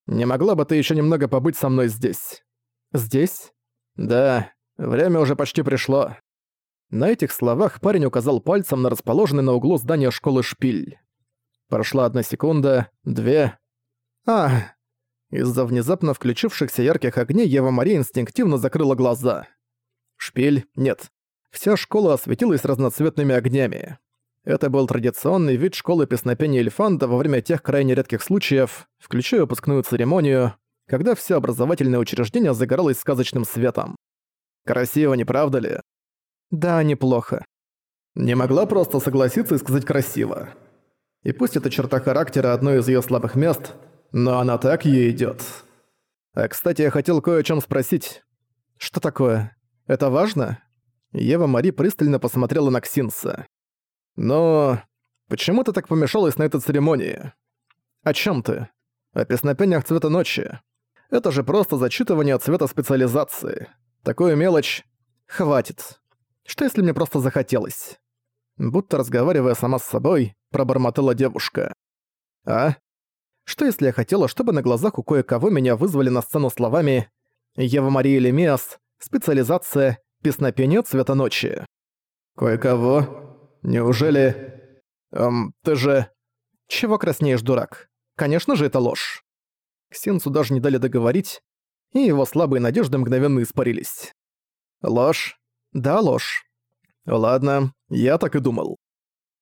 «Не могла бы ты еще немного побыть со мной здесь?» «Здесь?» «Да, время уже почти пришло». На этих словах парень указал пальцем на расположенный на углу здания школы шпиль. Прошла одна секунда, две... «А, из-за внезапно включившихся ярких огней Ева Мария инстинктивно закрыла глаза. Шпиль нет. Вся школа осветилась разноцветными огнями. Это был традиционный вид школы песнопения Эльфанда во время тех крайне редких случаев, включая выпускную церемонию, когда все образовательное учреждение загоралось сказочным светом. Красиво, не правда ли? Да, неплохо. Не могла просто согласиться и сказать красиво. И пусть эта черта характера одно из ее слабых мест — но она так ей идёт. А, кстати, я хотел кое о чём спросить. Что такое? Это важно? Ева Мари пристально посмотрела на Ксинса. Но... Почему ты так помешалась на этой церемонии? О чём ты? О песнопениях цвета ночи. Это же просто зачитывание цвета специализации. Такую мелочь... Хватит. Что если мне просто захотелось? Будто разговаривая сама с собой, пробормотала девушка. А? Что если я хотела, чтобы на глазах у кое-кого меня вызвали на сцену словами «Ева Мария Лемиас, специализация, песнопение цвета ночи». «Кое-кого? Неужели...» «Эм, ты же...» «Чего краснеешь, дурак? Конечно же, это ложь». Ксенсу даже не дали договорить, и его слабые надежды мгновенно испарились. «Ложь?» «Да, ложь». «Ладно, я так и думал».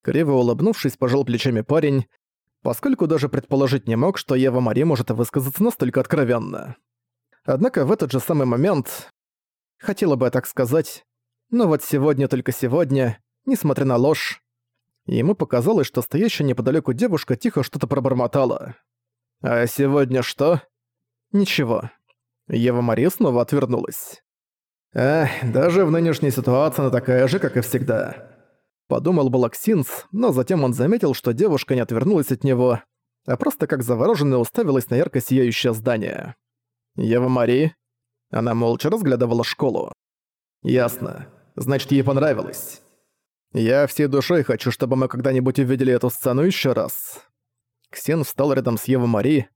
Криво улыбнувшись, пожал плечами парень, поскольку даже предположить не мог, что Ева Мари может высказаться настолько откровенно. Однако в этот же самый момент, хотела бы я так сказать, но вот сегодня, только сегодня, несмотря на ложь, ему показалось, что стоящая неподалеку девушка тихо что-то пробормотала. «А сегодня что?» «Ничего». Ева Мари снова отвернулась. «Эх, даже в нынешней ситуации она такая же, как и всегда». Подумал Балаксинс, но затем он заметил, что девушка не отвернулась от него, а просто как завороженная уставилась на ярко сияющее здание. «Ева Мари?» Она молча разглядывала школу. «Ясно. Значит, ей понравилось. Я всей душой хочу, чтобы мы когда-нибудь увидели эту сцену еще раз». Ксен встал рядом с Евой Мари,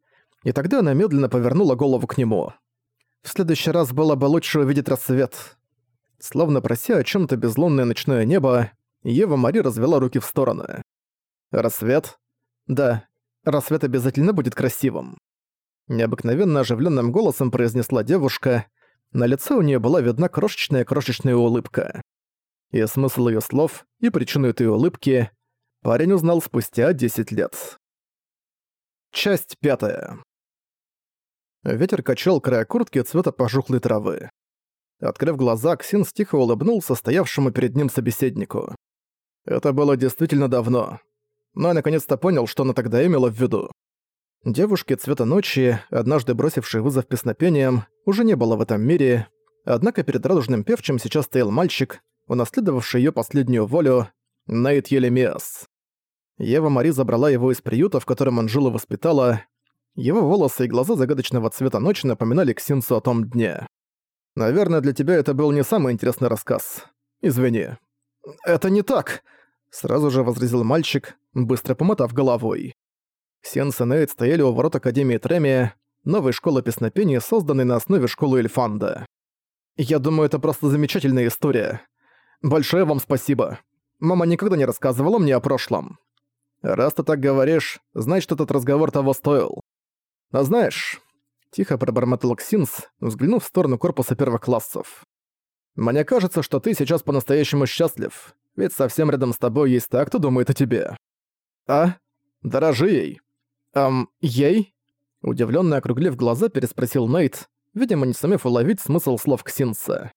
и тогда она медленно повернула голову к нему. «В следующий раз было бы лучше увидеть рассвет». Словно прося о чем то безлунное ночное небо, Ева Мари развела руки в стороны. «Рассвет?» «Да, рассвет обязательно будет красивым». Необыкновенно оживленным голосом произнесла девушка. На лице у нее была видна крошечная-крошечная улыбка. И смысл ее слов, и причину этой улыбки парень узнал спустя 10 лет. Часть пятая. Ветер качал края куртки цвета пожухлой травы. Открыв глаза, Ксин тихо улыбнулся стоявшему перед ним собеседнику. Это было действительно давно. Но я наконец-то понял, что она тогда имела в виду. Девушки цвета ночи, однажды бросившей вызов песнопением, уже не было в этом мире, однако перед радужным певчим сейчас стоял мальчик, унаследовавший ее последнюю волю, Нейт Елемиас. Ева Мари забрала его из приюта, в котором он и воспитала. Его волосы и глаза загадочного цвета ночи напоминали Ксинцу о том дне. «Наверное, для тебя это был не самый интересный рассказ. Извини». «Это не так!» Сразу же возразил мальчик, быстро помотав головой. Сенс и Нейт стояли у ворот Академии Тремия, новой школы песнопения, созданной на основе школы Эльфанда. «Я думаю, это просто замечательная история. Большое вам спасибо. Мама никогда не рассказывала мне о прошлом. Раз ты так говоришь, значит, этот разговор того стоил. А знаешь...» Тихо пробормотал Ксинс, взглянув в сторону корпуса первых. Мне кажется, что ты сейчас по-настоящему счастлив, ведь совсем рядом с тобой есть та, кто думает о тебе. А? Дорожи ей. Эм, ей? Удивлённо округлив глаза, переспросил Нейт, видимо, не сумев уловить смысл слов Ксинса.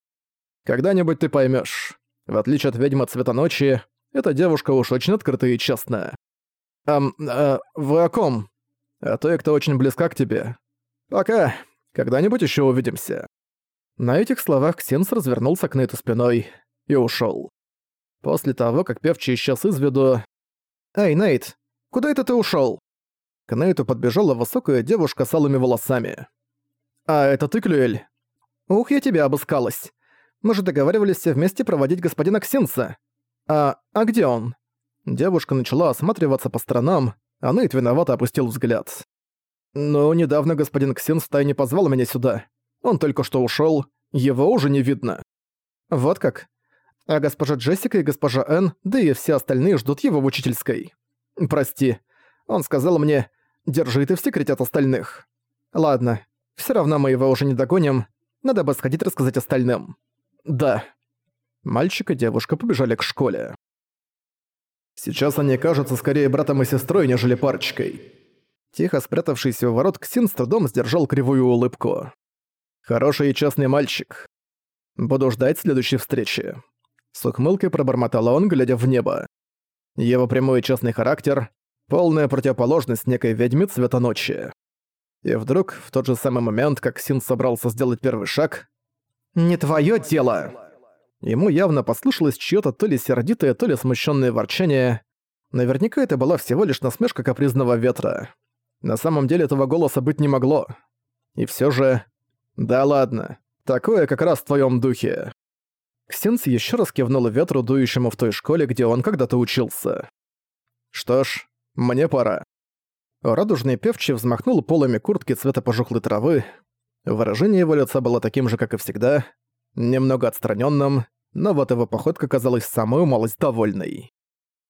Когда-нибудь ты поймёшь. В отличие от ведьмы цвета ночи, эта девушка уж очень открытая и честная. Эм, э, вы о ком? А той, кто очень близка к тебе. Пока. Когда-нибудь ещё увидимся. На этих словах Ксенс развернулся к Нейту спиной и ушёл. После того, как певчий исчез из виду... «Эй, Нейт, куда это ты ушёл?» К Нейту подбежала высокая девушка с алыми волосами. «А это ты, Клюэль?» «Ух, я тебя обыскалась. Мы же договаривались все вместе проводить господина Ксенса. А... а где он?» Девушка начала осматриваться по сторонам, а Нейт виновато опустил взгляд. «Ну, недавно господин Ксенс втайне позвал меня сюда. Он только что ушёл, его уже не видно. Вот как. А госпожа Джессика и госпожа Энн, да и все остальные ждут его в учительской. Прости. Он сказал мне, держи ты в секрете от остальных. Ладно, всё равно мы его уже не догоним. Надо бы сходить рассказать остальным. Да. Мальчик и девушка побежали к школе. Сейчас они кажутся скорее братом и сестрой, нежели парочкой. Тихо спрятавшийся у ворот Ксин с трудом сдержал кривую улыбку. Хороший и честный мальчик. Буду ждать следующей встречи. С ухмылкой пробормотала он, глядя в небо. Его прямой и честный характер — полная противоположность некой ведьме цвета ночи. И вдруг, в тот же самый момент, как Син собрался сделать первый шаг... «Не твое дело!» Ему явно послышалось чьё-то то ли сердитое, то ли смущенное ворчание. Наверняка это была всего лишь насмешка капризного ветра. На самом деле этого голоса быть не могло. И все же... «Да ладно. Такое как раз в твоем духе». Ксенс еще раз кивнул ветру, дующему в той школе, где он когда-то учился. «Что ж, мне пора». Радужный певчий взмахнул полами куртки цвета пожухлой травы. Выражение его лица было таким же, как и всегда, немного отстраненным, но вот его походка казалась самой малость довольной.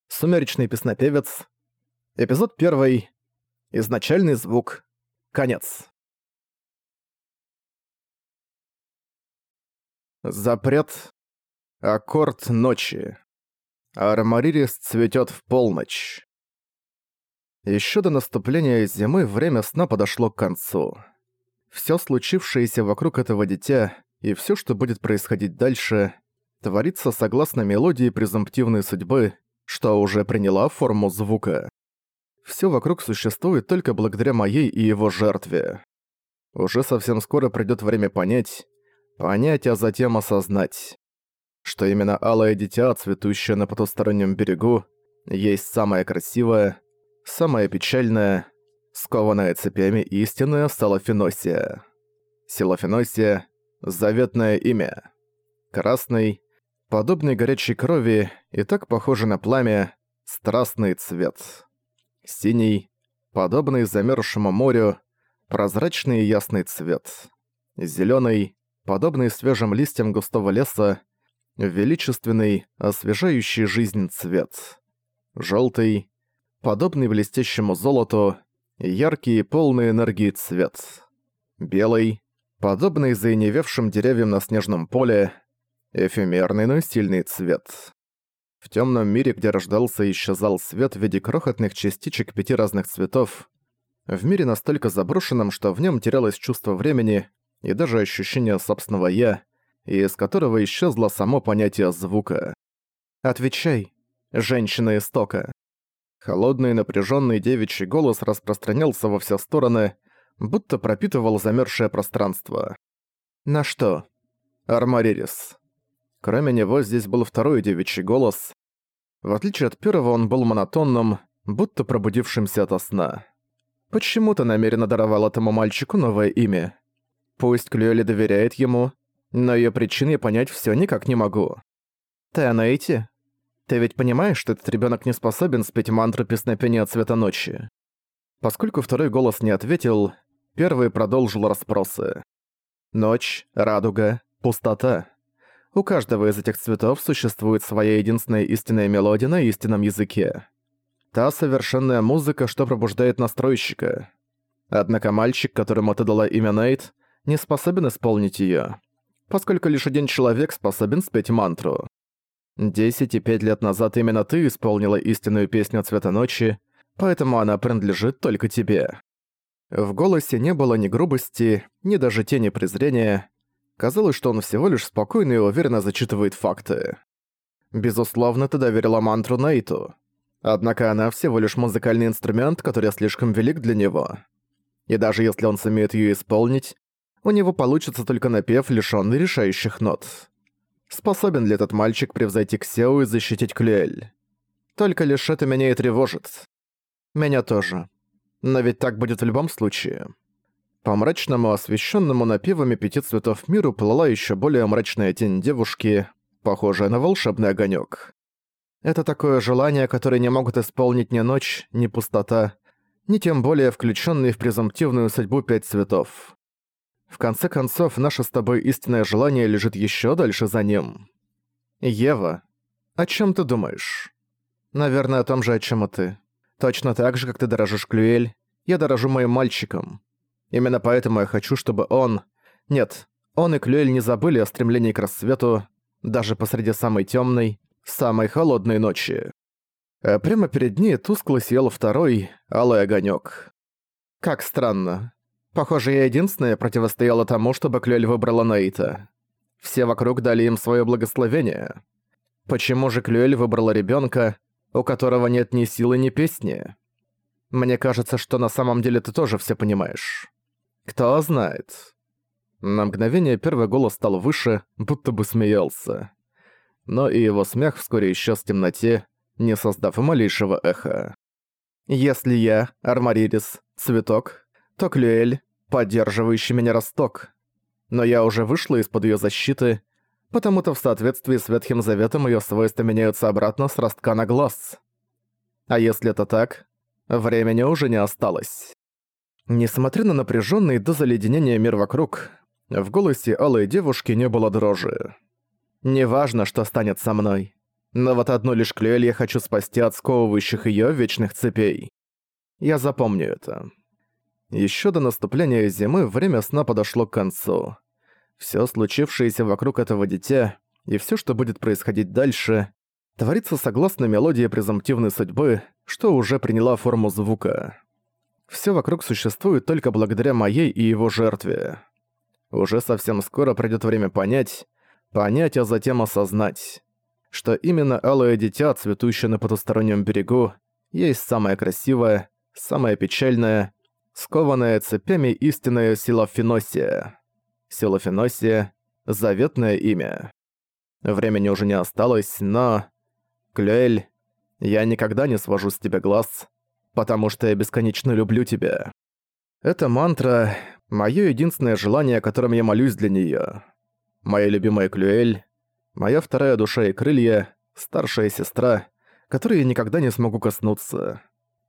Сумеречный песнопевец. Эпизод первый. Изначальный звук. Конец. Запрет. Аккорд ночи. Армаририс цветет в полночь. Еще до наступления зимы время сна подошло к концу. Все случившееся вокруг этого дитя и все, что будет происходить дальше, творится согласно мелодии презумптивной судьбы, что уже приняла форму звука. Все вокруг существует только благодаря моей и его жертве. Уже совсем скоро придёт время понять, понять, а затем осознать, что именно алое дитя, цветущее на потустороннем берегу, есть самое красивое, самое печальное, скованная цепями истинная Салафиносия. Силафиносия — заветное имя. Красный, подобный горячей крови и так похожий на пламя, страстный цвет. Синий, подобный замерзшему морю, прозрачный и ясный цвет. Зелёный, подобный свежим листьям густого леса, величественный, освежающий жизнь цвет. Жёлтый, подобный блестящему золоту, яркий и полный энергии цвет. Белый, подобный заиневевшим деревьям на снежном поле, эфемерный, но сильный цвет. В темном мире, где рождался и исчезал свет в виде крохотных частичек пяти разных цветов, в мире настолько заброшенном, что в нем терялось чувство времени и даже ощущение собственного «я», из которого исчезло само понятие звука. «Отвечай, женщина истока». Холодный напряженный девичий голос распространялся во все стороны, будто пропитывал замерзшее пространство. «На что?» «Армаририс». Кроме него здесь был второй девичий голос. В отличие от первого он был монотонным, будто пробудившимся ото сна. Почему ты намеренно даровал этому мальчику новое имя? Пусть Клюэли доверяет ему, но её причин я понять всё никак не могу. Ты Анейти? Ты ведь понимаешь, что этот ребёнок не способен спеть мантру песнопения цвета ночи? Поскольку второй голос не ответил, первый продолжил расспросы. Ночь, радуга, пустота. У каждого из этих цветов существует своя единственная истинная мелодия на истинном языке. Та совершенная музыка, что пробуждает настройщика. Однако мальчик, которому ты дала имя Нейт, не способен исполнить её, поскольку лишь один человек способен спеть мантру. Десять и пять лет назад именно ты исполнила истинную песню «Цвета ночи», поэтому она принадлежит только тебе. В голосе не было ни грубости, ни даже тени презрения. Казалось, что он всего лишь спокойно и уверенно зачитывает факты. Безусловно, ты доверила мантру Нейту. Однако она всего лишь музыкальный инструмент, который слишком велик для него. И даже если он сумеет её исполнить, у него получится только напев, лишённый решающих нот. Способен ли этот мальчик превзойти Ксеу и защитить Клюэль? Только лишь это меня и тревожит. Меня тоже. Но ведь так будет в любом случае. По мрачному, освещенному напевами пяти цветов миру плыла еще более мрачная тень девушки, похожая на волшебный огонек. Это такое желание, которое не могут исполнить ни ночь, ни пустота, ни тем более включенные в презумптивную судьбу пять цветов. В конце концов, наше с тобой истинное желание лежит еще дальше за ним. Ева, о чем ты думаешь? Наверное, о том же, о чем и ты. Точно так же, как ты дорожишь Клюэль, я дорожу моим мальчиком. Именно поэтому я хочу, чтобы он... Нет, он и Клюэль не забыли о стремлении к рассвету, даже посреди самой темной, самой холодной ночи. А прямо перед ней тускло сиял второй, алый огонек. Как странно. Похоже, я единственная противостояла тому, чтобы Клюэль выбрала Наита. Все вокруг дали им свое благословение. Почему же Клюэль выбрала ребенка, у которого нет ни силы, ни песни? Мне кажется, что на самом деле ты тоже все понимаешь. Кто знает. На мгновение первый голос стал выше, будто бы смеялся но и его смех вскоре исчез в темноте, не создав малейшего эха. «Если я, Армаририс, цветок, то Клюэль, поддерживающий меня росток. Но я уже вышла из-под её защиты, потому-то в соответствии с Ветхим Заветом её свойства меняются обратно с ростка на глаз. А если это так, времени уже не осталось». Несмотря на напряжённый до заледенения мир вокруг, в голосе алой девушки не было дрожи. Неважно, что станет со мной. Но вот одну лишь Клюэль я хочу спасти от сковывающих её вечных цепей. Я запомню это. Ещё до наступления зимы время сна подошло к концу. Всё случившееся вокруг этого дитя и всё, что будет происходить дальше, творится согласно мелодии презумптивной судьбы, что уже приняла форму звука. Всё вокруг существует только благодаря моей и его жертве. Уже совсем скоро придёт время понять, понять, а затем осознать, что именно алое дитя, цветущее на потустороннем берегу, есть самое красивое, самое печальное, скованное цепями истинная сила Феносия. Сила Феносия — заветное имя. Времени уже не осталось, но... Клюэль, я никогда не свожу с тебя глаз, потому что я бесконечно люблю тебя. Эта мантра — моё единственное желание, о котором я молюсь для неё моя любимая Клюэль, моя вторая душа и крылья, старшая сестра, которой я никогда не смогу коснуться.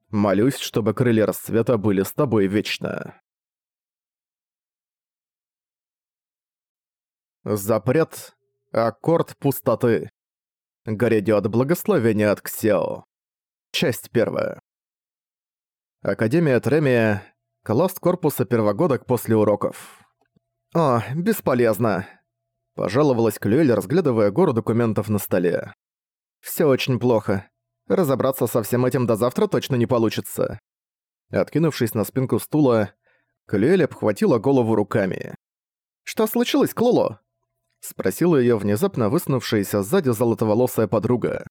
Молюсь, чтобы крылья рассвета были с тобой вечно. Запрет. Аккорд пустоты. Грядёт благословение от Ксео. Часть первая. Академия Тремия. Класс корпуса первогодок после уроков. О, бесполезно. Пожаловалась Клюэль, разглядывая гору документов на столе. «Всё очень плохо. Разобраться со всем этим до завтра точно не получится». Откинувшись на спинку стула, Клюэль обхватила голову руками. «Что случилось, Клоло?» Спросила её внезапно высунувшаяся сзади золотоволосая подруга.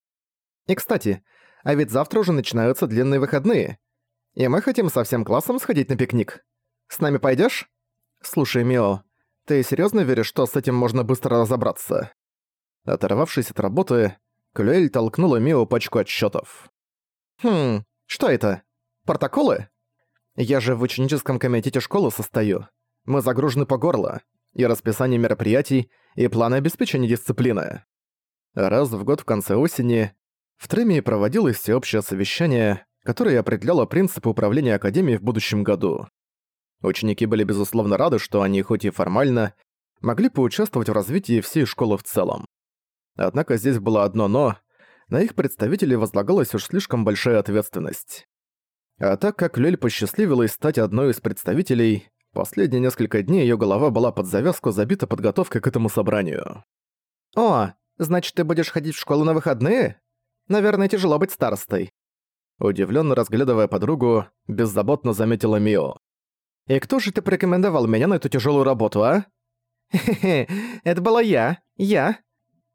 «И кстати, а ведь завтра уже начинаются длинные выходные. И мы хотим со всем классом сходить на пикник. С нами пойдёшь?» «Слушай, Мио, ты серьезно веришь, что с этим можно быстро разобраться?» Оторвавшись от работы, Клюэль толкнула Мио пачку отчетов. «Хм, что это? Протоколы? Я же в ученическом комитете школы состою. Мы загружены по горло. И расписание мероприятий, и планы обеспечения дисциплины. Раз в год в конце осени в Тремии проводилось всеобщее совещание, которое определяло принципы управления Академией в будущем году. Ученики были безусловно рады, что они, хоть и формально, могли поучаствовать в развитии всей школы в целом. Однако здесь было одно «но», на их представителей возлагалась уж слишком большая ответственность. А так как Лель посчастливилась стать одной из представителей, последние несколько дней её голова была под завязку забита подготовкой к этому собранию. «О, значит, ты будешь ходить в школу на выходные? Наверное, тяжело быть старостой». Удивлённо разглядывая подругу, беззаботно заметила Мио. И кто же ты порекомендовал меня на эту тяжелую работу, а? Хе-хе, это была я, я.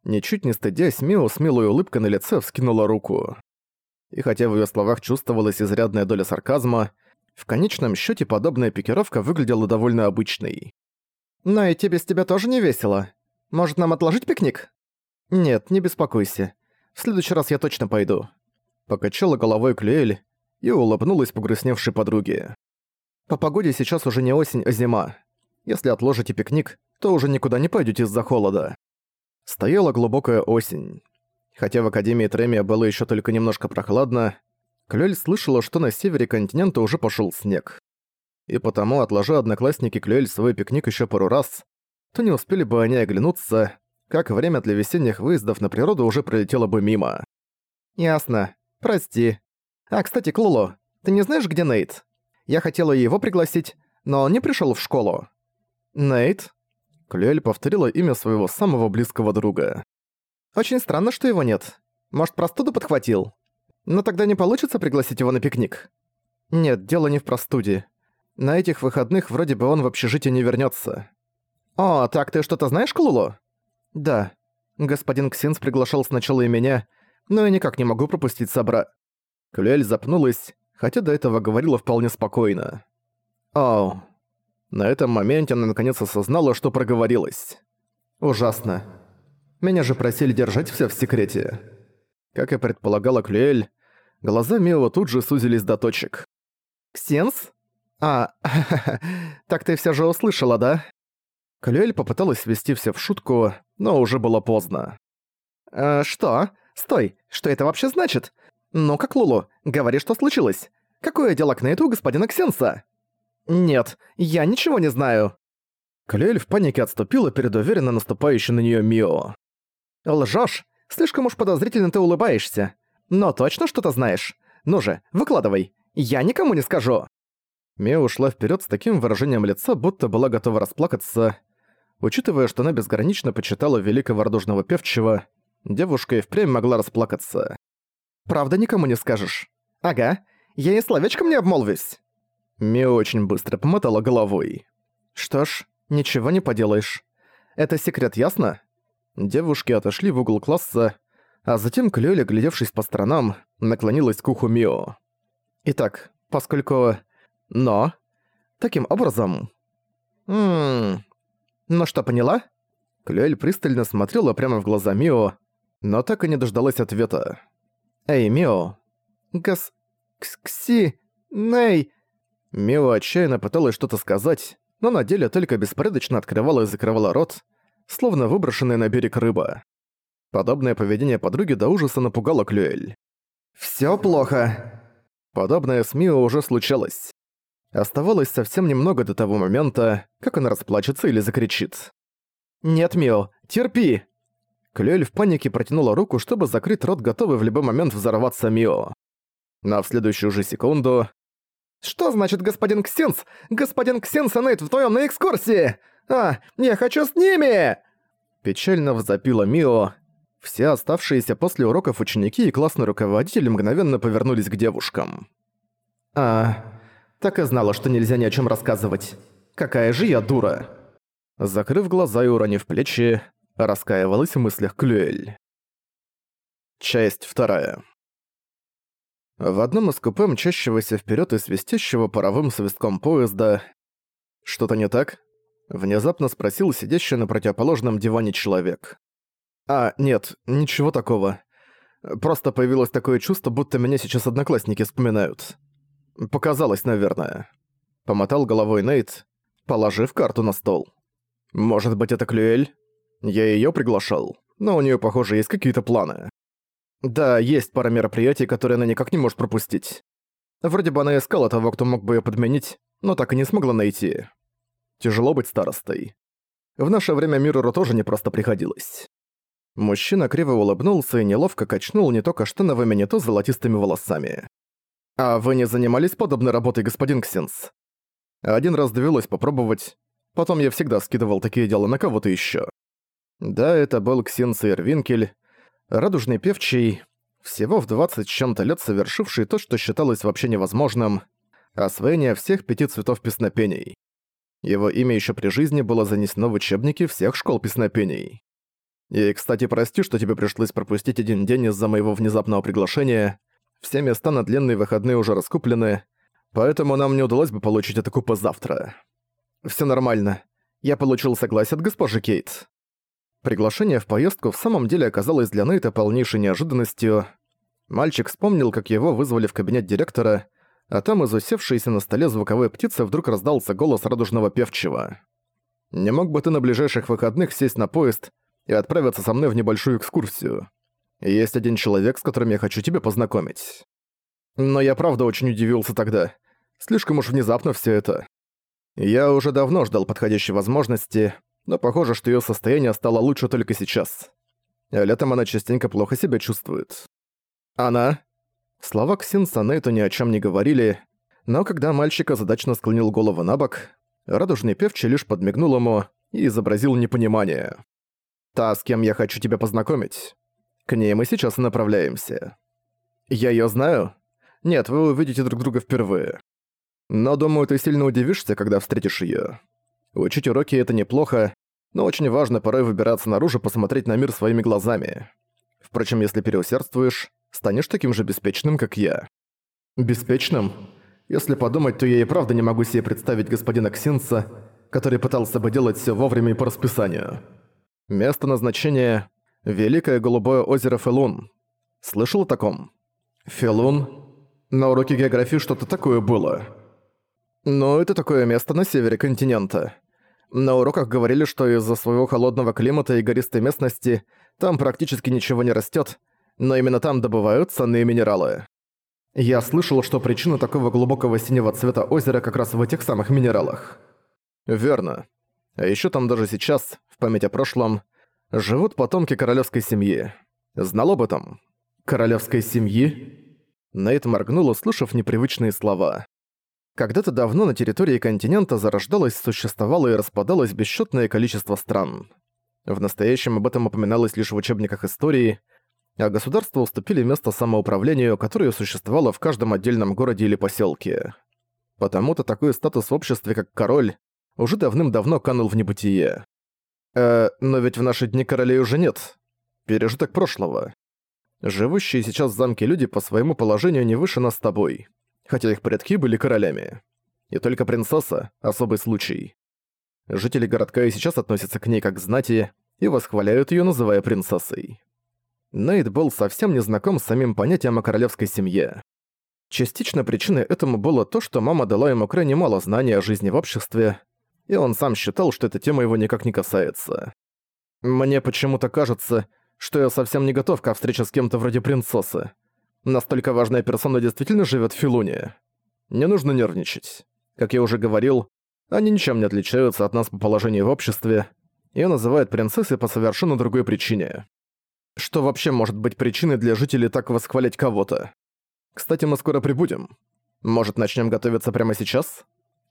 Ничуть не стыдясь, Мио с милой улыбкой на лице вскинула руку. И хотя в её словах чувствовалась изрядная доля сарказма, в конечном счёте подобная пикировка выглядела довольно обычной. «Но и тебе без тебя тоже не весело. Может, нам отложить пикник?» «Нет, не беспокойся. В следующий раз я точно пойду». Покачала головой Клюэль и улыбнулась погрустневшей подруге. По погоде сейчас уже не осень, а зима. Если отложите пикник, то уже никуда не пойдете из-за холода. Стояла глубокая осень. Хотя в Академии Тремия было еще только немножко прохладно, Клёль слышала, что на севере континента уже пошел снег. И потому, отложа одноклассники Клёль свой пикник еще пару раз, то не успели бы они оглянуться, как время для весенних выездов на природу уже пролетело бы мимо. «Ясно. Прости. А, кстати, Клуло, ты не знаешь, где Нейт?» Я хотела его пригласить, но он не пришёл в школу. Нейт? Клюэль повторила имя своего самого близкого друга. Очень странно, что его нет. Может, простуду подхватил? Но тогда не получится пригласить его на пикник. Нет, дело не в простуде. На этих выходных вроде бы он в общежитие не вернётся. О, так ты что-то знаешь, Клулу? Да. Господин Ксинс приглашал сначала и меня, но я никак не могу пропустить собра... Клюэль запнулась, хотя до этого говорила вполне спокойно. «Оу». На этом моменте она наконец осознала, что проговорилась. «Ужасно. Меня же просили держать всё в секрете». Как и предполагала Клюэль, глаза Мио тут же сузились до точек. «Ксенс? А, так ты всё же услышала, да?» Клюэль попыталась ввести всё в шутку, но уже было поздно. «Э, «Что? Стой, что это вообще значит? «Ну как, Лулу, говори, что случилось. Какое дело к Нейту у господина Ксенса?» «Нет, я ничего не знаю». Клюэль в панике отступила перед уверенно наступающей на неё Мио. Лжёшь? Слишком уж подозрительно ты улыбаешься. Но точно что-то знаешь? Ну же, выкладывай. Я никому не скажу. Мия ушла вперед с таким выражением лица, будто была готова расплакаться. Учитывая, что она безгранично почитала великого радужного певчего, девушка и впрямь могла расплакаться. «Правда никому не скажешь?» «Ага. Я и словечком не обмолвюсь». Мия очень быстро помотала головой. «Что ж, ничего не поделаешь. Это секрет, ясно?» Девушки отошли в угол класса, а затем Клёля, глядевшись по сторонам, наклонилась к уху Мио. «Итак, поскольку... Но... Таким образом...» «Ммм... Ну что, поняла?» Клюэль пристально смотрела прямо в глаза Мио, но так и не дождалась ответа. «Эй, Мио!» «Гас... Кси... Ней...» Мио отчаянно пыталась что-то сказать, но на деле только беспорядочно открывала и закрывала рот, словно выброшенная на берег рыба. Подобное поведение подруги до ужаса напугало Клюэль. «Всё плохо!» Подобное с Мио уже случалось. Оставалось совсем немного до того момента, как она расплачется или закричит. «Нет, Мио, терпи!» Клюэль в панике протянула руку, чтобы закрыть рот, готовый в любой момент взорваться Мио. Но в следующую же секунду... «Что значит господин Ксенс? Господин Ксенс и Нейт вдвоём на экскурсии! А, я хочу с ними!» Печально взопила Мио. Все оставшиеся после уроков ученики и классный руководитель мгновенно повернулись к девушкам. «А, так и знала, что нельзя ни о чем рассказывать. Какая же я дура!» Закрыв глаза и уронив плечи, раскаивалась в мыслях Клюэль. Часть вторая. В одном из купе мчащегося вперед и свистящего паровым свистком поезда «Что-то не так?» — внезапно спросил сидящий на противоположном диване человек. «А, нет, ничего такого. Просто появилось такое чувство, будто меня сейчас одноклассники вспоминают. Показалось, наверное». Помотал головой Нейт, положив карту на стол. «Может быть, это Клюэль? Я её приглашал, но у неё, похоже, есть какие-то планы». Да, есть пара мероприятий, которые она никак не может пропустить. Вроде бы она искала того, кто мог бы её подменить, но так и не смогла найти. Тяжело быть старостой. В наше время Мирору тоже не просто приходилось. Мужчина криво улыбнулся и неловко качнул не то каштановыми, не то золотистыми волосами. «А вы не занимались подобной работой, господин Ксенс?» Один раз довелось попробовать, потом я всегда скидывал такие дела на кого-то ещё. Да, это был Ксенс Ирвинкель, радужный певчий, всего в 20 с чем-то лет совершивший то, что считалось вообще невозможным – освоение всех пяти цветов песнопений. Его имя еще при жизни было занесено в учебники всех школ песнопений. И, кстати, прости, что тебе пришлось пропустить один день из-за моего внезапного приглашения. Все места на длинные выходные уже раскуплены, поэтому нам не удалось бы получить эту купу завтра. Все нормально. Я получил согласие от госпожи Кейт. Приглашение в поездку в самом деле оказалось для Нейта полнейшей неожиданностью. Мальчик вспомнил, как его вызвали в кабинет директора, а там из усевшейся на столе звуковой птицы вдруг раздался голос радужного певчего. «Не мог бы ты на ближайших выходных сесть на поезд и отправиться со мной в небольшую экскурсию? Есть один человек, с которым я хочу тебя познакомить». Но я правда очень удивился тогда. Слишком уж внезапно все это. Я уже давно ждал подходящей возможности, но похоже, что её состояние стало лучше только сейчас. А летом она частенько плохо себя чувствует. Она... Слова Ксинса Нейту ни о чем не говорили, но когда мальчик озадачно склонил голову на бок, радужный певчий лишь подмигнул ему и изобразил непонимание. «Та, с кем я хочу тебя познакомить. К ней мы сейчас и направляемся. Я её знаю? Нет, вы увидите друг друга впервые. Но думаю, ты сильно удивишься, когда встретишь её. Учить уроки — это неплохо, но очень важно порой выбираться наружу посмотреть на мир своими глазами. Впрочем, если переусердствуешь, станешь таким же беспечным, как я. Беспечным? Если подумать, то я и правда не могу себе представить господина Ксинца, который пытался бы делать все вовремя и по расписанию. Место назначения — Великое Голубое озеро Фелун. Слышал о таком? Фелун? На уроке географии что-то такое было. Но это такое место на севере континента. На уроках говорили, что из-за своего холодного климата и гористой местности там практически ничего не растет, но именно там добывают ценные минералы. Я слышал, что причина такого глубокого синего цвета озера как раз в этих самых минералах. Верно. А еще там даже сейчас, в память о прошлом, живут потомки королевской семьи. Знал об этом? Королевской семьи? Нейт моргнул, услышав непривычные слова. Когда-то давно на территории континента зарождалось, существовало и распадалось бесчетное количество стран. В настоящем об этом упоминалось лишь в учебниках истории, а государства уступили место самоуправлению, которое существовало в каждом отдельном городе или поселке. Потому-то такой статус в обществе, как король, уже давным-давно канул в небытие. Э, но ведь в наши дни королей уже нет. Пережиток прошлого. Живущие сейчас в замке люди по своему положению не выше нас с тобой, хотя их предки были королями. И только принцесса — особый случай. Жители городка и сейчас относятся к ней как к знати и восхваляют ее, называя принцессой. Нейт был совсем не знаком с самим понятием о королевской семье. Частично причиной этому было то, что мама дала ему крайне мало знаний о жизни в обществе, и он сам считал, что эта тема его никак не касается. Мне почему-то кажется, что я совсем не готов к встрече с кем-то вроде принцессы. Настолько важная персона действительно живет в Филуне. Не нужно нервничать. Как я уже говорил, они ничем не отличаются от нас по положению в обществе, и называют принцессой по совершенно другой причине. Что вообще может быть причиной для жителей так восхвалять кого-то? Кстати, мы скоро прибудем. Может, начнем готовиться прямо сейчас?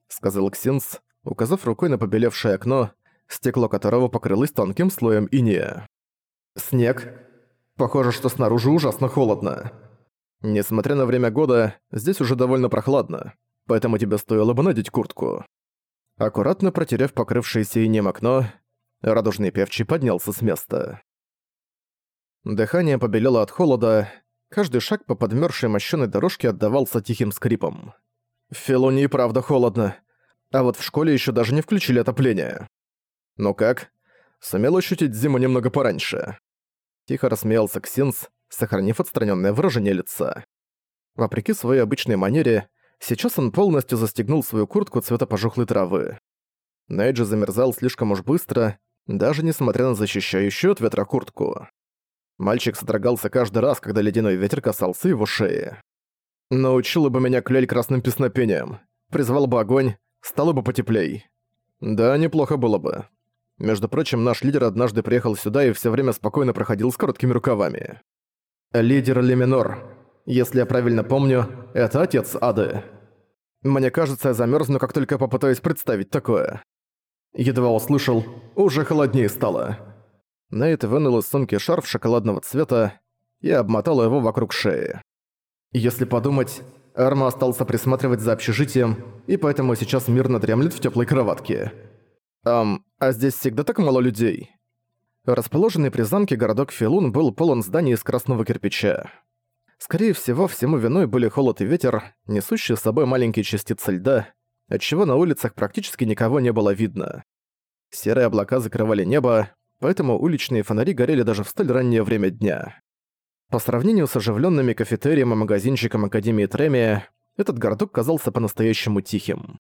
Сказал Ксинс, указав рукой на побелевшее окно, стекло которого покрылось тонким слоем инея. «Снег. Похоже, что снаружи ужасно холодно. Несмотря на время года, здесь уже довольно прохладно, поэтому тебе стоило бы надеть куртку». Аккуратно протерев покрывшееся инеем окно, радужный певчий поднялся с места. Дыхание побелело от холода, каждый шаг по подмёрзшей мощёной дорожке отдавался тихим скрипом. В Филоне и правда холодно. А вот в школе ещё даже не включили отопление. Ну как? Сумел ощутить зиму немного пораньше. Тихо рассмеялся Ксинс, сохранив отстранённое выражение лица. Вопреки своей обычной манере, сейчас он полностью застегнул свою куртку цвета пожухлой травы. Найджи замерзал слишком уж быстро, даже несмотря на защищающую от ветра куртку. Мальчик содрогался каждый раз, когда ледяной ветер касался его шеи. Научила бы меня кляль красным песнопением. Призвал бы огонь, стало бы потеплей. Да, неплохо было бы. Между прочим, наш лидер однажды приехал сюда и все время спокойно проходил с короткими рукавами. Лидер Леминор. Если я правильно помню, это отец Ады. Мне кажется, я замерзну, как только попытаюсь представить такое. Едва услышал, уже холоднее стало. Нейт вынул из сумки шарф шоколадного цвета и обмотал его вокруг шеи. Если подумать, Арма остался присматривать за общежитием, и поэтому сейчас мирно дремлет в теплой кроватке. Ам, а здесь всегда так мало людей. Расположенный при замке городок Филун был полон зданий из красного кирпича. Скорее всего, всему виной были холод и ветер, несущие с собой маленькие частицы льда, отчего на улицах практически никого не было видно. Серые облака закрывали небо, поэтому уличные фонари горели даже в столь раннее время дня. По сравнению с оживленными кафетерием и магазинчиком Академии Тремия, этот городок казался по-настоящему тихим.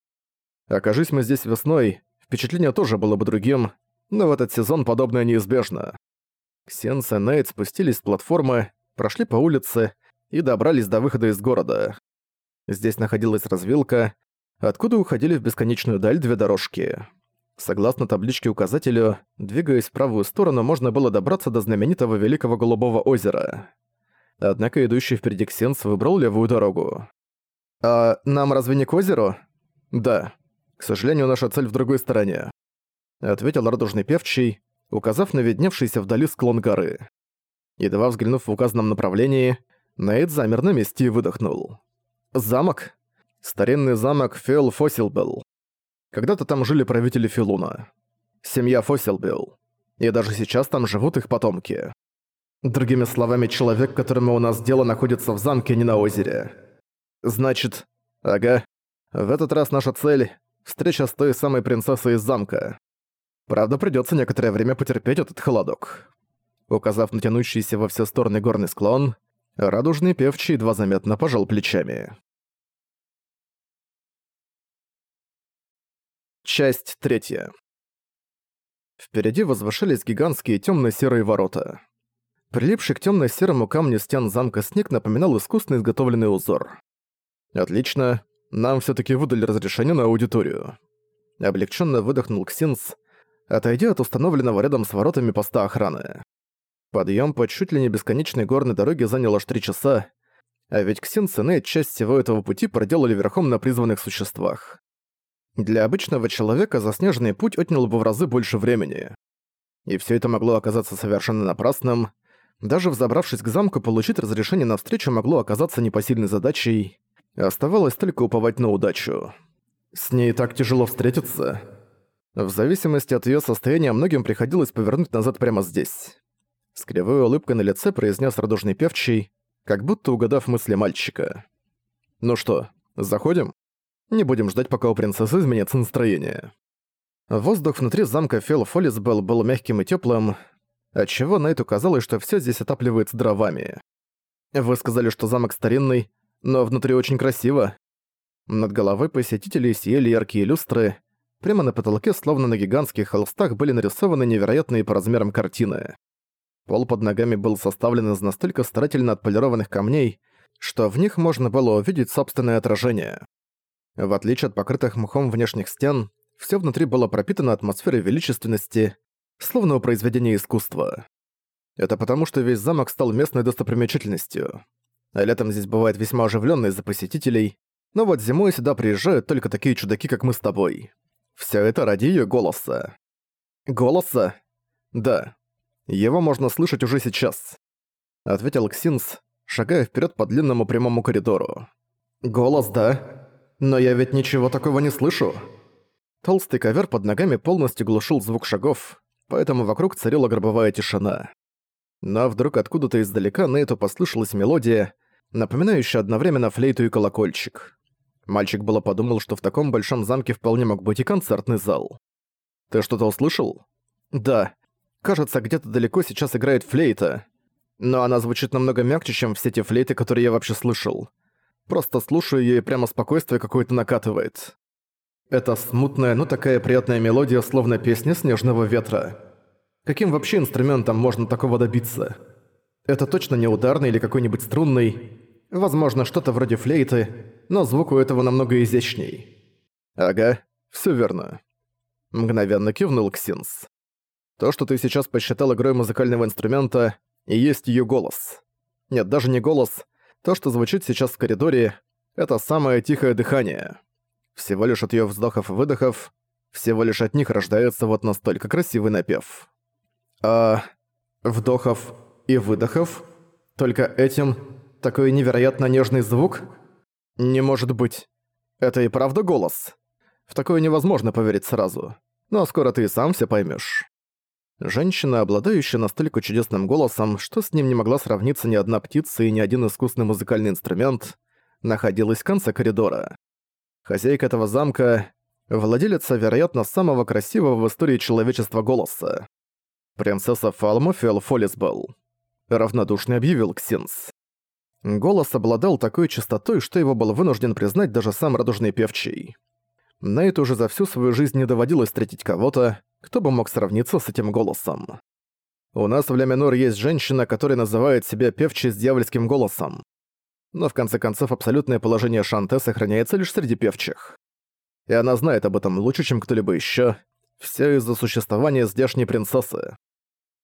Окажись мы здесь весной, впечатление тоже было бы другим, но в этот сезон подобное неизбежно. Ксенс и Нейт спустились с платформы, прошли по улице и добрались до выхода из города. Здесь находилась развилка, откуда уходили в бесконечную даль две дорожки. Согласно табличке-указателю, двигаясь в правую сторону, можно было добраться до знаменитого Великого Голубого озера. Однако идущий впереди Ксенс выбрал левую дорогу. «А нам разве не к озеру?» «Да. К сожалению, наша цель в другой стороне», — ответил радужный певчий, указав на видневшийся вдали склон горы. Едва взглянув в указанном направлении, Нейт замер на месте и выдохнул. «Замок?» Старинный замок Фил Фосилбелл. Когда-то там жили правители Филуна. Семья Фосилбилл. И даже сейчас там живут их потомки. Другими словами, человек, которому у нас дело, находится в замке, не на озере. Значит... Ага. В этот раз наша цель — встреча с той самой принцессой из замка. Правда, придётся некоторое время потерпеть этот холодок. Указав на тянущийся во все стороны горный склон, радужный певчий едва заметно пожал плечами. Часть третья. Впереди возвышались гигантские темно-серые ворота. Прилипший к темно-серому камню стен замка снег напоминал искусно изготовленный узор. Отлично, нам все таки выдали разрешение на аудиторию. Облегченно выдохнул Ксинс. Отойдя от установленного рядом с воротами поста охраны. Подъем по чуть ли не бесконечной горной дороге занял аж три часа, а ведь Ксин и часть всего этого пути проделали верхом на призванных существах. Для обычного человека заснеженный путь отнял бы в разы больше времени. И все это могло оказаться совершенно напрасным. Даже взобравшись к замку, получить разрешение на встречу могло оказаться непосильной задачей. Оставалось только уповать на удачу. С ней так тяжело встретиться. В зависимости от ее состояния многим приходилось повернуть назад прямо здесь. С кривой улыбкой на лице произнес радужный певчий, как будто угадав мысли мальчика. «Ну что, заходим? Не будем ждать, пока у принцессы изменится настроение». Воздух внутри замка Фел Фоллисбелл был мягким и теплым, отчего Найту казалось, что все здесь отапливается дровами. «Вы сказали, что замок старинный, но внутри очень красиво». Над головой посетителей сияли яркие люстры, прямо на потолке, словно на гигантских холстах, были нарисованы невероятные по размерам картины. Пол под ногами был составлен из настолько старательно отполированных камней, что в них можно было увидеть собственное отражение. В отличие от покрытых мхом внешних стен, все внутри было пропитано атмосферой величественности, словно у произведения искусства. Это потому, что весь замок стал местной достопримечательностью. А летом здесь бывает весьма оживленно из-за посетителей, но вот зимой сюда приезжают только такие чудаки, как мы с тобой. Все это ради ее голоса. Голоса? Да, его можно слышать уже сейчас», — ответил Ксинс, шагая вперед по длинному прямому коридору. «Голос, да? Но я ведь ничего такого не слышу». Толстый ковер под ногами полностью глушил звук шагов, поэтому вокруг царила гробовая тишина. Но вдруг откуда-то издалека на эту послышалась мелодия, напоминающая одновременно флейту и колокольчик. Мальчик было подумал, что в таком большом замке вполне мог быть и концертный зал. «Ты что-то услышал?» «Да, Кажется, где-то далеко сейчас играет флейта. Но она звучит намного мягче, чем все те флейты, которые я вообще слышал. Просто слушаю её и прямо спокойствие какое-то накатывает. Это смутная, но такая приятная мелодия, словно песня снежного ветра. Каким вообще инструментом можно такого добиться? Это точно не ударный или какой-нибудь струнный. Возможно, что-то вроде флейты, но звук у этого намного изящней. Ага, всё верно. Мгновенно кивнул Ксинс. То, что ты сейчас посчитал игрой музыкального инструмента, и есть её голос. Нет, даже не голос. То, что звучит сейчас в коридоре, это самое тихое дыхание. Всего лишь от её вздохов и выдохов, всего лишь от них рождается вот настолько красивый напев. А вдохов и выдохов? Только этим такой невероятно нежный звук? Не может быть. Это и правда голос? В такое невозможно поверить сразу. Но скоро ты и сам все поймёшь. Женщина, обладающая настолько чудесным голосом, что с ним не могла сравниться ни одна птица и ни один искусный музыкальный инструмент, находилась в конце коридора. Хозяйка этого замка — владелица, вероятно, самого красивого в истории человечества голоса. Принцесса Фалма Фел Фоллисбелл. Равнодушно объявил Ксинс. Голос обладал такой чистотой, что его был вынужден признать даже сам радужный певчий. Нейт уже за всю свою жизнь не доводилось встретить кого-то, кто бы мог сравниться с этим голосом? У нас в Ля Минор есть женщина, которая называет себя певчей с дьявольским голосом. Но в конце концов абсолютное положение Шанте сохраняется лишь среди певчих. И она знает об этом лучше, чем кто-либо еще. Все из-за существования здешней принцессы.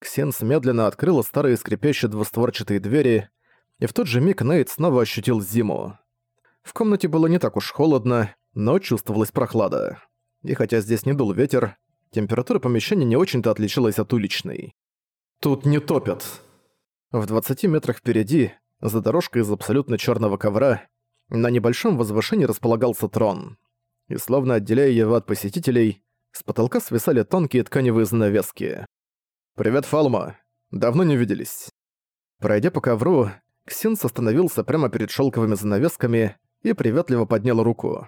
Ксенс медленно открыла старые скрипящие двустворчатые двери, и в тот же миг Нейт снова ощутил зиму. В комнате было не так уж холодно, но чувствовалась прохлада. И хотя здесь не дул ветер, температура помещения не очень-то отличалась от уличной. «Тут не топят!» В 20 метрах впереди, за дорожкой из абсолютно черного ковра, на небольшом возвышении располагался трон. И словно отделяя его от посетителей, с потолка свисали тонкие тканевые занавески. «Привет, Фалма! Давно не виделись!» Пройдя по ковру, Ксинс остановился прямо перед шелковыми занавесками и приветливо поднял руку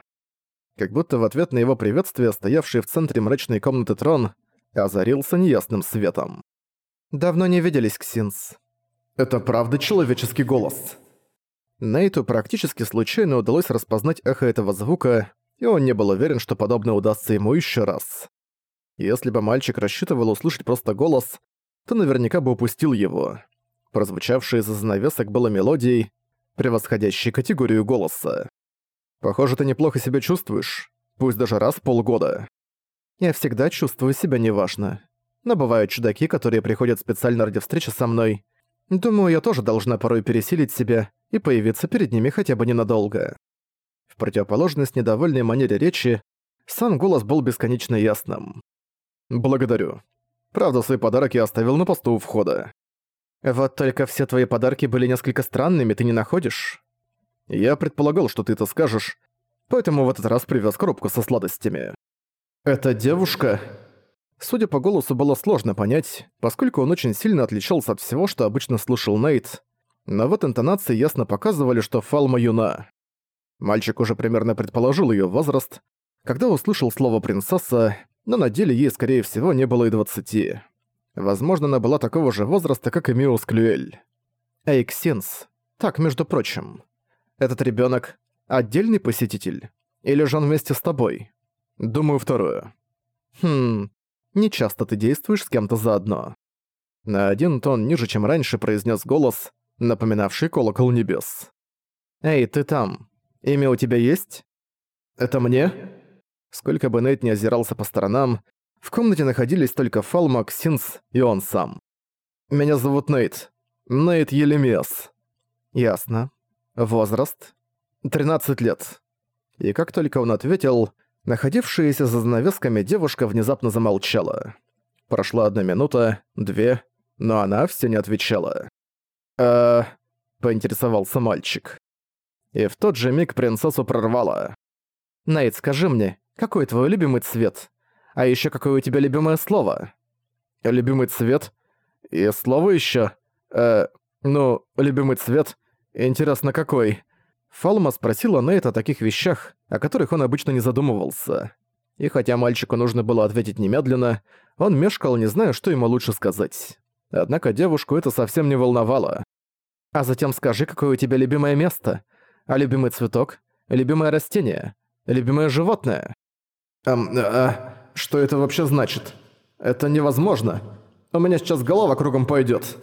как будто в ответ на его приветствие стоявший в центре мрачной комнаты трон озарился неясным светом. «Давно не виделись, Ксинс». «Это правда человеческий голос?» Нейту практически случайно удалось распознать эхо этого звука, и он не был уверен, что подобное удастся ему еще раз. Если бы мальчик рассчитывал услышать просто голос, то наверняка бы упустил его. Прозвучавшее из-за занавесок было мелодией, превосходящей категорию голоса. Похоже, ты неплохо себя чувствуешь, пусть даже раз в полгода. Я всегда чувствую себя неважно. Но бывают чудаки, которые приходят специально ради встречи со мной. Думаю, я тоже должна порой пересилить себя и появиться перед ними хотя бы ненадолго. В противоположность недовольной манере речи, сам голос был бесконечно ясным. «Благодарю. Правда, свой подарок я оставил на посту у входа». «Вот только все твои подарки были несколько странными, ты не находишь?» «Я предполагал, что ты это скажешь, поэтому в этот раз привез коробку со сладостями». «Эта девушка...» Судя по голосу, было сложно понять, поскольку он очень сильно отличался от всего, что обычно слышал Нейт, но вот интонации ясно показывали, что Фалма юна. Мальчик уже примерно предположил её возраст, когда услышал слово «принцесса», но на деле ей, скорее всего, не было и двадцати. Возможно, она была такого же возраста, как и Миус Клюэль. Эйксинс. Так, между прочим. Этот ребёнок — отдельный посетитель? Или же он вместе с тобой? Думаю, второе. Хм, не часто ты действуешь с кем-то заодно. На один тон ниже, чем раньше, произнес голос, напоминавший колокол небес. «Эй, ты там. Имя у тебя есть?» «Это мне?» Сколько бы Нейт не озирался по сторонам, в комнате находились только Фалма, Ксинс и он сам. «Меня зовут Нейт. Нейт Елемес». «Ясно. Возраст?» «13 лет». И как только он ответил, находившаяся за занавесками девушка внезапно замолчала. Прошла одна минута, две, но она все не отвечала. «Э...» — поинтересовался мальчик. И в тот же миг принцессу прорвало. «Найт, скажи мне, какой твой любимый цвет? А еще какое у тебя любимое слово?» «Любимый цвет? И слово еще? Э, ну, любимый цвет? Интересно, какой?» Фалма спросила Нейт о таких вещах, о которых он обычно не задумывался. И хотя мальчику нужно было ответить немедленно, он мешкал, не зная, что ему лучше сказать. Однако девушку это совсем не волновало. «А затем скажи, какое у тебя любимое место? А любимый цветок? Любимое растение? Любимое животное?» «Эм, а, что это вообще значит? Это невозможно. У меня сейчас голова кругом пойдет.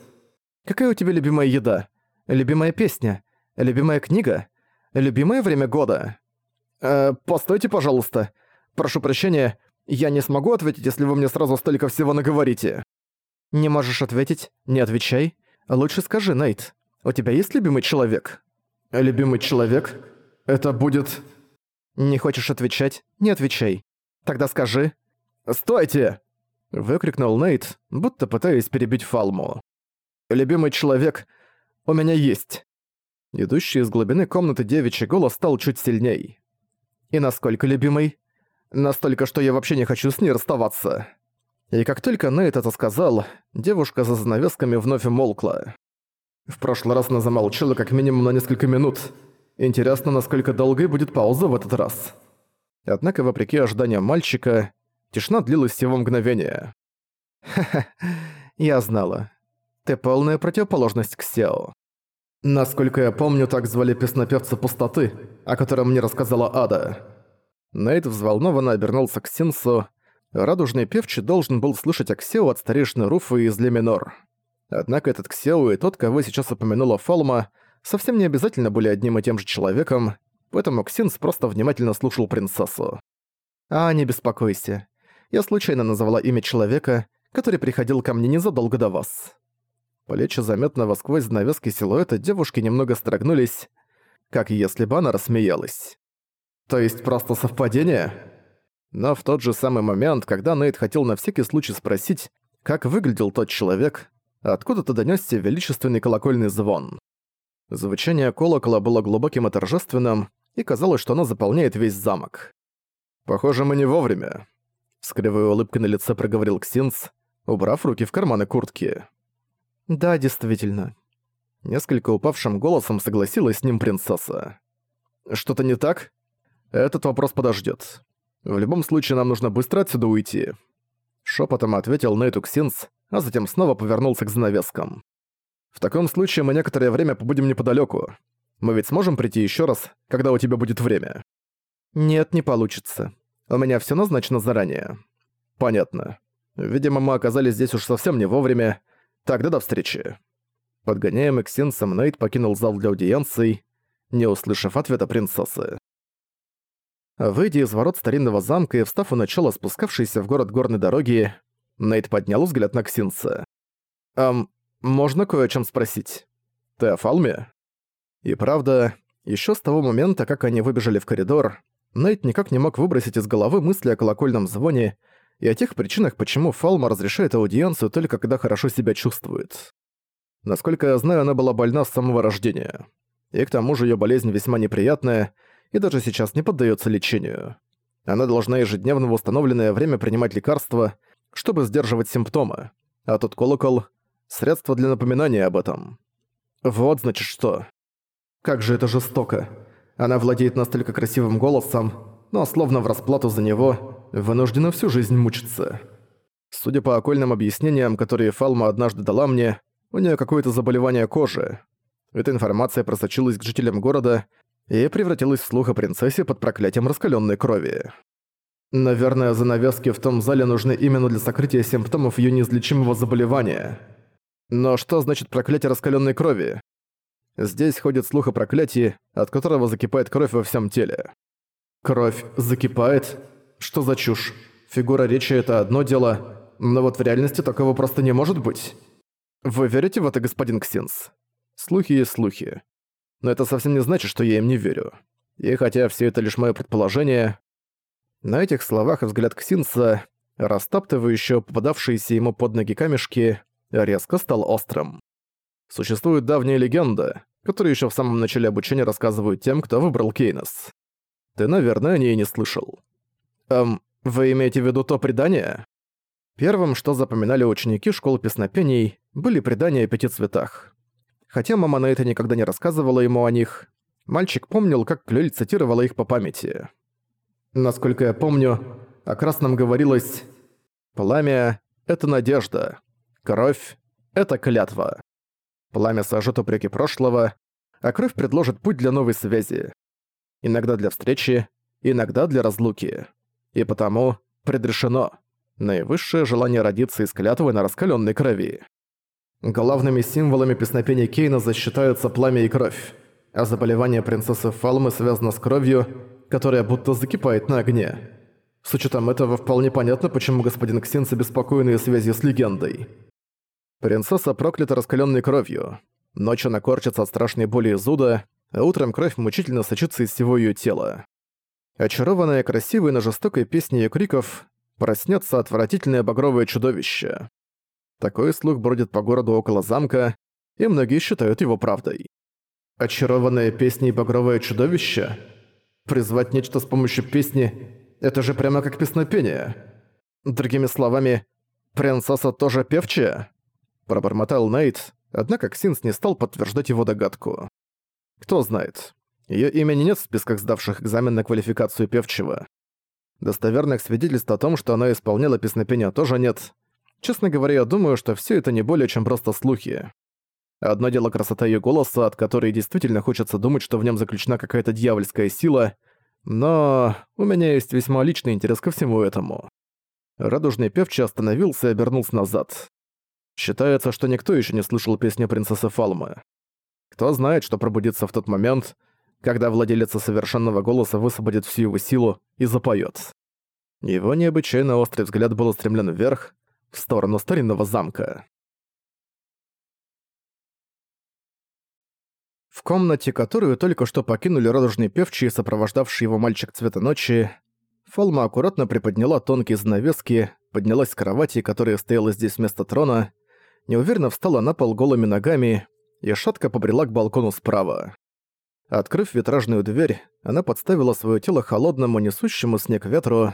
«Какая у тебя любимая еда? Любимая песня? Любимая книга? Любимое время года?» «Э, постойте, пожалуйста. Прошу прощения, я не смогу ответить, если вы мне сразу столько всего наговорите». «Не можешь ответить? Не отвечай. Лучше скажи, Нейт. У тебя есть любимый человек?» «Любимый человек? Это будет...» «Не хочешь отвечать? Не отвечай. Тогда скажи». «Стойте!» — выкрикнул Нейт, будто пытаясь перебить Фалму. «Любимый человек у меня есть». Идущий из глубины комнаты девичий голос стал чуть сильней. «И насколько любимый?» «Настолько, что я вообще не хочу с ней расставаться». И как только Нейт это сказал, девушка за занавесками вновь умолкла. В прошлый раз она замолчала как минимум на несколько минут. Интересно, насколько долгой будет пауза в этот раз. Однако, вопреки ожиданиям мальчика, тишина длилась всего мгновение. «Ха-ха, я знала. Ты полная противоположность к Сео. Насколько я помню, так звали песнопевца пустоты, о котором мне рассказала Ада». Нейт взволнованно обернулся к Синсу. Радужный певчий должен был слышать Аксео от старейшины Руфы из Леминор. Однако этот Ксео и тот, кого сейчас упомянула Фалма, совсем не обязательно были одним и тем же человеком, поэтому Ксинс просто внимательно слушал принцессу. «А, не беспокойся. Я случайно назвала имя человека, который приходил ко мне незадолго до вас». Плечи заметного сквозь занавески силуэта девушки немного строгнулись, как если бы она рассмеялась. «То есть просто совпадение?» Но в тот же самый момент, когда Нейт хотел на всякий случай спросить, как выглядел тот человек, Откуда-то донёсся величественный колокольный звон. Звучание колокола было глубоким и торжественным, и казалось, что оно заполняет весь замок. «Похоже, мы не вовремя», — с кривой улыбкой на лице проговорил Ксинс, убрав руки в карманы куртки. «Да, действительно». Несколько упавшим голосом согласилась с ним принцесса. «Что-то не так? Этот вопрос подождёт. В любом случае, нам нужно быстро отсюда уйти». Шепотом ответил Нейту Ксинс, а затем снова повернулся к занавескам. «В таком случае мы некоторое время побудем неподалёку. Мы ведь сможем прийти ещё раз, когда у тебя будет время?» «Нет, не получится. У меня всё назначено заранее». «Понятно. Видимо, мы оказались здесь уж совсем не вовремя. Тогда до встречи». Подгоняемый Ксинсом Нейт покинул зал для аудиенций, не услышав ответа принцессы. Выйдя из ворот старинного замка и встав у начала спускавшейся в город горной дороги, Нейт поднял взгляд на Ксинца. «Эм, можно кое о чем спросить? Ты о Фалме?» И правда, еще с того момента, как они выбежали в коридор, Нейт никак не мог выбросить из головы мысли о колокольном звоне и о тех причинах, почему Фалма разрешает аудиенцию только когда хорошо себя чувствует. Насколько я знаю, она была больна с самого рождения. И к тому же ее болезнь весьма неприятная и даже сейчас не поддается лечению. Она должна ежедневно в установленное время принимать лекарства, чтобы сдерживать симптомы. А тот колокол — средство для напоминания об этом. Вот значит что. Как же это жестоко. Она владеет настолько красивым голосом, но словно в расплату за него вынуждена всю жизнь мучиться. Судя по окольным объяснениям, которые Фалма однажды дала мне, у нее какое-то заболевание кожи. Эта информация просочилась к жителям города и превратилась в слух о принцессе под проклятием раскаленной крови. Наверное, занавески в том зале нужны именно для сокрытия симптомов ее неизлечимого заболевания. Но что значит проклятие раскаленной крови? Здесь ходит слух о проклятии, от которого закипает кровь во всем теле. Кровь закипает? Что за чушь? Фигура речи — это одно дело, но вот в реальности такого просто не может быть. Вы верите в это, господин Ксинс? Слухи и слухи. Но это совсем не значит, что я им не верю. И хотя все это лишь мое предположение, на этих словах взгляд Ксинса, растаптывающего попадавшиеся ему под ноги камешки, резко стал острым. Существует давняя легенда, которую еще в самом начале обучения рассказывают тем, кто выбрал Кейнос. Ты, наверное, о ней не слышал. Эм, вы имеете в виду то предание? Первым, что запоминали ученики школы песнопений, были предания о пяти цветах. Хотя мама на это никогда не рассказывала ему о них, мальчик помнил, как Клюэль цитировала их по памяти. Насколько я помню, о красном говорилось «Пламя — это надежда, кровь — это клятва». Пламя сожжет упреки прошлого, а кровь предложит путь для новой связи. Иногда для встречи, иногда для разлуки. И потому предрешено. Наивысшее желание родиться из клятвы на раскаленной крови. Главными символами песнопения Кейна засчитаются пламя и кровь, а заболевание принцессы Фалмы связано с кровью, которая будто закипает на огне. С учетом этого вполне понятно, почему господин Ксенс обеспокоен связью с легендой. Принцесса проклята раскаленной кровью. Ночью она корчится от страшной боли и зуда, а утром кровь мучительно сочится из всего ее тела. Очарованная красивой, но жестокой песней и криков, проснется отвратительное багровое чудовище. Такой слух бродит по городу около замка, и многие считают его правдой. Очарованное песней багровое чудовище? Призвать нечто с помощью песни — это же прямо как песнопение. Другими словами, принцесса тоже певчая? Пробормотал Нейт, однако Ксинс не стал подтверждать его догадку. Кто знает. Её имени нет в списках сдавших экзамен на квалификацию певчего. Достоверных свидетельств о том, что она исполняла песнопение, тоже нет. Честно говоря, я думаю, что всё это не более чем просто слухи. Одно дело красота её голоса, от которой действительно хочется думать, что в нём заключена какая-то дьявольская сила, но у меня есть весьма личный интерес ко всему этому. Радужный певчий остановился и обернулся назад. Считается, что никто еще не слышал песни принцессы Фалмы. Кто знает, что пробудится в тот момент, когда владелица совершенного голоса высвободит всю его силу и запоет. Его необычайно острый взгляд был устремлен вверх, в сторону старинного замка. В комнате, которую только что покинули радужные певчие, сопровождавший его мальчик цвета ночи, Фалма аккуратно приподняла тонкие занавески, поднялась с кровати, которая стояла здесь вместо трона, неуверенно встала на пол голыми ногами и шатко побрела к балкону справа. Открыв витражную дверь, она подставила свое тело холодному, несущему снег ветру.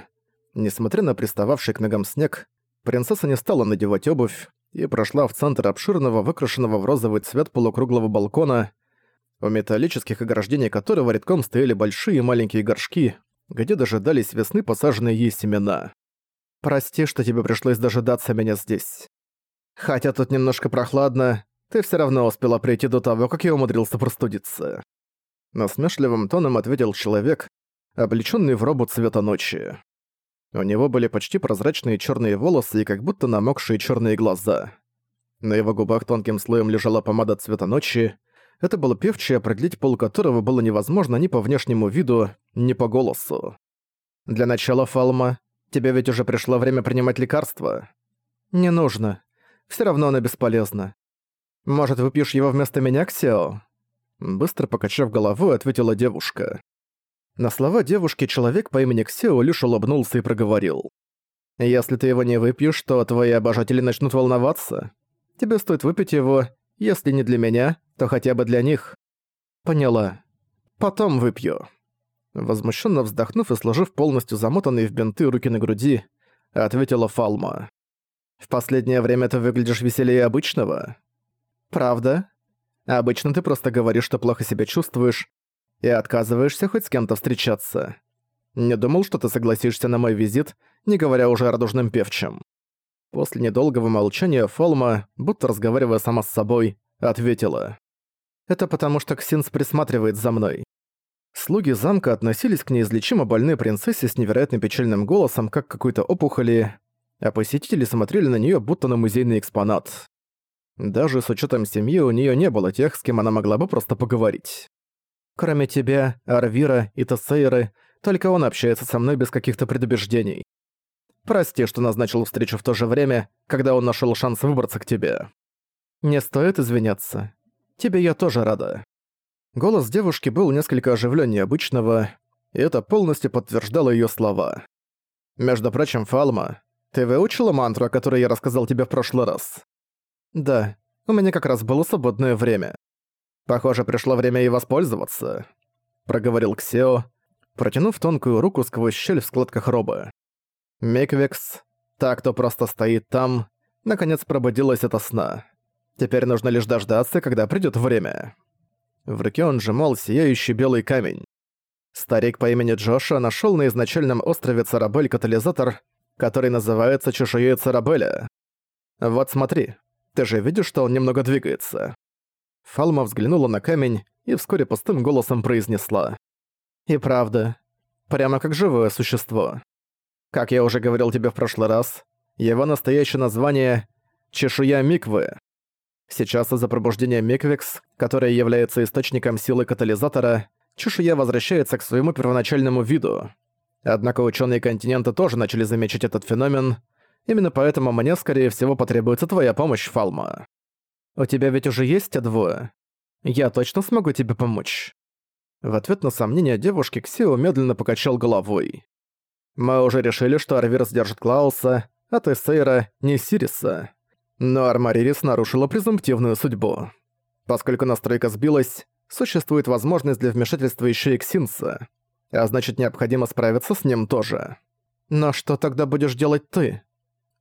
Несмотря на пристававший к ногам снег, принцесса не стала надевать обувь и прошла в центр обширного, выкрашенного в розовый цвет полукруглого балкона, у металлических ограждений которого редком стояли большие и маленькие горшки, где дожидались весны посаженные ей семена. «Прости, что тебе пришлось дожидаться меня здесь. Хотя тут немножко прохладно, ты все равно успела прийти до того, как я умудрился простудиться». Насмешливым тоном ответил человек, облечённый в робу цвета ночи. У него были почти прозрачные черные волосы и как будто намокшие черные глаза. На его губах тонким слоем лежала помада цвета ночи. Это был певчий, определить пол которого было невозможно ни по внешнему виду, ни по голосу. Для начала, Фалма, тебе ведь уже пришло время принимать лекарство. Не нужно. Все равно оно бесполезно. Может, выпьешь его вместо меня, Ксео? Быстро покачав головой, ответила девушка. На слова девушки человек по имени Ксео лишь улыбнулся и проговорил. «Если ты его не выпьешь, то твои обожатели начнут волноваться. Тебе стоит выпить его, если не для меня, то хотя бы для них». «Поняла. Потом выпью». Возмущенно вздохнув и сложив полностью замотанные в бинты руки на груди, ответила Фалма. «В последнее время ты выглядишь веселее обычного». «Правда? Обычно ты просто говоришь, что плохо себя чувствуешь, и отказываешься хоть с кем-то встречаться. Не думал, что ты согласишься на мой визит, не говоря уже о радужном певчем». После недолгого молчания Фолма, будто разговаривая сама с собой, ответила. «Это потому, что Ксинс присматривает за мной». Слуги замка относились к неизлечимо больной принцессе с невероятно печальным голосом, как какой-то опухоли, а посетители смотрели на нее будто на музейный экспонат. Даже с учетом семьи у нее не было тех, с кем она могла бы просто поговорить. Кроме тебя, Арвира и Тесейры, только он общается со мной без каких-то предубеждений. Прости, что назначил встречу в то же время, когда он нашел шанс выбраться к тебе. Не стоит извиняться. Тебе я тоже рада». Голос девушки был несколько оживленнее обычного, и это полностью подтверждало ее слова. «Между прочим, Фалма, ты выучила мантру, о которой я рассказал тебе в прошлый раз?» «Да, у меня как раз было свободное время. «Похоже, пришло время и воспользоваться», — проговорил Ксео, протянув тонкую руку сквозь щель в складках роба. Миквикс, та, кто просто стоит там, наконец пробудилась ото сна. Теперь нужно лишь дождаться, когда придёт время. В руке он сжимал сияющий белый камень. Старик по имени Джоша нашёл на изначальном острове Царабель катализатор, который называется чешуей Царабеля. Вот смотри, ты же видишь, что он немного двигается. Фалма взглянула на камень и вскоре пустым голосом произнесла. «И правда, прямо как живое существо. Как я уже говорил тебе в прошлый раз, его настоящее название — Чешуя Миквы. Сейчас из-за пробуждения Миквикс, которое является источником силы катализатора, чешуя возвращается к своему первоначальному виду. Однако ученые континента тоже начали замечать этот феномен, именно поэтому мне, скорее всего, потребуется твоя помощь, Фалма. У тебя ведь уже есть те двое? Я точно смогу тебе помочь». В ответ на сомнения девушки Ксио медленно покачал головой. «Мы уже решили, что Арвир сдержит Клауса, а Тесейра — не Сириса. Но Армаририс нарушила презумптивную судьбу. Поскольку настройка сбилась, существует возможность для вмешательства еще и Ксинса, а значит необходимо справиться с ним тоже. Но что тогда будешь делать ты?»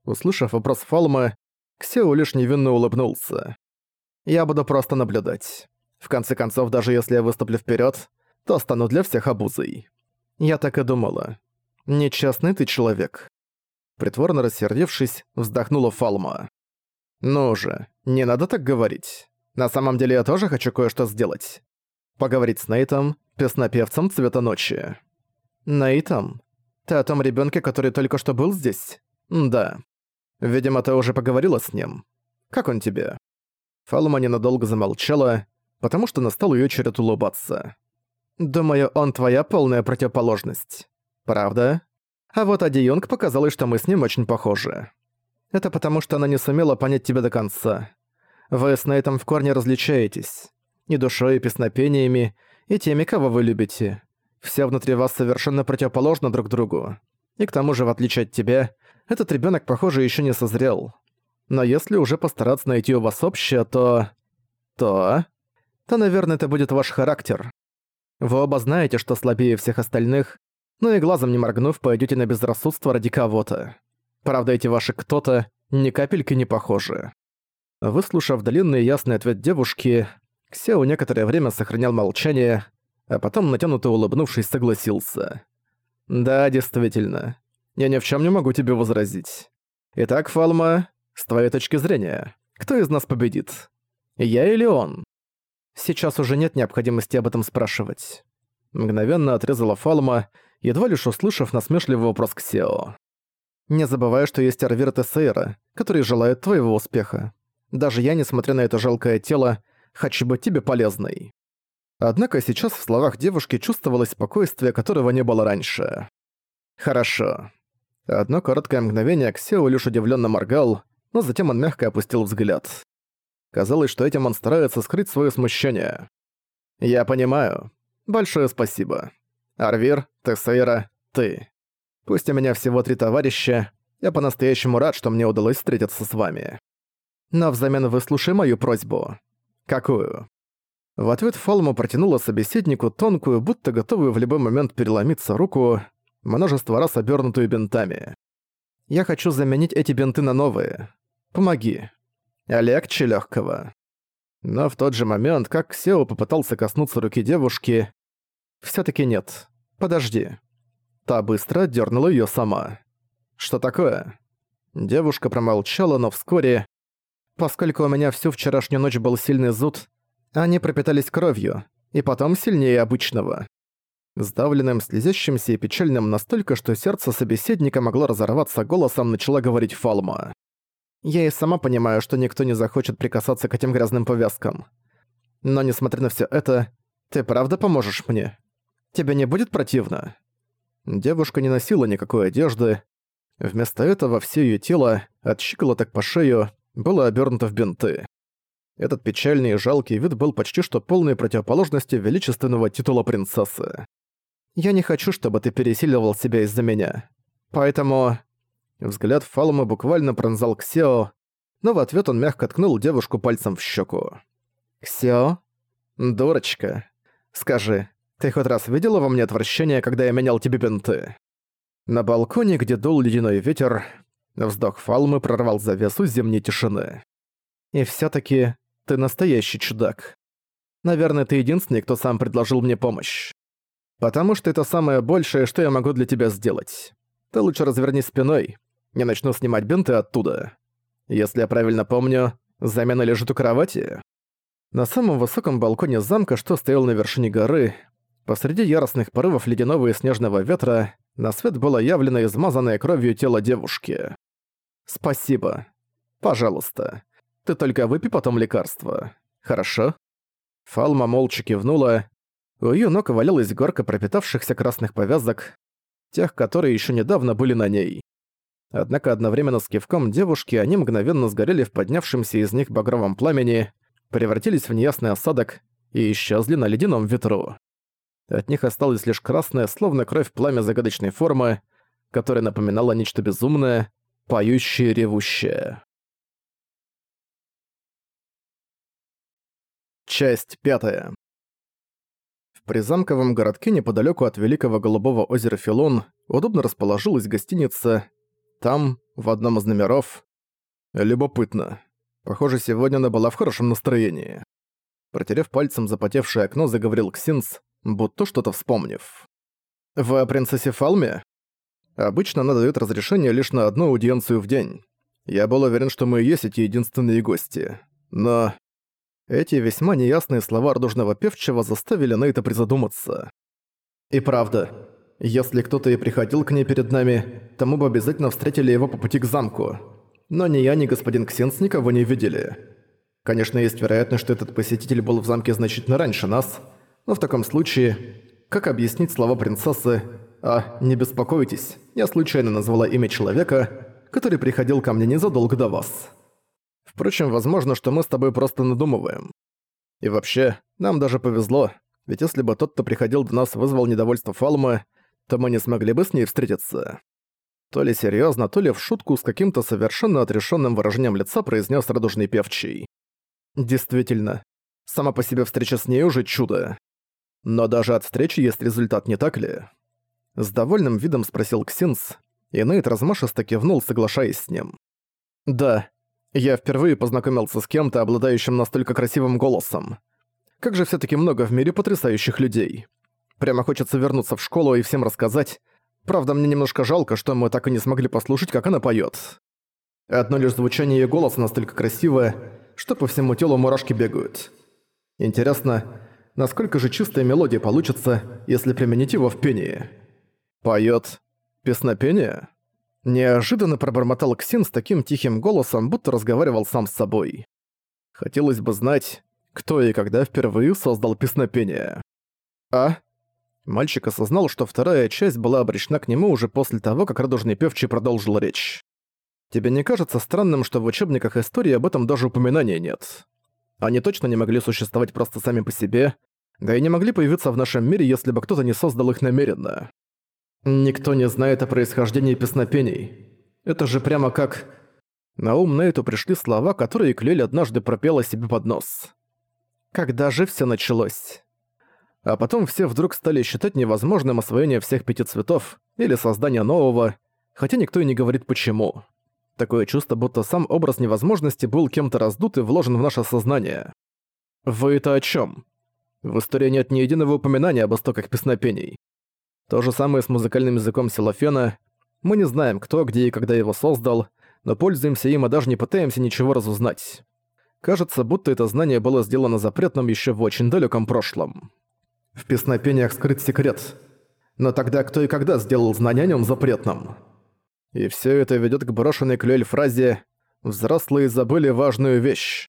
Услышав вопрос Фалмы, Ксео лишь невинно улыбнулся. «Я буду просто наблюдать. В конце концов, даже если я выступлю вперед, то стану для всех обузой». Я так и думала. Нечестный ты человек. Притворно рассердившись, вздохнула Фалма. «Ну же, не надо так говорить. На самом деле я тоже хочу кое-что сделать. Поговорить с Нейтом, песнопевцем цвета ночи». «Нейтом? Ты о том ребенке, который только что был здесь?» «Да. Видимо, ты уже поговорила с ним. Как он тебе?» Фалма ненадолго замолчала, потому что настал её черед улыбаться. «Думаю, он твоя полная противоположность. Правда? А вот Ади Юнг показалось, что мы с ним очень похожи. Это потому, что она не сумела понять тебя до конца. Вы с Нейтом в корне различаетесь. И душой, и песнопениями, и теми, кого вы любите. Все внутри вас совершенно противоположно друг другу. И к тому же, в отличие от тебя, этот ребенок, похоже, еще не созрел. Но если уже постараться найти у вас общее, то... То... То, наверное, это будет ваш характер. Вы оба знаете, что слабее всех остальных, но и глазом не моргнув, пойдете на безрассудство ради кого-то. Правда, эти ваши «кто-то» ни капельки не похожи. Выслушав длинный и ясный ответ девушки, Ксео некоторое время сохранял молчание, а потом, натянуто улыбнувшись, согласился. «Да, действительно. Я ни в чем не могу тебе возразить. Итак, Фалма, с твоей точки зрения, кто из нас победит? Я или он? Сейчас уже нет необходимости об этом спрашивать. Мгновенно отрезала Фалма, едва лишь услышав насмешливый вопрос к Сео. Не забывай, что есть Арвирт Сейра, который желает твоего успеха. Даже я, несмотря на это жалкое тело, хочу быть тебе полезной. Однако сейчас в словах девушки чувствовалось спокойствие, которого не было раньше. Хорошо. Одно короткое мгновение Ксео лишь удивленно моргал, но затем он мягко опустил взгляд. Казалось, что этим он старается скрыть свое смущение. «Я понимаю. Большое спасибо. Арвир, Тессейра, ты. Пусть у меня всего три товарища, я по-настоящему рад, что мне удалось встретиться с вами. Но взамен выслушай мою просьбу. Какую?» В ответ Фалма протянула собеседнику тонкую, будто готовую в любой момент переломиться руку, множество раз обернутую бинтами. «Я хочу заменить эти бинты на новые. Помоги. Легче легкого. Но в тот же момент, как Сео попытался коснуться руки девушки, все таки нет. Подожди. Та быстро дернула ее сама. Что такое? Девушка промолчала, но вскоре... Поскольку у меня всю вчерашнюю ночь был сильный зуд, они пропитались кровью, и потом сильнее обычного. Сдавленным, слезящимся и печальным настолько, что сердце собеседника могло разорваться голосом, начала говорить Фалма. Я и сама понимаю, что никто не захочет прикасаться к этим грязным повязкам. Но несмотря на все это, ты правда поможешь мне? Тебе не будет противно?» Девушка не носила никакой одежды. Вместо этого все ее тело, от щиколоток по шею, было обернуто в бинты. Этот печальный и жалкий вид был почти что полной противоположностью величественного титула принцессы. «Я не хочу, чтобы ты пересиливал себя из-за меня. Поэтому Взгляд Фалума буквально пронзал Ксео, но в ответ он мягко ткнул девушку пальцем в щеку. «Ксео? Дурочка. Скажи, ты хоть раз видела во мне отвращение, когда я менял тебе бинты?» На балконе, где дул ледяной ветер, вздох Фалмы прорвал завесу зимней тишины. «И всё таки ты настоящий чудак. Наверное, ты единственный, кто сам предложил мне помощь. Потому что это самое большее, что я могу для тебя сделать. Ты лучше разверни спиной, не начну снимать бинты оттуда. Если я правильно помню, замена лежит у кровати. На самом высоком балконе замка, что стоял на вершине горы, посреди яростных порывов ледяного и снежного ветра, на свет было явлено измазанное кровью тело девушки. «Спасибо. Пожалуйста. Ты только выпей потом лекарство. Хорошо?» Фалма молча кивнула. У её ног валялась горка пропитавшихся красных повязок, тех, которые ещё недавно были на ней. Однако одновременно с кивком девушки они мгновенно сгорели в поднявшемся из них багровом пламени, превратились в неясный осадок и исчезли на ледяном ветру. От них осталось лишь красное, словно кровь пламя загадочной формы, которое напоминало нечто безумное, поющее, ревущее. Часть пятая. В призамковом городке неподалеку от Великого Голубого озера Филон удобно расположилась гостиница там, в одном из номеров... Любопытно. Похоже, сегодня она была в хорошем настроении. Протерев пальцем запотевшее окно, заговорил Ксинс, будто что-то вспомнив. «Вы о принцессе Фалме?» Обычно она дает разрешение лишь на одну аудиенцию в день. Я был уверен, что мы и есть эти единственные гости. Но... Эти весьма неясные слова радужного певчего заставили на это призадуматься. И правда, если кто-то и приходил к ней перед нами, тому бы обязательно встретили его по пути к замку. Но ни я, ни господин Ксенс никого не видели. Конечно, есть вероятность, что этот посетитель был в замке значительно раньше нас, но в таком случае, как объяснить слова принцессы «А, не беспокойтесь, я случайно назвала имя человека, который приходил ко мне незадолго до вас». Впрочем, возможно, что мы с тобой просто надумываем. И вообще, нам даже повезло, ведь если бы тот, кто приходил до нас, вызвал недовольство Фалмы, то мы не смогли бы с ней встретиться. То ли серьезно, то ли в шутку с каким-то совершенно отрешенным выражением лица произнес радужный певчий. Действительно, сама по себе встреча с ней уже чудо. Но даже от встречи есть результат, не так ли? С довольным видом спросил Ксинс, и Нейт размашисто кивнул, соглашаясь с ним. «Да, я впервые познакомился с кем-то, обладающим настолько красивым голосом. Как же все таки много в мире потрясающих людей. Прямо хочется вернуться в школу и всем рассказать. Правда, мне немножко жалко, что мы так и не смогли послушать, как она поёт. Одно лишь звучание её голоса настолько красивое, что по всему телу мурашки бегают. Интересно, насколько же чистая мелодия получится, если применить его в пении? Поёт песнопение? Неожиданно пробормотал Ксин с таким тихим голосом, будто разговаривал сам с собой. Хотелось бы знать, кто и когда впервые создал песнопение. А? Мальчик осознал, что вторая часть была обречена к нему уже после того, как радужный певчий продолжил речь. Тебе не кажется странным, что в учебниках истории об этом даже упоминания нет? Они точно не могли существовать просто сами по себе, да и не могли появиться в нашем мире, если бы кто-то не создал их намеренно. Никто не знает о происхождении песнопений. Это же прямо как... На ум Нейту пришли слова, которые Клель однажды пропела себе под нос. Когда же все началось? А потом все вдруг стали считать невозможным освоение всех пяти цветов или создание нового, хотя никто и не говорит почему. Такое чувство, будто сам образ невозможности был кем-то раздут и вложен в наше сознание. Вы это о чем? В истории нет ни единого упоминания об истоках песнопений. То же самое с музыкальным языком Силофена. Мы не знаем, кто, где и когда его создал, но пользуемся им и даже не пытаемся ничего разузнать. Кажется, будто это знание было сделано запретным еще в очень далеком прошлом. В песнопениях скрыт секрет. Но тогда кто и когда сделал знание о нем запретным? И все это ведет к брошенной Клюэль фразе «Взрослые забыли важную вещь».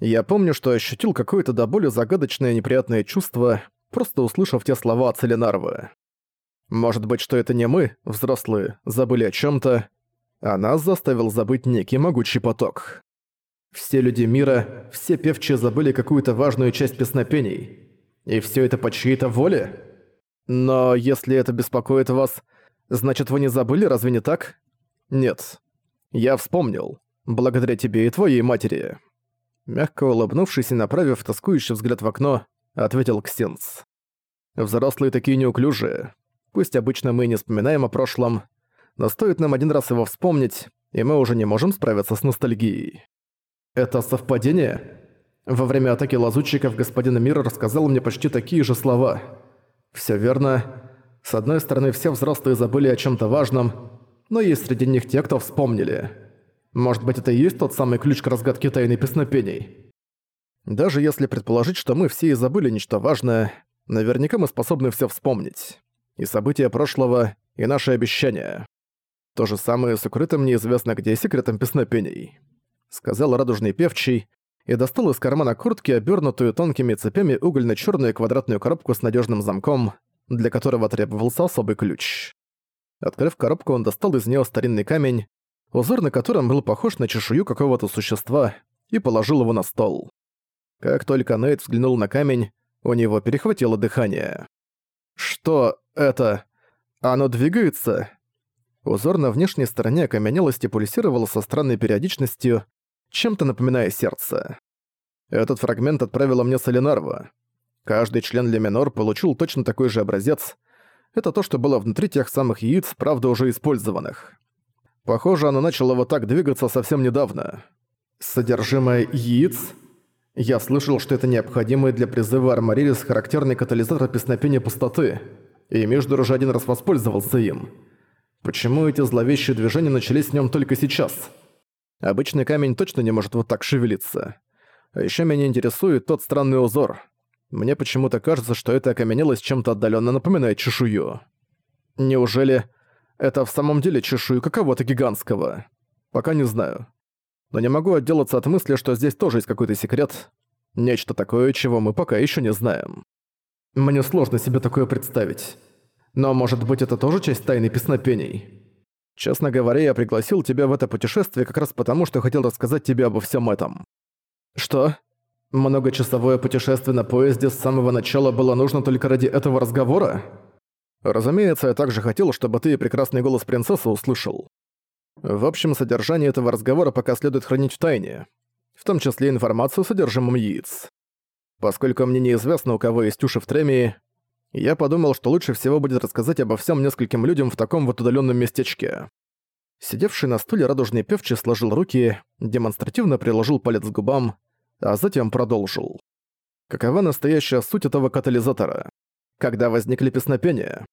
Я помню, что ощутил какое-то до боли загадочное неприятное чувство, просто услышав те слова от Целинарвы. Может быть, что это не мы, взрослые, забыли о чем то а нас заставил забыть некий могучий поток. Все люди мира, все певчие забыли какую-то важную часть песнопений. И все это по чьей-то воле? Но если это беспокоит вас, значит вы не забыли, разве не так? Нет. Я вспомнил. Благодаря тебе и твоей матери. Мягко улыбнувшись и направив тоскующий взгляд в окно, ответил Ксенс. Взрослые такие неуклюжие. Пусть обычно мы не вспоминаем о прошлом, но стоит нам один раз его вспомнить, и мы уже не можем справиться с ностальгией. Это совпадение? Во время атаки лазутчиков господин Мир рассказал мне почти такие же слова. Все верно. С одной стороны, все взрослые забыли о чем то важном, но есть среди них те, кто вспомнили. Может быть, это и есть тот самый ключ к разгадке тайны песнопений? Даже если предположить, что мы все и забыли нечто важное, наверняка мы способны все вспомнить и события прошлого, и наши обещания. То же самое с укрытым неизвестно где секретом песнопений. Сказал радужный певчий и достал из кармана куртки обернутую тонкими цепями угольно черную квадратную коробку с надежным замком, для которого требовался особый ключ. Открыв коробку, он достал из нее старинный камень, узор на котором был похож на чешую какого-то существа, и положил его на стол. Как только Нейт взглянул на камень, у него перехватило дыхание. «Что это? Оно двигается?» Узор на внешней стороне окаменелости пульсировал со странной периодичностью, чем-то напоминая сердце. Этот фрагмент отправила мне Солинарва. Каждый член Леминор получил точно такой же образец. Это то, что было внутри тех самых яиц, правда уже использованных. Похоже, оно начало вот так двигаться совсем недавно. Содержимое яиц? Я слышал, что это необходимый для призыва Армаририс характерный катализатор песнопения пустоты, и Междур уже один раз воспользовался им. Почему эти зловещие движения начались в нем только сейчас? Обычный камень точно не может вот так шевелиться. А еще меня интересует тот странный узор. Мне почему-то кажется, что это окаменелость чем-то отдаленно напоминает чешую. Неужели это в самом деле чешуйка кого-то гигантского. Пока не знаю. Но не могу отделаться от мысли, что здесь тоже есть какой-то секрет. Нечто такое, чего мы пока еще не знаем. Мне сложно себе такое представить. Но может быть это тоже часть тайны песнопений? Честно говоря, я пригласил тебя в это путешествие как раз потому, что хотел рассказать тебе обо всем этом. Что? Многочасовое путешествие на поезде с самого начала было нужно только ради этого разговора? Разумеется, я также хотел, чтобы ты прекрасный голос принцессы услышал. В общем, содержание этого разговора пока следует хранить в тайне, в том числе информацию о содержимом яиц. Поскольку мне неизвестно, у кого есть уши в Тремии, я подумал, что лучше всего будет рассказать обо всем нескольким людям в таком вот удаленном местечке. Сидевший на стуле радужный певчий сложил руки, демонстративно приложил палец к губам, а затем продолжил. Какова настоящая суть этого катализатора? Когда возникли песнопения?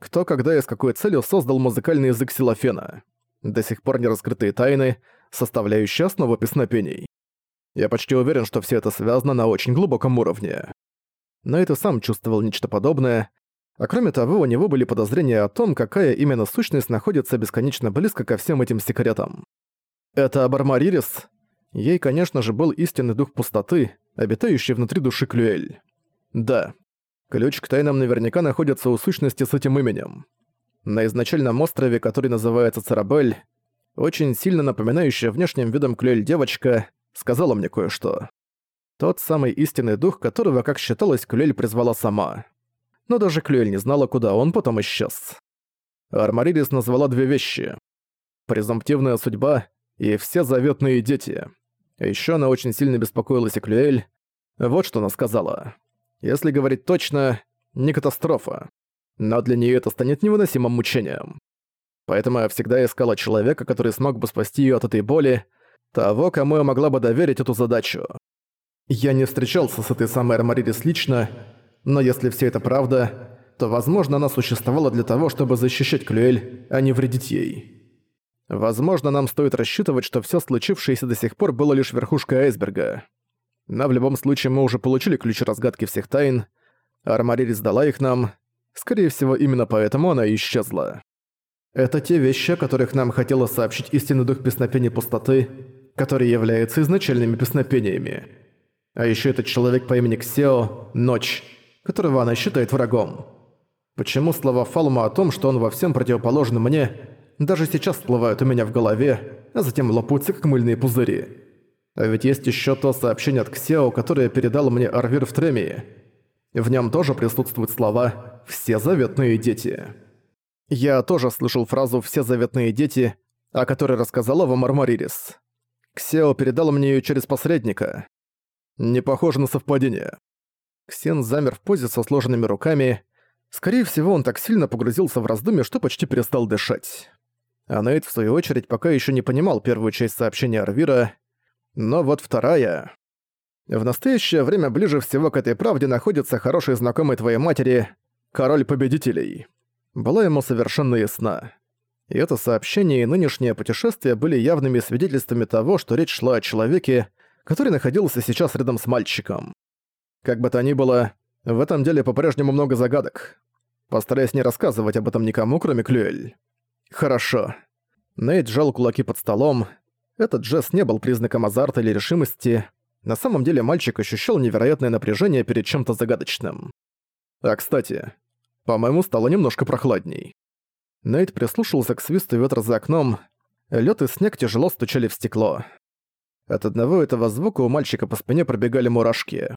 Кто, когда и с какой целью создал музыкальный язык силофена? До сих пор не раскрытые тайны, составляющие основу песнопений. Я почти уверен, что все это связано на очень глубоком уровне. Но это сам чувствовал нечто подобное, а кроме того, у него были подозрения о том, какая именно сущность находится бесконечно близко ко всем этим секретам. Это Абармаририс. Ей, конечно же, был истинный дух пустоты, обитающий внутри души Клюэль. Да, Ключ к тайнам наверняка находится у сущности с этим именем. На изначальном острове, который называется Царабель, очень сильно напоминающая внешним видом Клюэль девочка, сказала мне кое-что. Тот самый истинный дух, которого, как считалось, Клюэль призвала сама. Но даже Клюэль не знала, куда он потом исчез. Армаририс назвала две вещи. Презумптивная судьба и все заветные дети. Ещё она очень сильно беспокоилась о Клюэль. Вот что она сказала. Если говорить точно, не катастрофа. Но для неё это станет невыносимым мучением. Поэтому я всегда искала человека, который смог бы спасти её от этой боли, того, кому я могла бы доверить эту задачу. Я не встречался с этой самой Армаририс лично, но если все это правда, то, возможно, она существовала для того, чтобы защищать Клюэль, а не вредить ей. Возможно, нам стоит рассчитывать, что все случившееся до сих пор было лишь верхушкой айсберга. Но в любом случае мы уже получили ключи разгадки всех тайн, Армаририс дала их нам, скорее всего, именно поэтому она исчезла. Это те вещи, о которых нам хотела сообщить истинный дух песнопения пустоты, который является изначальными песнопениями. А еще этот человек по имени Ксео – Ночь, которого она считает врагом. Почему слова Фалма о том, что он во всем противоположен мне, даже сейчас всплывают у меня в голове, а затем лопутся как мыльные пузыри? А ведь есть еще то сообщение от Ксео, которое передал мне Арвир в Тремии. В нем тоже присутствуют слова «все заветные дети». Я тоже слышал фразу «все заветные дети», о которой рассказала вам Армаририс. Ксео передал мне ее через посредника. Не похоже на совпадение. Ксен замер в позе со сложенными руками. Скорее всего, он так сильно погрузился в раздумье, что почти перестал дышать. А Нейт, в свою очередь, пока еще не понимал первую часть сообщения Арвира, но вот вторая... В настоящее время ближе всего к этой правде находится хороший знакомый твоей матери, король победителей была ему совершенно ясна. И это сообщение и нынешнее путешествие были явными свидетельствами того, что речь шла о человеке, который находился сейчас рядом с мальчиком. Как бы то ни было, в этом деле по-прежнему много загадок. Постараюсь не рассказывать об этом никому, кроме Клюэль. Хорошо. Нейт сжал кулаки под столом. Этот жест не был признаком азарта или решимости. На самом деле мальчик ощущал невероятное напряжение перед чем-то загадочным. А кстати, по-моему, стало немножко прохладней. Нейт прислушался к свисту ветра за окном. Лёд и снег тяжело стучали в стекло. От одного этого звука у мальчика по спине пробегали мурашки.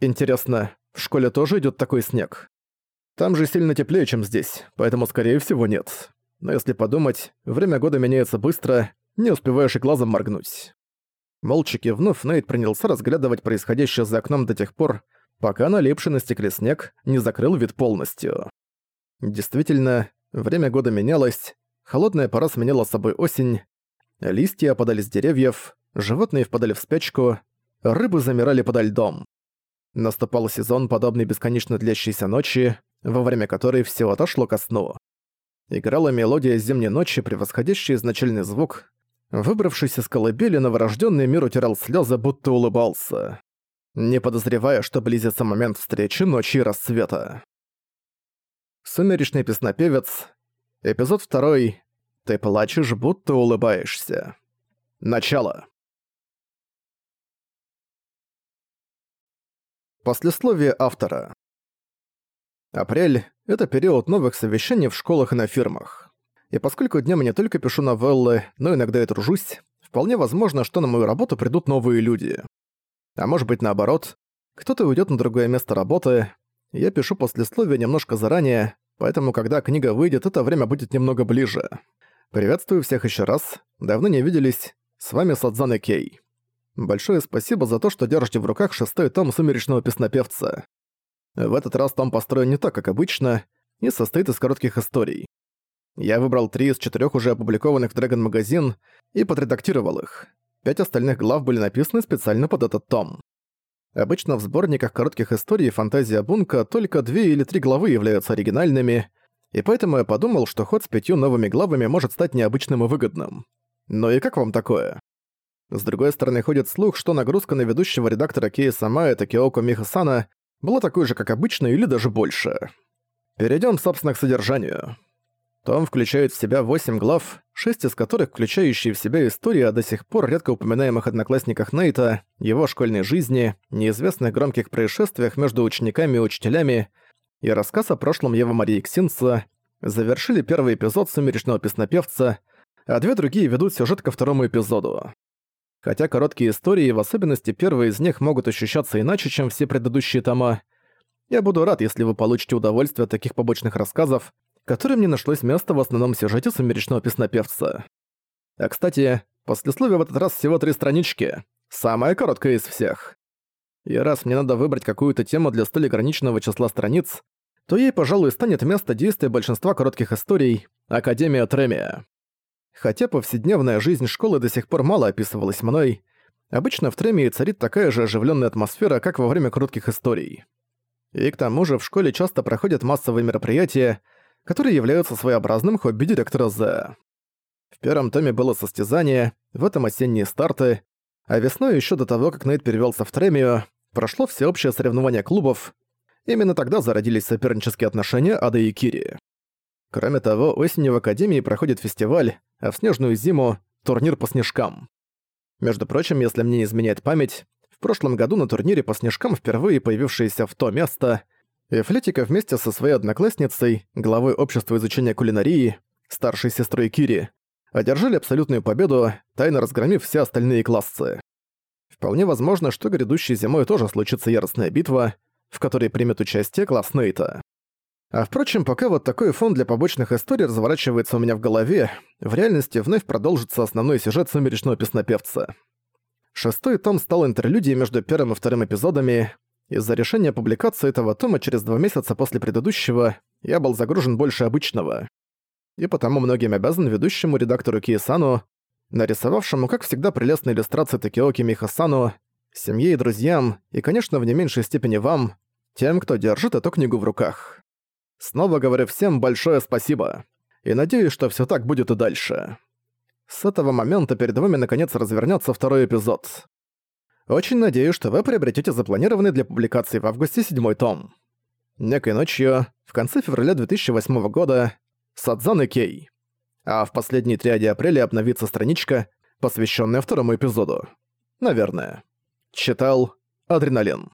Интересно, в школе тоже идёт такой снег? Там же сильно теплее, чем здесь, поэтому, скорее всего, нет. Но если подумать, время года меняется быстро, не успеваешь и глазом моргнуть. Молча кивнув, Нейт принялся разглядывать происходящее за окном до тех пор, пока налипший на стекле снег не закрыл вид полностью. Действительно, время года менялось, холодная пора сменила собой осень, листья опадали с деревьев, животные впадали в спячку, рыбы замирали подо льдом. Наступал сезон, подобный бесконечно длящейся ночи, во время которой все отошло ко сну. Играла мелодия зимней ночи, превосходящая изначальный звук. Выбравшись из колыбели, новорожденный мир утирал слезы, будто улыбался не подозревая, что близится момент встречи ночи и рассвета. Сумеречный песнопевец. Эпизод второй. Ты плачешь, будто улыбаешься. Начало. Послесловие автора. Апрель — это период новых совещаний в школах и на фирмах. И поскольку днем не только пишу новеллы, но иногда и тружусь, вполне возможно, что на мою работу придут новые люди. А может быть наоборот, кто-то уйдет на другое место работы. Я пишу послесловие немножко заранее, поэтому когда книга выйдет, это время будет немного ближе. Приветствую всех еще раз. Давно не виделись. С вами Садзан Кей. Большое спасибо за то, что держите в руках шестой том «Сумеречного песнопевца». В этот раз том построен не так, как обычно, и состоит из коротких историй. Я выбрал три из четырех уже опубликованных в Dragon Magazine и подредактировал их. Пять остальных глав были написаны специально под этот том. Обычно в сборниках коротких историй «Фантазия Бунка» только две или три главы являются оригинальными, и поэтому я подумал, что ход с пятью новыми главами может стать необычным и выгодным. Но и как вам такое? С другой стороны, ходит слух, что нагрузка на ведущего редактора Кея Самая Такиоко Михасана была такой же, как обычно, или даже больше. Перейдем, собственно, к содержанию. Том включает в себя 8 глав, шесть из которых, включающие в себя истории о до сих пор редко упоминаемых одноклассниках Нейта, его школьной жизни, неизвестных громких происшествиях между учениками и учителями и рассказ о прошлом Евы Марии Ксинца, завершили первый эпизод «Сумеречного песнопевца», а две другие ведут сюжет ко второму эпизоду. Хотя короткие истории, в особенности первые из них, могут ощущаться иначе, чем все предыдущие тома, я буду рад, если вы получите удовольствие от таких побочных рассказов, которым не нашлось места в основном сюжете «Сумеречного песнопевца». А кстати, послесловие в этот раз всего три странички, самая короткая из всех. И раз мне надо выбрать какую-то тему для столь ограниченного числа страниц, то ей, пожалуй, станет место действия большинства коротких историй «Академия Тремия». Хотя повседневная жизнь школы до сих пор мало описывалась мной, обычно в Тремии царит такая же оживленная атмосфера, как во время коротких историй. И к тому же в школе часто проходят массовые мероприятия, которые являются своеобразным хобби директора З. В первом томе было состязание, в этом осенние старты, а весной еще до того, как Нейт перевелся в Тремию, прошло всеобщее соревнование клубов. Именно тогда зародились сопернические отношения Ады и Кири. Кроме того, осенью в Академии проходит фестиваль, а в снежную зиму — турнир по снежкам. Между прочим, если мне не изменяет память, в прошлом году на турнире по снежкам впервые появившееся в то место, Эфлетика вместе со своей одноклассницей, главой общества изучения кулинарии, старшей сестрой Кири, одержали абсолютную победу, тайно разгромив все остальные классы. Вполне возможно, что грядущей зимой тоже случится яростная битва, в которой примет участие класс Нейта. А впрочем, пока вот такой фон для побочных историй разворачивается у меня в голове, в реальности вновь продолжится основной сюжет «Сумеречного песнопевца». Шестой том стал интерлюдией между первым и вторым эпизодами. Из-за решения публикации этого тома через два месяца после предыдущего я был загружен больше обычного. И потому многим обязан ведущему редактору Киесану, нарисовавшему, как всегда, прелестные иллюстрации Такиоки Михасану, семье и друзьям, и, конечно, в не меньшей степени вам, тем, кто держит эту книгу в руках. Снова говорю всем большое спасибо. И надеюсь, что всё так будет и дальше. С этого момента перед вами наконец развернется второй эпизод. Очень надеюсь, что вы приобретете запланированный для публикации в августе седьмой том. Некой ночью, в конце февраля 2008 года, Садзан и Кей. А в последние триаде апреля обновится страничка, посвященная второму эпизоду. Наверное. Читал Адреналин.